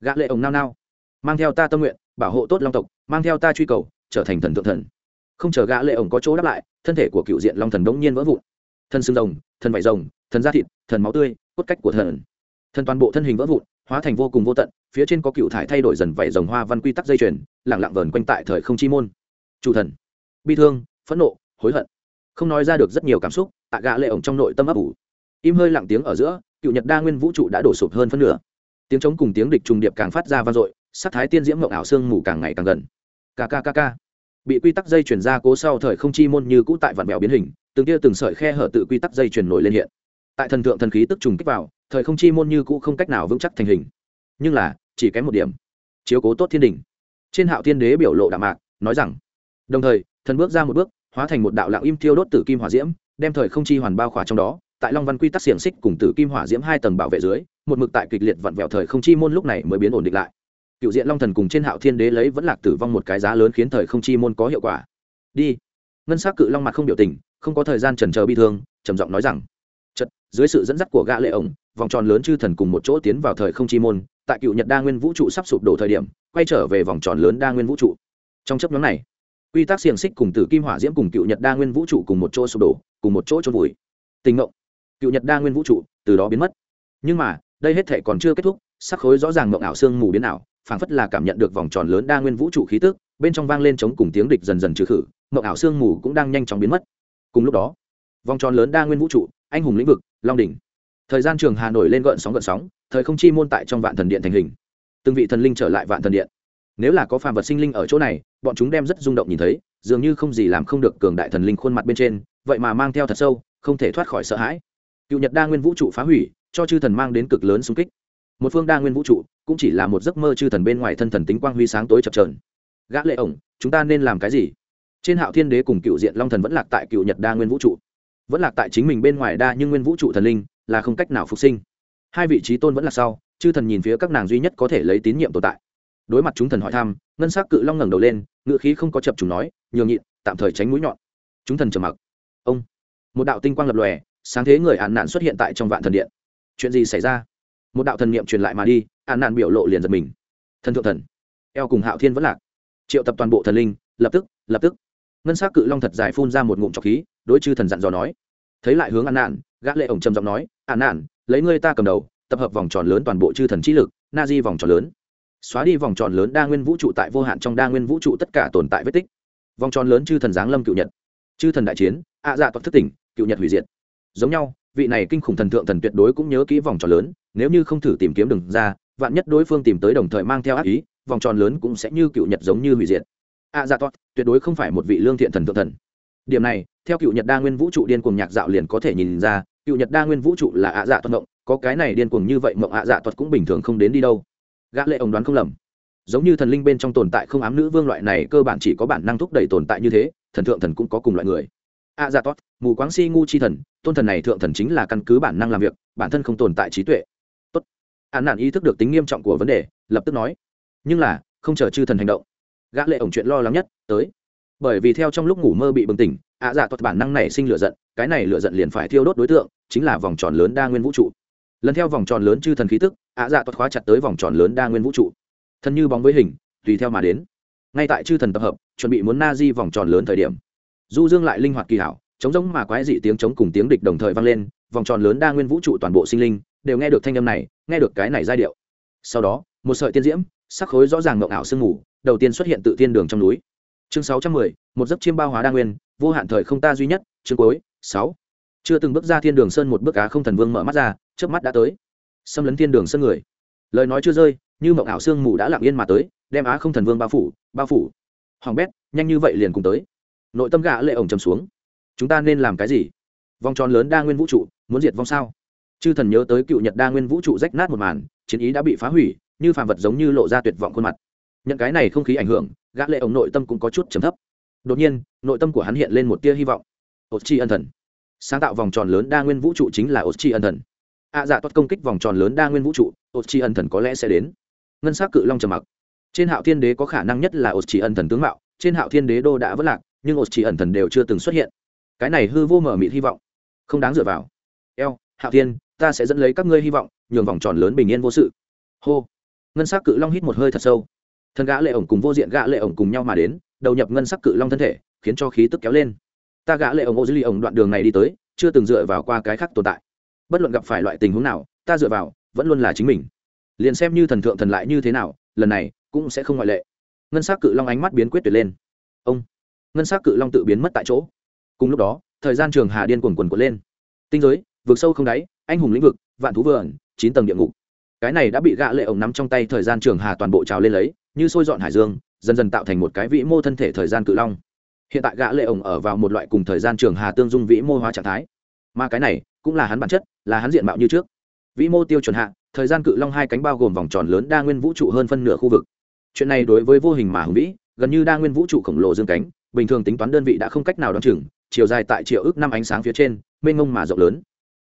gã lệ ổng nao nao, mang theo ta tâm nguyện bảo hộ tốt long tộc, mang theo ta truy cầu, trở thành thần thượng thần. Không chờ gã lệ ổng có chỗ đáp lại, thân thể của cựu diện long thần đống nhiên vỡ vụn. Thân xương rồng, thần vảy rồng, thần da thịt, thần máu tươi, cốt cách của thần. Thần toàn bộ thân hình vỡ vụn, hóa thành vô cùng vô tận, phía trên có cựu thải thay đổi dần vảy rồng hoa văn quy tắc dây chuyền, lẳng lặng vờn quanh tại thời không chi môn. Chủ thần. Bi thương, phẫn nộ, hối hận. Không nói ra được rất nhiều cảm xúc tạ gã lệ ổng trong nội tâm ấp ủ. Im hơi lặng tiếng ở giữa, cựu nhật đa nguyên vũ trụ đã đổ sụp hơn phân nửa. Tiếng chống cùng tiếng địch trùng điệp càng phát ra vang dội sát thái tiên diễm mộng ảo xương mù càng ngày càng gần. Kkkk bị quy tắc dây chuyển ra cố sau thời không chi môn như cũ tại vạn mèo biến hình, từng tia từng sợi khe hở tự quy tắc dây chuyển nổi lên hiện. Tại thần thượng thần khí tức trùng kích vào, thời không chi môn như cũ không cách nào vững chắc thành hình. Nhưng là, chỉ kém một điểm. Chiếu cố tốt thiên đình trên hạo thiên đế biểu lộ đạm mạc, nói rằng, đồng thời, thần bước ra một bước, hóa thành một đạo lạng im thiêu đốt tử kim hỏa diễm, đem thời không chi hoàn bao khỏa trong đó, tại long văn quy tắc xiềng xích cùng tử kim hỏa diễm hai tầng bảo vệ dưới, một mực tại kịch liệt vặn vẹo thời không chi môn lúc này mới biến ổn định lại cựu diện long thần cùng trên hạo thiên đế lấy vẫn lạc tử vong một cái giá lớn khiến thời không chi môn có hiệu quả. Đi. Ngân s á c cự long mặt không biểu tình, không có thời gian trần trờ bi thương, trầm giọng nói rằng chật dưới sự dẫn dắt của gã lệ ổng, vòng tròn lớn chư thần cùng một chỗ tiến vào thời không chi môn, tại cựu nhật đa nguyên vũ trụ sắp sụp đổ thời điểm, quay trở về vòng tròn lớn đa nguyên vũ trụ. Trong chấp nhóm này, quy tắc xiềng xích cùng tử kim hỏa diễm cùng cựu nhật đa nguyên vũ trụ cùng một chỗ sụp đổ, cùng một chỗ trôn vùi. Tình ngộng cựu nhật đa nguyên vũ trụ từ đó biến mất. Nhưng mà, đây hết thể còn chưa kết thúc, sắc khối rõ ràng mộng ảo xương mù biến ảo phảng phất là cảm nhận được vòng tròn lớn đa nguyên vũ trụ khí tức, bên trong vang lên chống cùng tiếng địch dần dần trừ khử, mộng ảo xương mù cũng đang nhanh chóng biến mất. Cùng lúc đó, vòng tròn lớn đa nguyên vũ trụ, anh hùng lĩnh vực, long đỉnh. Thời gian trường hà nổi lên gợn sóng gợn sóng, thời không chi môn tại trong vạn thần điện thành hình. Từng vị thần linh trở lại vạn thần điện. Nếu là có phàm vật sinh linh ở chỗ này, bọn chúng đem rất rung động nhìn thấy, dường như không gì làm không được cường đại thần linh khuôn mặt bên trên, vậy mà mang theo thật sâu, không thể thoát khỏi sợ hãi. Cựu nhật đa nguyên vũ trụ phá hủy, cho chư thần mang đến cực lớn xung kích. Một phương đa nguyên vũ trụ cũng chỉ là một giấc mơ chư thần bên ngoài thân thần tính quang huy sáng tối chập trờn gã lệ ổng, chúng ta nên làm cái gì? Trên hạo thiên đế cùng cựu diện long thần vẫn lạc tại cựu nhật đa nguyên vũ trụ. Vẫn lạc tại chính mình bên ngoài đa nhưng nguyên vũ trụ thần linh, là không cách nào phục sinh. Hai vị trí tôn vẫn là sau, chư thần nhìn phía các nàng duy nhất có thể lấy tín nhiệm tồn tại. Đối mặt chúng thần hỏi thăm, ngân s ắ c cự long ngẩng đầu lên ngự khí không có chập chúng nói, nhường nhịn, tạm thời tránh mũi nhọn. Chúng thần trầm mặc. Ông. Một đạo tinh quang lập lòe, sáng thế người ạn nạn xuất hiện tại trong vạn thần điện. Chuyện gì xảy ra? Một đạo thần niệm truyền lại mà đi an nạn biểu lộ liền giật mình. Thần thượng thần. Eo cùng hạo thiên vẫn lạc. Triệu tập toàn bộ thần linh, lập tức lập tức. Ngân s á c cự long thật dài phun ra một ngụm trọc khí, đối chư thần dặn dò nói. Thấy lại hướng an nạn, gã lệ ổng trầm giọng nói an nạn, lấy ngươi ta cầm đầu, tập hợp vòng tròn lớn toàn bộ chư thần trí lực, na di vòng tròn lớn. Xóa đi vòng tròn lớn đa nguyên vũ trụ tại vô hạn trong đa nguyên vũ trụ tất cả tồn tại vết tích. Vòng tròn lớn chư thần giáng lâm cựu nhật. Chư thần đại chiến, ạ dạ toạc thức tỉnh, cựu nhật hủy diệt. Giống nhau vị này kinh khủng thần thượng thần tuyệt đối cũng nhớ kỹ vòng tròn lớn, nếu như không thử tìm kiếm đừng ra, vạn nhất đối phương tìm tới đồng thời mang theo ác ý, vòng tròn lớn cũng sẽ như cựu nhật giống như hủy diệt. A dạ tốt tuyệt đối không phải một vị lương thiện thần thượng thần. Điểm này, theo cựu nhật đa nguyên vũ trụ điên cuồng nhạc dạo liền có thể nhìn ra, cựu nhật đa nguyên vũ trụ là ạ dạ tuật mộng có cái này điên cuồng như vậy mộng ạ dạ tuật cũng bình thường không đến đi đâu. Gã lệ ông đoán không lầm. Giống như thần linh bên trong tồn tại không ám nữ vương loại này, cơ bản chỉ có bản năng thúc đẩy tồn tại như thế, thần thượng thần cũng có cùng loại người a dạ Tốt, mù quáng si ngu chi thần tôn thần này thượng thần chính là căn cứ bản năng làm việc bản thân không tồn tại trí tuệ. Tốt. Án nạn ý thức được tính nghiêm trọng của vấn đề lập tức nói. Nhưng là không chờ chư thần hành động. Gã lệ ổng chuyện lo lắng nhất tới. Bởi vì theo trong lúc ngủ mơ bị bừng tỉnh ạ dạ Tốt bản năng này sinh lửa giận cái này lửa giận liền phải thiêu đốt đối tượng chính là vòng tròn lớn đa nguyên vũ trụ. Lần theo vòng tròn lớn chư thần khí tức ạ dạ Tốt khóa chặt tới vòng tròn lớn đa nguyên vũ trụ. Thân như bóng với hình tùy theo mà đến. Ngay tại chư thần tập hợp chuẩn bị muốn na di vòng tròn lớn thời điểm du dương lại linh hoạt kỳ hảo, chống giống mà quái dị tiếng chống cùng tiếng địch đồng thời vang lên, vòng tròn lớn đa nguyên vũ trụ toàn bộ sinh linh đều nghe được thanh âm này, nghe được cái này giai điệu. Sau đó, một sợi tiên diễm, sắc khối rõ ràng ngộng ảo sương mù, đầu tiên xuất hiện tự tiên đường trong núi. Chương sáu trăm mười, một giấc chiêm bao hóa đa nguyên, vô hạn thời không ta duy nhất, chương cuối, sáu. Chưa từng bước ra thiên đường sơn một bước cá không thần vương mở mắt ra trước mắt đã tới. Xâm lấn thiên đường sơn người. Lời nói chưa rơi, như mộng ảo sương mù đã lặng yên mà tới, đem á không thần vương bao phủ bao phủ. Hoàng bét, nhanh như vậy liền cùng tới nội tâm gã lệ ổng trầm xuống. Chúng ta nên làm cái gì? Vòng tròn lớn đa nguyên vũ trụ muốn diệt vong sao? Chư thần nhớ tới cựu nhật đa nguyên vũ trụ rách nát một màn chiến ý đã bị phá hủy như phàm vật giống như lộ ra tuyệt vọng khuôn mặt. Nhận cái này không khí ảnh hưởng gã lệ ổng nội tâm cũng có chút trầm thấp. Đột nhiên nội tâm của hắn hiện lên một tia hy vọng. Ột chi ân thần. Sáng tạo vòng tròn lớn đa nguyên vũ trụ chính là ột chi ân thần. Ạ à, dạ toát công kích vòng tròn lớn đa nguyên vũ trụ ột chi ân thần có lẽ sẽ đến. Ngân s á c cự long trầm mặc. Trên hạo thiên đế có khả năng nhất là ột chi ân thần tướng mạo trên hạo thiên đế đô đã vỡ lạc nhưng ột chi ẩn thần đều chưa từng xuất hiện. Cái này hư vô mở mịt hy vọng, không đáng dựa vào. Eo, hạo thiên, ta sẽ dẫn lấy các ngươi hy vọng, nhường vòng tròn lớn bình yên vô sự. Hô. Ngân s c cự long hít một hơi thật sâu. Thân gã lệ ổng cùng vô diện gã lệ ổng cùng nhau mà đến, đầu nhập ngân sắc cự long thân thể, khiến cho khí tức kéo lên. Ta gã lệ ổng ô dư ly ổng đoạn đường này đi tới, chưa từng dựa vào qua cái khác tồn tại. Bất luận gặp phải loại tình huống nào, ta dựa vào, vẫn luôn là chính mình. Liền xem như thần thượng thần lại như thế nào, lần này cũng sẽ không ngoại lệ. Ngân sắc cự long ánh mắt biến quyết tuyệt lên. Ông ngân sắc cự long tự biến mất tại chỗ. Cùng lúc đó, thời gian trường hà điên quần cuồn cuộn lên. Tinh giới vượt sâu không đáy, anh hùng lĩnh vực, vạn thú vườn, chín tầng địa ngục. Cái này đã bị gã lệ ổng nắm trong tay thời gian trường hà toàn bộ trào lên lấy, như sôi dọn hải dương, dần dần tạo thành một cái vĩ mô thân thể thời gian cự long. Hiện tại gã lệ ổng ở vào một loại cùng thời gian trường hà tương dung vĩ mô hóa trạng thái. Mà cái này cũng là hắn bản chất, là hắn diện mạo như trước. Vĩ mô tiêu chuẩn hạ, thời gian cự long hai cánh bao gồm vòng tròn lớn đa nguyên vũ trụ hơn phân nửa khu vực. Chuyện này đối với vô hình mà hùng vĩ, gần như đa nguyên vũ trụ khổng lồ dương cánh bình thường tính toán đơn vị đã không cách nào đo chừng, chiều dài tại triệu ước năm ánh sáng phía trên, mênh mông mà rộng lớn.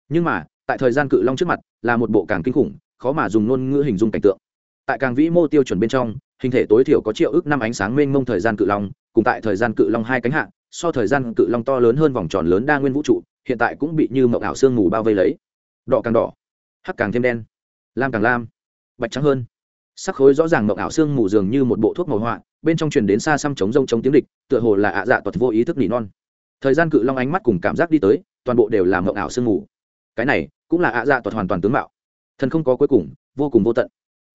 Nhưng mà, tại thời gian cự long trước mặt là một bộ càng kinh khủng, khó mà dùng ngôn ngữ hình dung cảnh tượng. Tại càng vĩ mô tiêu chuẩn bên trong, hình thể tối thiểu có triệu ước năm ánh sáng mênh mông thời gian cự long, cùng tại thời gian cự long hai cánh hạ, so thời gian cự long to lớn hơn vòng tròn lớn đa nguyên vũ trụ, hiện tại cũng bị như mộng ảo sương mù bao vây lấy. Đỏ càng đỏ, hắc càng thêm đen, lam càng lam, bạch trắng hơn. Sắc khối rõ ràng mộng ảo sương mù dường như một bộ thuốc màu họa bên trong truyền đến xa xăm chống rông chống tiếng địch, tựa hồ là ạ dạ tuật vô ý thức nỉ non. Thời gian cự long ánh mắt cùng cảm giác đi tới, toàn bộ đều là mộng ảo sương mù. Cái này, cũng là ạ dạ tuật hoàn toàn tướng mạo. Thần không có cuối cùng, vô cùng vô tận.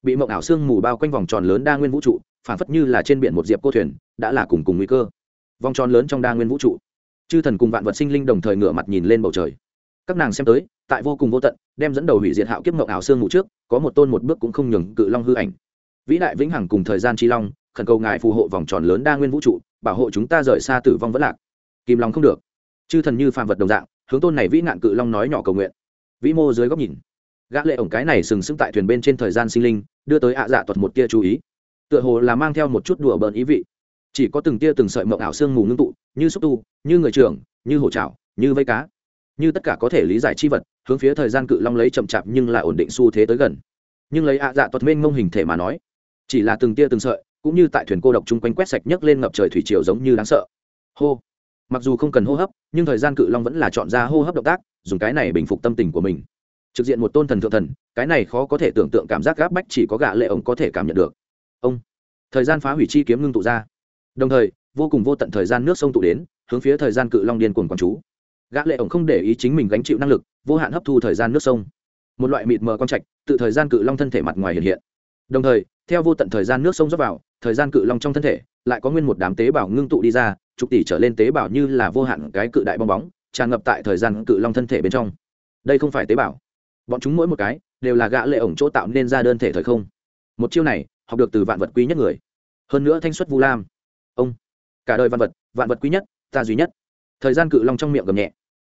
Bị mộng ảo sương mù bao quanh vòng tròn lớn đa nguyên vũ trụ, phản phất như là trên biển một diệp cô thuyền, đã là cùng cùng nguy cơ. Vòng tròn lớn trong đa nguyên vũ trụ. Chư thần cùng vạn vật sinh linh đồng thời ngửa mặt nhìn lên bầu trời. Các nàng xem tới, tại vô cùng vô tận, đem dẫn đầu hủy diệt hạo kiếp mộng ảo sương mù trước, có một tôn một bước cũng không nhường cự long hư ảnh. Vĩ đại vĩnh hằng cùng thời gian chi long khẩn cầu ngài phù hộ vòng tròn lớn đa nguyên vũ trụ, bảo hộ chúng ta rời xa tử vong vẫn lạc. Kìm lòng không được. Chư thần như phàm vật đồng dạng, hướng tôn này vĩ nạn cự long nói nhỏ cầu nguyện. Vĩ mô dưới góc nhìn, gã lệ ổng cái này sừng sững tại thuyền bên trên thời gian sinh linh, đưa tới ạ dạ tuật một tia chú ý. Tựa hồ là mang theo một chút đùa bỡn ý vị. Chỉ có từng tia từng sợi mộng ảo xương mù ngưng tụ, như xúc tu, như người trưởng, như hổ chảo như vây cá. Như tất cả có thể lý giải chi vật, hướng phía thời gian cự long lấy chậm chạp nhưng lại ổn định xu thế tới gần. Nhưng lấy ạ dạ tuật mênh mông hình thể mà nói, chỉ là từng tia từng sợi cũng như tại thuyền cô độc chung quanh quét sạch nhấc lên ngập trời thủy triều giống như đáng sợ. Hô. Mặc dù không cần hô hấp, nhưng thời gian cự long vẫn là chọn ra hô hấp động tác, dùng cái này bình phục tâm tình của mình. Trực diện một tôn thần thượng thần, cái này khó có thể tưởng tượng cảm giác gáp bách chỉ có gã lệ ông có thể cảm nhận được. Ông. Thời gian phá hủy chi kiếm ngưng tụ ra. Đồng thời, vô cùng vô tận thời gian nước sông tụ đến, hướng phía thời gian cự long điên cuồng quán chú. Gã lệ ổng không để ý chính mình gánh chịu năng lực, vô hạn hấp thu thời gian nước sông. Một loại mịt mờ quang trạch, tự thời gian cự long thân thể mặt ngoài hiện hiện. Đồng thời, theo vô tận thời gian nước sông rót vào thời gian cự long trong thân thể, lại có nguyên một đám tế bào ngưng tụ đi ra chục tỷ trở lên tế bào như là vô hạn cái cự đại bong bóng, tràn ngập tại thời gian cự long thân thể bên trong. Đây không phải tế bào. Bọn chúng mỗi một cái đều là gã lệ ổng chỗ tạo nên ra đơn thể thời không. Một chiêu này, học được từ vạn vật quý nhất người. Hơn nữa thanh xuất vu lam. Ông, cả đời vạn vật vạn vật quý nhất, ta duy nhất. Thời gian cự long trong miệng gầm nhẹ.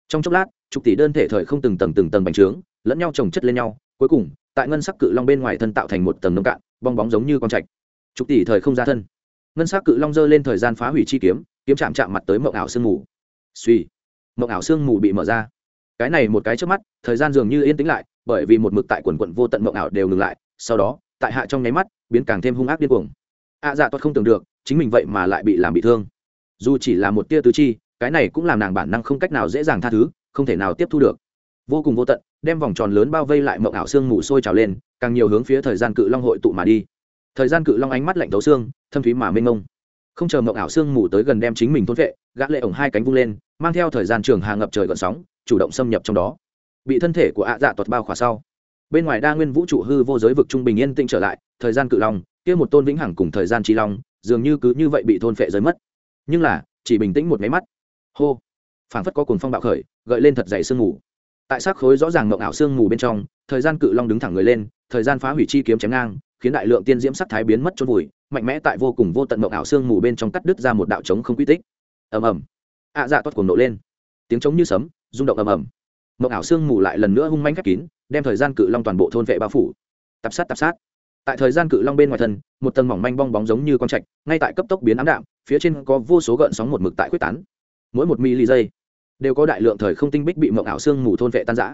Trong chốc lát chục tỷ đơn thể thời không từng tầng từng tầng bành trướng, lẫn nhau chồng chất lên nhau, cuối cùng, tại ngân sắc cự long bên ngoài thân tạo thành một tầng nông cạn, bong bóng giống như con trạch chục tỷ thời không ra thân. Ngân sắc cự long dơ lên thời gian phá hủy chi kiếm kiếm chạm chạm mặt tới mộng ảo sương mù. Suy, mộng ảo sương mù bị mở ra. Cái này một cái trước mắt, thời gian dường như yên tĩnh lại, bởi vì một mực tại quần quận vô tận mộng ảo đều ngừng lại, sau đó, tại hạ trong nháy mắt, biến càng thêm hung ác điên cuồng. Ạ dạ toát không tưởng được, chính mình vậy mà lại bị làm bị thương. Dù chỉ là một tia tứ chi, cái này cũng làm nàng bản năng không cách nào dễ dàng tha thứ, không thể nào tiếp thu được. Vô cùng vô tận, đem vòng tròn lớn bao vây lại mộng ảo xương mù sôi trào lên, càng nhiều hướng phía thời gian cự long hội tụ mà đi thời gian cự long ánh mắt lạnh thấu xương, thâm thúy mà mênh mông. Không chờ mộng ảo xương mù tới gần đem chính mình thôn vệ, gã lệ ổng hai cánh vung lên, mang theo thời gian trường hà ngập trời gợn sóng, chủ động xâm nhập trong đó. Bị thân thể của ạ dạ tuột bao khỏa sau, bên ngoài đa nguyên vũ trụ hư vô giới vực trung bình yên tĩnh trở lại, thời gian cự long, kia một tôn vĩnh hằng cùng thời gian chi long, dường như cứ như vậy bị thôn phệ rơi mất. Nhưng là, chỉ bình tĩnh một máy mắt. Hô! Phảng phất có cuồng phong bạo khởi, gợi lên thật dày sương mù. Tại xác khối rõ ràng mộng ảo sương mù bên trong, thời gian cự long đứng thẳng người lên, thời gian phá hủy chi kiếm chém ngang khiến đại lượng tiên diễm sắc thái biến mất chôn vùi, mạnh mẽ tại vô cùng vô tận mộng ảo xương mù bên trong cắt đứt ra một đạo trống không quy tích. Ầm ầm. Ạ dạ toát cuồng nộ lên. Tiếng trống như sấm, rung động ầm ầm. Mộng ảo xương mù lại lần nữa hung manh khép kín, đem thời gian cự long toàn bộ thôn vệ bao phủ. Tập sát tập sát. Tại thời gian cự long bên ngoài thân, một tầng mỏng manh bong bóng giống như con trạch, ngay tại cấp tốc biến ám đạm, phía trên có vô số gợn sóng một mực tại quyết tán. Mỗi một mili giây, đều có đại lượng thời không tinh bích bị mộng ảo xương mù thôn vệ tan rã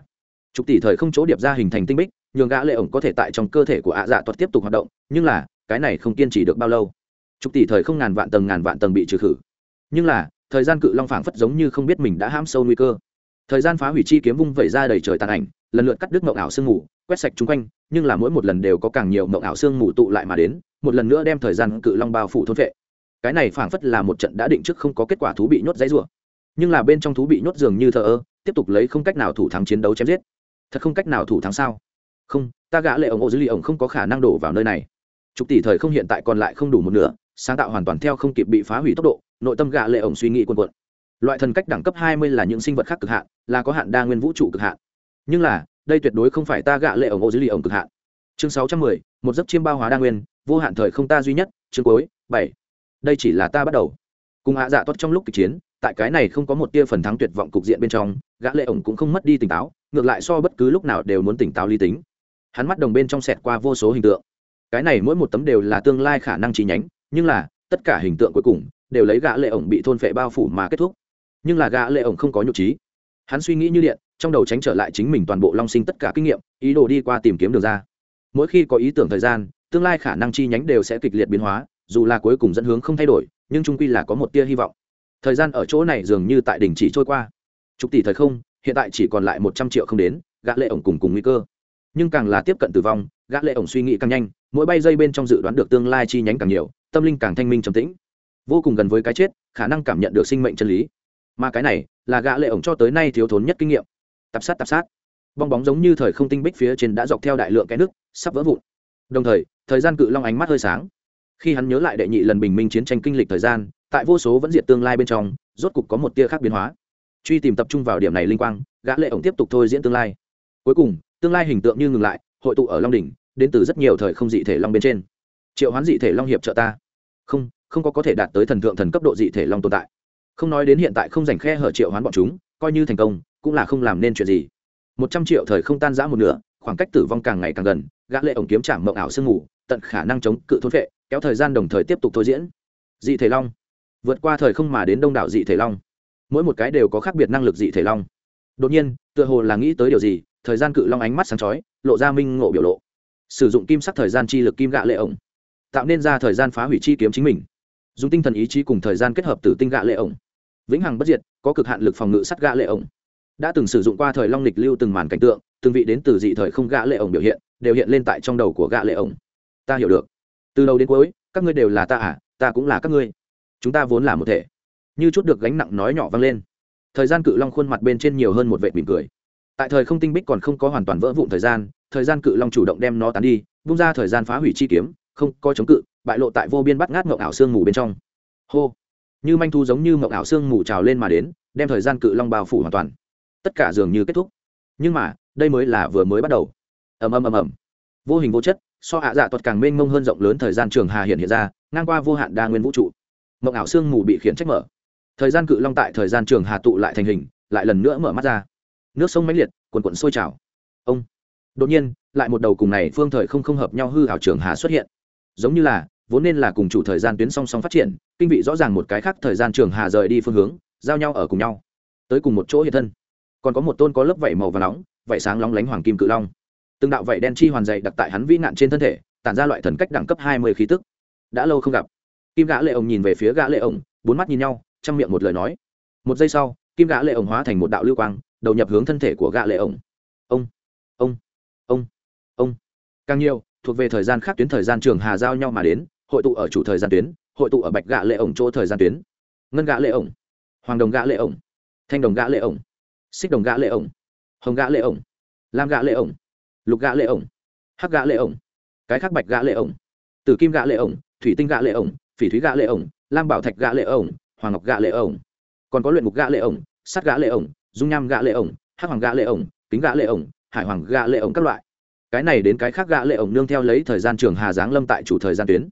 chục tỷ thời không chỗ điệp ra hình thành tinh bích, nhường gã lệ ổng có thể tại trong cơ thể của ạ dạ toát tiếp tục hoạt động, nhưng là, cái này không kiên trì được bao lâu. Chục tỷ thời không ngàn vạn tầng ngàn vạn tầng bị trừ khử. Nhưng là, thời gian cự long phảng phất giống như không biết mình đã hãm sâu nguy cơ. Thời gian phá hủy chi kiếm vung vẩy ra đầy trời tàn ảnh, lần lượt cắt đứt mộng ảo sương mù, quét sạch chung quanh, nhưng là mỗi một lần đều có càng nhiều mộng ảo sương mù tụ lại mà đến, một lần nữa đem thời gian cự long bao phủ thôn vệ. Cái này phảng phất là một trận đã định trước không có kết quả thú bị nhốt dãy rủa. Nhưng là bên trong thú bị nhốt dường như thờ ơ, tiếp tục lấy không cách nào thủ thắng chiến đấu chém giết thật không cách nào thủ thắng sao? Không, ta gã lệ ổng ô dư ly ổng không có khả năng đổ vào nơi này. Chục tỷ thời không hiện tại còn lại không đủ một nửa, sáng tạo hoàn toàn theo không kịp bị phá hủy tốc độ, nội tâm gã lệ ổng suy nghĩ quần quận loại thần cách đẳng cấp hai mươi là những sinh vật khác cực hạn, là có hạn đa nguyên vũ trụ cực hạn. Nhưng là, đây tuyệt đối không phải ta gã lệ ổng ô dư ly ổng cực hạn. Chương sáu trăm mười, một giấc chiêm bao hóa đa nguyên, vô hạn thời không ta duy nhất, chương cuối, bảy. Đây chỉ là ta bắt đầu. Cùng hạ dạ tốt trong lúc kịch chiến, tại cái này không có một tia phần thắng tuyệt vọng cục diện bên trong, gã lệ ổng cũng không mất đi tỉnh táo ngược lại so bất cứ lúc nào đều muốn tỉnh táo lý tính. Hắn mắt đồng bên trong sẹt qua vô số hình tượng. Cái này mỗi một tấm đều là tương lai khả năng chi nhánh, nhưng là, tất cả hình tượng cuối cùng đều lấy gã lệ ổng bị thôn phệ bao phủ mà kết thúc. Nhưng là gã lệ ổng không có nhục trí. Hắn suy nghĩ như điện, trong đầu tránh trở lại chính mình toàn bộ long sinh tất cả kinh nghiệm, ý đồ đi qua tìm kiếm đường ra. Mỗi khi có ý tưởng thời gian, tương lai khả năng chi nhánh đều sẽ kịch liệt biến hóa, dù là cuối cùng dẫn hướng không thay đổi, nhưng trung quy là có một tia hy vọng. Thời gian ở chỗ này dường như tại đỉnh chỉ trôi qua. Chục tỷ thời không hiện tại chỉ còn lại một trăm triệu không đến, gã lệ ổng cùng cùng nguy cơ. Nhưng càng là tiếp cận tử vong, gã lệ ổng suy nghĩ càng nhanh, mỗi bay dây bên trong dự đoán được tương lai chi nhánh càng nhiều, tâm linh càng thanh minh trầm tĩnh. Vô cùng gần với cái chết, khả năng cảm nhận được sinh mệnh chân lý. Mà cái này, là gã lệ ổng cho tới nay thiếu thốn nhất kinh nghiệm. Tập sát tập sát. Bong bóng giống như thời không tinh bích phía trên đã dọc theo đại lượng cái nước, sắp vỡ vụn. Đồng thời thời gian cự long ánh mắt hơi sáng. Khi hắn nhớ lại đệ nhị lần bình minh chiến tranh kinh lịch thời gian, tại vô số vẫn diệt tương lai bên trong, rốt cục có một tia khác biến hóa truy tìm tập trung vào điểm này linh quang, gã lệ ổng tiếp tục thôi diễn tương lai. Cuối cùng, tương lai hình tượng như ngừng lại, hội tụ ở long đỉnh, đến từ rất nhiều thời không dị thể long bên trên. Triệu hoán dị thể long hiệp trợ ta. Không không có có thể đạt tới thần thượng thần cấp độ dị thể long tồn tại. Không nói đến hiện tại không dành khe hở triệu hoán bọn chúng, coi như thành công, cũng là không làm nên chuyện gì. Một trăm triệu thời không tan rã một nửa, khoảng cách tử vong càng ngày càng gần, gã lệ ổng kiếm chạm mộng ảo sương ngủ tận khả năng chống cự thôn vệ, kéo thời gian đồng thời tiếp tục thôi diễn. Dị thể long. Vượt qua thời không mà đến đông đảo dị thể long mỗi một cái đều có khác biệt năng lực dị thể long. Đột nhiên, tựa hồ là nghĩ tới điều gì, thời gian cự long ánh mắt sáng chói, lộ ra minh ngộ biểu lộ. Sử dụng kim sắc thời gian chi lực kim gạ lệ ổng, tạo nên ra thời gian phá hủy chi kiếm chính mình. Dùng tinh thần ý chí cùng thời gian kết hợp từ tinh gạ lệ ổng. Vĩnh hằng bất diệt, có cực hạn lực phòng ngự sắt gạ lệ ổng. Đã từng sử dụng qua thời long lịch lưu từng màn cảnh tượng, từng vị đến từ dị thời không gạ lệ ổng biểu hiện, đều hiện lên tại trong đầu của gạ lệ ổng. Ta hiểu được. Từ đầu đến cuối, các ngươi đều là ta à ta cũng là các ngươi. Chúng ta vốn là một thể như chút được gánh nặng nói nhỏ vang lên. Thời gian cự long khuôn mặt bên trên nhiều hơn một vệ mỉm cười. Tại thời không tinh bích còn không có hoàn toàn vỡ vụn thời gian thời gian cự long chủ động đem nó tán đi bung ra thời gian phá hủy chi kiếm, không có chống cự, bại lộ tại vô biên bắt ngát mộng ảo sương mù bên trong. Hô! Như manh thu giống như mộng ảo sương mù trào lên mà đến, đem thời gian cự long bao phủ hoàn toàn. Tất cả dường như kết thúc. Nhưng mà, đây mới là vừa mới bắt đầu. Ầm ầm ầm ầm. Vô hình vô chất, so hạ dạ tuật càng mênh mông hơn rộng lớn thời gian trường hà hiện hiện ra, ngang qua vô hạn đa nguyên vũ trụ. Mộng ảo sương mù bị khiển trách mở thời gian cự long tại thời gian trường hà tụ lại thành hình, lại lần nữa mở mắt ra. Nước sông mãnh liệt quần quận sôi trào. Ông. Đột nhiên, lại một đầu cùng này phương thời không không hợp nhau hư hảo trường hà xuất hiện. Giống như là, vốn nên là cùng chủ thời gian tuyến song song phát triển, kinh vị rõ ràng một cái khác thời gian trường hà rời đi phương hướng, giao nhau ở cùng nhau. Tới cùng một chỗ hiện thân. Còn có một tôn có lớp vảy màu và nóng, vảy sáng lóng lánh hoàng kim cự long. Từng đạo vảy đen chi hoàn dày đặt tại hắn vĩ nạn trên thân thể, tản ra loại thần cách đẳng cấp hai mươi khí tức. Đã lâu không gặp. Kim gã lệ ổng nhìn về phía gã lệ ổng bốn mắt nhìn nhau trong miệng một lời nói một giây sau kim gã lệ ổng hóa thành một đạo lưu quang đầu nhập hướng thân thể của gã lệ ổng ông ông ông ông càng nhiều thuộc về thời gian khác tuyến thời gian trường hà giao nhau mà đến hội tụ ở chủ thời gian tuyến hội tụ ở bạch gã lệ ổng chỗ thời gian tuyến ngân gã lệ ổng hoàng đồng gã lệ ổng thanh đồng gã lệ ổng xích đồng gã lệ ổng hồng gã lệ ổng lam gã lệ ổng lục gã lệ ổng hắc gã lệ ổng cái khác bạch gã lệ ổng tử kim gã lệ ổng thủy tinh gã lệ ổng phỉ thúy gã lệ ổng lam bảo thạch gã lệ ổng hoàng ngọc gã lệ ổng còn có luyện ngục gã lệ ổng sắt gã lệ ổng dung nham gã lệ ổng hắc hoàng gã lệ ổng kính gã lệ ổng hải hoàng gã lệ ổng các loại cái này đến cái khác gã lệ ổng nương theo lấy thời gian trường hà giáng lâm tại chủ thời gian tuyến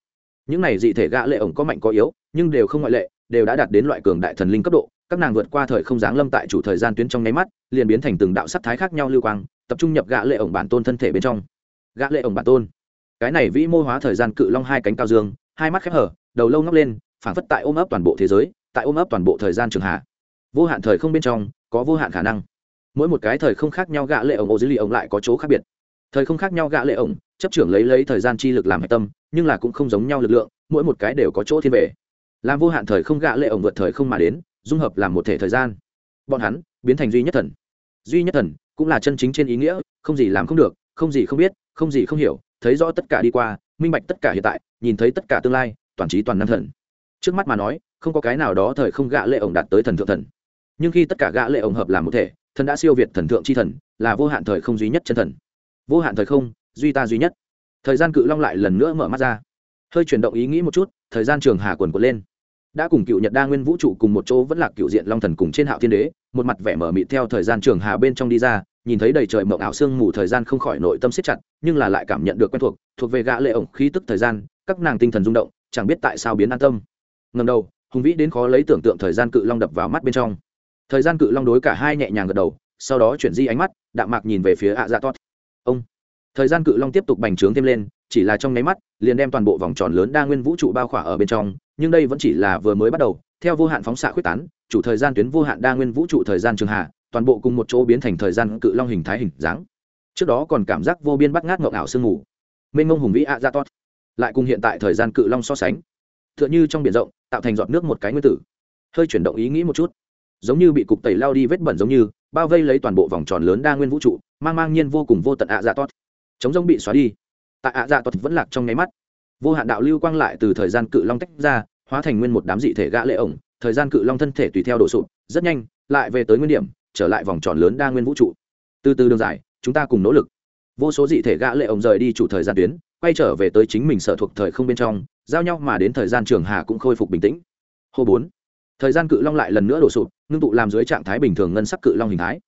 những này dị thể gã lệ ổng có mạnh có yếu nhưng đều không ngoại lệ đều đã đạt đến loại cường đại thần linh cấp độ các nàng vượt qua thời không giáng lâm tại chủ thời gian tuyến trong nháy mắt liền biến thành từng đạo sắc thái khác nhau lưu quang tập trung nhập gã lệ ổng bản tôn thân thể bên trong gã lệ ổng bản tôn cái này vĩ mô hóa thời gian cự long hai cánh cao dương hai mắt khép hở đầu lâu ngóc lên phản phất tại ôm ấp toàn bộ thế giới, tại ôm ấp toàn bộ thời gian trường hạ. Vô hạn thời không bên trong, có vô hạn khả năng. Mỗi một cái thời không khác nhau gã lệ ổng ô dưới lì ổng lại có chỗ khác biệt. Thời không khác nhau gã lệ ổng, chấp trưởng lấy lấy thời gian chi lực làm hệ tâm, nhưng là cũng không giống nhau lực lượng, mỗi một cái đều có chỗ thiên về. Làm vô hạn thời không gã lệ ổng vượt thời không mà đến, dung hợp làm một thể thời gian. Bọn hắn, biến thành duy nhất thần. Duy nhất thần, cũng là chân chính trên ý nghĩa, không gì làm không được, không gì không biết, không gì không hiểu, thấy rõ tất cả đi qua, minh bạch tất cả hiện tại, nhìn thấy tất cả tương lai, toàn trí toàn năng thần trước mắt mà nói, không có cái nào đó thời không gạ lệ ổng đạt tới thần thượng thần. Nhưng khi tất cả gã lệ ổng hợp làm một thể, thần đã siêu việt thần thượng chi thần, là vô hạn thời không duy nhất chân thần. Vô hạn thời không, duy ta duy nhất. Thời gian cự long lại lần nữa mở mắt ra. Hơi chuyển động ý nghĩ một chút, thời gian trường hà quần quật lên. Đã cùng cựu nhật đa nguyên vũ trụ cùng một chỗ vẫn là cựu diện long thần cùng trên hạo thiên đế, một mặt vẻ mở mịt theo thời gian trường hà bên trong đi ra, nhìn thấy đầy trời mộng ảo sương mù thời gian không khỏi nội tâm siết chặt, nhưng là lại cảm nhận được quen thuộc thuộc về gã lệ ổng khí tức thời gian, các nàng tinh thần rung động, chẳng biết tại sao biến an tâm ngầm đầu, hùng vĩ đến khó lấy tưởng tượng thời gian cự long đập vào mắt bên trong. Thời gian cự long đối cả hai nhẹ nhàng gật đầu, sau đó chuyển di ánh mắt, đạm mạc nhìn về phía ạ dạ tốt ông! Thời gian cự long tiếp tục bành trướng thêm lên, chỉ là trong nháy mắt, liền đem toàn bộ vòng tròn lớn đa nguyên vũ trụ bao khỏa ở bên trong, nhưng đây vẫn chỉ là vừa mới bắt đầu, theo vô hạn phóng xạ khuyết tán, chủ thời gian tuyến vô hạn đa nguyên vũ trụ thời gian trường hạ, toàn bộ cùng một chỗ biến thành thời gian cự long hình thái hình dáng. Trước đó còn cảm giác vô biên bắt ngát ngộng ảo sương mù. Mênh mông hùng vĩ ạ dạ tốt lại cùng hiện tại thời gian cự long so sánh t h ư ợ n h ư trong biển rộng, tạo thành giọt nước một cái nguyên tử. Hơi chuyển động ý nghĩ một chút. Giống như bị cục tẩy lao đi vết bẩn giống như, bao vây lấy toàn bộ vòng tròn lớn đa nguyên vũ trụ, mang mang nhiên vô cùng vô tận ạ dạ toát chống giống bị xóa đi. Tại ạ dạ toát vẫn lạc trong nháy mắt. Vô hạn đạo lưu quang lại từ thời gian cự long tách ra, hóa thành nguyên một đám dị thể gã lệ ổng. Thời gian cự long thân thể tùy theo đổ sụp, rất nhanh, lại về tới nguyên điểm, trở lại vòng tròn lớn đa nguyên vũ trụ. Từ từ đường dài, chúng ta cùng nỗ lực. Vô số dị thể gã lệ ổng rời đi chủ thời gian tuyến quay trở về tới chính mình sở thuộc thời không bên trong, giao nhau mà đến thời gian trường hà cũng khôi phục bình tĩnh. Hô bốn, thời gian cự long lại lần nữa đổ sụp, ngưng tụ làm dưới trạng thái bình thường ngân sắc cự long hình thái.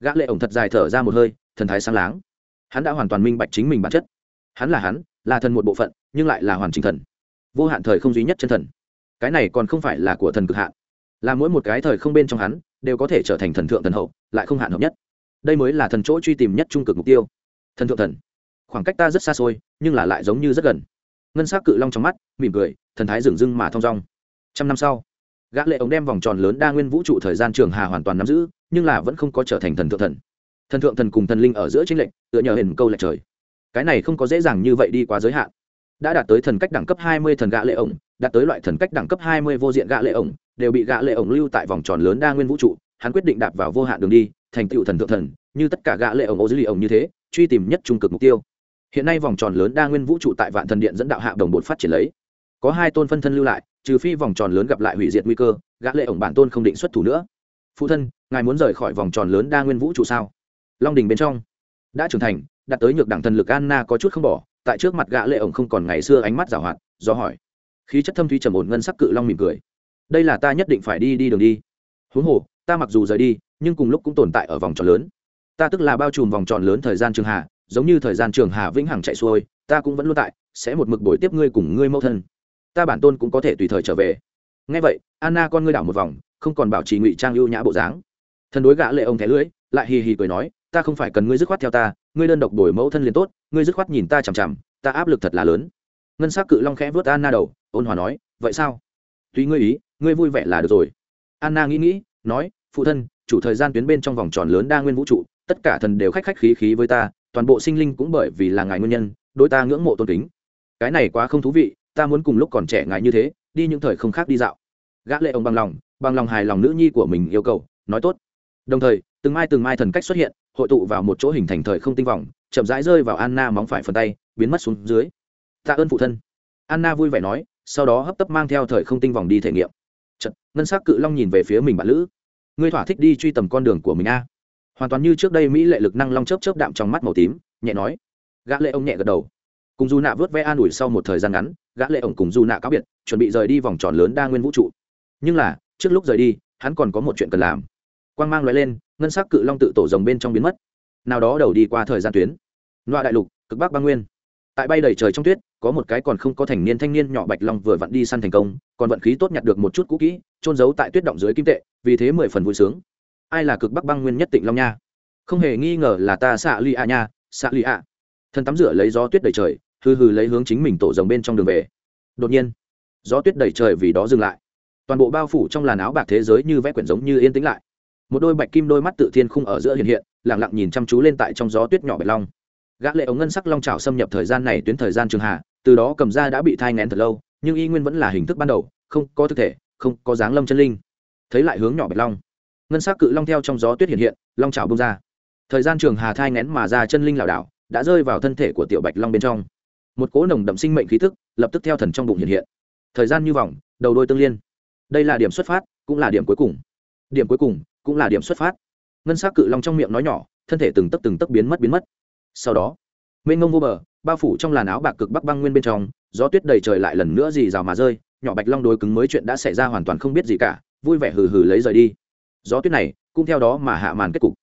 Gã lệ ổng thật dài thở ra một hơi, thần thái sáng láng. Hắn đã hoàn toàn minh bạch chính mình bản chất. Hắn là hắn, là thần một bộ phận, nhưng lại là hoàn chỉnh thần. Vô hạn thời không duy nhất chân thần. Cái này còn không phải là của thần cực hạn. Là mỗi một cái thời không bên trong hắn, đều có thể trở thành thần thượng thần hậu, lại không hạn hợp nhất. Đây mới là thần chỗ truy tìm nhất trung cực mục tiêu. Thần thượng thần khoảng cách ta rất xa xôi, nhưng là lại giống như rất gần. Ngân s á c cự long trong mắt, mỉm cười, thần thái dừng dưng mà thong dong. Trăm năm sau, gã lệ ống đem vòng tròn lớn đa nguyên vũ trụ thời gian trường hà hoàn toàn nắm giữ, nhưng là vẫn không có trở thành thần thượng thần. Thần thượng thần cùng thần linh ở giữa chính lệnh tựa nhờ hình câu lệch trời. Cái này không có dễ dàng như vậy đi quá giới hạn. Đã đạt tới thần cách đẳng cấp hai mươi thần gã lệ ổng, đạt tới loại thần cách đẳng cấp hai mươi vô diện gã lệ ổng, đều bị gã lệ ổng lưu tại vòng tròn lớn đa nguyên vũ trụ, hắn quyết định đạp vào vô hạn đường đi, thành tựu thần thượng thần, như tất cả gã lệ ổng ô dưới lì ổng như thế, truy tìm nhất trung cực mục tiêu hiện nay vòng tròn lớn đa nguyên vũ trụ tại vạn thần điện dẫn đạo hạ đồng bột phát triển lấy. Có hai tôn phân thân lưu lại, trừ phi vòng tròn lớn gặp lại hủy diệt nguy cơ, gã lệ ổng bản tôn không định xuất thủ nữa. Phụ thân, ngài muốn rời khỏi vòng tròn lớn đa nguyên vũ trụ sao? Long đình bên trong đã trưởng thành, đạt tới nhược đẳng thần lực anna có chút không bỏ, tại trước mặt gã lệ ổng không còn ngày xưa ánh mắt giảo hoạt, do hỏi. Khí chất thâm thúy trầm ổn ngân sắc cự long mỉm cười. Đây là ta nhất định phải đi đi đường đi. Huống hồ, ta mặc dù rời đi, nhưng cùng lúc cũng tồn tại ở vòng tròn lớn. Ta tức là bao trùm vòng tròn lớn thời gian trường hạ giống như thời gian trường hà vĩnh hằng chạy xuôi, ta cũng vẫn luôn tại, sẽ một mực buổi tiếp ngươi cùng ngươi mẫu thân. Ta bản tôn cũng có thể tùy thời trở về. Ngay vậy, anna con ngươi đảo một vòng, không còn bảo trì ngụy trang ưu nhã bộ dáng. Thần đối gã lệ ông thẻ lưỡi, lại hì hì cười nói, ta không phải cần ngươi dứt khoát theo ta, ngươi đơn độc đổi mẫu thân liền tốt, ngươi dứt khoát nhìn ta chằm chằm, ta áp lực thật là lớn. Ngân s ắ c cự long khẽ vớt anna đầu, ôn hòa nói, vậy sao? Tùy ngươi ý, ngươi vui vẻ là được rồi. Anna nghĩ nghĩ, nói, phụ thân, chủ thời gian tuyến bên trong vòng tròn lớn đa nguyên vũ trụ, tất cả thần đều khách khách khí khí với ta toàn bộ sinh linh cũng bởi vì là ngài nguyên nhân đôi ta ngưỡng mộ tôn kính. Cái này quá không thú vị ta muốn cùng lúc còn trẻ ngài như thế đi những thời không khác đi dạo. Gã lệ ông bằng lòng bằng lòng hài lòng nữ nhi của mình yêu cầu nói tốt. Đồng thời từng mai từng mai thần cách xuất hiện hội tụ vào một chỗ hình thành thời không tinh vòng chậm rãi rơi vào anna móng phải phần tay biến mất xuống dưới. Tạ ơn phụ thân. Anna vui vẻ nói sau đó hấp tấp mang theo thời không tinh vòng đi thể nghiệm. Chật, ngân sắc cự long nhìn về phía mình bạn lữ. Ngươi thỏa thích đi truy tầm con đường của mình a hoàn toàn như trước đây mỹ lệ lực năng long chớp chớp đạm trong mắt màu tím, nhẹ nói. Gã lệ ông nhẹ gật đầu. Cùng dù nạ vớt ve an ủi sau một thời gian ngắn, gã lệ ông cùng dù nạ cáo biệt, chuẩn bị rời đi vòng tròn lớn đa nguyên vũ trụ. Nhưng là, trước lúc rời đi, hắn còn có một chuyện cần làm. Quang mang lóe lên, ngân sắc cự long tự tổ rồng bên trong biến mất. Nào đó đầu đi qua thời gian tuyến. Loa đại lục, cực bắc băng nguyên. Tại bay đầy trời trong tuyết, có một cái còn không có thành niên thanh niên nhỏ bạch long vừa vặn đi săn thành công, còn vận khí tốt nhặt được một chút cũ kỹ trôn giấu tại tuyết động dưới kim tệ, vì thế mười phần vui sướng ai là cực bắc băng nguyên nhất tịnh long nha? Không hề nghi ngờ là ta xạ lì ạ nha xạ lì ạ. Thân tắm rửa lấy gió tuyết đầy trời, hừ hừ lấy hướng chính mình tổ rồng bên trong đường về. Đột nhiên, gió tuyết đầy trời vì đó dừng lại. Toàn bộ bao phủ trong làn áo bạc thế giới như vẽ quyển giống như yên tĩnh lại. Một đôi bạch kim đôi mắt tự thiên khung ở giữa hiện hiện lẳng lặng nhìn chăm chú lên tại trong gió tuyết nhỏ bạch long. Gã lệ ống ngân sắc long trào xâm nhập thời gian này tuyến thời gian trường hạ, từ đó cầm ra đã bị thai ngén thật lâu, nhưng y nguyên vẫn là hình thức ban đầu, không có thực thể, không có dáng lâm chân linh. Thấy lại hướng nhỏ bạch long ngân sắc cự long theo trong gió tuyết hiện hiện, long trào bung ra. Thời gian trường hà thai ngén mà ra chân linh lảo đảo, đã rơi vào thân thể của tiểu bạch long bên trong. Một cỗ nồng đậm sinh mệnh khí tức, lập tức theo thần trong bụng hiện hiện. Thời gian như vòng, đầu đôi tương liên. Đây là điểm xuất phát, cũng là điểm cuối cùng. Điểm cuối cùng, cũng là điểm xuất phát. Ngân s á c cự long trong miệng nói nhỏ, thân thể từng tấc từng tấc biến mất biến mất. Sau đó, mênh ngông vô bờ, bao phủ trong làn áo bạc cực bắc băng nguyên bên trong, gió tuyết đầy trời lại lần nữa dì rào mà rơi, nhỏ bạch long đối cứng mới chuyện đã xảy ra hoàn toàn không biết gì cả, vui vẻ hừ hừ lấy rời đi gió tuyết này cũng theo đó mà hạ màn kết cục.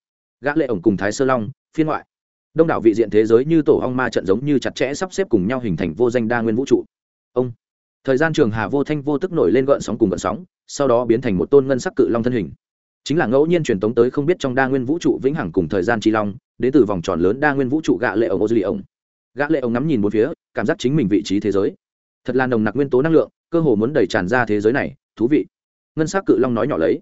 Gã lệ ổng cùng thái sơ long, phiên ngoại. Đông đảo vị diện thế giới như tổ ong ma trận giống như chặt chẽ sắp xếp cùng nhau hình thành vô danh đa nguyên vũ trụ. Ông. Thời gian trường hà vô thanh vô tức nổi lên gợn sóng cùng gợn sóng, sau đó biến thành một tôn ngân sắc cự long thân hình. Chính là ngẫu nhiên truyền tống tới không biết trong đa nguyên vũ trụ vĩnh hằng cùng thời gian chi long, đến từ vòng tròn lớn đa nguyên vũ trụ gạ lệ ổng, ô dư ổng. Gã lệ ổng ngắm nhìn một phía, cảm giác chính mình vị trí thế giới. Thật là nồng nặc nguyên tố năng lượng, cơ hồ muốn đẩy tràn ra thế giới này, thú vị. Ngân sắc cự long nói nhỏ lấy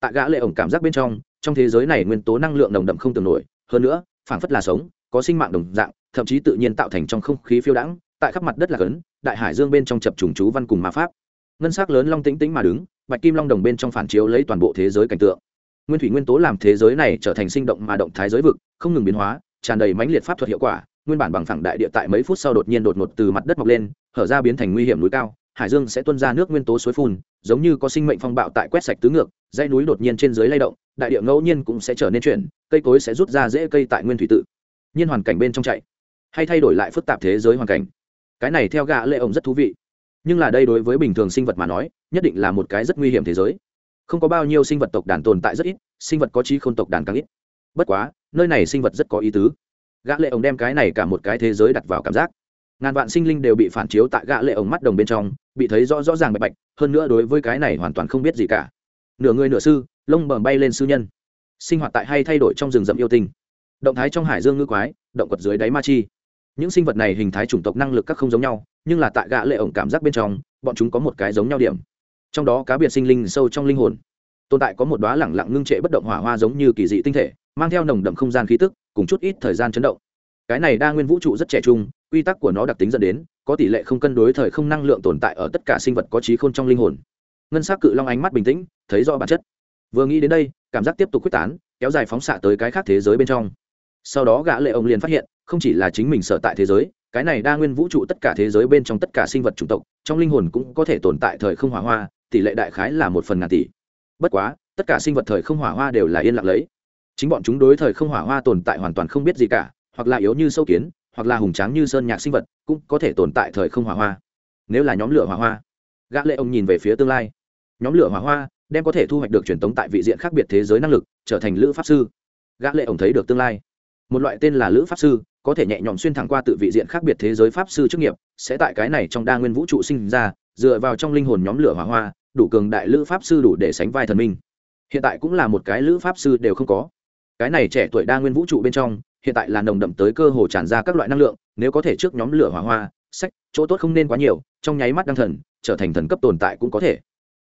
tại gã lệ ổng cảm giác bên trong trong thế giới này nguyên tố năng lượng nồng đậm không tưởng nổi, hơn nữa, phảng phất là sống, có sinh mạng đồng dạng, thậm chí tự nhiên tạo thành trong không khí phiêu đãng, tại khắp mặt đất là cấn đại hải dương bên trong chập trùng chú văn cùng ma pháp. Ngân sắc lớn long tĩnh tĩnh mà đứng, bạch kim long đồng bên trong phản chiếu lấy toàn bộ thế giới cảnh tượng. Nguyên thủy nguyên tố làm thế giới này trở thành sinh động mà động thái giới vực, không ngừng biến hóa, tràn đầy mãnh liệt pháp thuật hiệu quả, nguyên bản bằng phẳng đại địa tại mấy phút sau đột nhiên đột ngột từ mặt đất mọc lên, hở ra biến thành nguy hiểm núi cao, hải dương sẽ tuôn ra nước nguyên tố suối phun giống như có sinh mệnh phong bạo tại quét sạch tứ ngược, dãy núi đột nhiên trên dưới lay động, đại địa ngẫu nhiên cũng sẽ trở nên chuyển, cây cối sẽ rút ra dễ cây tại nguyên thủy tự. Nhiên hoàn cảnh bên trong chạy, hay thay đổi lại phức tạp thế giới hoàn cảnh. Cái này theo gã lệ ổng rất thú vị. Nhưng là đây đối với bình thường sinh vật mà nói, nhất định là một cái rất nguy hiểm thế giới. Không có bao nhiêu sinh vật tộc đàn tồn tại rất ít, sinh vật có trí không tộc đàn càng ít. Bất quá, nơi này sinh vật rất có ý tứ. Gã lệ ổng đem cái này cả một cái thế giới đặt vào cảm giác. Ngàn vạn sinh linh đều bị phản chiếu tại gã lệ ổng mắt đồng bên trong bị thấy rõ rõ ràng bạch bạch, hơn nữa đối với cái này hoàn toàn không biết gì cả. Nửa người nửa sư, lông bờm bay lên sư nhân. Sinh hoạt tại hay thay đổi trong rừng rậm yêu tinh. Động thái trong hải dương ngư quái, động vật dưới đáy ma chi. Những sinh vật này hình thái chủng tộc năng lực các không giống nhau, nhưng là tại gã lệ ổng cảm giác bên trong, bọn chúng có một cái giống nhau điểm. Trong đó cá biệt sinh linh sâu trong linh hồn. Tồn tại có một đóa lẳng lặng ngưng trệ bất động hỏa hoa giống như kỳ dị tinh thể, mang theo nồng đậm không gian khí tức, cùng chút ít thời gian chấn động. Cái này đa nguyên vũ trụ rất trẻ trung, quy tắc của nó đặc tính dẫn đến có tỷ lệ không cân đối thời không năng lượng tồn tại ở tất cả sinh vật có trí khôn trong linh hồn. Ngân s á c cự long ánh mắt bình tĩnh, thấy rõ bản chất. Vừa nghĩ đến đây, cảm giác tiếp tục quyết tán, kéo dài phóng xạ tới cái khác thế giới bên trong. Sau đó gã lệ ông liền phát hiện, không chỉ là chính mình sở tại thế giới, cái này đa nguyên vũ trụ tất cả thế giới bên trong tất cả sinh vật chủng tộc, trong linh hồn cũng có thể tồn tại thời không hỏa hoa, tỷ lệ đại khái là một phần ngàn tỷ. Bất quá, tất cả sinh vật thời không hỏa hoa đều là yên lặng lấy. Chính bọn chúng đối thời không hỏa hoa tồn tại hoàn toàn không biết gì cả, hoặc là yếu như sâu kiến hoặc là hùng tráng như sơn nhạc sinh vật, cũng có thể tồn tại thời không hỏa hoa. Nếu là nhóm lửa hỏa hoa, gã lệ ông nhìn về phía tương lai. Nhóm lửa hỏa hoa đem có thể thu hoạch được truyền tống tại vị diện khác biệt thế giới năng lực, trở thành lữ pháp sư. Gã lệ ông thấy được tương lai. Một loại tên là lữ pháp sư, có thể nhẹ nhõm xuyên thẳng qua tự vị diện khác biệt thế giới pháp sư chức nghiệp, sẽ tại cái này trong đa nguyên vũ trụ sinh ra, dựa vào trong linh hồn nhóm lửa hỏa hoa, đủ cường đại lữ pháp sư đủ để sánh vai thần minh. Hiện tại cũng là một cái lữ pháp sư đều không có. Cái này trẻ tuổi đa nguyên vũ trụ bên trong hiện tại là nồng đậm tới cơ hồ tràn ra các loại năng lượng, nếu có thể trước nhóm lửa hỏa hoa, sách, chỗ tốt không nên quá nhiều, trong nháy mắt đăng thần, trở thành thần cấp tồn tại cũng có thể.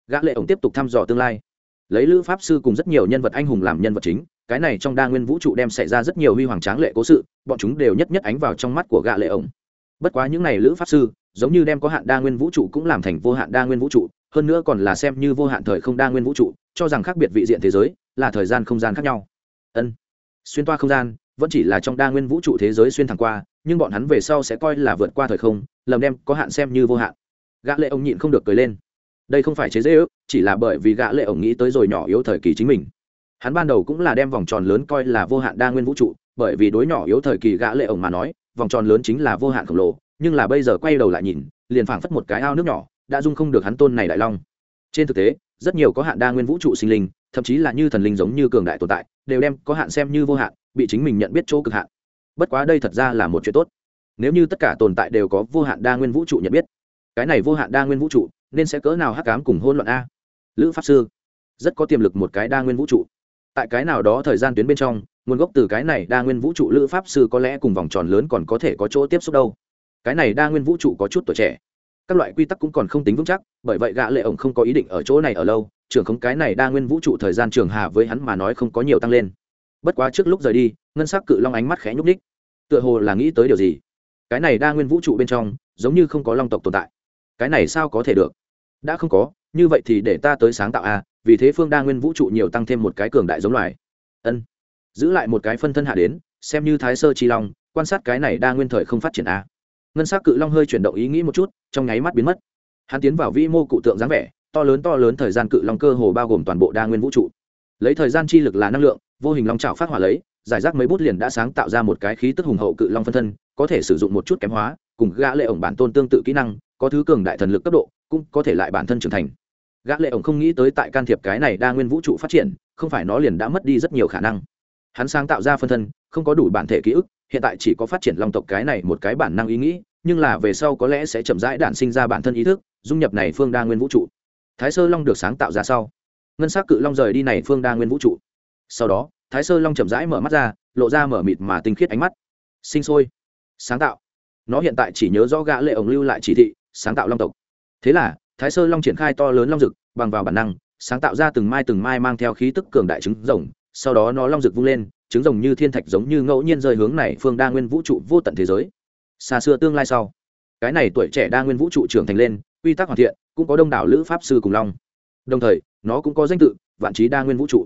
Gã lệ ổng tiếp tục thăm dò tương lai. Lấy lữ pháp sư cùng rất nhiều nhân vật anh hùng làm nhân vật chính, cái này trong đa nguyên vũ trụ đem xảy ra rất nhiều huy hoàng tráng lệ cố sự, bọn chúng đều nhất nhất ánh vào trong mắt của gã lệ ổng. Bất quá những này lữ pháp sư, giống như đem có hạn đa nguyên vũ trụ cũng làm thành vô hạn đa nguyên vũ trụ, hơn nữa còn là xem như vô hạn thời không đa nguyên vũ trụ, cho rằng khác biệt vị diện thế giới, là thời gian không gian khác nhau. Ân. Xuyên toa không gian vẫn chỉ là trong đa nguyên vũ trụ thế giới xuyên thẳng qua, nhưng bọn hắn về sau sẽ coi là vượt qua thời không, lầm đem có hạn xem như vô hạn. Gã lệ ông nhịn không được cười lên. Đây không phải chế dễ ước chỉ là bởi vì gã lệ ổng nghĩ tới rồi nhỏ yếu thời kỳ chính mình. Hắn ban đầu cũng là đem vòng tròn lớn coi là vô hạn đa nguyên vũ trụ, bởi vì đối nhỏ yếu thời kỳ gã lệ ổng mà nói, vòng tròn lớn chính là vô hạn khổng lồ, nhưng là bây giờ quay đầu lại nhìn, liền phảng phất một cái ao nước nhỏ, đã dung không được hắn tôn này đại long. Trên thực tế, rất nhiều có hạn đa nguyên vũ trụ sinh linh, thậm chí là như thần linh giống như cường đại tồn tại, đều đem có hạn xem như vô hạn bị chính mình nhận biết chỗ cực hạn. Bất quá đây thật ra là một chuyện tốt. Nếu như tất cả tồn tại đều có vô hạn đa nguyên vũ trụ nhận biết, cái này vô hạn đa nguyên vũ trụ nên sẽ cỡ nào hắc cám cùng hôn loạn a? Lữ pháp sư, rất có tiềm lực một cái đa nguyên vũ trụ. Tại cái nào đó thời gian tuyến bên trong, nguồn gốc từ cái này đa nguyên vũ trụ lữ pháp sư có lẽ cùng vòng tròn lớn còn có thể có chỗ tiếp xúc đâu. Cái này đa nguyên vũ trụ có chút tuổi trẻ. Các loại quy tắc cũng còn không tính vững chắc, bởi vậy gã lệ ổng không có ý định ở chỗ này ở lâu. Trưởng không, cái này đa nguyên vũ trụ thời gian trường hà với hắn mà nói không có nhiều tăng lên bất quá trước lúc rời đi, ngân sắc cự long ánh mắt khẽ nhúc ních tựa hồ là nghĩ tới điều gì? Cái này đa nguyên vũ trụ bên trong, giống như không có long tộc tồn tại. Cái này sao có thể được? Đã không có, như vậy thì để ta tới sáng tạo a, vì thế phương đa nguyên vũ trụ nhiều tăng thêm một cái cường đại giống loài. Ân. Giữ lại một cái phân thân hạ đến, xem như thái sơ chi long, quan sát cái này đa nguyên thời không phát triển a. Ngân s ắ c cự long hơi chuyển động ý nghĩ một chút, trong nháy mắt biến mất. Hắn tiến vào vĩ mô cụ tượng dáng vẻ, to lớn to lớn thời gian cự long cơ hồ bao gồm toàn bộ đa nguyên vũ trụ lấy thời gian chi lực là năng lượng, vô hình long trào phát hỏa lấy, giải rác mấy bút liền đã sáng tạo ra một cái khí tức hùng hậu cự long phân thân, có thể sử dụng một chút kém hóa, cùng gã lệ ổng bản tôn tương tự kỹ năng, có thứ cường đại thần lực cấp độ, cũng có thể lại bản thân trưởng thành. Gã lệ ổng không nghĩ tới tại can thiệp cái này đa nguyên vũ trụ phát triển, không phải nó liền đã mất đi rất nhiều khả năng. Hắn sáng tạo ra phân thân, không có đủ bản thể ký ức, hiện tại chỉ có phát triển long tộc cái này một cái bản năng ý nghĩ, nhưng là về sau có lẽ sẽ chậm rãi đản sinh ra bản thân ý thức, dung nhập này phương đa nguyên vũ trụ. Thái sơ long được sáng tạo ra sau ngân s á c cự long rời đi này phương đa nguyên vũ trụ. Sau đó, thái sơ long chậm rãi mở mắt ra, lộ ra mở mịt mà tinh khiết ánh mắt. Sinh sôi. Sáng tạo. Nó hiện tại chỉ nhớ rõ gã lệ ổng lưu lại chỉ thị, sáng tạo long tộc. Thế là, thái sơ long triển khai to lớn long rực bằng vào bản năng, sáng tạo ra từng mai từng mai mang theo khí tức cường đại trứng rồng, sau đó nó long rực vung lên, trứng rồng như thiên thạch giống như ngẫu nhiên rơi hướng này phương đa nguyên vũ trụ vô tận thế giới. Xa xưa tương lai sau, cái này tuổi trẻ đa nguyên vũ trụ trưởng thành lên, quy tắc hoàn thiện, cũng có đông đảo lữ pháp sư cùng long. Đồng thời nó cũng có danh tự vạn trí đa nguyên vũ trụ.